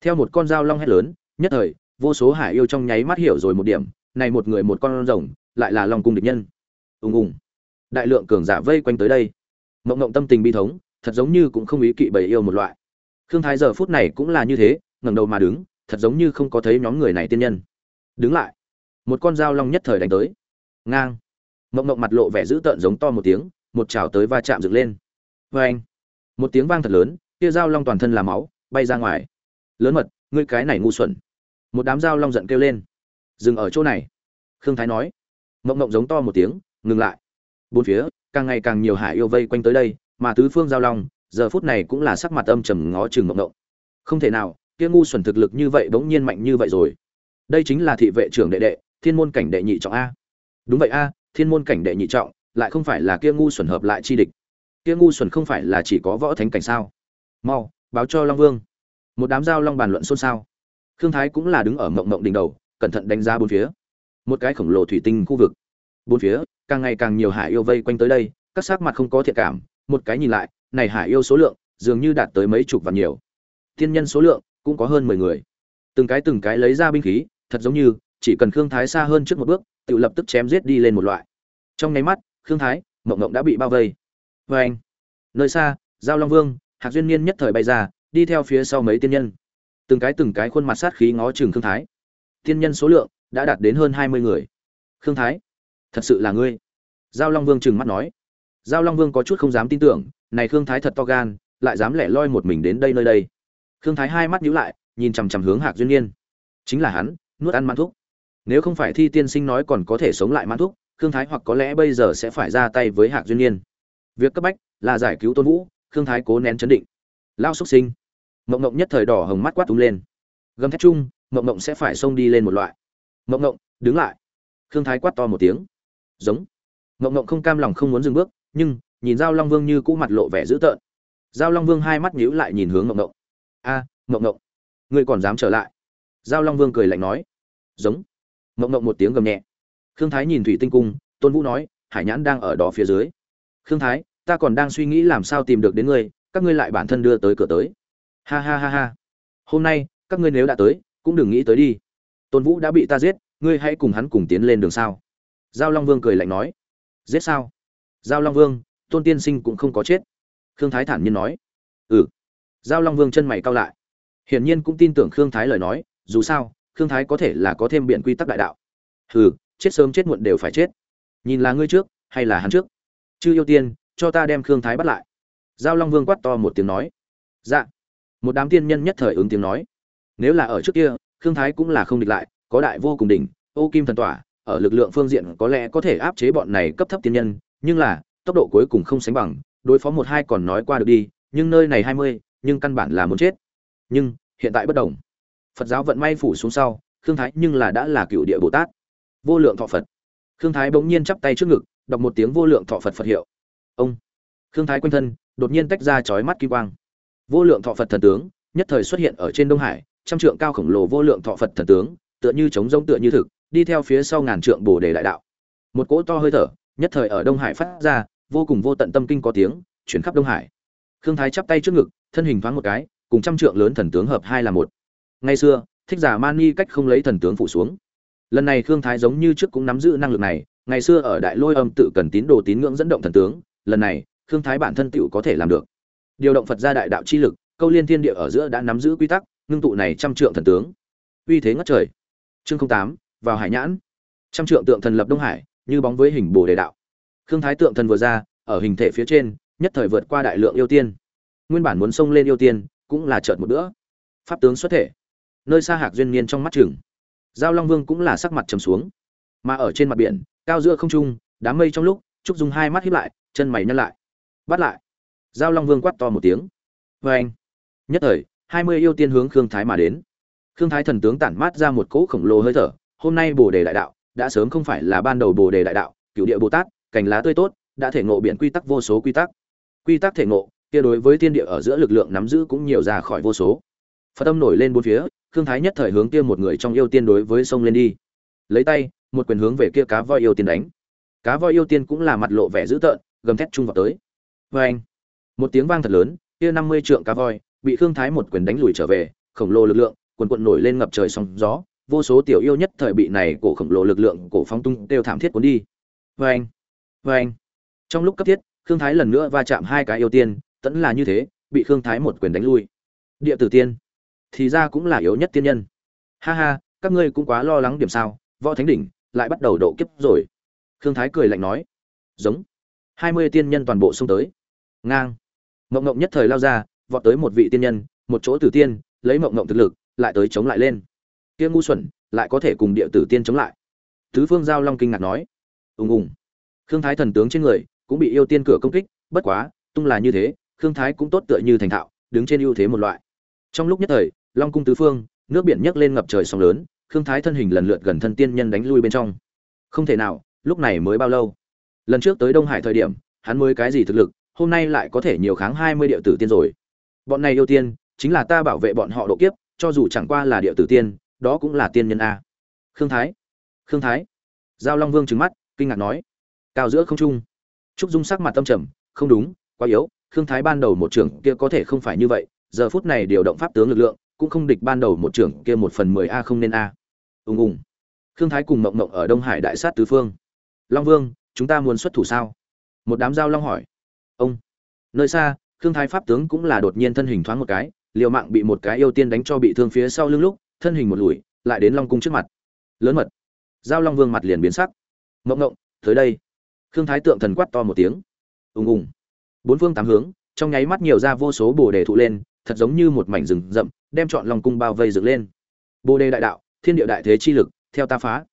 [SPEAKER 1] Theo một con dao long hét lớn, nhất thời, vô số hải yêu trong nháy mắt hiểu rồi một điểm, này một người một con rồng, lại là long cung địch nhân. Ùng ùng. Đại lượng cường giả vây quanh tới đây. Mộng mộng tâm tình bi thống, thật giống như cũng không ý kỵ bầy yêu một loại. Khương thái giờ phút này cũng là như thế, ngẩng đầu mà đứng, thật giống như không có thấy nhóm người này tiên nhân. Đứng lại. Một con dao long nhất thời đánh tới. Ngang mộng mộng mặt lộ vẻ dữ tợn giống to một tiếng, một chảo tới va chạm dựng lên. Vê anh, một tiếng vang thật lớn kia dao long toàn thân là máu, bay ra ngoài. Lớn mật, ngươi cái này ngu xuẩn. Một đám dao long giận kêu lên. Dừng ở chỗ này. Khương thái nói. Mộng mộng giống to một tiếng, ngừng lại. Bốn phía, càng ngày càng nhiều hải yêu vây quanh tới đây, mà tứ phương giao long, giờ phút này cũng là sắc mặt âm trầm ngó chừng mộng mộng. Không thể nào, kia ngu xuẩn thực lực như vậy bỗng nhiên mạnh như vậy rồi. Đây chính là thị vệ trưởng đệ đệ, thiên môn cảnh đệ nhị trọng a. Đúng vậy a thiên môn cảnh đệ nhị trọng, lại không phải là kia ngu xuẩn hợp lại chi địch. Kia ngu xuẩn không phải là chỉ có võ thánh cảnh sao? Mau, báo cho long vương. Một đám giao long bàn luận xôn xao. Khương thái cũng là đứng ở mộng mộng đỉnh đầu, cẩn thận đánh giá bốn phía. Một cái khổng lồ thủy tinh khu vực. Bốn phía, càng ngày càng nhiều hải yêu vây quanh tới đây, các sắc mặt không có thiện cảm. Một cái nhìn lại, này hải yêu số lượng, dường như đạt tới mấy chục và nhiều. Thiên nhân số lượng, cũng có hơn mười người. Từng cái từng cái lấy ra binh khí, thật giống như, chỉ cần khương thái xa hơn trước một bước tự lập tức chém giết đi lên một loại. Trong nháy mắt, khương thái, mộng mộng đã bị bao vây. Vê anh, nơi xa, giao long vương, hạc duyên niên nhất thời bay ra, đi theo phía sau mấy tiên nhân. Từng cái từng cái khuôn mặt sát khí ngó chừng khương thái. Tiên nhân số lượng đã đạt đến hơn hai mươi người. Khương thái, thật sự là ngươi? Giao long vương trừng mắt nói. Giao long vương có chút không dám tin tưởng, này khương thái thật to gan, lại dám lẻ loi một mình đến đây nơi đây. Khương thái hai mắt nhíu lại, nhìn chằm chằm hướng hạc duyên niên. Chính là hắn, nuốt ăn mãn thuốc nếu không phải thi tiên sinh nói còn có thể sống lại mãn thuốc khương thái hoặc có lẽ bây giờ sẽ phải ra tay với hạc duyên niên. Việc cấp bách là giải cứu tôn vũ, khương thái cố nén chấn định. Lao xúc sinh. Mộng mộng nhất thời đỏ hồng mắt quát túng lên. Gầm thét chung, mộng mộng sẽ phải xông đi lên một loại. Mộng mộng, đứng lại. Khương thái quát to một tiếng. Giống. Mộng mộng không cam lòng không muốn dừng bước, nhưng nhìn giao long vương như cũ mặt lộ vẻ dữ tợn. Giao long vương hai mắt nhíu lại nhìn hướng mộng mộng. A, mộng mộng, ngươi còn dám trở lại? Giao long vương cười lạnh nói. Giống mộng mộng một tiếng gầm nhẹ. Khương thái nhìn thủy tinh cung, tôn vũ nói, hải nhãn đang ở đó phía dưới. Khương thái, ta còn đang suy nghĩ làm sao tìm được đến ngươi, các ngươi lại bản thân đưa tới cửa tới. Ha ha ha ha. Hôm nay, các ngươi nếu đã tới, cũng đừng nghĩ tới đi. Tôn vũ đã bị ta giết, ngươi hãy cùng hắn cùng tiến lên đường sao giao long vương cười lạnh nói. Giết sao? Giao long vương, tôn tiên sinh cũng không có chết. Khương thái thản nhiên nói. Ừ. Giao long vương chân mày cao lại. Hiển nhiên cũng tin tưởng khương thái lời nói, dù sao khương thái có thể là có thêm biện quy tắc đại đạo. Hừ, chết sớm chết muộn đều phải chết. Nhìn là ngươi trước, hay là hắn trước? Chư yêu tiên, cho ta đem khương thái bắt lại. Giao long vương quát to một tiếng nói. Dạ. Một đám tiên nhân nhất thời ứng tiếng nói. Nếu là ở trước kia, khương thái cũng là không địch lại, có đại vô cùng đỉnh, ô kim thần tỏa, ở lực lượng phương diện có lẽ có thể áp chế bọn này cấp thấp tiên nhân, nhưng là, tốc độ cuối cùng không sánh bằng, đối phó một hai còn nói qua được đi, nhưng nơi này hai mươi, nhưng căn bản là muốn chết. Nhưng, hiện tại bất đồng phật giáo vận may phủ xuống sau, khương thái nhưng là đã là cựu địa bồ tát. Vô lượng thọ phật. Khương thái bỗng nhiên chắp tay trước ngực, đọc một tiếng vô lượng thọ phật phật hiệu. Ông. Khương thái quanh thân, đột nhiên tách ra chói mắt kim quang. Vô lượng thọ phật thần tướng, nhất thời xuất hiện ở trên đông hải, trăm trượng cao khổng lồ vô lượng thọ phật thần tướng, tựa như trống rông tựa như thực, đi theo phía sau ngàn trượng bồ đề đại đạo. Một cỗ to hơi thở, nhất thời ở đông hải phát ra, vô cùng vô tận tâm kinh có tiếng, chuyển khắp đông hải. Khương thái chắp tay trước ngực, thân hình thoáng một cái, cùng trăm trượng lớn thần tướng hợp hai là một ngày xưa, thích giả mani cách không lấy thần tướng phủ xuống. Lần này khương thái giống như trước cũng nắm giữ năng lực này, ngày xưa ở đại lôi âm tự cần tín đồ tín ngưỡng dẫn động thần tướng, lần này, khương thái bản thân tựu có thể làm được. Điều động phật gia đại đạo chi lực, câu liên thiên địa ở giữa đã nắm giữ quy tắc, ngưng tụ này trăm trượng thần tướng. Uy thế ngất trời. Chương tám, vào hải nhãn. Trăm trượng tượng thần lập đông hải, như bóng với hình bồ đề đạo. Khương thái tượng thần vừa ra, ở hình thể phía trên, nhất thời vượt qua đại lượng yêu tiên. Nguyên bản muốn xông lên yêu tiên, cũng là chợt một bữa. Pháp tướng xuất thể nơi xa hạc duyên niên trong mắt chừng. Giao long vương cũng là sắc mặt trầm xuống. Mà ở trên mặt biển, cao giữa không trung, đám mây trong lúc, trúc dùng hai mắt hiếp lại, chân mày nhăn lại. Bắt lại. Giao long vương quát to một tiếng. Vê anh. Nhất thời, hai mươi yêu tiên hướng khương thái mà đến. Khương thái thần tướng tản mát ra một cỗ khổng lồ hơi thở. Hôm nay bồ đề đại đạo, đã sớm không phải là ban đầu bồ đề đại đạo cựu địa bồ tát, cành lá tươi tốt, đã thể ngộ biện quy tắc vô số quy tắc. Quy tắc thể ngộ, kia đối với thiên địa ở giữa lực lượng nắm giữ cũng nhiều ra khỏi vô số. Phật tâm nổi lên bốn phía khương thái nhất thời hướng kia một người trong yêu tiên đối với sông lên đi. Lấy tay, một quyền hướng về kia cá voi yêu tiên đánh. Cá voi yêu tiên cũng là mặt lộ vẻ dữ tợn, gầm thét chung vào tới. Vê anh một tiếng vang thật lớn, kia năm mươi trượng cá voi bị khương thái một quyền đánh lùi trở về, khổng lồ lực lượng quần quận nổi lên ngập trời sóng gió, vô số tiểu yêu nhất thời bị này cổ khổng lồ lực lượng cổ phóng tung đều thảm thiết cuốn đi. Vê anh vê anh trong lúc cấp thiết, khương thái lần nữa va chạm hai cái yêu tiên, tẫn là như thế, bị khương thái một quyền đánh lui. Địa tử tiên thì ra cũng là yếu nhất tiên nhân. Ha ha, các ngươi cũng quá lo lắng điểm sao, võ thánh đỉnh, lại bắt đầu độ kiếp rồi. Khương thái cười lạnh nói. Giống. Hai mươi tiên nhân toàn bộ xông tới. Ngang. Mộng mộng nhất thời lao ra, vọt tới một vị tiên nhân, một chỗ tử tiên, lấy mộng mộng thực lực, lại tới chống lại lên. Kia ngu xuẩn, lại có thể cùng địa tử tiên chống lại. Tứ phương giao long kinh ngạc nói. Ùng ùng. Khương thái thần tướng trên người, cũng bị yêu tiên cửa công kích, bất quá, tung là như thế, khương thái cũng tốt tựa như thành thạo, đứng trên ưu thế một loại. Trong lúc nhất thời long cung tứ phương, nước biển nhấc lên ngập trời sóng lớn, khương thái thân hình lần lượt gần thân tiên nhân đánh lui bên trong. Không thể nào, lúc này mới bao lâu? Lần trước tới đông hải thời điểm, hắn mới cái gì thực lực, hôm nay lại có thể nhiều kháng hai mươi địa tử tiên rồi. Bọn này yêu tiên, chính là ta bảo vệ bọn họ độ kiếp, cho dù chẳng qua là địa tử tiên, đó cũng là tiên nhân a. Khương thái khương thái. Giao long vương trừng mắt, kinh ngạc nói. Cao giữa không trung. Trúc dung sắc mặt tâm trầm, không đúng, quá yếu, khương thái ban đầu một trưởng kia có thể không phải như vậy, giờ phút này điều động pháp tướng lực lượng cũng không địch ban đầu một trưởng kia một phần mười a không nên a. Ùng ùng. Khương thái cùng mộng mộng ở đông hải đại sát tứ phương. Long vương, chúng ta muốn xuất thủ sao? Một đám giao long hỏi. Ông. Nơi xa, khương thái pháp tướng cũng là đột nhiên thân hình thoáng một cái, liều mạng bị một cái yêu tiên đánh cho bị thương phía sau lưng lúc, thân hình một lùi, lại đến long cung trước mặt. Lớn mật. Giao long vương mặt liền biến sắc. Mộng mộng, tới đây. Khương thái tượng thần quát to một tiếng. Ùng ùng. Bốn phương tám hướng, trong nháy mắt nhiều ra vô số bồ đề thụ lên thật giống như một mảnh rừng rậm, đem chọn long cung bao vây dựng lên. Bồ đề đại đạo, thiên địa đại thế chi lực, theo ta phá.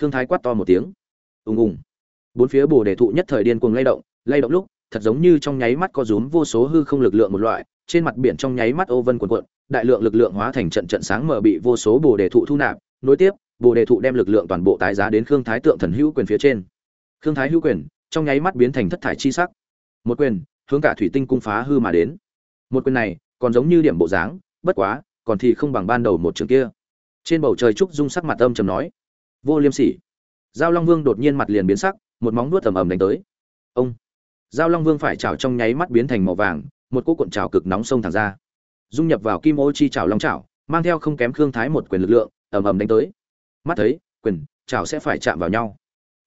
[SPEAKER 1] Khương thái quát to một tiếng. Ùng ùng. Bốn phía bồ đề thụ nhất thời điên cuồng lay động lay động lúc, thật giống như trong nháy mắt có rúm vô số hư không lực lượng một loại, trên mặt biển trong nháy mắt ô vân cuộn cuộn, đại lượng lực lượng hóa thành trận trận sáng mở bị vô số bồ đề thụ thu nạp, nối tiếp, bồ đề thụ đem lực lượng toàn bộ tái giá đến khương thái tượng thần hữu quyền phía trên. Khương thái hữu quyền, trong nháy mắt biến thành thất thải chi sắc. Một quyền, hướng cả thủy tinh cung phá hư mà đến. Một quyền này còn giống như điểm bộ dáng, bất quá, còn thì không bằng ban đầu một trường kia. Trên bầu trời trúc dung sắc mặt âm trầm nói, vô liêm sỉ. Giao long vương đột nhiên mặt liền biến sắc, một móng nuốt ầm ầm đánh tới. Ông! Giao long vương phải trào trong nháy mắt biến thành màu vàng, một cỗ cuộn trào cực nóng sông thẳng ra. Dung nhập vào kim ô chi trào long trào mang theo không kém khương thái một quyền lực lượng, ầm ầm đánh tới. Mắt thấy, quyền trào sẽ phải chạm vào nhau.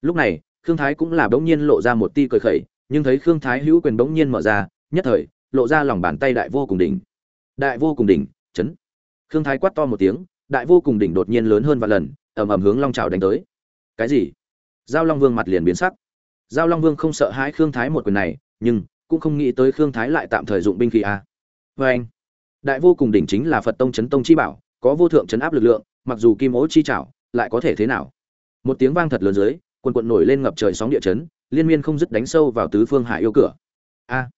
[SPEAKER 1] Lúc này, khương thái cũng là bỗng nhiên lộ ra một ti cười khẩy, nhưng thấy khương thái hữu quyền bỗng nhiên mở ra, nhất thời lộ ra lòng bàn tay đại vô cùng đỉnh. Đại vô cùng đỉnh, chấn. Khương thái quát to một tiếng, đại vô cùng đỉnh đột nhiên lớn hơn vài lần, ầm ầm hướng long trào đánh tới. Cái gì? Giao long vương mặt liền biến sắc. Giao long vương không sợ hãi khương thái một quyền này, nhưng cũng không nghĩ tới khương thái lại tạm thời dụng binh khí a. Vê anh, đại vô cùng đỉnh chính là phật tông chấn tông chi bảo, có vô thượng chấn áp lực lượng, mặc dù kim ố chi chảo, lại có thể thế nào? Một tiếng vang thật lớn dưới, quần quận nổi lên ngập trời sóng địa chấn, liên miên không dứt đánh sâu vào tứ phương hải yêu cửa. A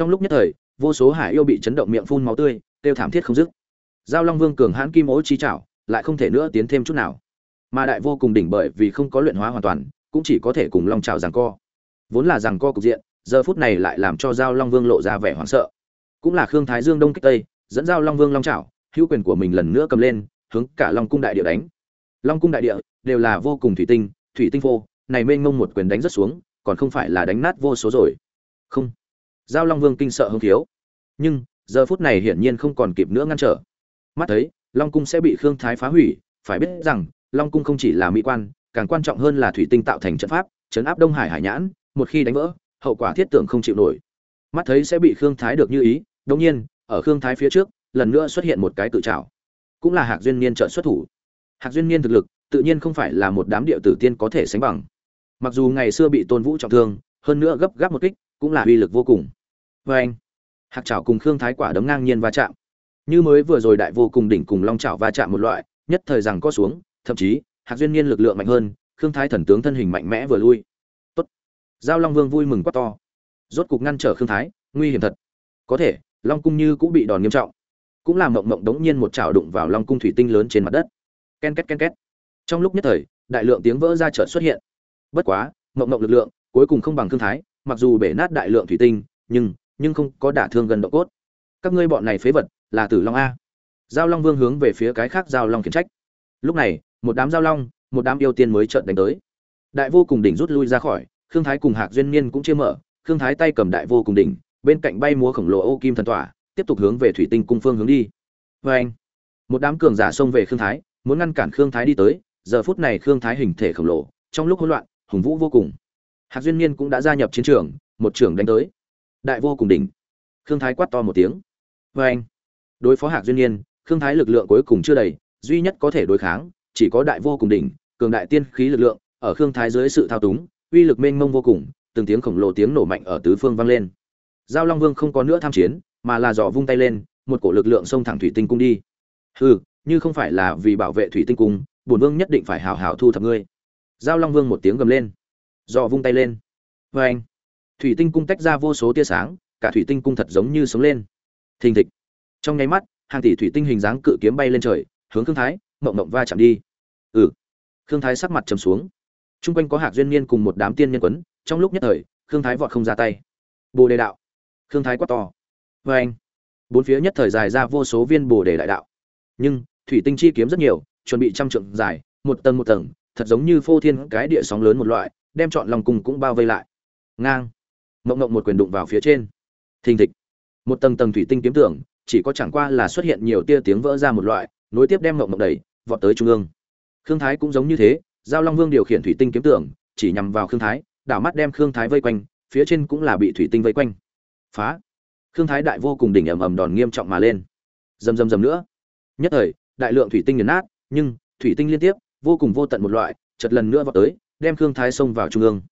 [SPEAKER 1] trong lúc nhất thời, vô số hải yêu bị chấn động miệng phun máu tươi tiêu thảm thiết không dứt. Giao long vương cường hãn kim ố chi chảo lại không thể nữa tiến thêm chút nào. Mà đại vô cùng đỉnh bởi vì không có luyện hóa hoàn toàn, cũng chỉ có thể cùng long trào giằng co. Vốn là giằng co cục diện, giờ phút này lại làm cho giao long vương lộ ra vẻ hoảng sợ. Cũng là khương thái dương đông kích tây, dẫn giao long vương long trào hữu quyền của mình lần nữa cầm lên, hướng cả long cung đại địa đánh. Long cung đại địa đều là vô cùng thủy tinh thủy tinh phô, này mênh mông một quyền đánh rất xuống, còn không phải là đánh nát vô số rồi. Không giao long vương kinh sợ hưng thiếu nhưng, giờ phút này hiển nhiên không còn kịp nữa ngăn trở. Mắt thấy, long cung sẽ bị khương thái phá hủy, phải biết rằng, long cung không chỉ là mỹ quan, càng quan trọng hơn là thủy tinh tạo thành trận pháp chấn áp đông hải hải nhãn, một khi đánh vỡ, hậu quả thiết tưởng không chịu nổi. Mắt thấy sẽ bị khương thái được như ý đống nhiên, ở khương thái phía trước, lần nữa xuất hiện một cái tự trào cũng là hạc duyên niên trợ xuất thủ. Hạc duyên niên thực lực, tự nhiên không phải là một đám địa tử tiên có thể sánh bằng. Mặc dù ngày xưa bị tôn vũ trọng thương, hơn nữa gấp gáp một kích, cũng là uy lực vô cùng vê anh hạc Chảo cùng khương thái quả đấm ngang nhiên va chạm. Như mới vừa rồi đại vô cùng đỉnh cùng long Chảo va chạm một loại, nhất thời rằng có xuống, thậm chí hạc duyên niên lực lượng mạnh hơn, khương thái thần tướng thân hình mạnh mẽ vừa lui. Tốt. Giao long vương vui mừng quá to. Rốt cục ngăn trở khương thái, nguy hiểm thật. Có thể, long cung như cũng bị đòn nghiêm trọng. Cũng làm mộng mộng đống nhiên một chảo đụng vào long cung thủy tinh lớn trên mặt đất. Ken két ken két. Trong lúc nhất thời, đại lượng tiếng vỡ ra chợt xuất hiện. Bất quá, mộng mộng lực lượng cuối cùng không bằng thương thái, mặc dù bể nát đại lượng thủy tinh, nhưng nhưng không có đả thương gần độ cốt. Các ngươi bọn này phế vật, là tử long a. Giao long vương hướng về phía cái khác giao long khiển trách. Lúc này, một đám giao long, một đám yêu tiên mới trợn đánh tới. Đại vô cùng đỉnh rút lui ra khỏi, khương thái cùng hạc duyên niên cũng chưa mở, khương thái tay cầm đại vô cùng đỉnh, bên cạnh bay múa khổng lồ ô kim thần tỏa, tiếp tục hướng về thủy tinh cung phương hướng đi. Vê anh, một đám cường giả xông về khương thái, muốn ngăn cản khương thái đi tới, giờ phút này khương thái hình thể khổng lồ, trong lúc hỗn loạn, hùng vũ vô cùng. Hạc duyên niên cũng đã gia nhập chiến trường, một trưởng đánh tới đại vô cùng đỉnh. Khương thái quát to một tiếng. Vê anh, đối phó hạc duyên niên khương thái lực lượng cuối cùng chưa đầy, duy nhất có thể đối kháng, chỉ có đại vô cùng đỉnh, cường đại tiên khí lực lượng, ở khương thái dưới sự thao túng, uy lực mênh mông vô cùng, từng tiếng khổng lồ tiếng nổ mạnh ở tứ phương vang lên. Giao long vương không có nữa tham chiến, mà là dò vung tay lên, một cổ lực lượng xông thẳng thủy tinh cung đi. Hừ, như không phải là vì bảo vệ thủy tinh cung, bổn vương nhất định phải hào hào thu thập ngươi. Giao long vương một tiếng gầm lên. Dò vung tay lên. Vê anh thủy tinh cung tách ra vô số tia sáng, cả thủy tinh cung thật giống như sống lên. Thình thịch. Trong nháy mắt, hàng tỷ thủy tinh hình dáng cự kiếm bay lên trời, hướng khương thái, mộng mộng va chạm đi. Ừ. Khương thái sắc mặt trầm xuống. T r u n g quanh có hạc duyên niên cùng một đám tiên nhân quấn, trong lúc nhất thời, khương thái vọt không ra tay. Bồ đề đạo. Khương thái quát to. Vê anh. Bốn phía nhất thời dài ra vô số viên bồ đề đại đạo. Nhưng, thủy tinh chi kiếm rất nhiều, chuẩn bị trăm trượng dài, một tầng một tầng, thật giống như phô thiên cái địa sóng lớn một loại, đem chọn lòng cùng cũng bao vây lại. Ngang mộng mộng một quyền đụng vào phía trên. Thình thịch. Một tầng tầng thủy tinh kiếm tưởng, chỉ có chẳng qua là xuất hiện nhiều tia tiếng vỡ ra một loại, nối tiếp đem mộng mộng đẩy, vọt tới trung ương. Khương thái cũng giống như thế, giao long vương điều khiển thủy tinh kiếm tưởng, chỉ nhằm vào khương thái, đảo mắt đem khương thái vây quanh, phía trên cũng là bị thủy tinh vây quanh. Phá. Khương thái đại vô cùng đỉnh ầm ầm đòn nghiêm trọng mà lên. Rầm rầm rầm nữa. Nhất thời, đại lượng thủy tinh nghiền nát, nhưng, thủy tinh liên tiếp, vô cùng vô tận một loại chật lần nữa vọt tới, đem khương thái xông vào trung ương.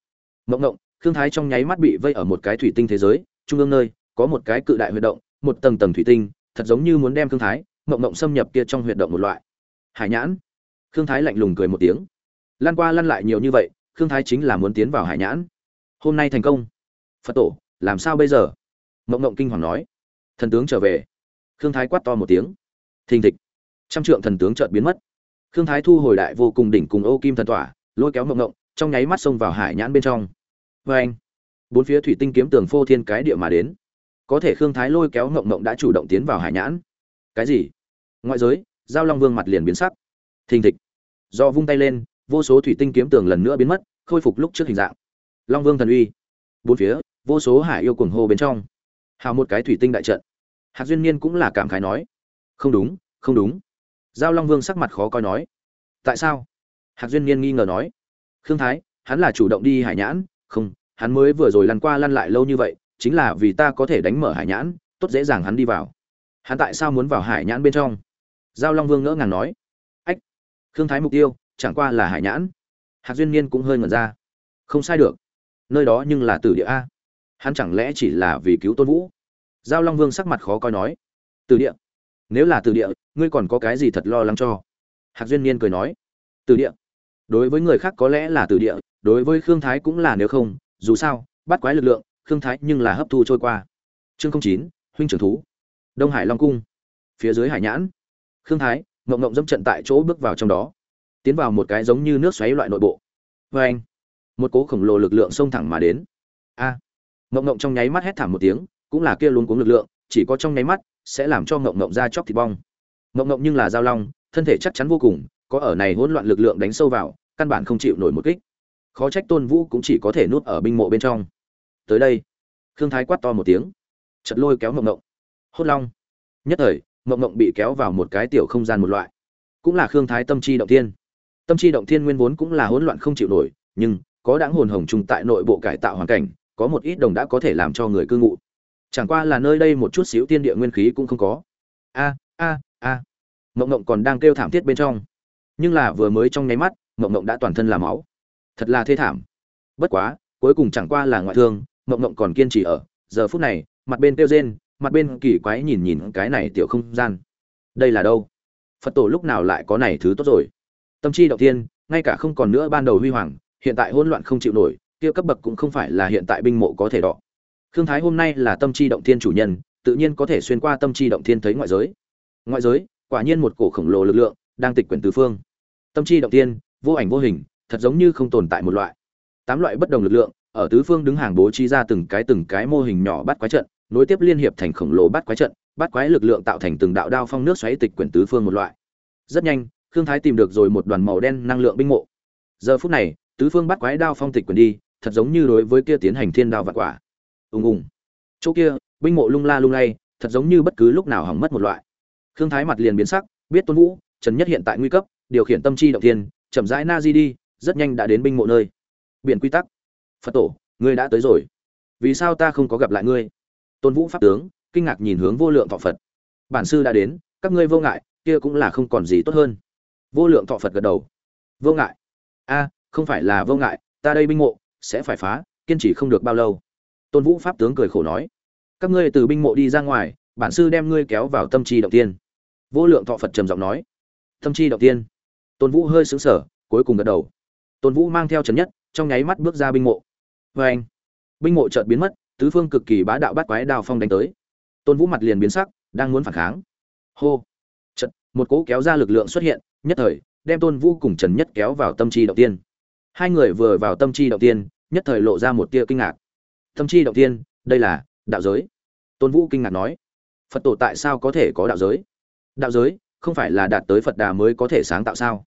[SPEAKER 1] Mộng mộng khương thái trong nháy mắt bị vây ở một cái thủy tinh thế giới, trung ương nơi, có một cái cự đại huy động, một tầng tầng thủy tinh, thật giống như muốn đem khương thái, mộng mộng xâm nhập kia trong huy động một loại. Hải nhãn. Khương thái lạnh lùng cười một tiếng. Lan qua lăn lại nhiều như vậy, khương thái chính là muốn tiến vào hải nhãn. Hôm nay thành công. Phật tổ, làm sao bây giờ? Mộng mộng kinh hoàng nói. Thần tướng trở về. Khương thái quát to một tiếng. Thình thịch. Trăm trượng thần tướng chợt biến mất. Khương thái thu hồi đại vô cùng đỉnh cùng ô kim thần tỏa, lôi kéo mộng mộng, trong nháy mắt xông vào hải nhãn bên trong vê anh. Bốn phía thủy tinh kiếm tường phô thiên cái địa mà đến. Có thể khương thái lôi kéo ngộng ngộng đã chủ động tiến vào hải nhãn. Cái gì? Ngoại giới, giao long vương mặt liền biến sắc. Thình thịch. Do vung tay lên, vô số thủy tinh kiếm tường lần nữa biến mất, khôi phục lúc trước hình dạng. Long vương thần uy. Bốn phía, vô số hải yêu cuồng hô bên trong. Hào một cái thủy tinh đại trận. Hạt duyên niên cũng là cảm khái nói. Không đúng không đúng. Giao long vương sắc mặt khó coi nói. Tại sao? Hạt duyên niên nghi ngờ nói. Khương thái, hắn là chủ động đi hải nhãn. Không hắn mới vừa rồi lăn qua lăn lại lâu như vậy, chính là vì ta có thể đánh mở hải nhãn, tốt dễ dàng hắn đi vào. Hắn tại sao muốn vào hải nhãn bên trong? Giao long vương ngỡ ngàng nói. Ách, khương thái mục tiêu, chẳng qua là hải nhãn. Hạc duyên niên cũng hơi ngẩn ra. Không sai được. Nơi đó nhưng là tử địa a. Hắn chẳng lẽ chỉ là vì cứu tôn vũ? Giao long vương sắc mặt khó coi nói. Tử địa? Nếu là tử địa, ngươi còn có cái gì thật lo lắng cho? Hạc duyên niên cười nói. Tử địa? Đối với người khác có lẽ là tử địa, đối với khương thái cũng là nếu không dù sao, bắt quái lực lượng, khương thái nhưng là hấp thu trôi qua. Chương chín, huynh trưởng thú. Đông hải long cung. Phía dưới hải nhãn. Khương thái, ngộng ngộng dâm trận tại chỗ bước vào trong đó. Tiến vào một cái giống như nước xoáy loại nội bộ. Vê anh, một cố khổng lồ lực lượng xông thẳng mà đến. A. À. ngộng trong nháy mắt hét thảm một tiếng, cũng là kia luôn cuống lực lượng, chỉ có trong nháy mắt sẽ làm cho ngộng ngộng ra chóc thịt bong. Ngộng ngộng nhưng là giao long, thân thể chắc chắn vô cùng, có ở này hỗn loạn lực lượng đánh sâu vào, căn bản không chịu nổi một kích khó trách tôn vũ cũng chỉ có thể nuốt ở binh mộ bên trong. Tới đây, khương thái quát to một tiếng chật lôi kéo mộng mộng. Hốt long. Nhất thời, mộng mộng bị kéo vào một cái tiểu không gian một loại. Cũng là khương thái tâm chi động thiên. Tâm chi động thiên nguyên vốn cũng là hỗn loạn không chịu nổi, nhưng có đáng hồn hồng trùng tại nội bộ cải tạo hoàn cảnh, có một ít đồng đã có thể làm cho người cư ngụ. Chẳng qua là nơi đây một chút xíu tiên địa nguyên khí cũng không có. A a a. Mộng mộng còn đang kêu thảm thiết bên trong. Nhưng là vừa mới trong nháy mắt, mộng mộng đã toàn thân làm máu thật là thê thảm. Bất quá, cuối cùng chẳng qua là ngoại thương, mộng mộng còn kiên trì ở. Giờ phút này, mặt bên kêu rên, mặt bên kỳ quái nhìn nhìn cái này tiểu không gian. Đây là đâu? Phật tổ lúc nào lại có này thứ tốt rồi? Tâm chi động tiên ngay cả không còn nữa ban đầu huy hoàng, hiện tại hỗn loạn không chịu nổi, kia cấp bậc cũng không phải là hiện tại binh mộ có thể đọ. Khương thái hôm nay là tâm chi động thiên chủ nhân, tự nhiên có thể xuyên qua tâm chi động thiên thấy ngoại giới. Ngoại giới, quả nhiên một cổ khổng lồ lực lượng, đang tịch quyển tứ phương. Tâm chi động thiên, vô ảnh vô hình thật giống như không tồn tại một loại. Tám loại bất đồng lực lượng, ở tứ phương đứng hàng bố trí ra từng cái từng cái mô hình nhỏ bắt quái trận, nối tiếp liên hiệp thành khổng lồ bắt quái trận, bắt quái lực lượng tạo thành từng đạo đao phong nước xoáy tịch quyển tứ phương một loại. Rất nhanh, khương thái tìm được rồi một đoàn màu đen năng lượng binh mộ. Giờ phút này, tứ phương bắt quái đao phong tịch quyển đi, thật giống như đối với kia tiến hành thiên đao vạn quả. Ùng ùng. Chỗ kia, binh mộ lung la lung lay, thật giống như bất cứ lúc nào hỏng mất một loại. Khương thái mặt liền biến sắc, biết tôn vũ, trần nhất hiện tại nguy cấp, điều khiển tâm chi động thiên, chậm rãi na di đi rất nhanh đã đến binh mộ nơi. Biển quy tắc. Phật tổ, ngươi đã tới rồi. Vì sao ta không có gặp lại ngươi? Tôn vũ pháp tướng, kinh ngạc nhìn hướng vô lượng thọ phật. Bản sư đã đến, các ngươi vô ngại, kia cũng là không còn gì tốt hơn. Vô lượng thọ phật gật đầu. Vô ngại. A, không phải là vô ngại, ta đây binh mộ, sẽ phải phá, kiên trì không được bao lâu. Tôn vũ pháp tướng cười khổ nói. Các ngươi từ binh mộ đi ra ngoài, bản sư đem ngươi kéo vào tâm trí động tiên. Vô lượng thọ phật trầm giọng nói. Tâm trí động tiên. Tôn vũ hơi xứng sở cuối cùng gật đầu tôn vũ mang theo trần nhất, trong nháy mắt bước ra binh mộ. Vê anh, binh mộ chợt biến mất, tứ phương cực kỳ bá đạo bắt quái đào phong đánh tới. Tôn vũ mặt liền biến sắc, đang muốn phản kháng. Hô, chợt, một cỗ kéo ra lực lượng xuất hiện, nhất thời, đem tôn vũ cùng trần nhất kéo vào tâm chi động tiên. Hai người vừa vào tâm chi động tiên, nhất thời lộ ra một tia kinh ngạc. Tâm chi động tiên, đây là đạo giới. Tôn vũ kinh ngạc nói, phật tổ tại sao có thể có đạo giới? Đạo giới không phải là đạt tới phật đà mới có thể sáng tạo sao?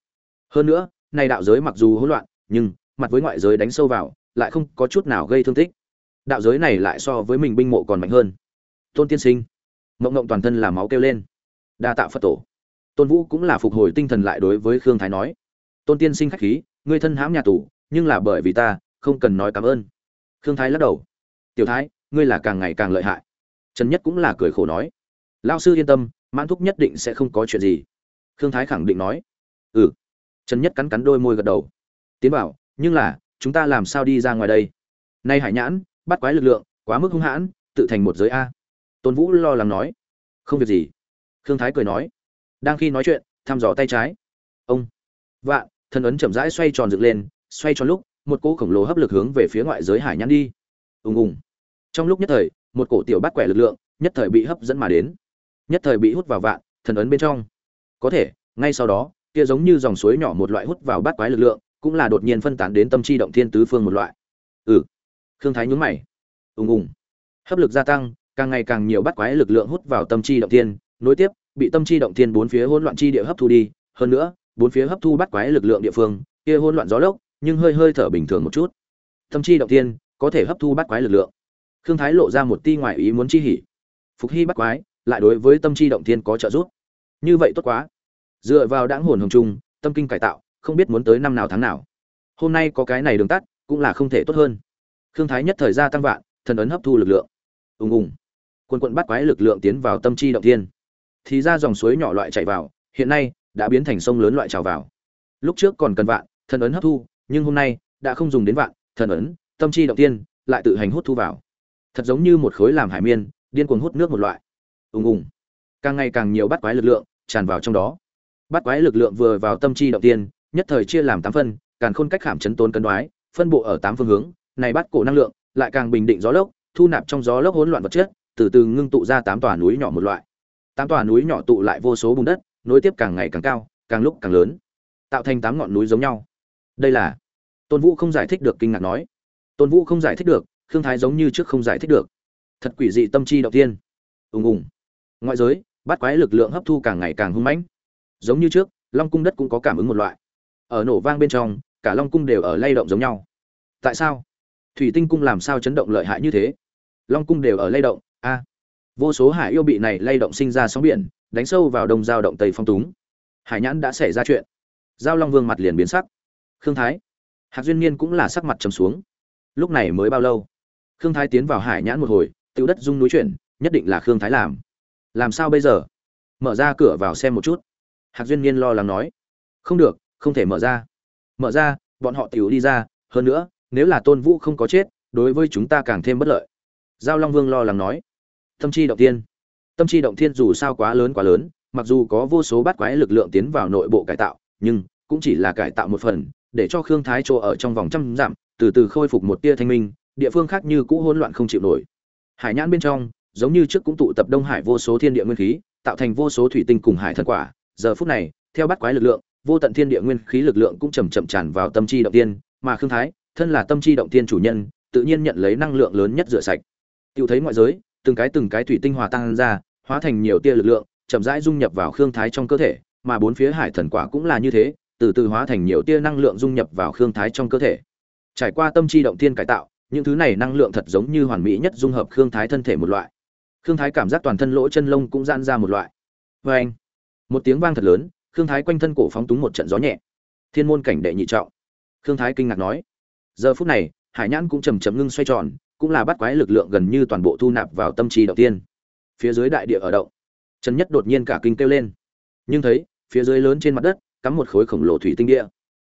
[SPEAKER 1] Hơn nữa nay đạo giới mặc dù hỗn loạn, nhưng mặt với ngoại giới đánh sâu vào, lại không có chút nào gây thương tích. Đạo giới này lại so với mình binh mộ còn mạnh hơn. Tôn tiên sinh, mộng mộng toàn thân là máu kêu lên. Đa tạo phật tổ. Tôn vũ cũng là phục hồi tinh thần lại đối với khương thái nói. Tôn tiên sinh khách khí, ngươi thân hãm nhà tù, nhưng là bởi vì ta, không cần nói cảm ơn. Khương thái lắc đầu. Tiểu thái, ngươi là càng ngày càng lợi hại. Trần nhất cũng là cười khổ nói. Lão sư yên tâm, mãn thúc nhất định sẽ không có chuyện gì. Khương thái khẳng định nói. Ừ trần nhất cắn cắn đôi môi gật đầu. Tiến bảo, nhưng là, chúng ta làm sao đi ra ngoài đây? Nay hải nhãn, bắt quái lực lượng, quá mức hung hãn, tự thành một giới a. Tôn vũ lo lắng nói. Không việc gì. Khương thái cười nói. Đang khi nói chuyện, thăm dò tay trái. Ông, vạn thân ấn chậm rãi xoay tròn dựng lên, xoay tròn lúc, một cỗ khổng lồ hấp lực hướng về phía ngoại giới hải nhãn đi. Ùng ùng. Trong lúc nhất thời, một cổ tiểu bắt quẻ lực lượng, nhất thời bị hấp dẫn mà đến. Nhất thời bị hút vào vạn, thần ấn bên trong. Có thể, ngay sau đó kia giống như dòng suối nhỏ một loại hút vào bát quái lực lượng, cũng là đột nhiên phân tán đến tâm chi động thiên tứ phương một loại. Ừ. Khương thái nhún mày. Ùng ùng. Hấp lực gia tăng, càng ngày càng nhiều bát quái lực lượng hút vào tâm chi động thiên, nối tiếp, bị tâm chi động thiên bốn phía hỗn loạn chi địa hấp thu đi. Hơn nữa, bốn phía hấp thu bát quái lực lượng địa phương, kia hỗn loạn gió lốc, nhưng hơi hơi thở bình thường một chút. Tâm chi động thiên, có thể hấp thu bát quái lực lượng. Khương thái lộ ra một tia ngoài ý muốn chi hỉ. Phục hy bắt quái, lại đối với tâm chi động thiên có trợ giúp. Như vậy tốt quá dựa vào đãng hồn hồng trung, tâm kinh cải tạo, không biết muốn tới năm nào tháng nào. Hôm nay có cái này đường tắt, cũng là không thể tốt hơn. Khương thái nhất thời gia tăng vạn, thần ấn hấp thu lực lượng. Ùng ùng. Quân quận bắt quái lực lượng tiến vào tâm chi động thiên. Thì ra dòng suối nhỏ loại chạy vào, hiện nay đã biến thành sông lớn loại trào vào. Lúc trước còn cần vạn, thần ấn hấp thu, nhưng hôm nay đã không dùng đến vạn, thần ấn, tâm chi động tiên lại tự hành hút thu vào. Thật giống như một khối làm hải miên, điên cuồng hút nước một loại. Ùng ùng. Càng ngày càng nhiều bắt quái lực lượng tràn vào trong đó bắt quái lực lượng vừa vào tâm chi động tiên, nhất thời chia làm tám phân càng khôn cách khảm chấn tốn cân đoái, phân bộ ở tám phương hướng, này bắt cổ năng lượng, lại càng bình định gió lốc, thu nạp trong gió lốc hỗn loạn vật chất, từ từ ngưng tụ ra tám tòa núi nhỏ một loại. Tám tòa núi nhỏ tụ lại vô số bùn đất, nối tiếp càng ngày càng cao, càng lúc càng lớn, tạo thành tám ngọn núi giống nhau. Đây là tôn vũ không giải thích được kinh ngạc nói. Tôn vũ không giải thích được, khương thái giống như trước không giải thích được. Thật quỷ dị tâm chi động tiên. Ùng ùng. Ngoại giới, bắt quái lực lượng hấp thu càng ngày càng hung mãnh giống như trước, long cung đất cũng có cảm ứng một loại. Ở nổ vang bên trong, cả long cung đều ở lay động giống nhau. Tại sao? Thủy tinh cung làm sao chấn động lợi hại như thế? Long cung đều ở lay động, a. Vô số hải yêu bị này lay động sinh ra sóng biển, đánh sâu vào đông giao động tây phong túng. Hải nhãn đã xảy ra chuyện. Giao long vương mặt liền biến sắc. Khương thái. Hạc duyên niên cũng là sắc mặt trầm xuống. Lúc này mới bao lâu? Khương thái tiến vào hải nhãn một hồi tựu đất rung núi chuyển, nhất định là khương thái làm. Làm sao bây giờ? Mở ra cửa vào xem một chút hạc duyên niên lo lắng nói. Không được, không thể mở ra. Mở ra, bọn họ tiểu đi ra, hơn nữa, nếu là tôn vũ không có chết, đối với chúng ta càng thêm bất lợi. Giao long vương lo lắng nói. Tâm chi động tiên tâm chi động thiên dù sao quá lớn quá lớn, mặc dù có vô số bát quái lực lượng tiến vào nội bộ cải tạo, nhưng cũng chỉ là cải tạo một phần, để cho khương thái chỗ ở trong vòng trăm dặm, từ từ khôi phục một tia thanh minh, địa phương khác như cũ hỗn loạn không chịu nổi. Hải nhãn bên trong, giống như trước cũng tụ tập đông hải vô số thiên địa nguyên khí, tạo thành vô số thủy tinh cùng hải thần quả giờ phút này, theo bắt quái lực lượng, vô tận thiên địa nguyên khí lực lượng cũng chầm chậm tràn vào tâm chi động tiên, mà khương thái, thân là tâm chi động tiên chủ nhân, tự nhiên nhận lấy năng lượng lớn nhất rửa sạch. Tự thấy ngoại giới, từng cái từng cái thủy tinh hòa tan ra, hóa thành nhiều tia lực lượng, chậm rãi dung nhập vào khương thái trong cơ thể, mà bốn phía hải thần quả cũng là như thế, từ từ hóa thành nhiều tia năng lượng dung nhập vào khương thái trong cơ thể. Trải qua tâm chi động tiên cải tạo, những thứ này năng lượng thật giống như hoàn mỹ nhất dung hợp khương thái thân thể một loại. Khương thái cảm giác toàn thân lỗ chân lông cũng giãn ra một loại. Vê anh một tiếng vang thật lớn, khương thái quanh thân cổ phóng túng một trận gió nhẹ. Thiên môn cảnh đệ nhị trọng. Khương thái kinh ngạc nói, giờ phút này, hải nhãn cũng chầm chầm ngưng xoay tròn, cũng là bắt quái lực lượng gần như toàn bộ thu nạp vào tâm trí đầu tiên. Phía dưới đại địa ở động trần nhất đột nhiên cả kinh kêu lên. Nhưng thấy, phía dưới lớn trên mặt đất, cắm một khối khổng lồ thủy tinh địa.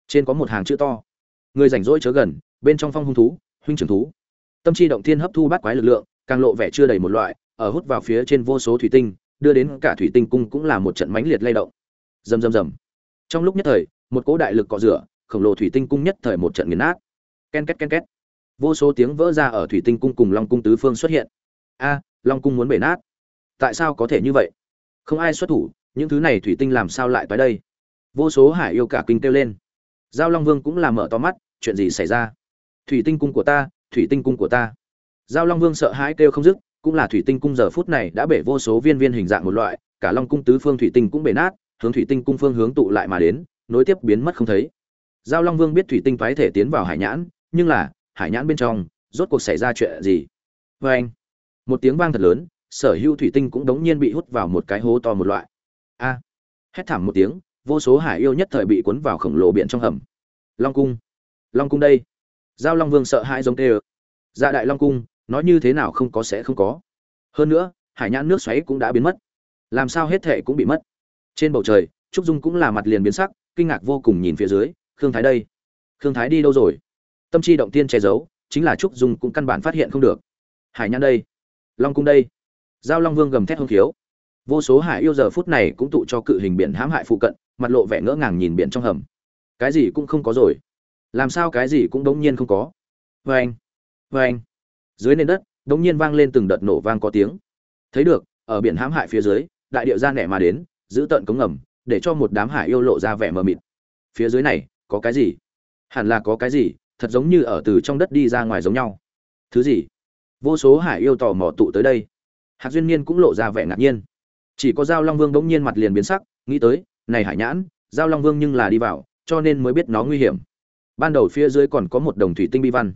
[SPEAKER 1] Trên có một hàng chữ to. Người rảnh rỗi chớ gần, bên trong phong hung thú, huynh trưởng thú. Tâm chi động thiên hấp thu bát quái lực lượng, càng lộ vẻ chưa đầy một loại, ở hút vào phía trên vô số thủy tinh đưa đến cả thủy tinh cung cũng là một trận mãnh liệt lay động. Rầm rầm rầm. Trong lúc nhất thời, một cỗ đại lực cọ rửa, khổng lồ thủy tinh cung nhất thời một trận nghiền nát. Ken két ken két. Vô số tiếng vỡ ra ở thủy tinh cung cùng long cung tứ phương xuất hiện. A, long cung muốn bể nát. Tại sao có thể như vậy? Không ai xuất thủ, những thứ này thủy tinh làm sao lại tới đây? Vô số hải yêu cả kinh kêu lên. Giao long vương cũng làm mở to mắt, chuyện gì xảy ra? Thủy tinh cung của ta, thủy tinh cung của ta. Giao long vương sợ hãi kêu không dứt cũng là thủy tinh cung giờ phút này đã bể vô số viên viên hình dạng một loại, cả long cung tứ phương thủy tinh cũng bể nát, hướng thủy tinh cung phương hướng tụ lại mà đến, nối tiếp biến mất không thấy. Giao long vương biết thủy tinh phái thể tiến vào hải nhãn, nhưng là, hải nhãn bên trong, rốt cuộc xảy ra chuyện gì? Oeng! anh, một tiếng vang thật lớn, sở hữu thủy tinh cũng đống nhiên bị hút vào một cái hố to một loại. A, hét thảm một tiếng, vô số hải yêu nhất thời bị cuốn vào khổng lồ biển trong hầm. Long cung long cung đây. Giao long vương sợ hãi giống tê dạ đại long cung nói như thế nào không có sẽ không có. Hơn nữa, hải nhãn nước xoáy cũng đã biến mất. Làm sao hết thệ cũng bị mất. Trên bầu trời, trúc dung cũng là mặt liền biến sắc, kinh ngạc vô cùng nhìn phía dưới, khương thái đây? Khương thái đi đâu rồi? Tâm chi động tiên che giấu, chính là trúc dung cũng căn bản phát hiện không được. Hải nhãn đây? Long cung đây? Giao long vương gầm thét hông khiếu vô số hải yêu giờ phút này cũng tụ cho cự hình biển hãm hại phụ cận, mặt lộ vẻ ngỡ ngàng nhìn biển trong hầm. Cái gì cũng không có rồi. Làm sao cái gì cũng đống nhiên không có. Vê anh vê anh dưới nền đất, đống nhiên vang lên từng đợt nổ vang có tiếng. Thấy được, ở biển hãm hại phía dưới, đại điệu ra nẻ mà đến, giữ tận cống ngầm, để cho một đám hải yêu lộ ra vẻ mờ mịt. Phía dưới này, có cái gì? Hẳn là có cái gì, thật giống như ở từ trong đất đi ra ngoài giống nhau. Thứ gì? Vô số hải yêu tò mò tụ tới đây. Hạc duyên niên cũng lộ ra vẻ ngạc nhiên. Chỉ có giao long vương bỗng nhiên mặt liền biến sắc, nghĩ tới, này hải nhãn, giao long vương nhưng là đi vào, cho nên mới biết nó nguy hiểm. Ban đầu phía dưới còn có một đồng thủy tinh bi văn.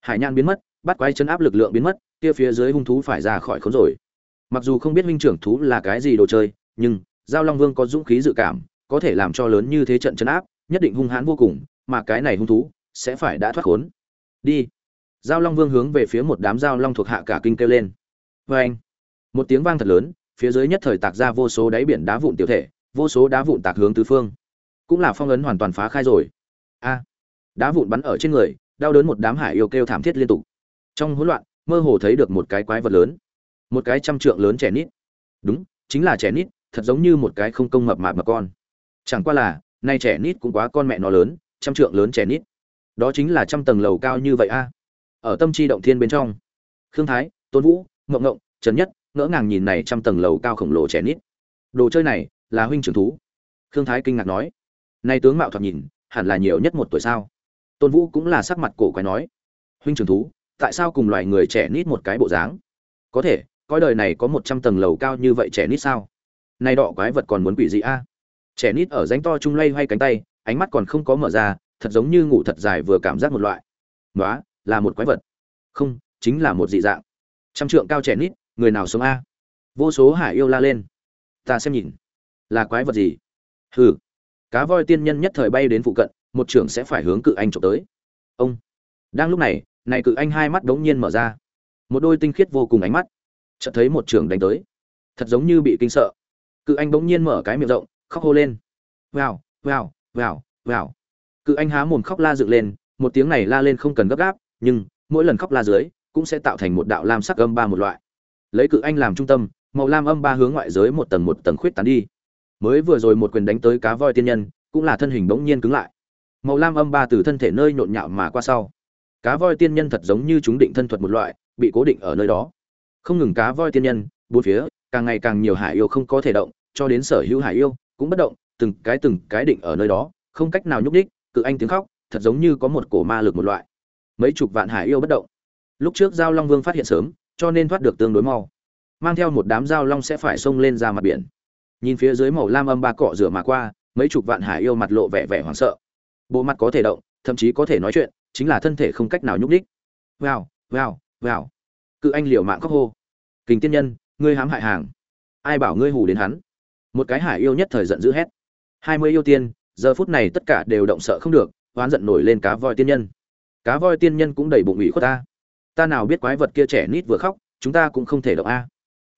[SPEAKER 1] Hải nhãn biến mất bắt quái chân áp lực lượng biến mất, kia phía dưới hung thú phải ra khỏi khốn rồi. Mặc dù không biết huynh trưởng thú là cái gì đồ chơi, nhưng giao long vương có dũng khí dự cảm, có thể làm cho lớn như thế trận chân áp, nhất định hung hãn vô cùng, mà cái này hung thú sẽ phải đã thoát khốn. Đi. Giao long vương hướng về phía một đám giao long thuộc hạ cả kinh kêu lên. Vê anh, một tiếng vang thật lớn, phía dưới nhất thời tạc ra vô số đáy biển đá vụn tiểu thể, vô số đá vụn tạc hướng tứ phương. Cũng là phong ấn hoàn toàn phá khai rồi. A, đá vụn bắn ở trên người, đau đớn một đám hải yêu kêu thảm thiết liên tục trong hỗn loạn, mơ hồ thấy được một cái quái vật lớn. Một cái trăm trượng lớn trẻ nít. Đúng, chính là trẻ nít, thật giống như một cái không công mập mạp mà con. Chẳng qua là, nay trẻ nít cũng quá con mẹ nó lớn, trăm trượng lớn trẻ nít. Đó chính là trăm tầng lầu cao như vậy a. Ở tâm chi động thiên bên trong. Khương thái, tôn vũ, ngộng ngộng, trần nhất, ngỡ ngàng nhìn này trăm tầng lầu cao khổng lồ trẻ nít. Đồ chơi này, là huynh trưởng thú. Khương thái kinh ngạc nói. Nay tướng mạo thoạt nhìn, hẳn là nhiều nhất một tuổi sao? Tôn vũ cũng là sắc mặt cổ quái nói. Huynh trưởng thú tại sao cùng loài người trẻ nít một cái bộ dáng? Có thể coi đời này có một trăm tầng lầu cao như vậy trẻ nít sao? Nay đọ quái vật còn muốn quỷ gì a? Trẻ nít ở ránh to chung lay hay cánh tay ánh mắt còn không có mở ra thật giống như ngủ thật dài vừa cảm giác một loại. Đó, là một quái vật. Không chính là một dị dạng. Trăm trượng cao trẻ nít người nào sống a? Vô số hải yêu la lên. Ta xem nhìn. Là quái vật gì? Hừ. Cá voi tiên nhân nhất thời bay đến phụ cận một trưởng sẽ phải hướng cự anh trộm tới. Ông. Đang lúc này này cự anh hai mắt đống nhiên mở ra. Một đôi tinh khiết vô cùng ánh mắt. Chợt thấy một trường đánh tới. Thật giống như bị kinh sợ. Cự anh đống nhiên mở cái miệng rộng, khóc hô lên. Vào vào vào vào cự anh há mồm khóc la dựng lên, một tiếng này la lên không cần gấp gáp, nhưng mỗi lần khóc la dưới cũng sẽ tạo thành một đạo lam sắc âm ba một loại. Lấy cự anh làm trung tâm, màu lam âm ba hướng ngoại giới một tầng một tầng khuyết tán đi. Mới vừa rồi một quyền đánh tới cá voi tiên nhân, cũng là thân hình bỗng nhiên cứng lại. Màu lam âm ba từ thân thể nơi nhộn nhạo mà qua sau cá voi tiên nhân thật giống như chúng định thân thuật một loại, bị cố định ở nơi đó. Không ngừng cá voi tiên nhân, bốn phía, càng ngày càng nhiều hải yêu không có thể động, cho đến sở hữu hải yêu cũng bất động, từng cái từng cái định ở nơi đó, không cách nào nhúc đích cự anh tiếng khóc, thật giống như có một cổ ma lực một loại. Mấy chục vạn hải yêu bất động. Lúc trước giao long vương phát hiện sớm, cho nên thoát được tương đối mau. Mang theo một đám giao long sẽ phải xông lên ra mặt biển. Nhìn phía dưới màu lam âm ba cọ rửa mà qua, mấy chục vạn hải yêu mặt lộ vẻ vẻ hoảng sợ. Bộ mặt có thể động, thậm chí có thể nói chuyện chính là thân thể không cách nào nhúc đích vào vào vào cự anh liều mạng khóc hô. Kình tiên nhân, ngươi hãm hại hàng. Ai bảo ngươi hù đến hắn? Một cái hải yêu nhất thời giận dữ hét. Hai mươi yêu tiên, giờ phút này tất cả đều động sợ không được, oán giận nổi lên cá voi tiên nhân. Cá voi tiên nhân cũng đầy bụng ủy khuất ta. Ta nào biết quái vật kia trẻ nít vừa khóc, chúng ta cũng không thể động a.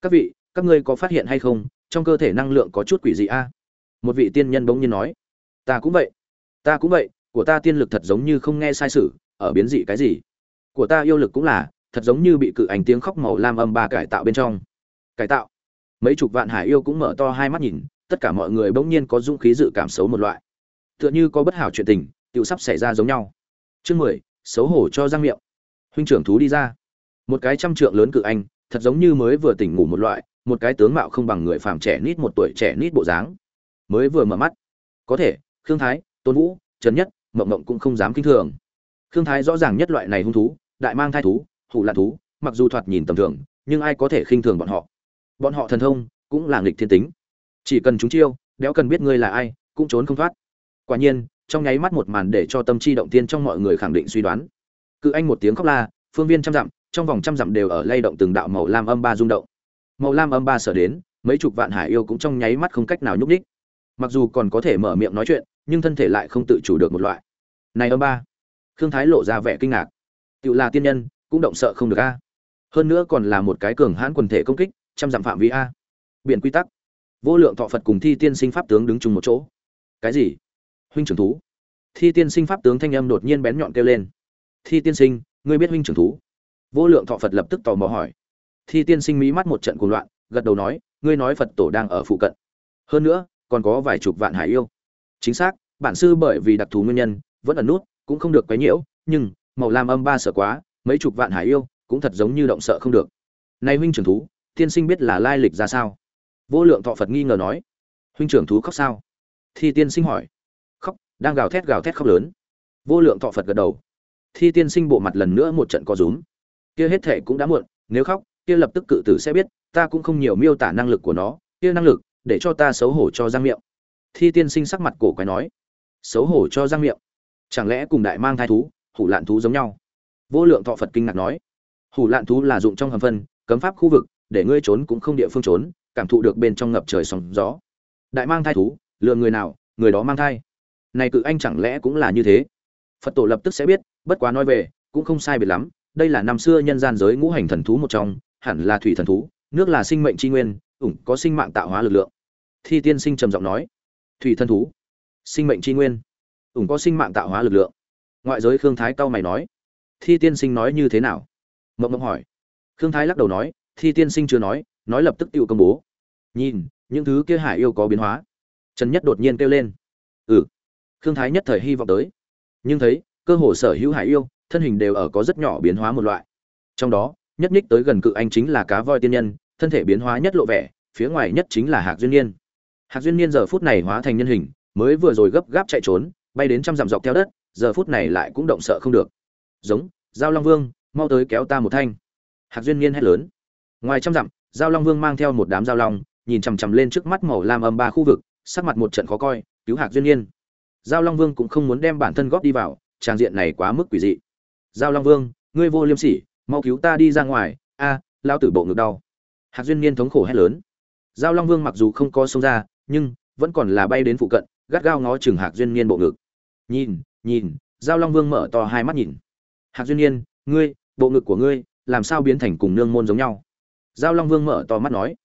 [SPEAKER 1] Các vị, các ngươi có phát hiện hay không? Trong cơ thể năng lượng có chút quỷ dị a. Một vị tiên nhân bỗng nhiên nói. Ta cũng vậy. Ta cũng vậy của ta tiên lực thật giống như không nghe sai sự, ở biến dị cái gì? Của ta yêu lực cũng là, thật giống như bị cự ảnh tiếng khóc màu lam âm ba cải tạo bên trong. Cải tạo? Mấy chục vạn hải yêu cũng mở to hai mắt nhìn, tất cả mọi người bỗng nhiên có dũng khí dự cảm xấu một loại. Tựa như có bất hảo chuyện tình tự sắp xảy ra giống nhau. Chương mười, xấu hổ cho răng miệng. Huynh trưởng thú đi ra. Một cái trăm trượng lớn cự anh thật giống như mới vừa tỉnh ngủ một loại, một cái tướng mạo không bằng người phàm trẻ nít một tuổi trẻ nít bộ dáng. Mới vừa mở mắt. Có thể, khương thái, tôn vũ, trần nhất mộng mộng cũng không dám kinh thường. Khương thái rõ ràng nhất loại này hung thú, đại mang thai thú, hủ lạn thú, mặc dù thoạt nhìn tầm thường, nhưng ai có thể khinh thường bọn họ? Bọn họ thần thông cũng là nghịch thiên tính. Chỉ cần chúng chiêu, đéo cần biết ngươi là ai, cũng trốn không thoát. Quả nhiên, trong nháy mắt một màn để cho tâm chi động tiên trong mọi người khẳng định suy đoán. Cự anh một tiếng khóc la, phương viên trăm dặm, trong vòng trăm dặm đều ở lay động từng đạo màu lam âm ba rung động. Màu lam âm ba sở đến, mấy chục vạn hải yêu cũng trong nháy mắt không cách nào nhúc nhích. Mặc dù còn có thể mở miệng nói chuyện nhưng thân thể lại không tự chủ được một loại. Này âm ba, khương thái lộ ra vẻ kinh ngạc. Tự là tiên nhân, cũng động sợ không được a. Hơn nữa còn là một cái cường hãn quần thể công kích, trăm dặm phạm vi a. Biện quy tắc. Vô lượng thọ phật cùng thi tiên sinh pháp tướng đứng chung một chỗ. Cái gì? Huynh trưởng thú. Thi tiên sinh pháp tướng thanh âm đột nhiên bén nhọn kêu lên. Thi tiên sinh, ngươi biết huynh trưởng thú? Vô lượng thọ phật lập tức tò mò hỏi. Thi tiên sinh mỹ mắt một trận cuồng loạn, gật đầu nói, ngươi nói phật tổ đang ở phụ cận. Hơn nữa, còn có vài chục vạn hải yêu chính xác, bản sư bởi vì đặc thù nguyên nhân, vẫn ẩn nút, cũng không được quấy nhiễu, nhưng, màu lam âm ba sợ quá, mấy chục vạn hải yêu, cũng thật giống như động sợ không được. Nay huynh trưởng thú, tiên sinh biết là lai lịch ra sao? Vô lượng thọ phật nghi ngờ nói. Huynh trưởng thú khóc sao? Thi tiên sinh hỏi. Khóc, đang gào thét gào thét khóc lớn. Vô lượng thọ phật gật đầu. Thi tiên sinh bộ mặt lần nữa một trận co rúm. Kia hết thệ cũng đã muộn, nếu khóc, kia lập tức cự tử sẽ biết, ta cũng không nhiều miêu tả năng lực của nó, kia năng lực, để cho ta xấu hổ cho răng miệng thi tiên sinh sắc mặt cổ quái nói, xấu hổ cho răng miệng. Chẳng lẽ cùng đại mang thai thú, hủ lạn thú giống nhau? Vô lượng thọ phật kinh ngạc nói, hủ lạn thú là dụng trong hầm phân, cấm pháp khu vực, để ngươi trốn cũng không địa phương trốn, cảm thụ được bên trong ngập trời sóng gió. Đại mang thai thú, lừa người nào, người đó mang thai. Này cự anh chẳng lẽ cũng là như thế? Phật tổ lập tức sẽ biết, bất quá nói về, cũng không sai biệt lắm. Đây là năm xưa nhân gian giới ngũ hành thần thú một trong, hẳn là thủy thần thú, nước là sinh mệnh tri nguyên, ủng có sinh mạng tạo hóa lực lượng. Thi tiên sinh trầm giọng nói thủy thân thú, sinh mệnh tri nguyên, ủng có sinh mạng tạo hóa lực lượng. Ngoại giới khương thái cao mày nói, thi tiên sinh nói như thế nào? Mộng mộng hỏi. Khương thái lắc đầu nói, thi tiên sinh chưa nói nói lập tức tự công bố. Nhìn, những thứ kia hải yêu có biến hóa. Trần nhất đột nhiên kêu lên. Ừ. Khương thái nhất thời hy vọng tới. Nhưng thấy, cơ hồ sở hữu hải yêu, thân hình đều ở có rất nhỏ biến hóa một loại. Trong đó, nhất nhích tới gần cự anh chính là cá voi tiên nhân, thân thể biến hóa nhất lộ vẻ, phía ngoài nhất chính là hạc duyên niên hạc duyên niên giờ phút này hóa thành nhân hình, mới vừa rồi gấp gáp chạy trốn, bay đến trăm dặm dọc theo đất, giờ phút này lại cũng động sợ không được. Giống, giao long vương, mau tới kéo ta một thanh. Hạc duyên niên hét lớn. Ngoài trăm dặm, giao long vương mang theo một đám giao long, nhìn chằm chằm lên trước mắt màu lam âm ba khu vực, sắc mặt một trận khó coi, cứu hạc duyên niên. Giao long vương cũng không muốn đem bản thân góp đi vào, trang diện này quá mức quỷ dị. Giao long vương, ngươi vô liêm sỉ, mau cứu ta đi ra ngoài, a lao tử bộ ngực đau. Hạc duyên niên thống khổ hét lớn. Giao long vương mặc dù không có sông ra nhưng vẫn còn là bay đến phụ cận, gắt gao ngó chừng hạc duyên niên bộ ngực. Nhìn nhìn, giao long vương mở to hai mắt nhìn. Hạc duyên niên, ngươi, bộ ngực của ngươi, làm sao biến thành cùng nương môn giống nhau? Giao long vương mở to mắt nói.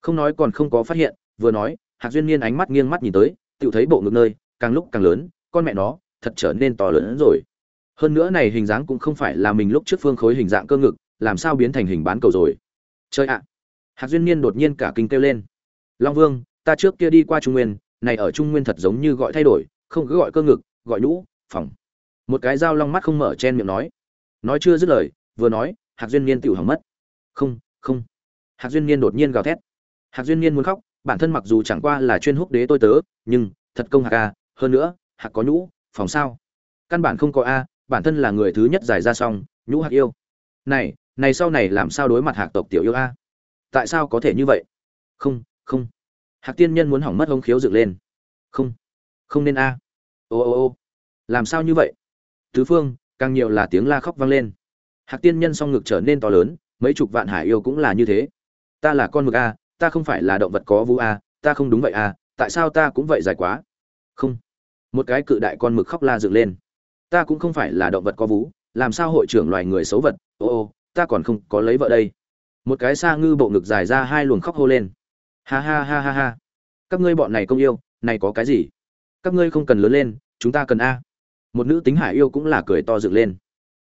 [SPEAKER 1] Không nói còn không có phát hiện, vừa nói, hạc duyên niên ánh mắt nghiêng mắt nhìn tới tự thấy bộ ngực nơi, càng lúc càng lớn, con mẹ nó, thật trở nên to lớn hơn rồi. Hơn nữa này hình dáng cũng không phải là mình lúc trước phương khối hình dạng cơ ngực, làm sao biến thành hình bán cầu rồi. Chơi ạ. Hạc duyên niên đột nhiên cả kinh kêu lên. Long vương ta trước kia đi qua trung nguyên, này ở trung nguyên thật giống như gọi thay đổi, không cứ gọi cơ ngực, gọi nhũ, phòng. Một cái dao long mắt không mở chen miệng nói. Nói chưa dứt lời, vừa nói, hạc duyên niên tự hỏng mất. Không không. Hạc duyên niên đột nhiên gào thét. Hạc duyên niên muốn khóc, bản thân mặc dù chẳng qua là chuyên húc đế tôi tớ, nhưng, thật công hạc a, hơn nữa, hạc có nhũ, phòng sao? Căn bản không có a, bản thân là người thứ nhất giải ra xong, nhũ hạc yêu. Này này sau này làm sao đối mặt hạc tộc tiểu yêu a? Tại sao có thể như vậy? Không không hạc tiên nhân muốn hỏng mất hống khiếu dựng lên. Không không nên a. Ô ô ô. Làm sao như vậy? Tứ phương, càng nhiều là tiếng la khóc vang lên. Hạc tiên nhân song ngực trở nên to lớn, mấy chục vạn hải yêu cũng là như thế. Ta là con mực a, ta không phải là động vật có vũ a, ta không đúng vậy a, tại sao ta cũng vậy dài quá? Không. Một cái cự đại con mực khóc la dựng lên. Ta cũng không phải là động vật có vú, làm sao hội trưởng loài người xấu vật? Ô ô, ta còn không có lấy vợ đây. Một cái xa ngư bộ ngực dài ra hai luồng khóc hô lên ha ha ha ha ha. Các ngươi bọn này công yêu, này có cái gì? Các ngươi không cần lớn lên, chúng ta cần a. Một nữ tính hải yêu cũng là cười to dựng lên.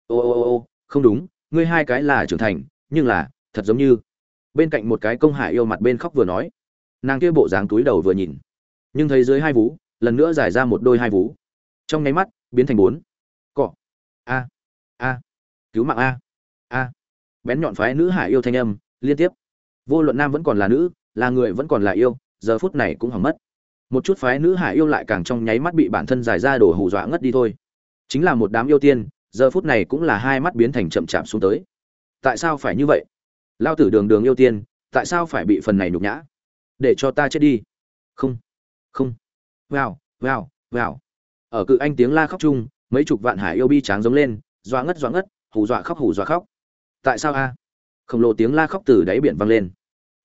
[SPEAKER 1] Ô ô ô ô, không đúng, ngươi hai cái là trưởng thành, nhưng là, thật giống như. Bên cạnh một cái công hải yêu mặt bên khóc vừa nói. Nàng kia bộ dáng túi đầu vừa nhìn. Nhưng thấy dưới hai vú, lần nữa giải ra một đôi hai vú. Trong nháy mắt, biến thành bốn. Cọ. A. A. Cứu mạng a. A. Bén nhọn phái nữ hải yêu thanh âm, liên tiếp. Vô luận nam vẫn còn là nữ là người vẫn còn là yêu, giờ phút này cũng hỏng mất. Một chút phái nữ hải yêu lại càng trong nháy mắt bị bản thân giải ra đổ hù dọa ngất đi thôi. Chính là một đám yêu tiên, giờ phút này cũng là hai mắt biến thành chậm chạp xuống tới. Tại sao phải như vậy? Lao tử đường đường yêu tiên, tại sao phải bị phần này nhục nhã? Để cho ta chết đi. Không không. Vào vào vào ở cự anh tiếng la khóc chung, mấy chục vạn hải yêu bi tráng giống lên, dọa ngất dọa ngất, hù dọa khóc, hù dọa khóc. Tại sao a? Khổng lồ tiếng la khóc từ đáy biển vang lên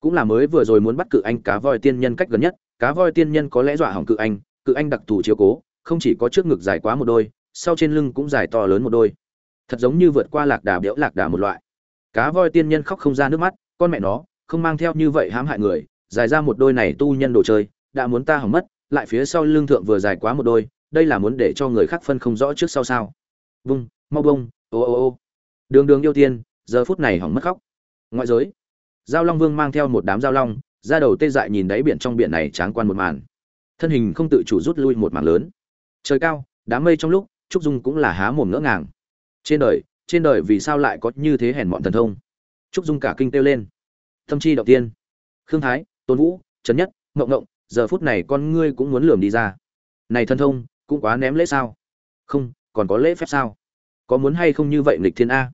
[SPEAKER 1] cũng là mới vừa rồi muốn bắt cự anh cá voi tiên nhân cách gần nhất, cá voi tiên nhân có lẽ dọa hỏng cự anh cự anh đặc thù chiếu cố, không chỉ có trước ngực dài quá một đôi, sau trên lưng cũng dài to lớn một đôi. Thật giống như vượt qua lạc đà biểu lạc đà một loại. Cá voi tiên nhân khóc không ra nước mắt, con mẹ nó, không mang theo như vậy hãm hại người, dài ra một đôi này tu nhân đồ chơi, đã muốn ta hỏng mất, lại phía sau lưng thượng vừa dài quá một đôi, đây là muốn để cho người khác phân không rõ trước sau sao. Vung, mau bông ô ô ô. Đường đường yêu tiên, giờ phút này hỏng mất khóc. Ngoại giới giao long vương mang theo một đám giao long, ra đầu tê dại nhìn đáy biển trong biển này tráng quan một màn. Thân hình không tự chủ rút lui một màn lớn. Trời cao, đám mây trong lúc, trúc dung cũng là há mồm ngỡ ngàng. Trên đời trên đời vì sao lại có như thế hèn mọn thần thông? Trúc dung cả kinh kêu lên. Tâm chi đầu tiên. Khương thái, tôn vũ trấn nhất, ngộng ngộng, giờ phút này con ngươi cũng muốn lườm đi ra. Này thần thông, cũng quá ném lễ sao? Không, còn có lễ phép sao? Có muốn hay không như vậy nghịch thiên a?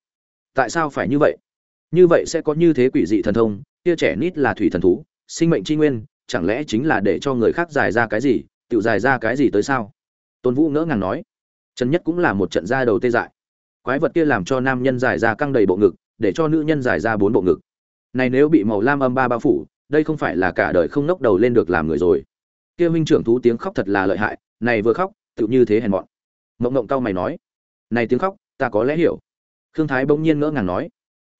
[SPEAKER 1] Tại sao phải như vậy? Như vậy sẽ có như thế quỷ dị thần thông, kia trẻ nít là thủy thần thú, sinh mệnh tri nguyên, chẳng lẽ chính là để cho người khác giải ra cái gì, tự giải ra cái gì tới sao? Tôn vũ ngỡ ngàng nói. Trần nhất cũng là một trận ra đầu tê dại. Quái vật kia làm cho nam nhân giải ra căng đầy bộ ngực, để cho nữ nhân giải ra bốn bộ ngực. Này nếu bị màu lam âm ba bao phủ, đây không phải là cả đời không nốc đầu lên được làm người rồi. Kia minh trưởng thú tiếng khóc thật là lợi hại, này vừa khóc tự như thế hèn mọn. Mộng mộng cau mày nói, này tiếng khóc, ta có lẽ hiểu. Khương thái bỗng nhiên ngỡ ngàng nói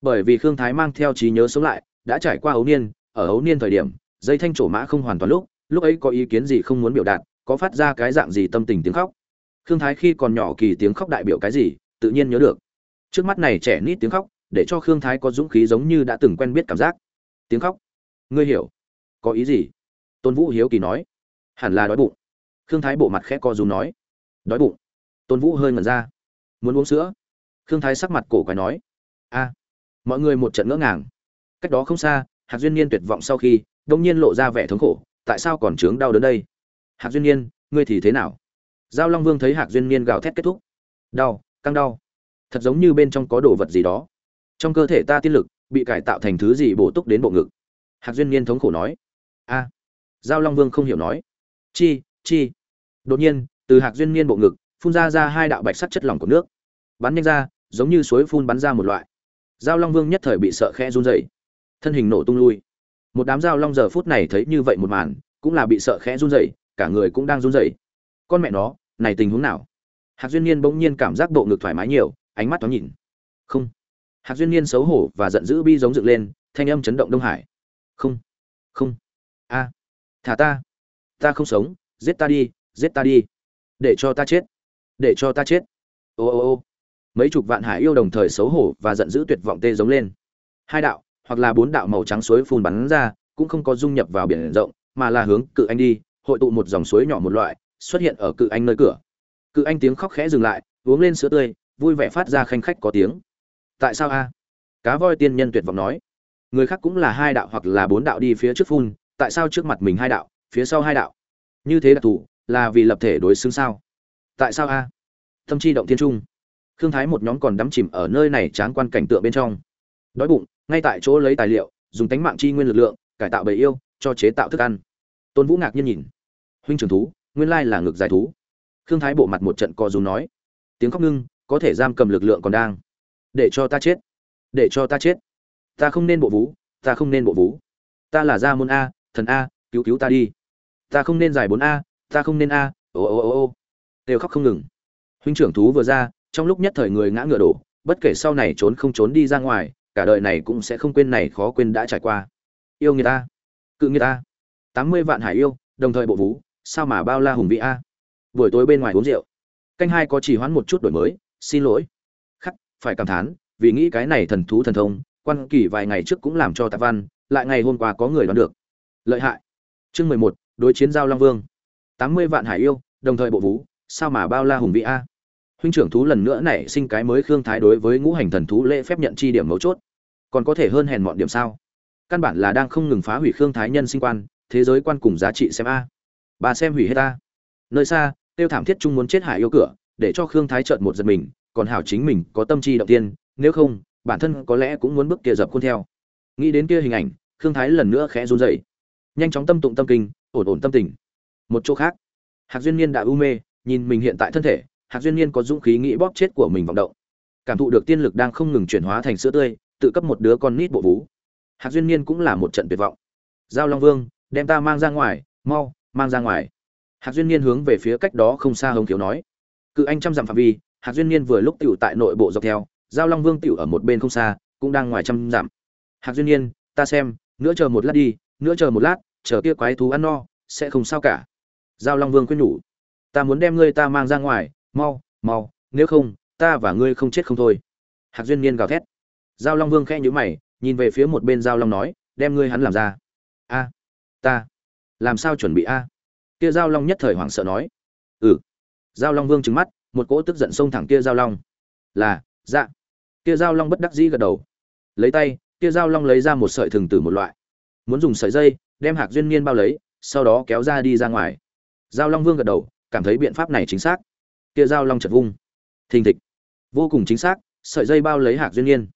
[SPEAKER 1] bởi vì khương thái mang theo trí nhớ sống lại, đã trải qua ấu niên, ở ấu niên thời điểm, dây thanh trổ mã không hoàn toàn lúc lúc ấy có ý kiến gì không muốn biểu đạt, có phát ra cái dạng gì tâm tình tiếng khóc. Khương thái khi còn nhỏ kỳ tiếng khóc đại biểu cái gì, tự nhiên nhớ được. Trước mắt này trẻ nít tiếng khóc, để cho khương thái có dũng khí giống như đã từng quen biết cảm giác. Tiếng khóc. Ngươi hiểu. Có ý gì? Tôn vũ hiếu kỳ nói. Hẳn là đói bụng. Khương thái bộ mặt khẽ co rúm nói. Đói bụng. Tôn vũ hơi ngẩn ra. Muốn uống sữa. Khương thái sắc mặt cổ quái nói. A mọi người một trận ngỡ ngàng. Cách đó không xa, hạc duyên niên tuyệt vọng sau khi, đông nhiên lộ ra vẻ thống khổ, tại sao còn trướng đau đớn đây? Hạc duyên niên, ngươi thì thế nào? Giao long vương thấy hạc duyên niên gào thét kết thúc. Đau, căng đau. Thật giống như bên trong có đồ vật gì đó. Trong cơ thể ta tiên lực bị cải tạo thành thứ gì bổ túc đến bộ ngực. Hạc duyên niên thống khổ nói. A. Giao long vương không hiểu nói. Chi chi. Đột nhiên, từ hạc duyên niên bộ ngực, phun ra ra hai đạo bạch sắt chất lỏng của nước. Bắn nhanh ra, giống như suối phun bắn ra một loại giao long vương nhất thời bị sợ khe run rẩy, thân hình nổ tung lui. Một đám giao long giờ phút này thấy như vậy một màn, cũng là bị sợ khẽ run rẩy, cả người cũng đang run rẩy. Con mẹ nó, này tình huống nào? Hạc duyên niên bỗng nhiên cảm giác bộ ngực thoải mái nhiều, ánh mắt thoáng nhìn. Không. Hạc duyên niên xấu hổ và giận dữ bi giống dựng lên, thanh âm chấn động đông hải. Không. Không. A. Thả ta. Ta không sống, giết ta đi, giết ta đi. Để cho ta chết. Để cho ta chết. Ô ô ô mấy chục vạn hải yêu đồng thời xấu hổ và giận dữ tuyệt vọng tê giống lên. Hai đạo, hoặc là bốn đạo màu trắng suối phun bắn ra, cũng không có dung nhập vào biển rộng, mà là hướng cự anh đi, hội tụ một dòng suối nhỏ một loại, xuất hiện ở cự anh nơi cửa. Cự anh tiếng khóc khẽ dừng lại, uống lên sữa tươi, vui vẻ phát ra khanh khách có tiếng. Tại sao a? Cá voi tiên nhân tuyệt vọng nói. Người khác cũng là hai đạo hoặc là bốn đạo đi phía trước phun, tại sao trước mặt mình hai đạo, phía sau hai đạo? Như thế đặc thù là vì lập thể đối xứng sao? Tại sao a? Tâm chi động thiên trung khương thái một nhóm còn đắm chìm ở nơi này tráng quan cảnh tượng bên trong. Đói bụng, ngay tại chỗ lấy tài liệu, dùng tánh mạng chi nguyên lực lượng, cải tạo bầy yêu, cho chế tạo thức ăn. Tôn vũ ngạc nhiên nhìn. Huynh trưởng thú, nguyên lai là ngực dài thú. Khương thái bộ mặt một trận co dù nói. Tiếng khóc ngưng, có thể giam cầm lực lượng còn đang. Để cho ta chết. Để cho ta chết. Ta không nên bộ vú, ta không nên bộ vú. Ta là gia môn a, thần a, cứu cứu ta đi. Ta không nên giải bốn a, ta không nên a, ô ô ô ô. Đều khóc không ngừng. Huynh trưởng thú vừa ra trong lúc nhất thời người ngã ngựa đổ, bất kể sau này trốn không trốn đi ra ngoài, cả đời này cũng sẽ không quên này khó quên đã trải qua. Yêu người ta. Cự người ta. Tám mươi vạn hải yêu, đồng thời bộ vú, sao mà bao la hùng vĩ a? Buổi tối bên ngoài uống rượu. Canh hai có chỉ hoãn một chút đổi mới, xin lỗi. Khắc, phải cảm thán, vì nghĩ cái này thần thú thần thông, quan kỳ vài ngày trước cũng làm cho tạp văn, lại ngày hôm qua có người đoán được. Lợi hại. Chương mười một, đối chiến giao long vương. Tám mươi vạn hải yêu, đồng thời bộ vũ sao mà bao la hùng vĩ a? Huynh trưởng thú lần nữa nảy sinh cái mới khương thái đối với ngũ hành thần thú lễ phép nhận chi điểm mấu chốt. Còn có thể hơn hèn mọn điểm sao? Căn bản là đang không ngừng phá hủy khương thái nhân sinh quan, thế giới quan cùng giá trị xem a. Bà xem hủy hết ta. Nơi xa, tiêu thảm thiết trung muốn chết hải yêu cửa, để cho khương thái trợn một giật mình, còn hảo chính mình có tâm chi động tiên, nếu không, bản thân có lẽ cũng muốn bước kia dập khuôn theo. Nghĩ đến kia hình ảnh, khương thái lần nữa khẽ run rẩy. Nhanh chóng tâm tụng tâm kinh, ổn ổn tâm tình. Một chỗ khác, hạc duyên niên đã u mê, nhìn mình hiện tại thân thể hạc duyên niên có dũng khí nghĩ bóp chết của mình vọng động. Cảm thụ được tiên lực đang không ngừng chuyển hóa thành sữa tươi, tự cấp một đứa con nít bộ vú. Hạc duyên niên cũng là một trận tuyệt vọng. Giao long vương, đem ta mang ra ngoài, mau, mang ra ngoài. Hạc duyên niên hướng về phía cách đó không xa hồng thiếu nói. Cự anh trăm dặm phạm vi, hạc duyên niên vừa lúc tiểu tại nội bộ dọc theo, giao long vương tiểu ở một bên không xa, cũng đang ngoài trăm dặm. Hạc duyên niên, ta xem, nữa chờ một lát đi, nữa chờ một lát, chờ kia quái thú ăn no, sẽ không sao cả. Giao long vương khuyên nhủ. Ta muốn đem ngươi ta mang ra ngoài mau mau, nếu không, ta và ngươi không chết không thôi. Hạc duyên niên gào thét. Giao long vương khẽ nhíu mày, nhìn về phía một bên giao long nói, đem ngươi hắn làm ra. A, ta, làm sao chuẩn bị a? Kia giao long nhất thời hoảng sợ nói. Ừ. Giao long vương trừng mắt, một cỗ tức giận xông thẳng kia giao long. Là dạ. Kia giao long bất đắc dĩ gật đầu. Lấy tay, kia giao long lấy ra một sợi thừng từ một loại. Muốn dùng sợi dây, đem hạc duyên niên bao lấy, sau đó kéo ra đi ra ngoài. Giao long vương gật đầu, cảm thấy biện pháp này chính xác kia dao long chật vung. Thình thịch. Vô cùng chính xác, sợi dây bao lấy hạc duyên niên.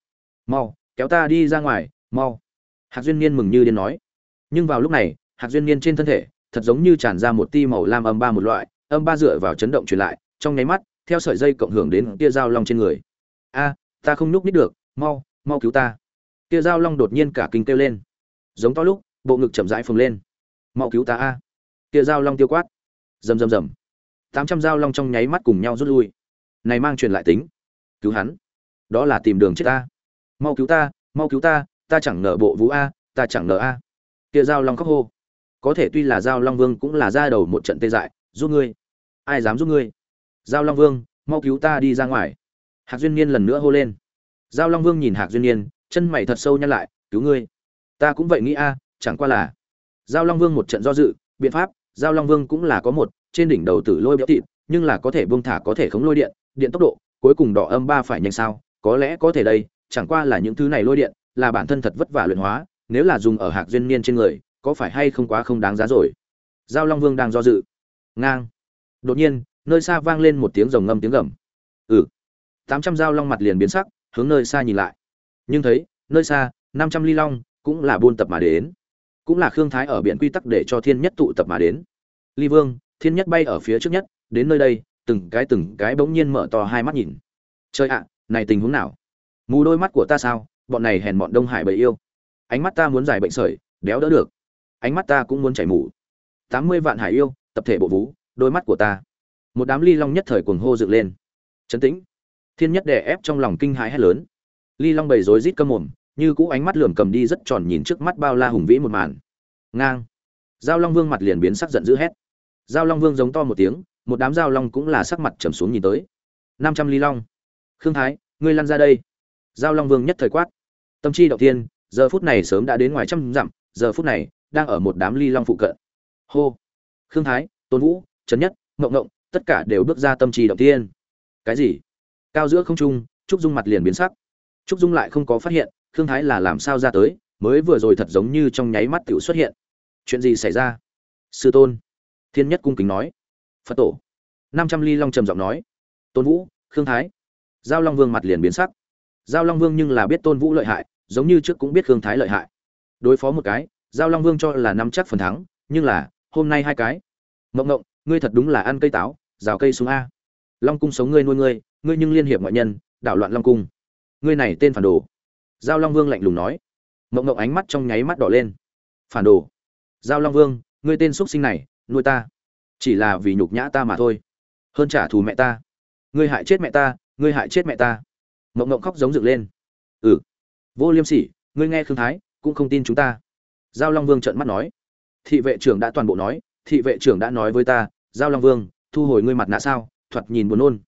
[SPEAKER 1] Mau, kéo ta đi ra ngoài, mau. Hạc duyên niên mừng như điên nói. Nhưng vào lúc này, hạc duyên niên trên thân thể, thật giống như tràn ra một ti màu lam âm ba một loại, âm ba dựa vào chấn động truyền lại, trong nháy mắt, theo sợi dây cộng hưởng đến kia dao long trên người. A, ta không nhúc nít được, mau mau cứu ta. Kia dao long đột nhiên cả kinh kêu lên. Giống to lúc, bộ ngực chậm rãi phồng lên. Mau cứu ta a. Kia dao long tiêu quát. Rầm rầm rầm tám trăm dao long trong nháy mắt cùng nhau rút lui. Này mang truyền lại tính. Cứu hắn. Đó là tìm đường chết ta. Mau cứu ta, mau cứu ta ta chẳng nợ bộ vũ a, ta chẳng nợ a. Kia dao long khóc hô. Có thể tuy là giao long vương cũng là ra đầu một trận tê dại, giúp ngươi. Ai dám giúp ngươi? Giao long vương, mau cứu ta đi ra ngoài. Hạc duyên niên lần nữa hô lên. Giao long vương nhìn hạc duyên niên, chân mày thật sâu nhăn lại, cứu ngươi. Ta cũng vậy nghĩ a, chẳng qua là. Giao long vương một trận do dự, biện pháp giao long vương cũng là có một trên đỉnh đầu tử lôi béo thịt, nhưng là có thể buông thả, có thể khống lôi điện điện tốc độ cuối cùng đỏ âm ba phải nhanh sao? Có lẽ có thể đây, chẳng qua là những thứ này lôi điện là bản thân thật vất vả luyện hóa, nếu là dùng ở hạc duyên niên trên người, có phải hay không quá không đáng giá rồi? Giao long vương đang do dự. Ngang. Đột nhiên, nơi xa vang lên một tiếng rồng ngâm tiếng gầm. Ừ. Tám trăm giao long mặt liền biến sắc, hướng nơi xa nhìn lại. Nhưng thấy, nơi xa, năm trăm ly long cũng là buôn tập mà đến. Cũng là khương thái ở biển quy tắc để cho thiên nhất tụ tập mà đến. Ly vương thiên nhất bay ở phía trước nhất, đến nơi đây, từng cái từng cái bỗng nhiên mở to hai mắt nhìn. Chơi ạ, này tình huống nào? Mù đôi mắt của ta sao? Bọn này hèn bọn đông hải bầy yêu. Ánh mắt ta muốn giải bệnh sởi, đéo đỡ được. Ánh mắt ta cũng muốn chảy mù. Tám mươi vạn hải yêu, tập thể bộ vú, đôi mắt của ta. Một đám ly long nhất thời cuồng hô dựng lên. Chấn tĩnh. Thiên nhất đè ép trong lòng kinh hãi hét lớn. Ly long bầy rối rít cơm mồm, như cũ ánh mắt lườm cầm đi rất tròn nhìn trước mắt bao la hùng vĩ một màn. Ngang. Giao long vương mặt liền biến sắc giận dữ hét giao long vương giống to một tiếng, một đám giao long cũng là sắc mặt trầm xuống nhìn tới. Năm trăm ly long. Khương thái, ngươi lăn ra đây. Giao long vương nhất thời quát. Tâm chi đầu tiên giờ phút này sớm đã đến ngoài trăm dặm, giờ phút này đang ở một đám ly long phụ cận. Hô. Khương thái, tôn vũ trấn nhất, ngộng ngộng, tất cả đều bước ra tâm chi động tiên cái gì? Cao giữa không trung, trúc dung mặt liền biến sắc. Trúc dung lại không có phát hiện, khương thái là làm sao ra tới, mới vừa rồi thật giống như trong nháy mắt tiểu xuất hiện. Chuyện gì xảy ra? Sư tôn thiên nhất cung kính nói. Phật tổ. Năm trăm ly long trầm giọng nói. Tôn vũ, khương thái. Giao long vương mặt liền biến sắc. Giao long vương nhưng là biết tôn vũ lợi hại, giống như trước cũng biết khương thái lợi hại. Đối phó một cái, giao long vương cho là năm chắc phần thắng, nhưng là, hôm nay hai cái. Mộng mộng, ngươi thật đúng là ăn cây táo, rào cây xuống a. Long cung sống ngươi nuôi ngươi ngươi nhưng liên hiệp ngoại nhân, đảo loạn long cung. Ngươi này tên phản đồ. Giao long vương lạnh lùng nói. Mộng mộng ánh mắt trong nháy mắt đỏ lên. Phản đồ. Giao long vương, ngươi tên x sinh này nuôi ta. Chỉ là vì nhục nhã ta mà thôi. Hơn trả thù mẹ ta. Ngươi hại chết mẹ ta, ngươi hại chết mẹ ta. Mộng mộng khóc giống dựng lên. Ừ. Vô liêm sỉ, ngươi nghe khương thái, cũng không tin chúng ta. Giao long vương trợn mắt nói. Thị vệ trưởng đã toàn bộ nói, thị vệ trưởng đã nói với ta, giao long vương, thu hồi ngươi mặt nạ sao? Thoạt nhìn buồn nôn.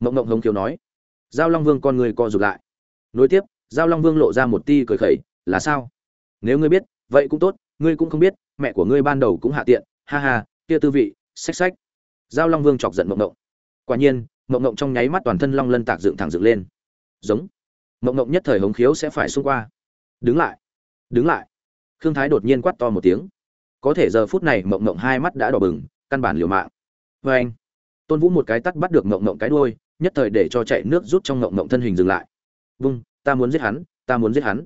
[SPEAKER 1] Mộng mộng hống kiều nói. Giao long vương con người co rụt lại. Nối tiếp, giao long vương lộ ra một ti cười khẩy, là sao? Nếu ngươi biết, vậy cũng tốt, ngươi cũng không biết, mẹ của ngươi ban đầu cũng hạ tiện ha ha, kia tư vị, xách xách. Giao long vương chọc giận mộng mộng. Quả nhiên, mộng mộng trong nháy mắt toàn thân long lân tạc dựng thẳng dựng lên. Giống. Mộng mộng nhất thời hống khiếu sẽ phải xung qua. Đứng lại. Đứng lại. Khương thái đột nhiên quát to một tiếng. Có thể giờ phút này mộng mộng hai mắt đã đỏ bừng, căn bản liều mạng. Vê anh, tôn vũ một cái tắt bắt được mộng mộng cái đuôi, nhất thời để cho chạy nước rút trong mộng mộng thân hình dừng lại. Vung, ta muốn giết hắn, ta muốn giết hắn.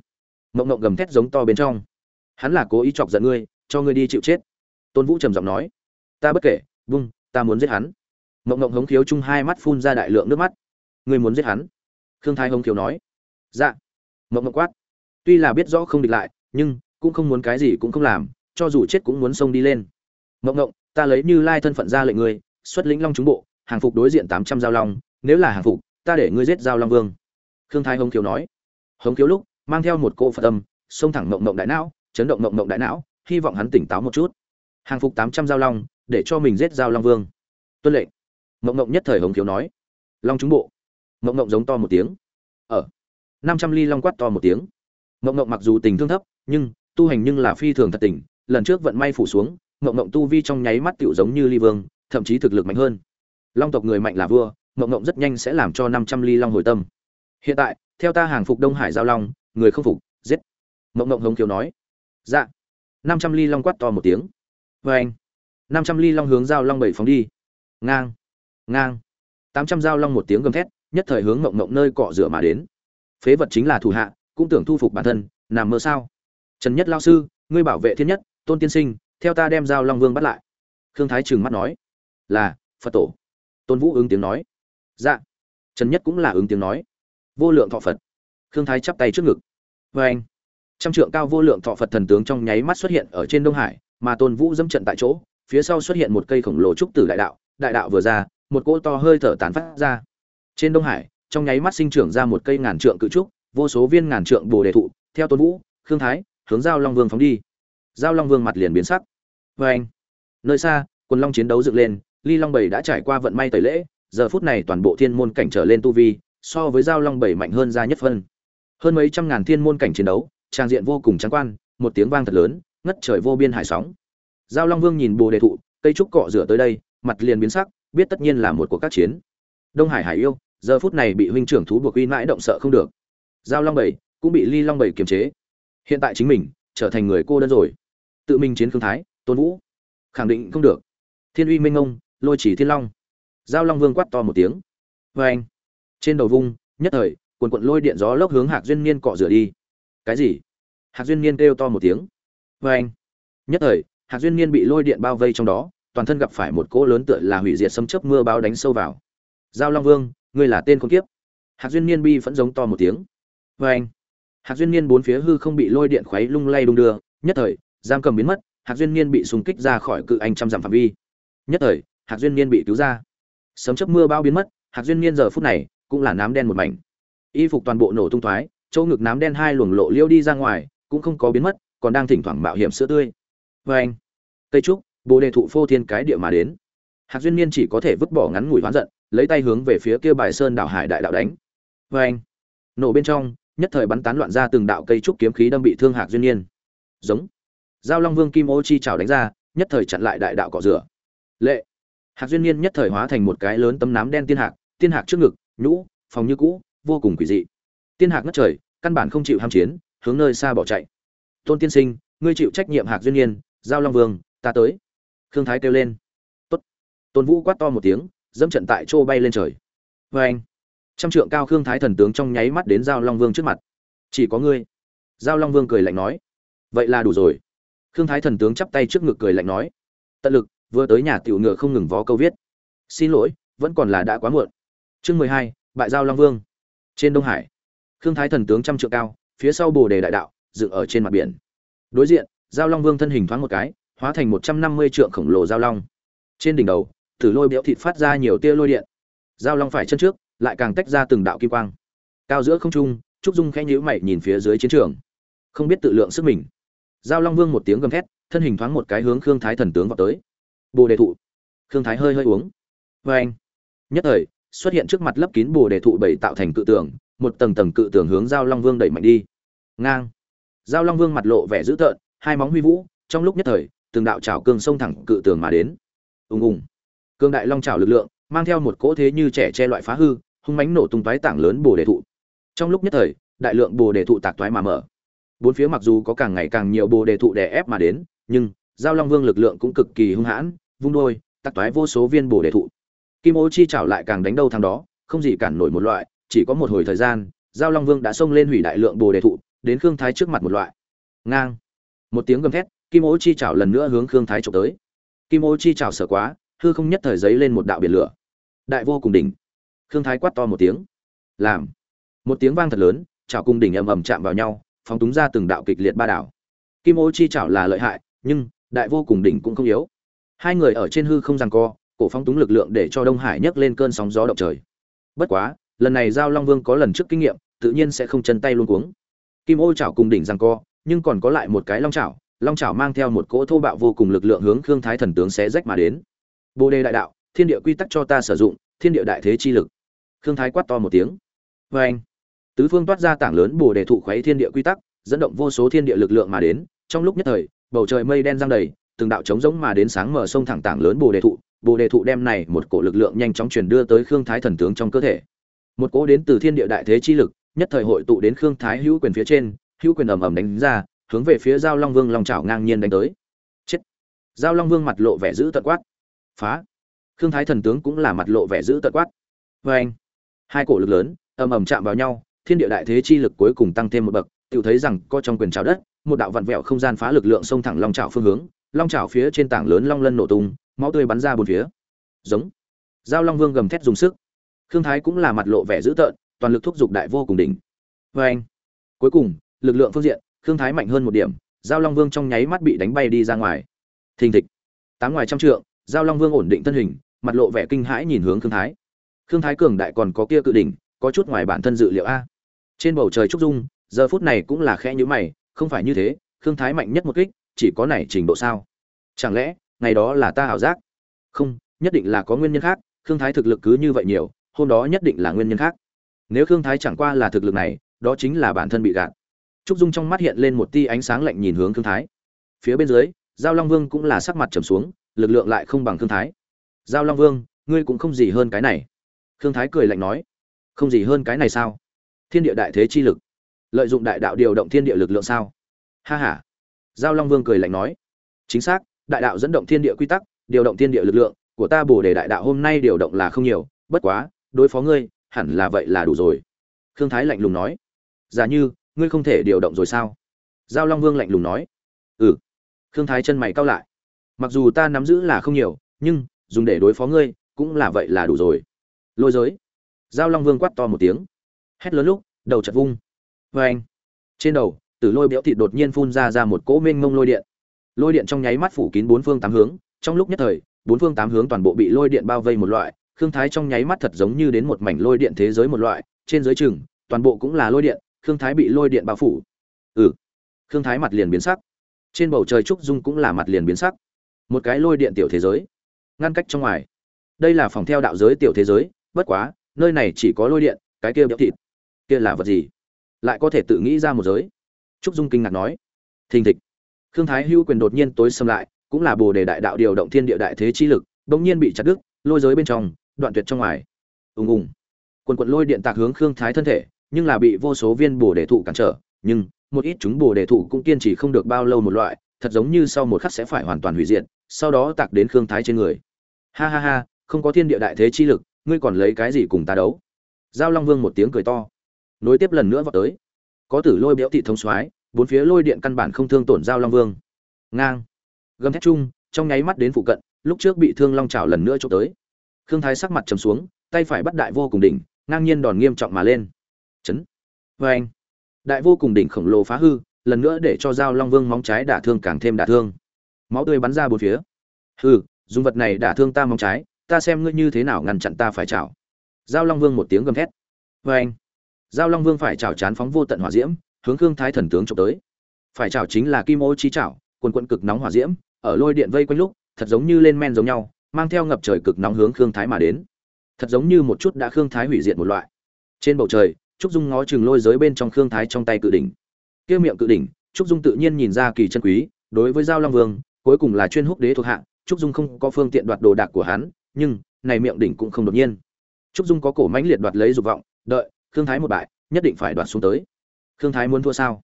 [SPEAKER 1] Mộng mộng gầm thét giống to bên trong. Hắn là cố ý chọc giận ngươi, cho ngươi đi chịu chết tôn vũ trầm giọng nói, ta bất kể, vung, ta muốn giết hắn. Mộng mộng hống khiếu chung hai mắt phun ra đại lượng nước mắt. Ngươi muốn giết hắn? Khương thái hống khiếu nói. Dạ. Mộng mộng quát. Tuy là biết rõ không địch lại, nhưng cũng không muốn cái gì cũng không làm, cho dù chết cũng muốn xông đi lên. Mộng mộng, ta lấy như lai thân phận ra lệnh ngươi, xuất lĩnh long trúng bộ, hàng phục đối diện tám trăm giao long, nếu là hàng phục, ta để ngươi giết giao long vương. Khương thái hống khiếu nói. Hống khiếu lúc, mang theo một cô phật âm, xông thẳng mộng mộng đại não, chấn động mộng mộng đại não, hy vọng hắn tỉnh táo một chút hàng phục tám trăm giao long, để cho mình giết giao long vương. Tuân lệnh. Mộng mộng nhất thời hống khiếu nói. Long trúng bộ. Mộng mộng giống to một tiếng. Ở năm trăm ly long quát to một tiếng. Mộng mộng mặc dù tình thương thấp, nhưng, tu hành nhưng là phi thường thật tình. Lần trước vận may phủ xuống, mộng mộng tu vi trong nháy mắt tựu giống như ly vương, thậm chí thực lực mạnh hơn. Long tộc người mạnh là vua, mộng mộng rất nhanh sẽ làm cho năm trăm ly long hồi tâm. Hiện tại, theo ta hàng phục đông hải giao long, người không phục, giết. Mộng mộng hống khiếu nói. Dạ. Năm trăm ly long quát to một tiếng vê anh. năm trăm ly long hướng giao long bảy phóng đi. Ngang. Ngang. tám trăm giao long một tiếng gầm thét, nhất thời hướng mộng mộng nơi cọ rửa mà đến. Phế vật chính là thủ hạ, cũng tưởng thu phục bản thân, nằm mơ sao? Trần nhất lao sư, ngươi bảo vệ thiên nhất, tôn tiên sinh, theo ta đem giao long vương bắt lại. Khương thái trừng mắt nói. Là, phật tổ. Tôn vũ ứng tiếng nói. Dạ. Trần nhất cũng là ứng tiếng nói. Vô lượng thọ phật. Khương thái chắp tay trước ngực. Vê anh. Trăm trượng cao vô lượng thọ phật thần tướng trong nháy mắt xuất hiện ở trên đông hải mà tôn vũ dẫm trận tại chỗ, phía sau xuất hiện một cây khổng lồ trúc tử đại đạo đại đạo vừa ra, một cỗ to hơi thở tán phát ra. Trên đông hải, trong nháy mắt sinh trưởng ra một cây ngàn trượng cự trúc, vô số viên ngàn trượng bồ đề thụ, theo tôn vũ, khương thái, hướng giao long vương phóng đi. Giao long vương mặt liền biến sắc. Vê anh, nơi xa, quần long chiến đấu dựng lên, ly long bảy đã trải qua vận may tẩy lễ, giờ phút này toàn bộ thiên môn cảnh trở lên tu vi, so với giao long bảy mạnh hơn ra nhất phân. Hơn mấy trăm ngàn thiên môn cảnh chiến đấu, trang diện vô cùng trắng quan, một tiếng vang thật lớn ngất trời vô biên hải sóng. Giao long vương nhìn bồ đề thụ, cây trúc cọ rửa tới đây, mặt liền biến sắc, biết tất nhiên là một cuộc các chiến. Đông hải hải yêu, giờ phút này bị huynh trưởng thú buộc uy mãi động sợ không được. Giao long bảy cũng bị ly long bảy kiềm chế. Hiện tại chính mình trở thành người cô đơn rồi. Tự mình chiến khương thái, tôn vũ, khẳng định không được. Thiên uy minh ngông, lôi chỉ thiên long. Giao long vương quát to một tiếng. Vê anh, trên đầu vung, nhất thời quần quận lôi điện gió lốc hướng hạc duyên niên cọ rửa đi. Cái gì? Hạc duyên niên kêu to một tiếng vê anh. Nhất thời hạc duyên niên bị lôi điện bao vây trong đó, toàn thân gặp phải một cỗ lớn tựa là hủy diệt xâm chấp mưa báo đánh sâu vào. Giao long vương, ngươi là tên con kiếp. Hạc duyên niên bi vẫn giống to một tiếng. Vê anh. Hạc duyên niên bốn phía hư không bị lôi điện khuấy lung lay đung đưa. Nhất thời, giam cầm biến mất hạc duyên niên bị súng kích ra khỏi cự anh trăm dặm phạm vi. Nhất thời hạc duyên niên bị cứu ra. Sấm chấp mưa bao biến mất hạc duyên niên giờ phút này cũng là nám đen một mảnh. Y phục toàn bộ nổ tung thoái, chỗ ngực nám đen hai luồng lộ liêu đi ra ngoài, cũng không có biến mất còn đang thỉnh thoảng mạo hiểm sữa tươi. Vê anh, cây trúc, bồ đề thụ phô thiên cái địa mà đến. Hạc duyên niên chỉ có thể vứt bỏ ngắn ngủi hoán giận, lấy tay hướng về phía kia bài sơn đảo hải đại đạo đánh. Vê anh, nổ bên trong, nhất thời bắn tán loạn ra từng đạo cây trúc kiếm khí đâm bị thương hạc duyên niên. Giống. Giao long vương kim ô chi trào đánh ra, nhất thời chặn lại đại đạo cọ rửa. Lệ. Hạc duyên niên nhất thời hóa thành một cái lớn tấm nám đen tiên hạc tiên hạc trước ngực, nhũ, phòng như cũ, vô cùng quỷ dị. Tiên hạc ngất trời, căn bản không chịu ham chiến, hướng nơi xa bỏ chạy tôn tiên sinh, ngươi chịu trách nhiệm hạc duyên niên, giao long vương, ta tới. Khương thái kêu lên. Tốt. tôn vũ quát to một tiếng, dẫm trận tại chỗ bay lên trời. Vê anh, trăm trượng cao khương thái thần tướng trong nháy mắt đến giao long vương trước mặt. Chỉ có ngươi. Giao long vương cười lạnh nói. Vậy là đủ rồi. Khương thái thần tướng chắp tay trước ngực cười lạnh nói. Tận lực, vừa tới nhà tiểu ngựa không ngừng vó câu viết. Xin lỗi, vẫn còn là đã quá muộn. Chương mười hai, bại giao long vương. Trên đông hải, khương thái thần tướng trăm trượng cao, phía sau bồ đề đại đạo dựng ở trên mặt biển. Đối diện, giao long vương thân hình thoáng một cái, hóa thành một trăm năm mươi trượng khổng lồ giao long. Trên đỉnh đầu tử lôi béo thịt phát ra nhiều tia lôi điện. Giao long phải chân trước, lại càng tách ra từng đạo kim quang. Cao giữa không trung, trúc dung khẽ nhíu mày nhìn phía dưới chiến trường. Không biết tự lượng sức mình. Giao long vương một tiếng gầm thét, thân hình thoáng một cái hướng khương thái thần tướng vọt tới. Bồ đề thụ. Khương thái hơi hơi uống. Vê anh. Nhất thời, xuất hiện trước mặt lấp kín bồ đề thụ bảy tạo thành cự tường, một tầng tầng cự tường hướng giao long vương đẩy mạnh đi. Ngang giao long vương mặt lộ vẻ dữ tợn, hai móng huy vũ, trong lúc nhất thời, từng đạo trào cương sông thẳng cự tường mà đến. Ùng ùng. Cương đại long trào lực lượng, mang theo một cỗ thế như trẻ che loại phá hư, hung mánh nổ tung toái tảng lớn bồ đề thụ. Trong lúc nhất thời, đại lượng bồ đề thụ tạc toái mà mở. Bốn phía mặc dù có càng ngày càng nhiều bồ đề thụ đè ép mà đến, nhưng giao long vương lực lượng cũng cực kỳ hung hãn, vung đôi, tạc toái vô số viên bồ đề thụ. Kim ô chi chảo lại càng đánh đâu thằng đó, không gì cản nổi một loại, chỉ có một hồi thời gian, giao long vương đã xông lên hủy đại lượng bồ đề thụ đến khương thái trước mặt một loại. Ngang. Một tiếng gầm thét, kim ô chi chảo lần nữa hướng khương thái trộm tới. Kim ô chi chảo sợ quá, hư không nhất thời giấy lên một đạo biển lửa. Đại vô cùng đỉnh. Khương thái quát to một tiếng. Làm. Một tiếng vang thật lớn, chảo cung đỉnh ầm ầm chạm vào nhau, phóng túng ra từng đạo kịch liệt ba đảo. Kim ô chi chảo là lợi hại, nhưng, đại vô cùng đỉnh cũng không yếu. Hai người ở trên hư không giằng co, cổ phóng túng lực lượng để cho đông hải nhấc lên cơn sóng gió động trời. Bất quá, lần này giao long vương có lần trước kinh nghiệm, tự nhiên sẽ không chân tay luôn cuống kim ô chảo cùng đỉnh rằng co, nhưng còn có lại một cái long chảo long chảo mang theo một cỗ thô bạo vô cùng lực lượng hướng khương thái thần tướng xé rách mà đến. Bồ đề đại đạo, thiên địa quy tắc cho ta sử dụng, thiên địa đại thế chi lực. Khương thái quát to một tiếng. Vê anh, tứ phương toát ra tảng lớn bồ đề thụ khuấy thiên địa quy tắc, dẫn động vô số thiên địa lực lượng mà đến. Trong lúc nhất thời, bầu trời mây đen giăng đầy, từng đạo trống rỗng mà đến sáng mở sông thẳng tảng lớn bồ đề thụ. Bồ đề thụ đem này một cổ lực lượng nhanh chóng truyền đưa tới khương thái thần tướng trong cơ thể. Một cỗ đến từ thiên địa đại thế chi lực nhất thời hội tụ đến khương thái hữu quyền phía trên, hữu quyền ầm ầm đánh ra, hướng về phía giao long vương long chảo ngang nhiên đánh tới. Chết. Giao long vương mặt lộ vẻ dữ tận quát. Phá. Khương thái thần tướng cũng là mặt lộ vẻ dữ tận quát. Vê anh, hai cổ lực lớn, ầm ầm chạm vào nhau, thiên địa đại thế chi lực cuối cùng tăng thêm một bậc tự thấy rằng có trong quyền trào đất, một đạo vặn vẹo không gian phá lực lượng xông thẳng long trào phương hướng, long trào phía trên tảng lớn long lân nổ tung, máu tươi bắn ra bốn phía. Giống. Giao long vương gầm thét dùng sức. Khương thái cũng là mặt lộ vẻ dữ tợn toàn lực thúc giục đại vô cùng đỉnh. Và anh, cuối cùng, lực lượng phương diện, khương thái mạnh hơn một điểm, giao long vương trong nháy mắt bị đánh bay đi ra ngoài. Thình thịch. Tám ngoài trăm trượng, giao long vương ổn định thân hình, mặt lộ vẻ kinh hãi nhìn hướng khương thái. Khương thái cường đại còn có kia cự đỉnh, có chút ngoài bản thân dự liệu a. Trên bầu trời trúc dung, giờ phút này cũng là khẽ như mày, không phải như thế, khương thái mạnh nhất một kích, chỉ có này trình độ sao? Chẳng lẽ, ngày đó là ta ảo giác? Không, nhất định là có nguyên nhân khác, khương thái thực lực cứ như vậy nhiều, hôm đó nhất định là nguyên nhân khác nếu khương thái chẳng qua là thực lực này, đó chính là bản thân bị gạt. Trúc dung trong mắt hiện lên một tia ánh sáng lạnh nhìn hướng khương thái. Phía bên dưới, giao long vương cũng là sắc mặt trầm xuống, lực lượng lại không bằng khương thái. Giao long vương, ngươi cũng không gì hơn cái này. Khương thái cười lạnh nói. Không gì hơn cái này sao? Thiên địa đại thế chi lực, lợi dụng đại đạo điều động thiên địa lực lượng sao? Ha h a giao long vương cười lạnh nói. Chính xác, đại đạo dẫn động thiên địa quy tắc, điều động thiên địa lực lượng, của ta bổ để đại đạo hôm nay điều động là không nhiều, bất quá, đối phó ngươi hẳn là vậy là đủ rồi. Khương thái lạnh lùng nói. Giả như, ngươi không thể điều động rồi sao? Giao long vương lạnh lùng nói. Ừ. Khương thái chân mày cao lại. Mặc dù ta nắm giữ là không nhiều, nhưng, dùng để đối phó ngươi, cũng là vậy là đủ rồi. Lôi giới. Giao long vương quát to một tiếng. Hét lớn lúc, đầu chật vung. Vê anh. Trên đầu, tử lôi béo thịt đột nhiên phun ra ra một cỗ mênh mông lôi điện. Lôi điện trong nháy mắt phủ kín bốn phương tám hướng, trong lúc nhất thời, bốn phương tám hướng toàn bộ bị lôi điện bao vây một loại khương thái trong nháy mắt thật giống như đến một mảnh lôi điện thế giới một loại, trên dưới chừng, toàn bộ cũng là lôi điện, khương thái bị lôi điện bao phủ. Ừ. Khương thái mặt liền biến sắc. Trên bầu trời trúc dung cũng là mặt liền biến sắc. Một cái lôi điện tiểu thế giới. Ngăn cách trong ngoài. Đây là phòng theo đạo giới tiểu thế giới, bất quá, nơi này chỉ có lôi điện, cái kia béo thịt. Kia là vật gì? Lại có thể tự nghĩ ra một giới. Trúc dung kinh ngạc nói. Thình thịch. Khương thái hưu quyền đột nhiên tối xâm lại, cũng là bồ đề đại đạo điều động thiên địa đại thế chi lực, bỗng nhiên bị chặt đứt, lôi giới bên trong đoạn tuyệt trong ngoài. Ùng ùng. Quần quần lôi điện tạc hướng khương thái thân thể, nhưng là bị vô số viên bồ đề thụ cản trở, nhưng một ít chúng bồ đề thụ cũng kiên trì không được bao lâu một loại, thật giống như sau một khắc sẽ phải hoàn toàn hủy diệt, sau đó tạc đến khương thái trên người. Ha ha ha, không có thiên địa đại thế chi lực, ngươi còn lấy cái gì cùng ta đấu? Giao long vương một tiếng cười to. Nối tiếp lần nữa vào tới. Có tử lôi béo thị thông soái, bốn phía lôi điện căn bản không thương tổn giao long vương. Ngang. Gầm thét chung, trong nháy mắt đến phụ cận, lúc trước bị thương long chảo lần nữa trộm tới khương thái sắc mặt trầm xuống tay phải bắt đại vô cùng đỉnh ngang nhiên đòn nghiêm trọng mà lên. Chấn. Vê anh. Đại vô cùng đỉnh khổng lồ phá hư lần nữa để cho giao long vương móng trái đả thương càng thêm đả thương. Máu tươi bắn ra bốn phía. Hừ, dùng vật này đả thương ta móng trái ta xem ngươi như thế nào ngăn chặn ta phải chảo. Giao long vương một tiếng gầm thét. Vê anh. Giao long vương phải chảo chán phóng vô tận hỏa diễm hướng khương thái thần tướng trộm tới. Phải chảo chính là kim ô chi chảo quần quận cực nóng hỏa diễm ở lôi điện vây quanh lúc thật giống như lên men giống nhau mang theo ngập trời cực nóng hướng khương thái mà đến. Thật giống như một chút đã khương thái hủy diệt một loại. Trên bầu trời, trúc dung ngó chừng lôi giới bên trong khương thái trong tay cự đỉnh. Kia miệng cự đỉnh, trúc dung tự nhiên nhìn ra kỳ chân quý, đối với giao long vương, cuối cùng là chuyên húc đế thuộc hạng trúc dung không có phương tiện đoạt đồ đạc của hắn, nhưng này miệng đỉnh cũng không đột nhiên. Trúc dung có cổ mãnh liệt đoạt lấy dục vọng, đợi, khương thái một bại, nhất định phải đoạt xuống tới. Khương thái muốn thua sao?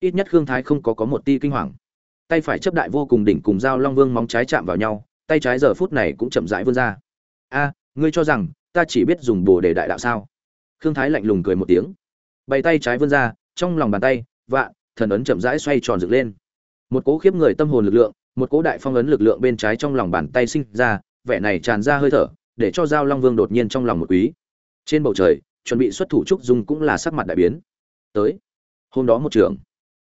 [SPEAKER 1] Ít nhất khương thái không có có một ti kinh hoàng. Tay phải chấp đại vô cùng đỉnh cùng giao long vương móng trái chạm vào nhau tay trái giờ phút này cũng chậm rãi vươn ra. A, ngươi cho rằng ta chỉ biết dùng bồ để đại đạo sao? Khương thái lạnh lùng cười một tiếng. Bày tay trái vươn ra, trong lòng bàn tay, vạ, thần ấn chậm rãi xoay tròn dựng lên. Một cố khiếp người tâm hồn lực lượng, một cố đại phong ấn lực lượng bên trái trong lòng bàn tay sinh ra, vẻ này tràn ra hơi thở, để cho giao long vương đột nhiên trong lòng một quý. Trên bầu trời, chuẩn bị xuất thủ trúc dung cũng là sắc mặt đại biến. Tới, hôm đó một trường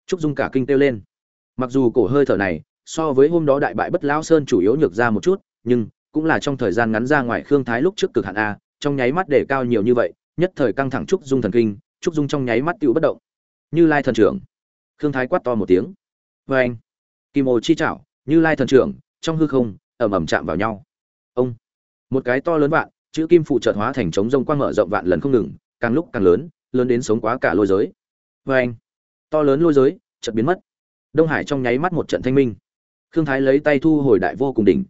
[SPEAKER 1] trúc dung cả kinh kêu lên. Mặc dù cổ hơi thở này so với hôm đó đại bại bất lão sơn chủ yếu nhược ra một chút, nhưng cũng là trong thời gian ngắn ra ngoài khương thái lúc trước cực hạn a, trong nháy mắt để cao nhiều như vậy, nhất thời căng thẳng trúc dung thần kinh, trúc dung trong nháy mắt tựu bất động. Như lai thần trưởng. Khương thái quát to một tiếng. Vê anh, kim ô chi chảo, như lai thần trưởng, trong hư không ẩm ẩm chạm vào nhau. Ông, một cái to lớn vạn, chữ kim phụ trợt hóa thành trống rông quang mở rộng vạn lần không ngừng, càng lúc càng lớn lớn đến sống quá cả lôi giới. Vê anh, to lớn lôi giới, chợt biến mất. Đông hải trong nháy mắt một trận thanh minh khương thái lấy tay thu hồi đại vô cùng đỉnh.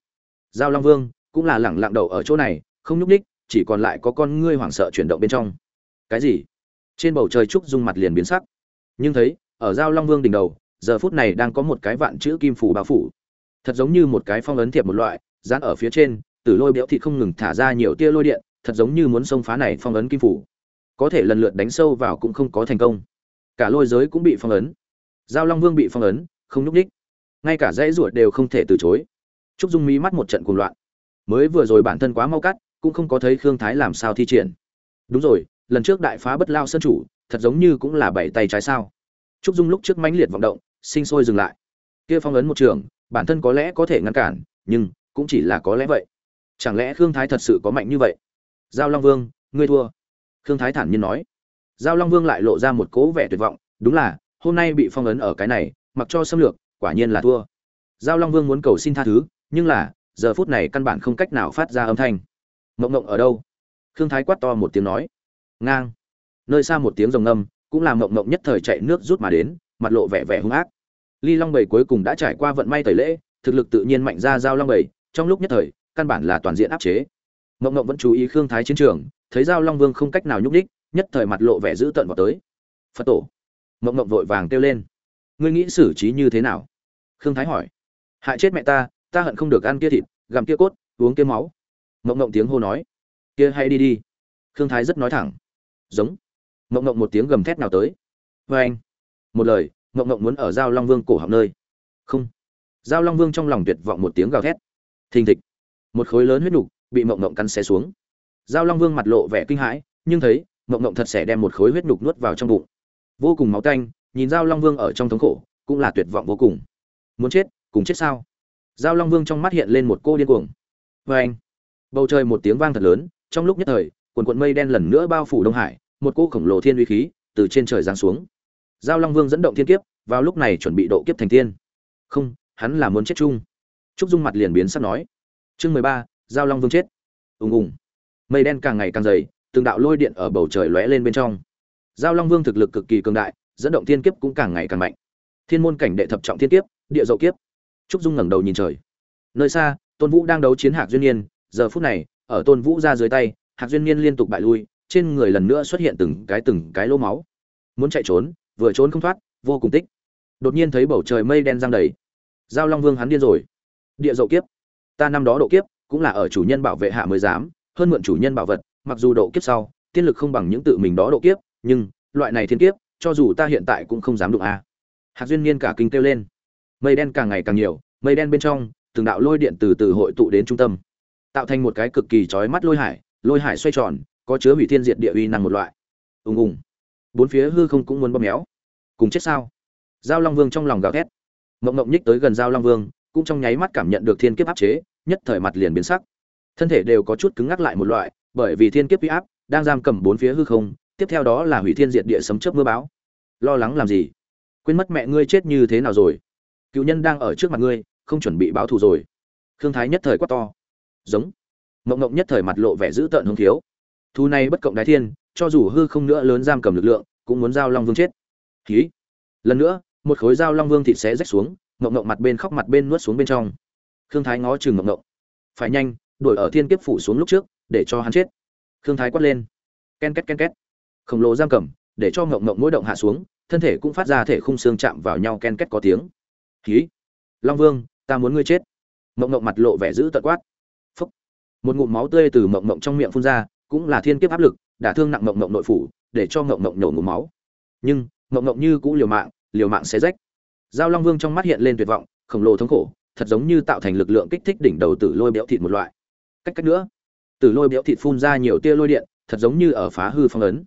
[SPEAKER 1] Giao long vương cũng là lẳng lặng đầu ở chỗ này, không nhúc ních chỉ còn lại có con ngươi hoảng sợ chuyển động bên trong. Cái gì? Trên bầu trời trúc dung mặt liền biến sắc. Nhưng thấy, ở giao long vương đỉnh đầu, giờ phút này đang có một cái vạn chữ kim phủ bao phủ. Thật giống như một cái phong ấn thiệp một loại, dán ở phía trên tử lôi béo thị không ngừng thả ra nhiều tia lôi điện, thật giống như muốn xông phá này phong ấn kim phủ. Có thể lần lượt đánh sâu vào cũng không có thành công. Cả lôi giới cũng bị phong ấn. Giao long vương bị phong ấn, không nhúc ních ngay cả dãy ruột đều không thể từ chối. Trúc dung mí mắt một trận cuồng loạn. Mới vừa rồi bản thân quá mau cắt, cũng không có thấy khương thái làm sao thi triển. Đúng rồi, lần trước đại phá bất lao sân chủ, thật giống như cũng là bảy tay trái sao? Trúc dung lúc trước mãnh liệt vọng động, sinh sôi dừng lại. Kia phong ấn một trường, bản thân có lẽ có thể ngăn cản, nhưng cũng chỉ là có lẽ vậy. Chẳng lẽ khương thái thật sự có mạnh như vậy? Giao long vương, ngươi thua. Khương thái thản nhiên nói. Giao long vương lại lộ ra một cố vẻ tuyệt vọng, đúng là, hôm nay bị phong ấn ở cái này, mặc cho xâm lược quả nhiên là thua. Giao long vương muốn cầu xin tha thứ nhưng là giờ phút này căn bản không cách nào phát ra âm thanh. Mộng mộng ở đâu? Khương thái quát to một tiếng nói. Ngang. Nơi xa một tiếng rồng ngâm cũng làm mộng mộng nhất thời chạy nước rút mà đến mặt lộ vẻ vẻ hung ác. Ly long bảy cuối cùng đã trải qua vận may tẩy lễ thực lực tự nhiên mạnh ra giao long bảy trong lúc nhất thời căn bản là toàn diện áp chế. Mộng mộng vẫn chú ý khương thái chiến trường thấy giao long vương không cách nào nhúc nhích, nhất thời mặt lộ vẻ dữ tợn vào tới. Phật tổ. Mộng mộng vội vàng kêu lên ngươi nghĩ xử trí như thế nào? Khương thái hỏi. Hại chết mẹ ta ta hận không được ăn kia thịt, gặm kia cốt, uống kia máu. Mộng mộng tiếng hô nói. Kia hay đi đi. Khương thái rất nói thẳng. Giống. Mộng mộng một tiếng gầm thét nào tới. Vê anh. Một lời, mộng mộng muốn ở giao long vương cổ họng nơi. Không. Giao long vương trong lòng tuyệt vọng một tiếng gào thét. Thình thịch. Một khối lớn huyết nục bị mộng mộng cắn xé xuống. Giao long vương mặt lộ vẻ kinh hãi, nhưng thấy mộng mộng thật sẽ đem một khối huyết nục nuốt vào trong bụng. Vô cùng máu tanh nhìn giao long vương ở trong thống khổ, cũng là tuyệt vọng vô cùng. Muốn chết, cùng chết sao? Giao long vương trong mắt hiện lên một cô điên cuồng. Vê anh, bầu trời một tiếng vang thật lớn, trong lúc nhất thời, quần quận mây đen lần nữa bao phủ đông hải, một cô khổng lồ thiên uy khí từ trên trời giáng xuống. Giao long vương dẫn động thiên kiếp, vào lúc này chuẩn bị độ kiếp thành tiên. Không, hắn là muốn chết chung. Trúc dung mặt liền biến sắp nói. Chương mười ba, giao long vương chết. Ùng ùng. Mây đen càng ngày càng dày, từng đạo lôi điện ở bầu trời lóe lên bên trong. Giao long vương thực lực cực kỳ cường đại dẫn động thiên kiếp cũng càng ngày càng mạnh. Thiên môn cảnh đệ thập trọng thiên kiếp, địa dậu kiếp. Trúc dung ngẩng đầu nhìn trời. Nơi xa, tôn vũ đang đấu chiến hạc duyên niên, giờ phút này, ở tôn vũ ra dưới tay, hạc duyên niên liên tục bại lui, trên người lần nữa xuất hiện từng cái từng cái lỗ máu. Muốn chạy trốn, vừa trốn không thoát, vô cùng tích. Đột nhiên thấy bầu trời mây đen giăng đầy. Giao long vương hắn điên rồi. Địa dậu kiếp. Ta năm đó độ kiếp, cũng là ở chủ nhân bảo vệ hạ mới dám, hơn mượn chủ nhân bảo vật, mặc dù độ kiếp sau, tiên lực không bằng những tự mình đó độ kiếp, nhưng, loại này thiên kiếp cho dù ta hiện tại cũng không dám đụng a. Hạc duyên niên cả kinh kêu lên. Mây đen càng ngày càng nhiều, mây đen bên trong, từng đạo lôi điện từ từ hội tụ đến trung tâm. Tạo thành một cái cực kỳ chói mắt lôi hải lôi hải xoay tròn, có chứa hủy thiên diệt địa uy năng một loại. Ùng ùng. Bốn phía hư không cũng muốn bóp méo. Cùng chết sao? Giao long vương trong lòng gào thét. Mộng mộng nhích tới gần giao long vương, cũng trong nháy mắt cảm nhận được thiên kiếp áp chế, nhất thời mặt liền biến sắc. Thân thể đều có chút cứng ngắc lại một loại, bởi vì thiên kiếp uy áp đang giam cầm bốn phía hư không tiếp theo đó là hủy thiên diệt địa sấm chớp mưa bão. Lo lắng làm gì? Quên mất mẹ ngươi chết như thế nào rồi. Cựu nhân đang ở trước mặt ngươi, không chuẩn bị báo thù rồi. Khương thái nhất thời quát to. Giống. Mộng mộng nhất thời mặt lộ vẻ dữ tợn hung thiếu. Thu này bất cộng đái thiên, cho dù hư không nữa lớn giam cầm lực lượng, cũng muốn giao long vương chết. Khí lần nữa, một khối dao long vương thịt sẽ rách xuống, mộng mộng mặt bên khóc mặt bên nuốt xuống bên trong. Khương thái ngó chừng mộng mộng. Phải nhanh, đuổi ở thiên kiếp phủ xuống lúc trước, để cho hắn chết. Khương thái quát lên. Ken két ken két khổng lồ giam cầm, để cho ngộng ngộng mỗi động hạ xuống, thân thể cũng phát ra thể khung xương chạm vào nhau ken két có tiếng. Khí long vương, ta muốn ngươi chết. Mộng mộng mặt lộ vẻ dữ tợn quát. Phúc! Một ngụm máu tươi từ mộng mộng trong miệng phun ra, cũng là thiên kiếp áp lực đả thương nặng mộng mộng nội phủ, để cho mộng mộng nổ ngụm máu. Nhưng mộng mộng như cũng liều mạng liều mạng xé rách. Giao long vương trong mắt hiện lên tuyệt vọng, khổng lồ thống khổ, thật giống như tạo thành lực lượng kích thích đỉnh đầu tử lôi béo thịt một loại. Cách cách nữa, tử lôi béo thịt phun ra nhiều tia lôi điện, thật giống như ở phá hư phong ấn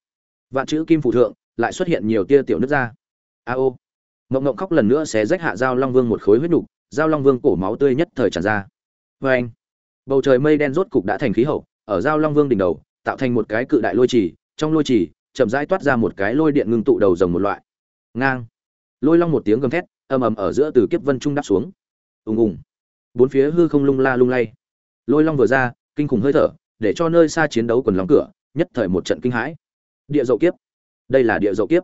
[SPEAKER 1] vạn chữ kim phủ thượng, lại xuất hiện nhiều tia tiểu nước ra. A ô. Mộng mộng khóc lần nữa xé rách hạ giao long vương một khối huyết nục, giao long vương cổ máu tươi nhất thời tràn ra. Vê anh, bầu trời mây đen rốt cục đã thành khí hậu, ở giao long vương đỉnh đầu, tạo thành một cái cự đại lôi trì, trong lôi trì, chậm rãi toát ra một cái lôi điện ngưng tụ đầu rồng một loại. Ngang. Lôi long một tiếng gầm thét, ầm ầm ở giữa từ kiếp vân trung đáp xuống. Ùng ùng. Bốn phía hư không lung la lung lay. Lôi long vừa ra, kinh khủng hơi thở, để cho nơi xa chiến đấu quần lóng cửa, nhất thời một trận kinh hãi địa dậu kiếp. Đây là địa dậu kiếp.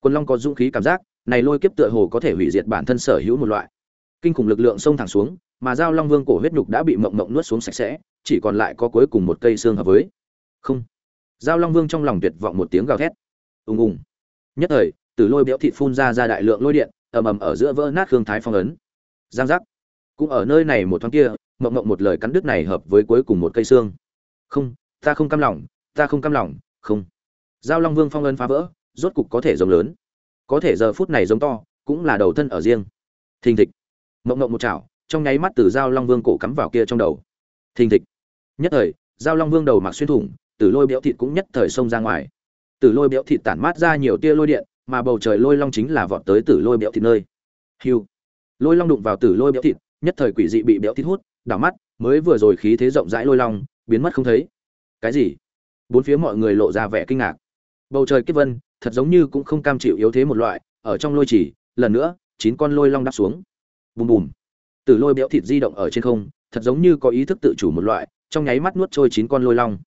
[SPEAKER 1] Quân long có dũng khí cảm giác, này lôi kiếp tựa hồ có thể hủy diệt bản thân sở hữu một loại. Kinh khủng lực lượng xông thẳng xuống, mà giao long vương cổ huyết nhục đã bị mộng mộng nuốt xuống sạch sẽ, chỉ còn lại có cuối cùng một cây xương hợp với. Không. Giao long vương trong lòng tuyệt vọng một tiếng gào thét. Ùng ùng. Nhất thời, từ lôi béo thịt phun ra ra đại lượng lôi điện, ầm ầm ở giữa vỡ nát hương thái phong ấn. Giang giác. Cũng ở nơi này một thoáng kia, mộng mộng một lời cắn đứt này hợp với cuối cùng một cây xương. Không, ta không cam lòng, ta không cam lòng, không giao long vương phong ấn phá vỡ, rốt cục có thể giống lớn. Có thể giờ phút này giống to, cũng là đầu thân ở riêng. Thình thịch. Mộng mộng một chảo, trong nháy mắt từ giao long vương cổ cắm vào kia trong đầu. Thình thịch. Nhất thời, giao long vương đầu mặc xuyên thủng, từ lôi béo thịt cũng nhất thời xông ra ngoài. Từ lôi béo thịt tản mát ra nhiều tia lôi điện, mà bầu trời lôi long chính là vọt tới tử lôi béo thịt nơi. Hiu. Lôi long đụng vào tử lôi béo thịt, nhất thời quỷ dị bị béo thịt hút, đảo mắt, mới vừa rồi khí thế rộng rãi lôi long, biến mất không thấy. Cái gì? Bốn phía mọi người lộ ra vẻ kinh ngạc bầu trời kiếp vân, thật giống như cũng không cam chịu yếu thế một loại, ở trong lôi chỉ, lần nữa, chín con lôi long đáp xuống. Bùm bùm. Tử lôi béo thịt di động ở trên không, thật giống như có ý thức tự chủ một loại, trong nháy mắt nuốt trôi chín con lôi long.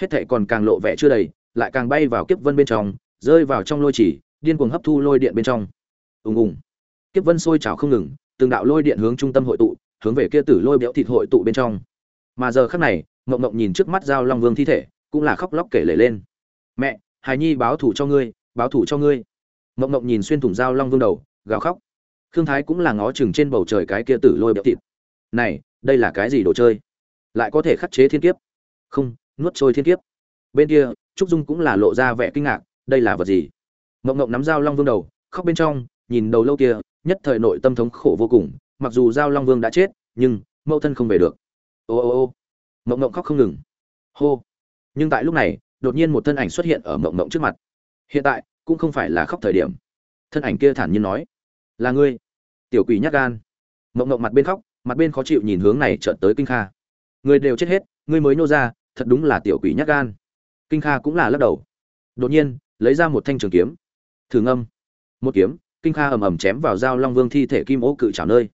[SPEAKER 1] Hết thệ còn càng lộ vẻ chưa đầy, lại càng bay vào kiếp vân bên trong, rơi vào trong lôi chỉ, điên cuồng hấp thu lôi điện bên trong. Ùng ùng. Kiếp vân sôi trào không ngừng, từng đạo lôi điện hướng trung tâm hội tụ, hướng về kia tử lôi béo thịt hội tụ bên trong. Mà giờ khắc này, ngộng ngộng nhìn trước mắt giao long vương thi thể, cũng là khóc lóc kể lể lên. Mẹ hài nhi báo thủ cho ngươi, báo thủ cho ngươi. Mộng mộng nhìn xuyên thủng dao long vương đầu, gào khóc. Khương thái cũng là ngó chừng trên bầu trời cái kia tử lôi béo thịt. Này, đây là cái gì đồ chơi? Lại có thể khắc chế thiên kiếp? Không, nuốt trôi thiên kiếp. Bên kia, trúc dung cũng là lộ ra vẻ kinh ngạc, đây là vật gì? Mộng mộng nắm dao long vương đầu, khóc bên trong, nhìn đầu lâu kia, nhất thời nội tâm thống khổ vô cùng, mặc dù giao long vương đã chết, nhưng, mẫu thân không về được. Ô ô ô. Mộng mộng khóc không ngừng. Hô. Nhưng tại lúc này đột nhiên một thân ảnh xuất hiện ở mộng mộng trước mặt. Hiện tại, cũng không phải là khóc thời điểm. Thân ảnh kia thản nhiên nói, là ngươi. Tiểu quỷ nhát gan. Mộng mộng mặt bên khóc, mặt bên khó chịu nhìn hướng này trợn tới kinh kha. Người đều chết hết, ngươi mới nô ra, thật đúng là tiểu quỷ nhát gan. Kinh kha cũng là lắc đầu. Đột nhiên, lấy ra một thanh trường kiếm. Thử ngâm. Một kiếm, kinh kha ầm ầm chém vào dao long vương thi thể kim ô cự trào nơi.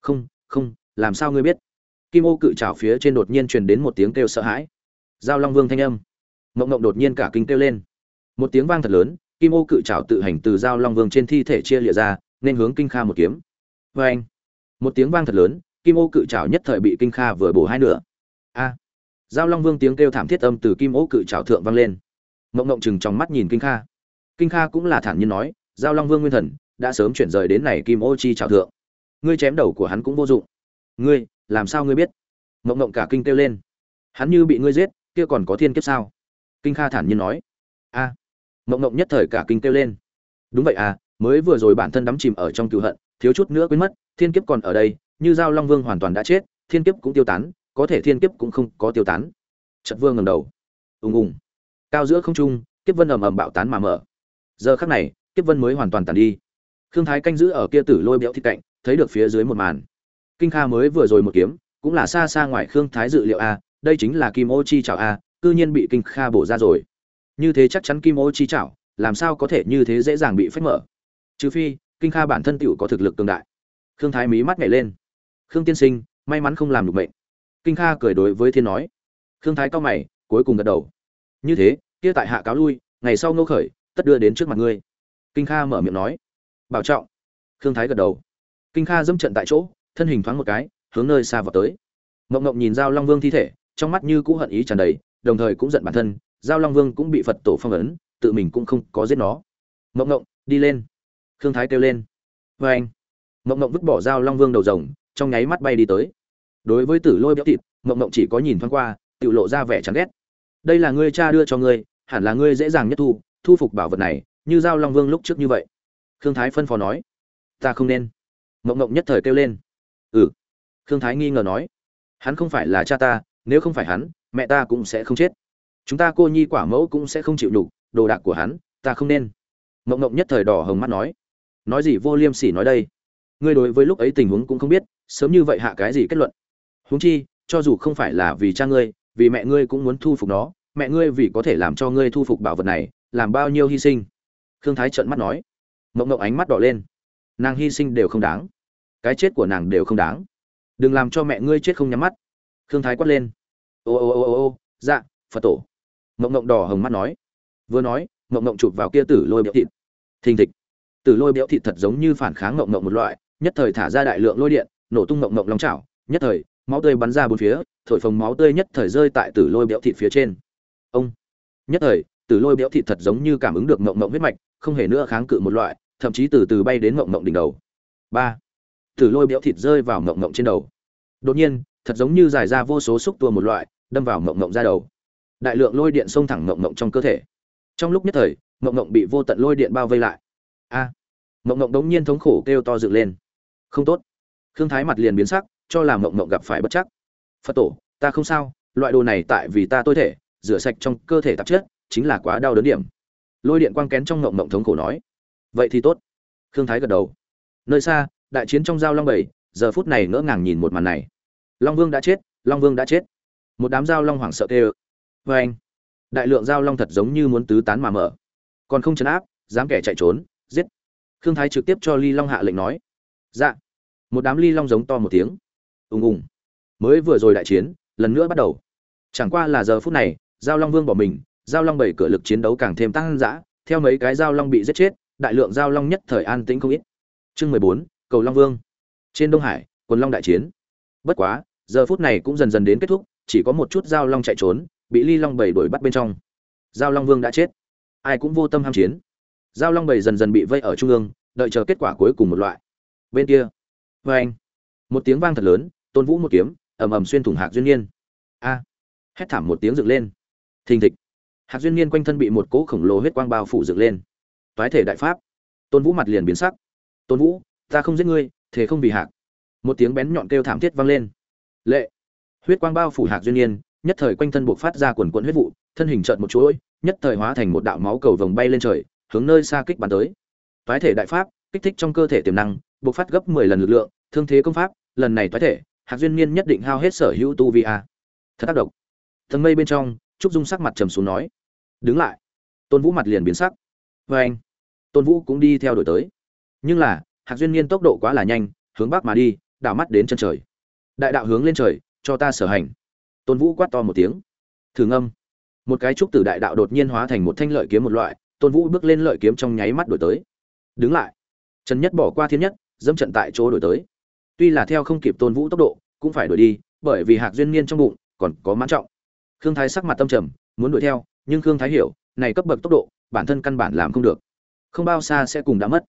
[SPEAKER 1] Không không, làm sao ngươi biết? Kim ô cự trào phía trên đột nhiên truyền đến một tiếng kêu sợ hãi. Dao long vương thanh âm mộng mộng đột nhiên cả kinh kêu lên. Một tiếng vang thật lớn, kim ô cự trảo tự hành từ dao long vương trên thi thể chia lịa ra, nên hướng kinh kha một kiếm. Vê anh một tiếng vang thật lớn, kim ô cự trảo nhất thời bị kinh kha vừa bổ hai nửa. A. À. dao long vương tiếng kêu thảm thiết âm từ kim ô cự trảo thượng vang lên. Mộng mộng chừng trong mắt nhìn kinh kha. Kinh kha cũng là thản nhiên nói, giao long vương nguyên thần, đã sớm chuyển rời đến này kim ô chi trào thượng. Ngươi chém đầu của hắn cũng vô dụng. Ngươi, làm sao ngươi biết? Mộng mộng cả kinh kêu lên. Hắn như bị ngươi giết, kia còn có thiên kiếp sao? Kinh kha thản nhiên nói. A. À. mộng mộng nhất thời cả kinh kêu lên. Đúng vậy à mới vừa rồi bản thân đắm chìm ở trong cựu hận, thiếu chút nữa quên mất, thiên kiếp còn ở đây, như giao long vương hoàn toàn đã chết, thiên kiếp cũng tiêu tán, có thể thiên kiếp cũng không có tiêu tán. Trận vương ngầm đầu. Ùng ùng. Cao giữa không trung, kiếp vân ầm ầm bạo tán mà mở. Giờ khắc này, kiếp vân mới hoàn toàn tàn đi. Khương thái canh giữ ở kia tử lôi béo thịt cạnh, thấy được phía dưới một màn. Kinh kha mới vừa rồi một kiếm, cũng là xa xa ngoài khương thái dự liệu a đây chính là kim ô chi Chào a à, cư nhiên bị kinh kha bổ ra rồi. Như thế chắc chắn kim ô chi chảo làm sao có thể như thế dễ dàng bị phách mở? Trừ phi, kinh kha bản thân tựu có thực lực tương đại. Khương thái mí mắt nhảy lên. Khương tiên sinh, may mắn không làm được mệnh. Kinh kha cười đối với thiên nói. Khương thái cao mày, cuối cùng gật đầu. Như thế, kia tại hạ cáo lui, ngày sau ngô khởi, tất đưa đến trước mặt ngươi. Kinh kha mở miệng nói. Bảo trọng. Khương thái gật đầu. Kinh kha dâm trận tại chỗ, thân hình thoáng một cái, hướng nơi xa vào tới. Mộng mộng nhìn giao long vương thi thể, trong mắt như cũ hận ý tràn đầy đồng thời cũng giận bản thân, giao long vương cũng bị phật tổ phong ấn, tự mình cũng không có giết nó. Mộng ngộng, đi lên. Khương thái kêu lên. Vê anh, mộng ngộng vứt bỏ giao long vương đầu rồng, trong nháy mắt bay đi tới. Đối với tử lôi béo thịt, mộng ngộng chỉ có nhìn thoáng qua, tự lộ ra vẻ chán ghét. Đây là ngươi cha đưa cho ngươi, hẳn là ngươi dễ dàng nhất thu thu phục bảo vật này, như giao long vương lúc trước như vậy. Khương thái phân phó nói. Ta không nên. Mộng ngộng nhất thời kêu lên. Ừ. Khương thái nghi ngờ nói. Hắn không phải là cha ta, nếu không phải hắn mẹ ta cũng sẽ không chết. Chúng ta cô nhi quả mẫu cũng sẽ không chịu đủ đồ đạc của hắn, ta không nên. Mộng mộng nhất thời đỏ hồng mắt nói. Nói gì vô liêm sỉ nói đây. Ngươi đối với lúc ấy tình huống cũng không biết, sớm như vậy hạ cái gì kết luận? Huống chi, cho dù không phải là vì cha ngươi, vì mẹ ngươi cũng muốn thu phục nó, mẹ ngươi vì có thể làm cho ngươi thu phục bảo vật này, làm bao nhiêu hy sinh? Khương thái trợn mắt nói. Mộng mộng ánh mắt đỏ lên. Nàng hy sinh đều không đáng. Cái chết của nàng đều không đáng. Đừng làm cho mẹ ngươi chết không nhắm mắt. Khương thái quát lên ô ô ô ô ô dạ phật tổ. Mộng mộng đỏ hồng mắt nói. Vừa nói mộng mộng chụp vào kia tử lôi béo thịt. Thình thịch. Tử lôi béo thịt thật giống như phản kháng mộng mộng một loại, nhất thời thả ra đại lượng lôi điện, nổ tung mộng mộng lòng chảo, nhất thời, máu tươi bắn ra bốn phía, thổi phồng máu tươi nhất thời rơi tại tử lôi béo thịt phía trên. Ông. Nhất thời, tử lôi béo thịt thật giống như cảm ứng được mộng mộng huyết mạch, không hề nữa kháng cự một loại, thậm chí từ từ bay đến mộng mộng đỉnh đầu. Ba. Tử lôi béo thịt rơi vào mộng mộng trên đầu. Đột nhiên, thật giống như giải ra vô số xúc tua một loại đâm vào mộng mộng ra đầu. Đại lượng lôi điện xông thẳng mộng mộng trong cơ thể. Trong lúc nhất thời, mộng mộng bị vô tận lôi điện bao vây lại. A! Mộng mộng đống nhiên thống khổ kêu to dựng lên. Không tốt. Khương thái mặt liền biến sắc, cho là mộng mộng gặp phải bất chắc. Phật tổ, ta không sao, loại đồ này tại vì ta tôi thể, rửa sạch trong cơ thể tạp chất, chính là quá đau đớn điểm. Lôi điện quang kén trong mộng mộng thống khổ nói. Vậy thì tốt. Khương thái gật đầu. Nơi xa, đại chiến trong giao long bảy, giờ phút này ngỡ ngàng nhìn một màn này. Long vương đã chết, long vương đã chết một đám giao long hoảng sợ kêu. Vê anh, đại lượng giao long thật giống như muốn tứ tán mà mở. Còn không chấn áp, dám kẻ chạy trốn, giết. Khương thái trực tiếp cho ly long hạ lệnh nói. Dạ. Một đám ly long giống to một tiếng. Ùng ùng. Mới vừa rồi đại chiến, lần nữa bắt đầu. Chẳng qua là giờ phút này, giao long vương bỏ mình, giao long bảy cửa lực chiến đấu càng thêm tăng dã. Theo mấy cái giao long bị giết chết, đại lượng giao long nhất thời an tĩnh không ít. Chương mười bốn, cầu long vương. Trên đông hải, quần long đại chiến. Bất quá, giờ phút này cũng dần dần đến kết thúc chỉ có một chút giao long chạy trốn, bị ly long bảy đuổi bắt bên trong. Giao long vương đã chết. Ai cũng vô tâm ham chiến. Giao long bảy dần dần bị vây ở trung ương, đợi chờ kết quả cuối cùng một loại. Bên kia vê anh một tiếng vang thật lớn, tôn vũ một kiếm, ầm ầm xuyên thủng hạc duyên niên. A. Hét thảm một tiếng dựng lên. Thình thịch. Hạc duyên niên quanh thân bị một cỗ khổng lồ huyết quang bao phủ dựng lên. Toái thể đại pháp. Tôn vũ mặt liền biến sắc. Tôn vũ, ta không giết ngươi, thế không vì hạc. Một tiếng bén nhọn kêu thảm thiết vang lên. Lệ huyết quang bao phủ hạc duyên niên nhất thời quanh thân buộc phát ra quần quận huyết vụ, thân hình trợn một chuỗi, nhất thời hóa thành một đạo máu cầu vồng bay lên trời, hướng nơi xa kích bắn tới. Toái thể đại pháp, kích thích trong cơ thể tiềm năng, buộc phát gấp mười lần lực lượng, thương thế công pháp, lần này toái thể, hạc duyên niên nhất định hao hết sở hữu tu vi a. Thật tác động thần mây bên trong, trúc dung sắc mặt trầm xuống nói, đứng lại. Tôn vũ mặt liền biến sắc. Vê anh. Tôn vũ cũng đi theo đổi tới. Nhưng là, hạc duyên niên tốc độ quá là nhanh, hướng bắc mà đi, đảo mắt đến chân trời. Đại đạo hướng lên trời cho ta sở hành. Tôn vũ quát to một tiếng. Thử ngâm. Một cái trúc tử đại đạo đột nhiên hóa thành một thanh lợi kiếm một loại, tôn vũ bước lên lợi kiếm trong nháy mắt đổi tới. Đứng lại. Trần nhất bỏ qua thiên nhất dâm trận tại chỗ đổi tới. Tuy là theo không kịp tôn vũ tốc độ, cũng phải đổi đi, bởi vì hạc duyên niên trong bụng còn có mãn trọng. Khương thái sắc mặt tâm trầm, muốn đuổi theo, nhưng khương thái hiểu, này cấp bậc tốc độ, bản thân căn bản làm không được. Không bao xa sẽ cùng đã mất.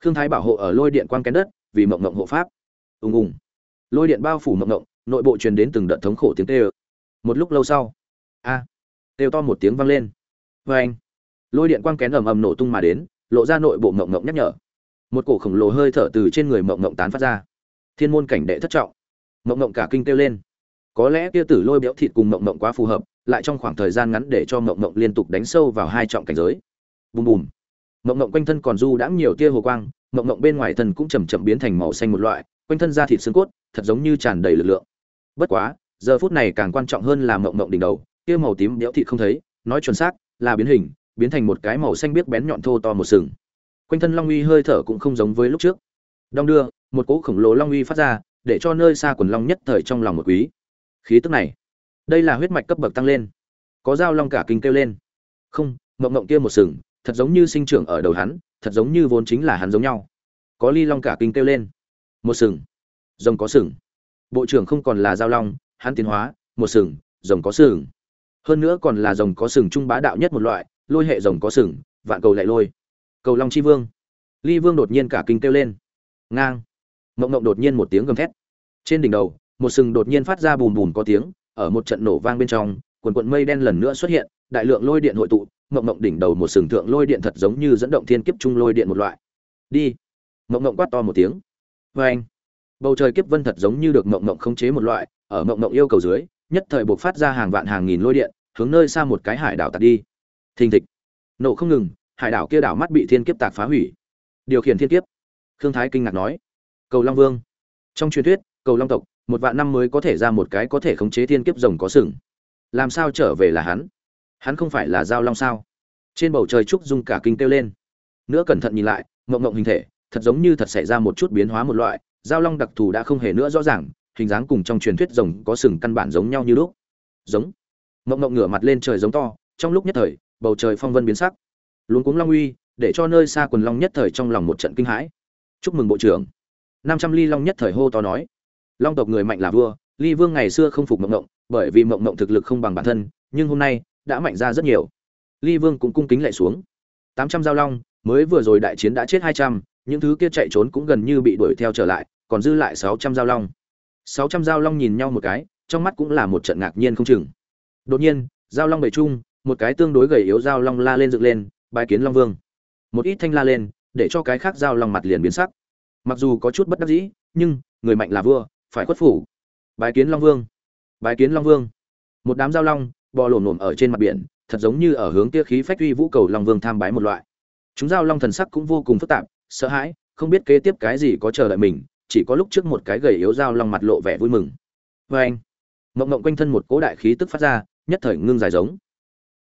[SPEAKER 1] Khương thái bảo hộ ở lôi điện quang kén đất, vì mộng mộng hộ pháp. Ùng ùng. Lôi điện bao phủ mộng mộng nội bộ truyền đến từng đợt thống khổ tiếng tê ơ một lúc lâu sau a à, to một tiếng vang lên. Vê anh lôi điện quang kén ầm ầm nổ tung mà đến lộ ra nội bộ mộng mộng nhắc nhở. Một cổ khổng lồ hơi thở từ trên người mộng mộng tán phát ra. Thiên môn cảnh đệ thất trọng. Mộng mộng cả kinh kêu lên. Có lẽ kia tử lôi béo thịt cùng mộng mộng quá phù hợp lại trong khoảng thời gian ngắn để cho mộng mộng liên tục đánh sâu vào hai trọng cảnh giới. Bùm bùm. Mộng mộng quanh thân còn du đãng nhiều tia hồ quang mộng mộng bên ngoài thân cũng chầm chậm biến thành màu xanh một loại quanh thân da thịt xương cốt thật giống như tràn đầy lực lượng bất quá, giờ phút này càng quan trọng hơn là mộng mộng đỉnh đầu, kia màu tím đẽo thịt không thấy, nói chuẩn xác, là biến hình, biến thành một cái màu xanh biếc bén nhọn thô to một sừng. Quanh thân long uy hơi thở cũng không giống với lúc trước. Đong đưa, một cỗ khổng lồ long uy phát ra, để cho nơi xa quần long nhất thời trong lòng một quý. Khí tức này, đây là huyết mạch cấp bậc tăng lên. Có dao long cả kinh kêu lên. Không, mộng mộng kia một sừng, thật giống như sinh trưởng ở đầu hắn, thật giống như vốn chính là hắn giống nhau. Có ly long cả kinh kêu lên. Một sừng. Rồng có sừng bộ trưởng không còn là giao long, hắn tiến hóa, một sừng, rồng có sừng. Hơn nữa còn là rồng có sừng trung bá đạo nhất một loại, lôi hệ rồng có sừng, vạn cầu lại lôi. Cầu long chi vương. Ly vương đột nhiên cả kinh kêu lên. Ngang. Mộng mộng đột nhiên một tiếng gầm thét. Trên đỉnh đầu, một sừng đột nhiên phát ra bùm bùm có tiếng, ở một trận nổ vang bên trong, quần quận mây đen lần nữa xuất hiện, đại lượng lôi điện hội tụ, mộng mộng đỉnh đầu một sừng thượng lôi điện thật giống như dẫn động thiên kiếp trung lôi điện một loại. Đi. Mộng mộng quát to một tiếng. Vê anh bầu trời kiếp vân thật giống như được mộng mộng khống chế một loại, ở mộng mộng yêu cầu dưới, nhất thời buộc phát ra hàng vạn hàng nghìn lôi điện, hướng nơi xa một cái hải đảo tạt đi. Thình thịch. Nổ không ngừng, hải đảo kia đảo mắt bị thiên kiếp tạc phá hủy. Điều khiển thiên kiếp. Khương thái kinh ngạc nói. Cầu long vương. Trong truyền thuyết, cầu long tộc, một vạn năm mới có thể ra một cái có thể khống chế thiên kiếp rồng có sừng. Làm sao trở về là hắn? Hắn không phải là giao long sao? Trên bầu trời trúc dung cả kinh kêu lên. Nữa cẩn thận nhìn lại, mộng mộng hình thể, thật giống như thật xảy ra một chút biến hóa một loại giao long đặc thù đã không hề nữa rõ ràng, hình dáng cùng trong truyền thuyết rồng có sừng căn bản giống nhau như lúc. Giống. Mộng mộng ngửa mặt lên trời giống to, trong lúc nhất thời, bầu trời phong vân biến sắc. Luống cuống long uy, để cho nơi xa quần long nhất thời trong lòng một trận kinh hãi. Chúc mừng bộ trưởng. Năm trăm ly long nhất thời hô to nói. Long tộc người mạnh là vua, ly vương ngày xưa không phục mộng mộng, bởi vì mộng mộng thực lực không bằng bản thân, nhưng hôm nay, đã mạnh ra rất nhiều. Ly vương cũng cung kính lạy xuống. Tám trăm giao long, mới vừa rồi đại chiến đã chết hai trăm, những thứ kia chạy trốn cũng gần như bị đuổi theo trở lại còn dư lại sáu trăm giao long. Sáu trăm giao long nhìn nhau một cái, trong mắt cũng là một trận ngạc nhiên không chừng. Đột nhiên, giao long bầy chung, một cái tương đối gầy yếu giao long la lên dựng lên bài kiến long vương. Một ít thanh la lên, để cho cái khác giao long mặt liền biến sắc. Mặc dù có chút bất đắc dĩ, nhưng, người mạnh là vua, phải khuất phủ. Bài kiến long vương. Bài kiến long vương. Một đám giao long, bò lổm lổm ở trên mặt biển, thật giống như ở hướng tia khí phách uy vũ cầu long vương tham bái một loại. Chúng giao long thần sắc cũng vô cùng phức tạp, sợ hãi, không biết kế tiếp cái gì có chờ đợi mình chỉ có lúc trước một cái gầy yếu giao long mặt lộ vẻ vui mừng. Vê anh. Mộng mộng quanh thân một cỗ đại khí tức phát ra, nhất thời ngưng dài giống.